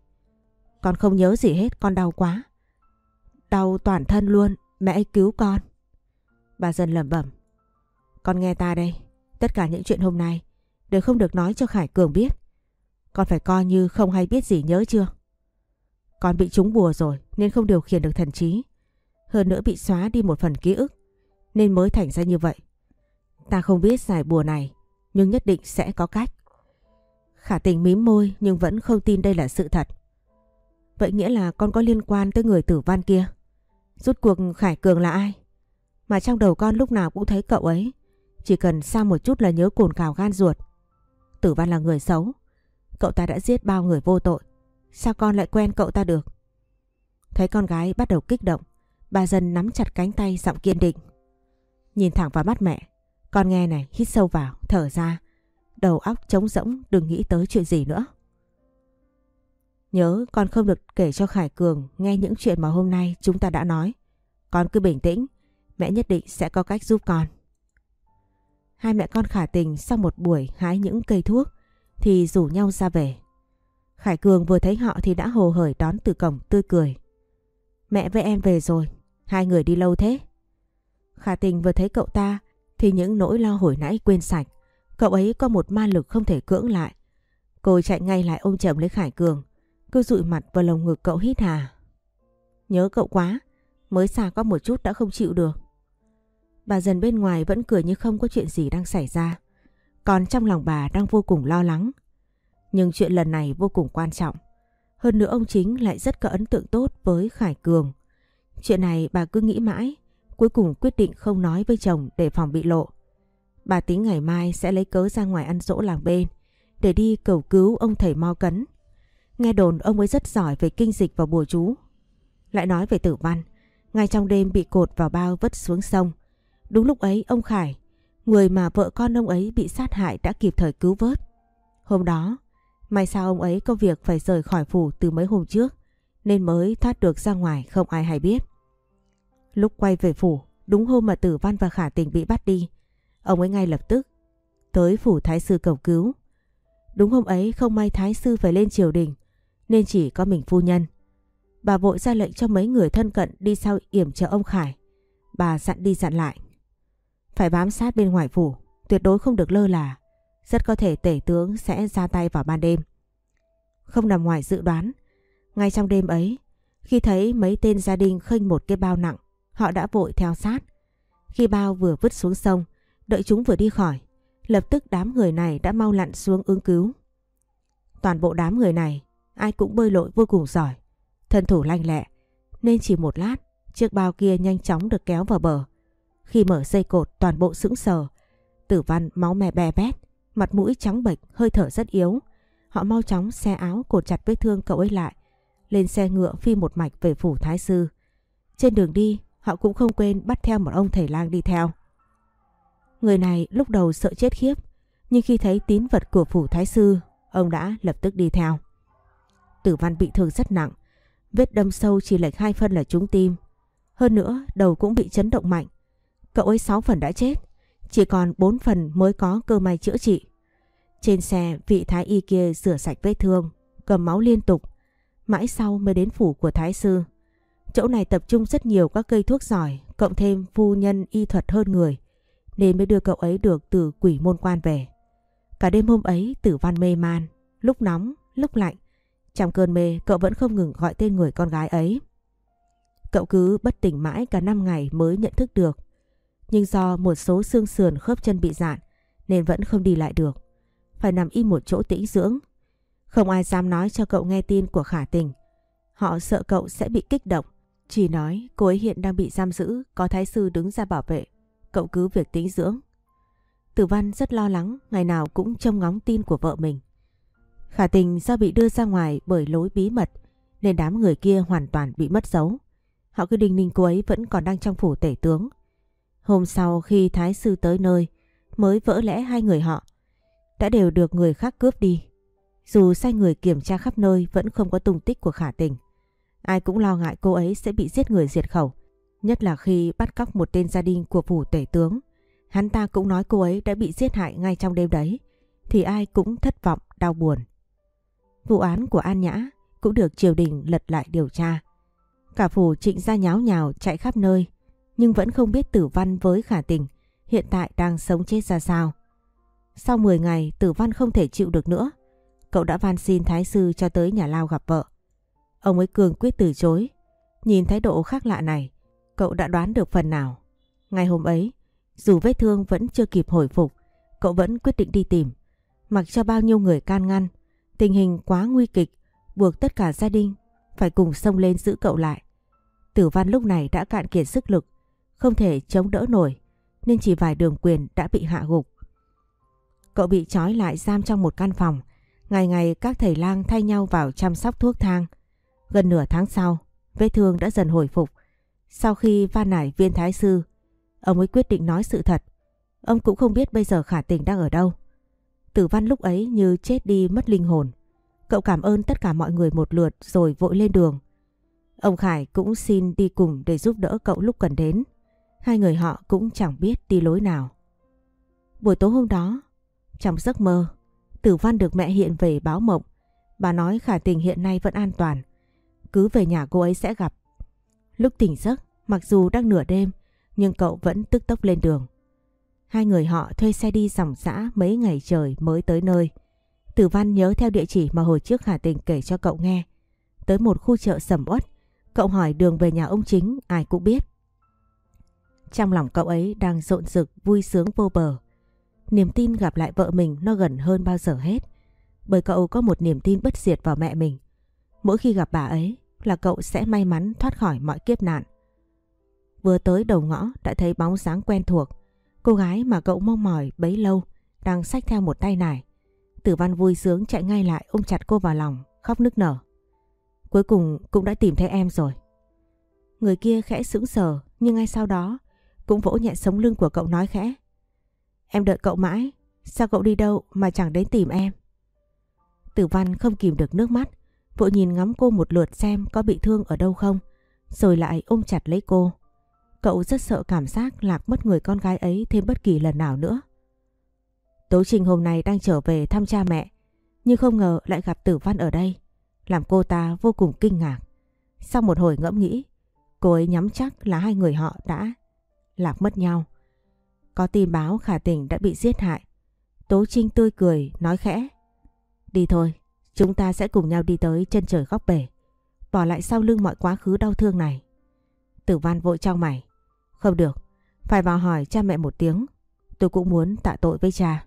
Con không nhớ gì hết, con đau quá. Đau toàn thân luôn, mẹ ấy cứu con. Bà dần lẩm bẩm. Con nghe ta đây, tất cả những chuyện hôm nay đều không được nói cho Khải Cường biết. Con phải coi như không hay biết gì nhớ chưa? Con bị trúng bùa rồi nên không điều khiển được thần trí. Hơn nữa bị xóa đi một phần ký ức, nên mới thành ra như vậy. Ta không biết giải bùa này, nhưng nhất định sẽ có cách. Khả tình mím môi nhưng vẫn không tin đây là sự thật. Vậy nghĩa là con có liên quan tới người tử văn kia. Rút cuộc Khải Cường là ai? Mà trong đầu con lúc nào cũng thấy cậu ấy. Chỉ cần xa một chút là nhớ cồn cào gan ruột. Tử văn là người xấu. Cậu ta đã giết bao người vô tội. Sao con lại quen cậu ta được? Thấy con gái bắt đầu kích động. Bà dần nắm chặt cánh tay giọng kiên định. Nhìn thẳng vào mắt mẹ. Con nghe này, hít sâu vào, thở ra. Đầu óc trống rỗng, đừng nghĩ tới chuyện gì nữa. Nhớ con không được kể cho Khải Cường nghe những chuyện mà hôm nay chúng ta đã nói. Con cứ bình tĩnh, mẹ nhất định sẽ có cách giúp con. Hai mẹ con khả tình sau một buổi hái những cây thuốc thì rủ nhau ra về. Khải Cường vừa thấy họ thì đã hồ hởi đón từ cổng tươi cười. Mẹ với em về rồi, hai người đi lâu thế. Khả tình vừa thấy cậu ta thì những nỗi lo hồi nãy quên sạch. Cậu ấy có một ma lực không thể cưỡng lại. Cô chạy ngay lại ôm chầm lấy Khải Cường, cứ dụi mặt vào lồng ngực cậu hít hà. Nhớ cậu quá, mới xa có một chút đã không chịu được. Bà dần bên ngoài vẫn cười như không có chuyện gì đang xảy ra. Còn trong lòng bà đang vô cùng lo lắng. Nhưng chuyện lần này vô cùng quan trọng. Hơn nữa ông chính lại rất có ấn tượng tốt với Khải Cường. Chuyện này bà cứ nghĩ mãi, cuối cùng quyết định không nói với chồng để phòng bị lộ. Bà tính ngày mai sẽ lấy cớ ra ngoài ăn dỗ làng bên để đi cầu cứu ông thầy Mo Cấn. Nghe đồn ông ấy rất giỏi về kinh dịch và bùa chú. Lại nói về tử văn, ngay trong đêm bị cột vào bao vứt xuống sông. Đúng lúc ấy ông Khải, người mà vợ con ông ấy bị sát hại đã kịp thời cứu vớt. Hôm đó, may sao ông ấy có việc phải rời khỏi phủ từ mấy hôm trước nên mới thoát được ra ngoài không ai hay biết. Lúc quay về phủ, đúng hôm mà Tử Văn và Khả Tình bị bắt đi, ông ấy ngay lập tức tới phủ Thái Sư cầu cứu. Đúng hôm ấy không may Thái Sư phải lên triều đình nên chỉ có mình phu nhân. Bà vội ra lệnh cho mấy người thân cận đi sau yểm trợ ông Khải. Bà dặn đi dặn lại. Phải bám sát bên ngoài phủ, tuyệt đối không được lơ là. Rất có thể tể tướng sẽ ra tay vào ban đêm. Không nằm ngoài dự đoán, ngay trong đêm ấy, khi thấy mấy tên gia đình khênh một cái bao nặng, họ đã vội theo sát. Khi bao vừa vứt xuống sông, đợi chúng vừa đi khỏi, lập tức đám người này đã mau lặn xuống ứng cứu. Toàn bộ đám người này, ai cũng bơi lội vô cùng giỏi, thân thủ lanh lẹ, nên chỉ một lát, chiếc bao kia nhanh chóng được kéo vào bờ. Khi mở dây cột toàn bộ sững sờ, tử văn máu me bè bét, mặt mũi trắng bệch, hơi thở rất yếu. Họ mau chóng xe áo cột chặt vết thương cậu ấy lại, lên xe ngựa phi một mạch về phủ thái sư. Trên đường đi, họ cũng không quên bắt theo một ông thầy lang đi theo. Người này lúc đầu sợ chết khiếp, nhưng khi thấy tín vật của phủ thái sư, ông đã lập tức đi theo. Tử văn bị thương rất nặng, vết đâm sâu chỉ lệch hai phân là trúng tim. Hơn nữa, đầu cũng bị chấn động mạnh. Cậu ấy sáu phần đã chết, Chỉ còn 4 phần mới có cơ may chữa trị. Trên xe vị thái y kia rửa sạch vết thương, cầm máu liên tục. Mãi sau mới đến phủ của thái sư. Chỗ này tập trung rất nhiều các cây thuốc giỏi, cộng thêm phu nhân y thuật hơn người, nên mới đưa cậu ấy được từ quỷ môn quan về. Cả đêm hôm ấy tử văn mê man, lúc nóng, lúc lạnh. Trong cơn mê cậu vẫn không ngừng gọi tên người con gái ấy. Cậu cứ bất tỉnh mãi cả năm ngày mới nhận thức được. Nhưng do một số xương sườn khớp chân bị dạn nên vẫn không đi lại được. Phải nằm im một chỗ tĩnh dưỡng. Không ai dám nói cho cậu nghe tin của khả tình. Họ sợ cậu sẽ bị kích động. Chỉ nói cô ấy hiện đang bị giam giữ, có thái sư đứng ra bảo vệ. Cậu cứ việc tĩnh dưỡng. Tử Văn rất lo lắng, ngày nào cũng trông ngóng tin của vợ mình. Khả tình do bị đưa ra ngoài bởi lối bí mật nên đám người kia hoàn toàn bị mất dấu. Họ cứ đinh ninh cô ấy vẫn còn đang trong phủ tể tướng. Hôm sau khi Thái Sư tới nơi mới vỡ lẽ hai người họ đã đều được người khác cướp đi. Dù sai người kiểm tra khắp nơi vẫn không có tung tích của khả tình. Ai cũng lo ngại cô ấy sẽ bị giết người diệt khẩu. Nhất là khi bắt cóc một tên gia đình của phủ tể tướng. Hắn ta cũng nói cô ấy đã bị giết hại ngay trong đêm đấy. Thì ai cũng thất vọng, đau buồn. Vụ án của An Nhã cũng được triều đình lật lại điều tra. Cả phủ trịnh ra nháo nhào chạy khắp nơi, nhưng vẫn không biết tử văn với khả tình hiện tại đang sống chết ra sao. Sau 10 ngày tử văn không thể chịu được nữa, cậu đã van xin thái sư cho tới nhà lao gặp vợ. Ông ấy cường quyết từ chối, nhìn thái độ khác lạ này, cậu đã đoán được phần nào. Ngày hôm ấy, dù vết thương vẫn chưa kịp hồi phục, cậu vẫn quyết định đi tìm, mặc cho bao nhiêu người can ngăn. Tình hình quá nguy kịch, buộc tất cả gia đình phải cùng xông lên giữ cậu lại. Tử văn lúc này đã cạn kiệt sức lực, không thể chống đỡ nổi, nên chỉ vài đường quyền đã bị hạ gục. Cậu bị trói lại giam trong một căn phòng, ngày ngày các thầy lang thay nhau vào chăm sóc thuốc thang. Gần nửa tháng sau, vết thương đã dần hồi phục. Sau khi van nải viên thái sư, ông ấy quyết định nói sự thật. Ông cũng không biết bây giờ khả tình đang ở đâu. Tử văn lúc ấy như chết đi mất linh hồn. Cậu cảm ơn tất cả mọi người một lượt rồi vội lên đường. Ông Khải cũng xin đi cùng để giúp đỡ cậu lúc cần đến. Hai người họ cũng chẳng biết đi lối nào. Buổi tối hôm đó, trong giấc mơ, Tử Văn được mẹ hiện về báo mộng. Bà nói khả tình hiện nay vẫn an toàn. Cứ về nhà cô ấy sẽ gặp. Lúc tỉnh giấc, mặc dù đang nửa đêm, nhưng cậu vẫn tức tốc lên đường. Hai người họ thuê xe đi dòng xã mấy ngày trời mới tới nơi. Tử Văn nhớ theo địa chỉ mà hồi trước Khả Tình kể cho cậu nghe. Tới một khu chợ sầm uất, cậu hỏi đường về nhà ông chính ai cũng biết. Trong lòng cậu ấy đang rộn rực vui sướng vô bờ. Niềm tin gặp lại vợ mình nó gần hơn bao giờ hết. Bởi cậu có một niềm tin bất diệt vào mẹ mình. Mỗi khi gặp bà ấy là cậu sẽ may mắn thoát khỏi mọi kiếp nạn. Vừa tới đầu ngõ đã thấy bóng dáng quen thuộc. Cô gái mà cậu mong mỏi bấy lâu đang xách theo một tay nải. Tử văn vui sướng chạy ngay lại ôm chặt cô vào lòng, khóc nức nở. Cuối cùng cũng đã tìm thấy em rồi. Người kia khẽ sững sờ nhưng ngay sau đó cũng vỗ nhẹ sống lưng của cậu nói khẽ. Em đợi cậu mãi, sao cậu đi đâu mà chẳng đến tìm em? Tử văn không kìm được nước mắt, vội nhìn ngắm cô một lượt xem có bị thương ở đâu không, rồi lại ôm chặt lấy cô. Cậu rất sợ cảm giác lạc mất người con gái ấy thêm bất kỳ lần nào nữa. Tố Trình hôm nay đang trở về thăm cha mẹ, nhưng không ngờ lại gặp Tử Văn ở đây, làm cô ta vô cùng kinh ngạc. Sau một hồi ngẫm nghĩ, cô ấy nhắm chắc là hai người họ đã lạc mất nhau. Có tin báo khả tình đã bị giết hại. Tố Trinh tươi cười, nói khẽ. Đi thôi, chúng ta sẽ cùng nhau đi tới chân trời góc bể. Bỏ lại sau lưng mọi quá khứ đau thương này. Tử Văn vội trao mày. Không được, phải vào hỏi cha mẹ một tiếng. Tôi cũng muốn tạ tội với cha.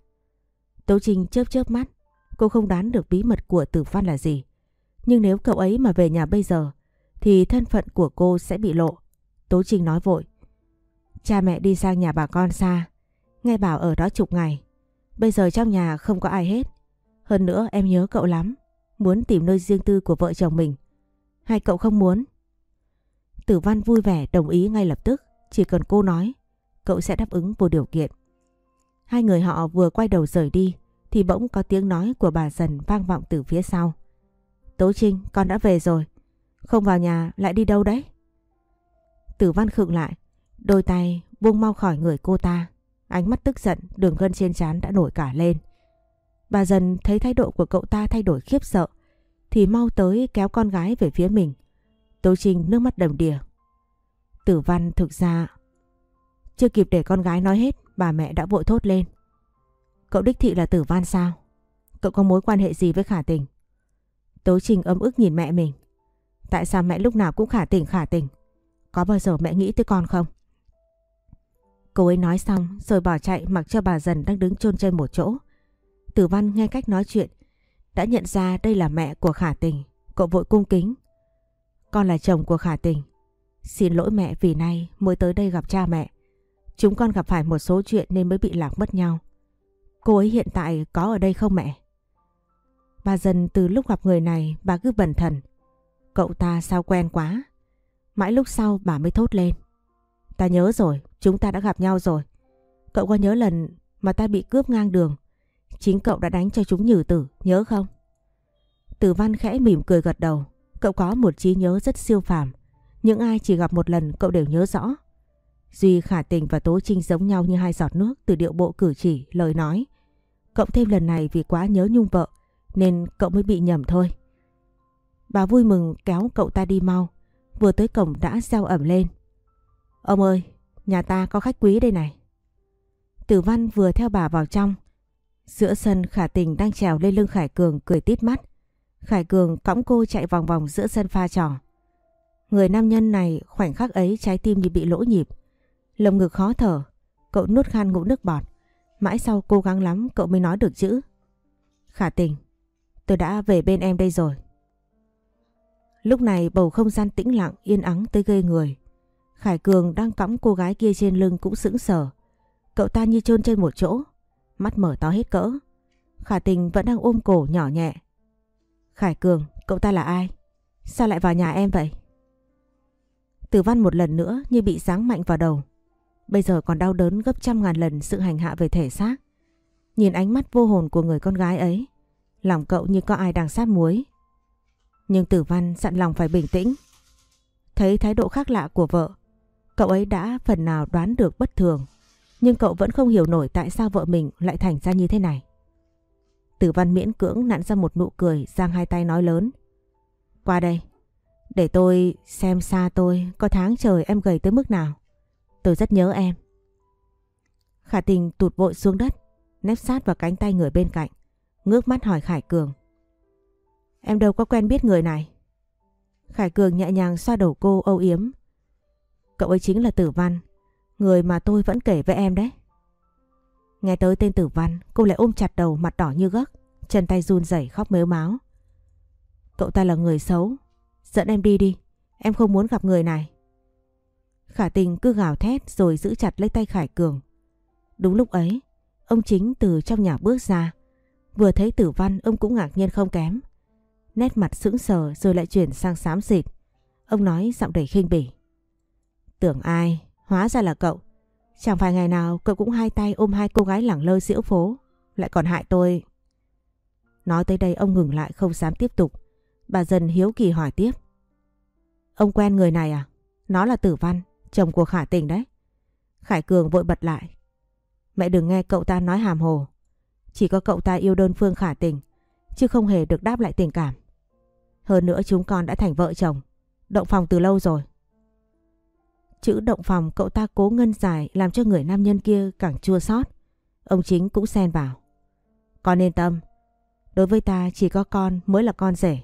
Tố Trinh chớp chớp mắt. Cô không đoán được bí mật của Tử Văn là gì. Nhưng nếu cậu ấy mà về nhà bây giờ thì thân phận của cô sẽ bị lộ. Tố Trinh nói vội. Cha mẹ đi sang nhà bà con xa. Nghe bảo ở đó chục ngày. Bây giờ trong nhà không có ai hết. Hơn nữa em nhớ cậu lắm. Muốn tìm nơi riêng tư của vợ chồng mình. Hay cậu không muốn? Tử Văn vui vẻ đồng ý ngay lập tức. Chỉ cần cô nói, cậu sẽ đáp ứng vô điều kiện. Hai người họ vừa quay đầu rời đi thì bỗng có tiếng nói của bà dần vang vọng từ phía sau. Tố Trinh, con đã về rồi. Không vào nhà lại đi đâu đấy? Tử Văn khựng lại, đôi tay buông mau khỏi người cô ta. Ánh mắt tức giận, đường gân trên trán đã nổi cả lên. Bà dần thấy thái độ của cậu ta thay đổi khiếp sợ, thì mau tới kéo con gái về phía mình. Tố Trinh nước mắt đầm đìa. Tử văn thực ra... Chưa kịp để con gái nói hết, bà mẹ đã vội thốt lên. Cậu đích thị là tử văn sao? Cậu có mối quan hệ gì với khả tình? Tố Trinh ấm ức nhìn mẹ mình. Tại sao mẹ lúc nào cũng khả tình khả tình? Có bao giờ mẹ nghĩ tới con không? Cô ấy nói xong rồi bỏ chạy mặc cho bà dần đang đứng chôn chân một chỗ. Tử văn nghe cách nói chuyện. Đã nhận ra đây là mẹ của khả tình. Cậu vội cung kính. Con là chồng của khả tình. Xin lỗi mẹ vì nay mới tới đây gặp cha mẹ. Chúng con gặp phải một số chuyện nên mới bị lạc mất nhau. Cô ấy hiện tại có ở đây không mẹ? Bà dần từ lúc gặp người này bà cứ bần thần. Cậu ta sao quen quá. Mãi lúc sau bà mới thốt lên. Ta nhớ rồi, chúng ta đã gặp nhau rồi. Cậu có nhớ lần mà ta bị cướp ngang đường. Chính cậu đã đánh cho chúng nhử tử, nhớ không? Tử văn khẽ mỉm cười gật đầu. Cậu có một trí nhớ rất siêu phàm. Những ai chỉ gặp một lần cậu đều nhớ rõ. Duy khả tình và Tố Trinh giống nhau như hai giọt nước từ điệu bộ cử chỉ, lời nói. Cộng thêm lần này vì quá nhớ nhung vợ nên cậu mới bị nhầm thôi. Bà vui mừng kéo cậu ta đi mau. Vừa tới cổng đã reo ẩm lên. Ông ơi, nhà ta có khách quý đây này. Tử Văn vừa theo bà vào trong. Giữa sân Khả Tình đang trèo lên lưng Khải Cường cười tít mắt. Khải Cường cõng cô chạy vòng vòng giữa sân pha trò. Người nam nhân này khoảnh khắc ấy trái tim như bị lỗ nhịp. Lồng ngực khó thở, cậu nuốt khan ngụm nước bọt. Mãi sau cố gắng lắm cậu mới nói được chữ. Khả tình, tôi đã về bên em đây rồi. Lúc này bầu không gian tĩnh lặng yên ắng tới gây người. Khải Cường đang cõng cô gái kia trên lưng cũng sững sờ. Cậu ta như trôn trên một chỗ, mắt mở to hết cỡ. Khả tình vẫn đang ôm cổ nhỏ nhẹ. Khải Cường, cậu ta là ai? Sao lại vào nhà em vậy? Tử văn một lần nữa như bị giáng mạnh vào đầu. Bây giờ còn đau đớn gấp trăm ngàn lần sự hành hạ về thể xác. Nhìn ánh mắt vô hồn của người con gái ấy, lòng cậu như có ai đang sát muối. Nhưng tử văn dặn lòng phải bình tĩnh. Thấy thái độ khác lạ của vợ, cậu ấy đã phần nào đoán được bất thường. Nhưng cậu vẫn không hiểu nổi tại sao vợ mình lại thành ra như thế này. Tử văn miễn cưỡng nặn ra một nụ cười, giang hai tay nói lớn. Qua đây, để tôi xem xa tôi có tháng trời em gầy tới mức nào. Tôi rất nhớ em. Khả tình tụt vội xuống đất, nép sát vào cánh tay người bên cạnh, ngước mắt hỏi Khải Cường. Em đâu có quen biết người này. Khải Cường nhẹ nhàng xoa đầu cô âu yếm. Cậu ấy chính là Tử Văn, người mà tôi vẫn kể với em đấy. Nghe tới tên Tử Văn, cô lại ôm chặt đầu mặt đỏ như gấc, chân tay run rẩy khóc mếu máu. Cậu ta là người xấu, dẫn em đi đi, em không muốn gặp người này. Khả tình cứ gào thét rồi giữ chặt lấy tay Khải Cường. Đúng lúc ấy, ông chính từ trong nhà bước ra. Vừa thấy tử văn ông cũng ngạc nhiên không kém. Nét mặt sững sờ rồi lại chuyển sang xám xịt. Ông nói giọng đầy khinh bỉ. Tưởng ai, hóa ra là cậu. Chẳng phải ngày nào cậu cũng hai tay ôm hai cô gái lẳng lơ diễu phố. Lại còn hại tôi. Nói tới đây ông ngừng lại không dám tiếp tục. Bà dần hiếu kỳ hỏi tiếp. Ông quen người này à? Nó là tử văn, chồng của Khả Tình đấy. Khải Cường vội bật lại. Mẹ đừng nghe cậu ta nói hàm hồ. Chỉ có cậu ta yêu đơn phương Khả Tình, chứ không hề được đáp lại tình cảm. Hơn nữa chúng con đã thành vợ chồng, động phòng từ lâu rồi. Chữ động phòng cậu ta cố ngân dài làm cho người nam nhân kia càng chua xót. Ông chính cũng xen vào. Con yên tâm, đối với ta chỉ có con mới là con rể.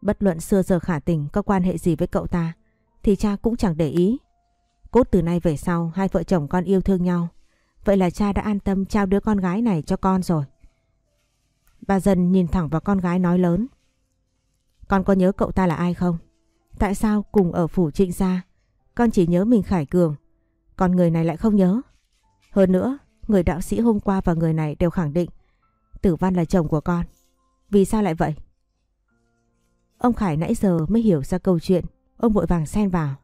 Bất luận xưa giờ khả tình có quan hệ gì với cậu ta thì cha cũng chẳng để ý. Cốt từ nay về sau hai vợ chồng con yêu thương nhau. Vậy là cha đã an tâm trao đứa con gái này cho con rồi. Bà dần nhìn thẳng vào con gái nói lớn. Con có nhớ cậu ta là ai không? Tại sao cùng ở phủ trịnh gia con chỉ nhớ mình Khải Cường còn người này lại không nhớ? Hơn nữa, người đạo sĩ hôm qua và người này đều khẳng định Tử Văn là chồng của con. Vì sao lại vậy? Ông Khải nãy giờ mới hiểu ra câu chuyện. Ông vội vàng xen vào.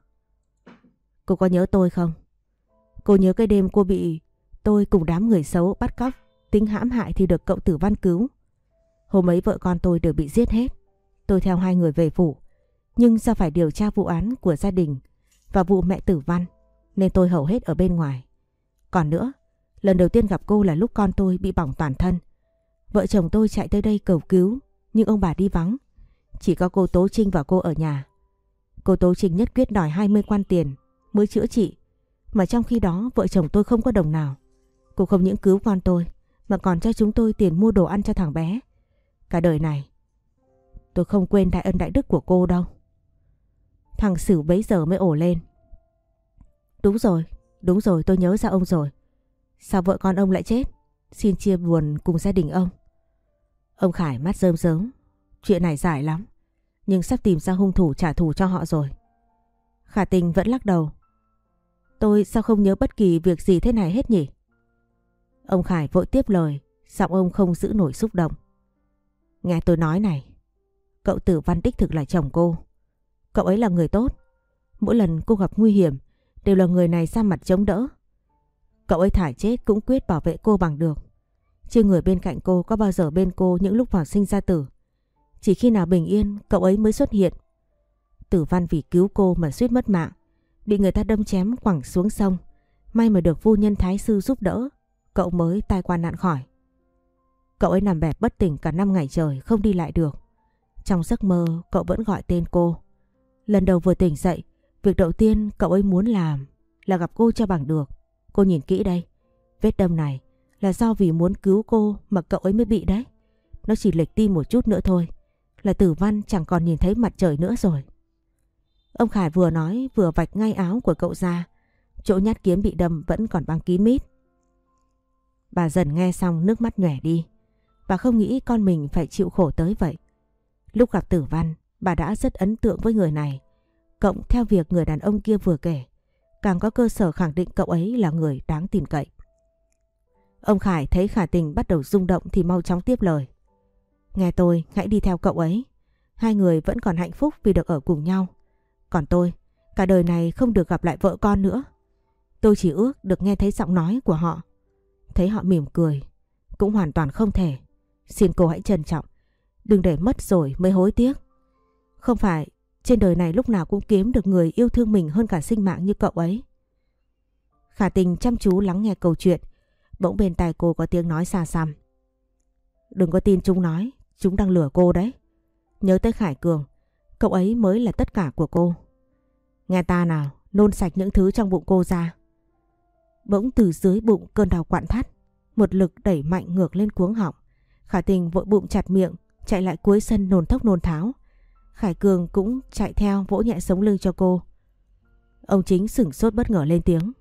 Cô có nhớ tôi không? Cô nhớ cái đêm cô bị tôi cùng đám người xấu bắt cóc, tính hãm hại thì được cậu tử văn cứu. Hôm ấy vợ con tôi đều bị giết hết. Tôi theo hai người về phủ. Nhưng do phải điều tra vụ án của gia đình và vụ mẹ tử văn nên tôi hầu hết ở bên ngoài. Còn nữa, Lần đầu tiên gặp cô là lúc con tôi bị bỏng toàn thân. Vợ chồng tôi chạy tới đây cầu cứu, nhưng ông bà đi vắng. Chỉ có cô Tố Trinh và cô ở nhà. Cô Tố Trinh nhất quyết đòi 20 quan tiền mới chữa trị. Mà trong khi đó vợ chồng tôi không có đồng nào. Cô không những cứu con tôi mà còn cho chúng tôi tiền mua đồ ăn cho thằng bé. Cả đời này tôi không quên đại ân đại đức của cô đâu. Thằng Sửu bấy giờ mới ổ lên. Đúng rồi, đúng rồi tôi nhớ ra ông rồi. Sao vợ con ông lại chết? Xin chia buồn cùng gia đình ông. Ông Khải mắt rơm rớm. Chuyện này dài lắm. Nhưng sắp tìm ra hung thủ trả thù cho họ rồi. Khả tình vẫn lắc đầu. Tôi sao không nhớ bất kỳ việc gì thế này hết nhỉ? Ông Khải vội tiếp lời. Giọng ông không giữ nổi xúc động. Nghe tôi nói này. Cậu tử văn đích thực là chồng cô. Cậu ấy là người tốt. Mỗi lần cô gặp nguy hiểm, đều là người này ra mặt chống đỡ. Cậu ấy thải chết cũng quyết bảo vệ cô bằng được. Chưa người bên cạnh cô có bao giờ bên cô những lúc vào sinh ra tử. Chỉ khi nào bình yên, cậu ấy mới xuất hiện. Tử văn vì cứu cô mà suýt mất mạng. Bị người ta đâm chém quẳng xuống sông. May mà được phu nhân thái sư giúp đỡ. Cậu mới tai qua nạn khỏi. Cậu ấy nằm bẹp bất tỉnh cả năm ngày trời không đi lại được. Trong giấc mơ, cậu vẫn gọi tên cô. Lần đầu vừa tỉnh dậy, việc đầu tiên cậu ấy muốn làm là gặp cô cho bằng được. Cô nhìn kỹ đây, vết đâm này là do vì muốn cứu cô mà cậu ấy mới bị đấy. Nó chỉ lệch tim một chút nữa thôi, là tử văn chẳng còn nhìn thấy mặt trời nữa rồi. Ông Khải vừa nói vừa vạch ngay áo của cậu ra, chỗ nhát kiếm bị đâm vẫn còn băng kín mít. Bà dần nghe xong nước mắt nhòe đi. Bà không nghĩ con mình phải chịu khổ tới vậy. Lúc gặp tử văn, bà đã rất ấn tượng với người này. Cộng theo việc người đàn ông kia vừa kể, càng có cơ sở khẳng định cậu ấy là người đáng tin cậy. Ông Khải thấy khả tình bắt đầu rung động thì mau chóng tiếp lời. Nghe tôi, hãy đi theo cậu ấy. Hai người vẫn còn hạnh phúc vì được ở cùng nhau. Còn tôi, cả đời này không được gặp lại vợ con nữa. Tôi chỉ ước được nghe thấy giọng nói của họ. Thấy họ mỉm cười, cũng hoàn toàn không thể. Xin cô hãy trân trọng, đừng để mất rồi mới hối tiếc. Không phải trên đời này lúc nào cũng kiếm được người yêu thương mình hơn cả sinh mạng như cậu ấy. Khả tình chăm chú lắng nghe câu chuyện, bỗng bên tai cô có tiếng nói xa xăm. Đừng có tin chúng nói, chúng đang lừa cô đấy. Nhớ tới Khải Cường, cậu ấy mới là tất cả của cô. Nghe ta nào, nôn sạch những thứ trong bụng cô ra. Bỗng từ dưới bụng cơn đau quặn thắt, một lực đẩy mạnh ngược lên cuống họng. Khả tình vội bụng chặt miệng, chạy lại cuối sân nôn thốc nôn tháo. Khải Cường cũng chạy theo vỗ nhẹ sống lưng cho cô. Ông chính sửng sốt bất ngờ lên tiếng.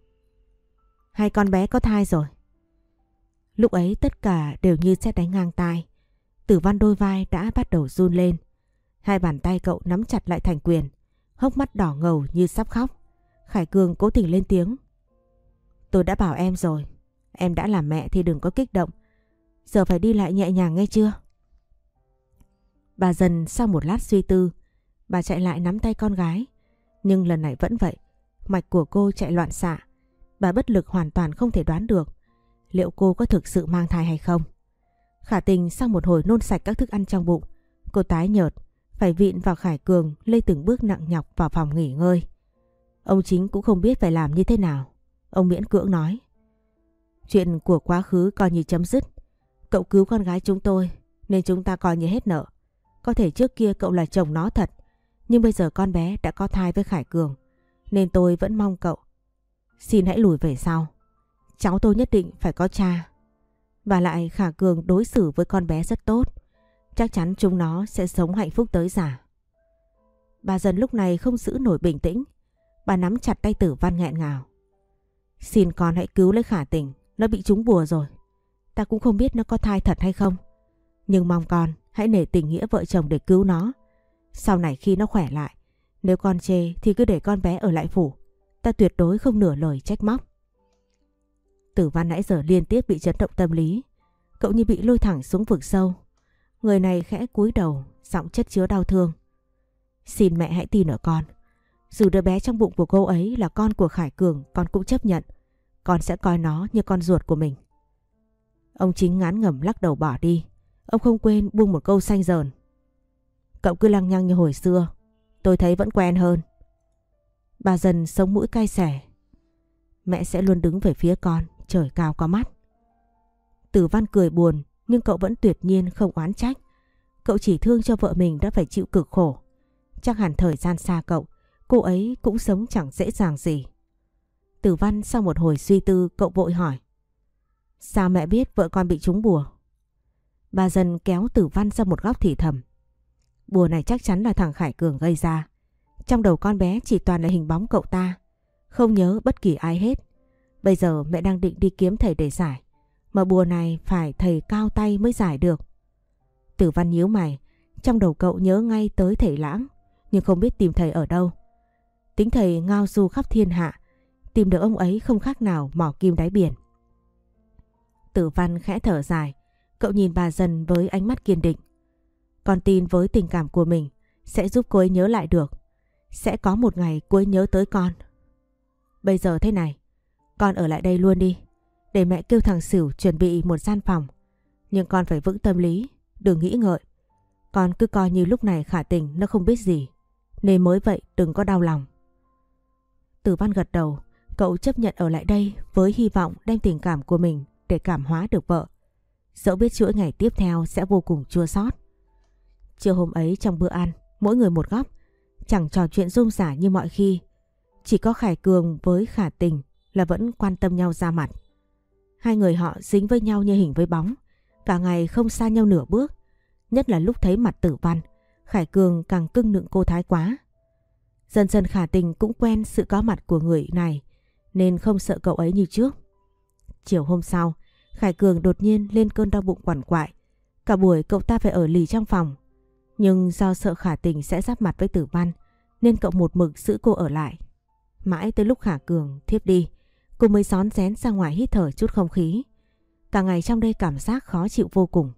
Hai con bé có thai rồi. Lúc ấy tất cả đều như xét đánh ngang tai. Tử văn đôi vai đã bắt đầu run lên. Hai bàn tay cậu nắm chặt lại thành quyền. Hốc mắt đỏ ngầu như sắp khóc. Khải Cường cố tình lên tiếng. Tôi đã bảo em rồi. Em đã là mẹ thì đừng có kích động. Giờ phải đi lại nhẹ nhàng nghe chưa? Bà dần sau một lát suy tư, bà chạy lại nắm tay con gái. Nhưng lần này vẫn vậy, mạch của cô chạy loạn xạ. Bà bất lực hoàn toàn không thể đoán được liệu cô có thực sự mang thai hay không. Khả tình sau một hồi nôn sạch các thức ăn trong bụng, cô tái nhợt, phải vịn vào Khải Cường lây từng bước nặng nhọc vào phòng nghỉ ngơi. Ông chính cũng không biết phải làm như thế nào. Ông miễn cưỡng nói. Chuyện của quá khứ coi như chấm dứt. Cậu cứu con gái chúng tôi nên chúng ta coi như hết nợ. Có thể trước kia cậu là chồng nó thật, nhưng bây giờ con bé đã có thai với Khải Cường, nên tôi vẫn mong cậu. Xin hãy lùi về sau. Cháu tôi nhất định phải có cha. Và lại Khả Cường đối xử với con bé rất tốt. Chắc chắn chúng nó sẽ sống hạnh phúc tới già. Bà dần lúc này không giữ nổi bình tĩnh. Bà nắm chặt tay tử văn nghẹn ngào. Xin con hãy cứu lấy khả tình. Nó bị trúng bùa rồi. Ta cũng không biết nó có thai thật hay không. Nhưng mong con hãy nể tình nghĩa vợ chồng để cứu nó. Sau này khi nó khỏe lại, nếu con chê thì cứ để con bé ở lại phủ. Ta tuyệt đối không nửa lời trách móc. Tử văn nãy giờ liên tiếp bị chấn động tâm lý. Cậu như bị lôi thẳng xuống vực sâu. Người này khẽ cúi đầu, giọng chất chứa đau thương. Xin mẹ hãy tin ở con. Dù đứa bé trong bụng của cô ấy là con của Khải Cường, con cũng chấp nhận. Con sẽ coi nó như con ruột của mình. Ông chính ngán ngẩm lắc đầu bỏ đi. Ông không quên buông một câu xanh dờn. Cậu cứ lăng nhăng như hồi xưa. Tôi thấy vẫn quen hơn. Bà dần sống mũi cay xẻ. Mẹ sẽ luôn đứng về phía con. trời cao có mắt. Tử Văn cười buồn nhưng cậu vẫn tuyệt nhiên không oán trách. Cậu chỉ thương cho vợ mình đã phải chịu cực khổ. Chắc hẳn thời gian xa cậu, cô ấy cũng sống chẳng dễ dàng gì. Tử Văn sau một hồi suy tư cậu vội hỏi. Sao mẹ biết vợ con bị trúng bùa? Bà dần kéo Tử Văn ra một góc thì thầm. Bùa này chắc chắn là thằng Khải Cường gây ra. Trong đầu con bé chỉ toàn là hình bóng cậu ta. Không nhớ bất kỳ ai hết. Bây giờ mẹ đang định đi kiếm thầy để giải. Mà bùa này phải thầy cao tay mới giải được. Tử văn nhíu mày. Trong đầu cậu nhớ ngay tới thầy lãng. Nhưng không biết tìm thầy ở đâu. Tính thầy ngao du khắp thiên hạ. Tìm được ông ấy không khác nào mỏ kim đáy biển. Tử văn khẽ thở dài. Cậu nhìn bà dần với ánh mắt kiên định. Con tin với tình cảm của mình sẽ giúp cô ấy nhớ lại được. Sẽ có một ngày cô ấy nhớ tới con. Bây giờ thế này, con ở lại đây luôn đi. Để mẹ kêu thằng Sửu chuẩn bị một gian phòng. Nhưng con phải vững tâm lý, đừng nghĩ ngợi. Con cứ coi như lúc này khả tình nó không biết gì. Nên mới vậy đừng có đau lòng. Tử văn gật đầu, cậu chấp nhận ở lại đây với hy vọng đem tình cảm của mình để cảm hóa được vợ. Dẫu biết chuỗi ngày tiếp theo sẽ vô cùng chua xót. Chiều hôm ấy trong bữa ăn, mỗi người một góc, chẳng trò chuyện rôm rả như mọi khi. Chỉ có Khải Cường với Khả Tình là vẫn quan tâm nhau ra mặt. Hai người họ dính với nhau như hình với bóng, cả ngày không xa nhau nửa bước. Nhất là lúc thấy mặt tử văn, Khải Cường càng cưng nựng cô thái quá. Dần dần Khả Tình cũng quen sự có mặt của người này, nên không sợ cậu ấy như trước. Chiều hôm sau, Khải Cường đột nhiên lên cơn đau bụng quằn quại. Cả buổi cậu ta phải ở lì trong phòng. Nhưng do sợ Khả Tình sẽ giáp mặt với tử văn, nên cậu một mực giữ cô ở lại. Mãi tới lúc Khả Cường thiếp đi, cô mới xón rén ra ngoài hít thở chút không khí. Cả ngày trong đây cảm giác khó chịu vô cùng.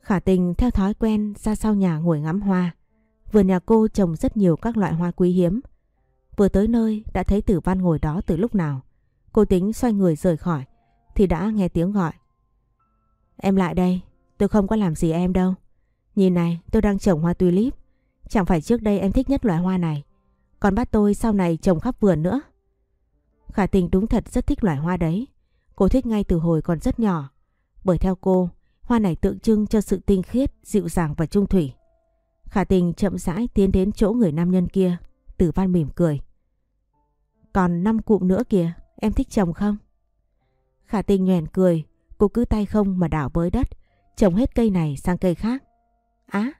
Khả tình theo thói quen ra sau nhà ngồi ngắm hoa. Vườn nhà cô trồng rất nhiều các loại hoa quý hiếm. Vừa tới nơi đã thấy tử văn ngồi đó từ lúc nào. Cô tính xoay người rời khỏi thì đã nghe tiếng gọi. Em lại đây, tôi không có làm gì em đâu. Nhìn này, tôi đang trồng hoa tulip. Chẳng phải trước đây em thích nhất loại hoa này. Còn bắt tôi sau này trồng khắp vườn nữa. Khả tình đúng thật rất thích loại hoa đấy. Cô thích ngay từ hồi còn rất nhỏ. Bởi theo cô, hoa này tượng trưng cho sự tinh khiết, dịu dàng và trung thủy. Khả tình chậm rãi tiến đến chỗ người nam nhân kia. Tử văn mỉm cười. Còn năm cụm nữa kìa, em thích trồng không? Khả tình nhoèn cười, cô cứ tay không mà đảo bới đất, trồng hết cây này sang cây khác. Á!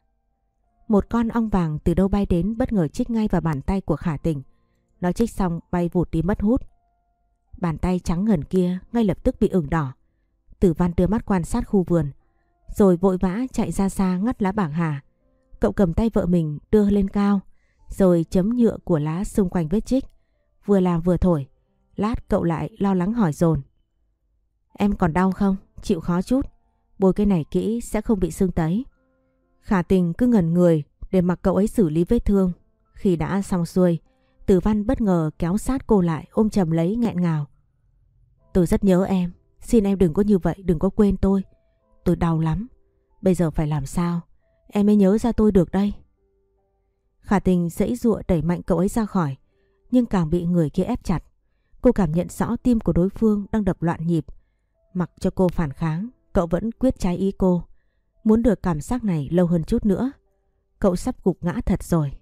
một con ong vàng từ đâu bay đến bất ngờ chích ngay vào bàn tay của khả tình. Nó chích xong bay vụt đi mất hút. Bàn tay trắng ngần kia ngay lập tức bị ửng đỏ. Tử văn đưa mắt quan sát khu vườn, rồi vội vã chạy ra xa ngắt lá bảng hà. Cậu cầm tay vợ mình đưa lên cao, rồi chấm nhựa của lá xung quanh vết chích. Vừa làm vừa thổi, lát cậu lại lo lắng hỏi dồn Em còn đau không? Chịu khó chút. Bôi cái này kỹ sẽ không bị sưng tấy. Khả tình cứ ngẩn người để mặc cậu ấy xử lý vết thương. Khi đã xong xuôi, Tử Văn bất ngờ kéo sát cô lại ôm chầm lấy nghẹn ngào. Tôi rất nhớ em, xin em đừng có như vậy, đừng có quên tôi. Tôi đau lắm, bây giờ phải làm sao? Em mới nhớ ra tôi được đây. Khả tình dãy dụa đẩy mạnh cậu ấy ra khỏi, nhưng càng bị người kia ép chặt. Cô cảm nhận rõ tim của đối phương đang đập loạn nhịp. Mặc cho cô phản kháng, cậu vẫn quyết trái ý cô. Muốn được cảm giác này lâu hơn chút nữa. Cậu sắp gục ngã thật rồi.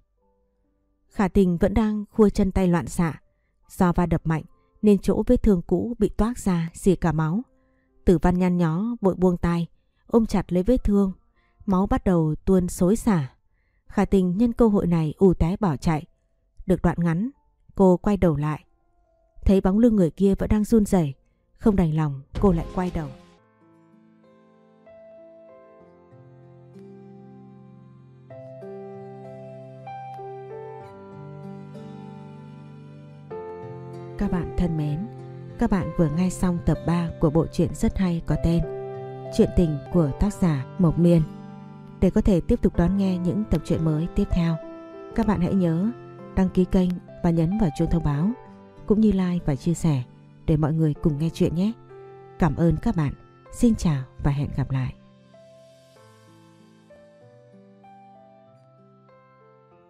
Khả tình vẫn đang khua chân tay loạn xạ. Do va đập mạnh nên chỗ vết thương cũ bị toát ra xì cả máu. Tử văn nhăn nhó vội buông tay, ôm chặt lấy vết thương. Máu bắt đầu tuôn xối xả. Khả tình nhân cơ hội này ù té bỏ chạy. Được đoạn ngắn, cô quay đầu lại. Thấy bóng lưng người kia vẫn đang run rẩy, không đành lòng cô lại quay đầu. Các bạn thân mến, các bạn vừa nghe xong tập 3 của bộ truyện rất hay có tên Chuyện tình của tác giả Mộc Miên. Để có thể tiếp tục đón nghe những tập truyện mới tiếp theo, các bạn hãy nhớ đăng ký kênh và nhấn vào chuông thông báo, cũng như like và chia sẻ để mọi người cùng nghe chuyện nhé. Cảm ơn các bạn. Xin chào và hẹn gặp lại.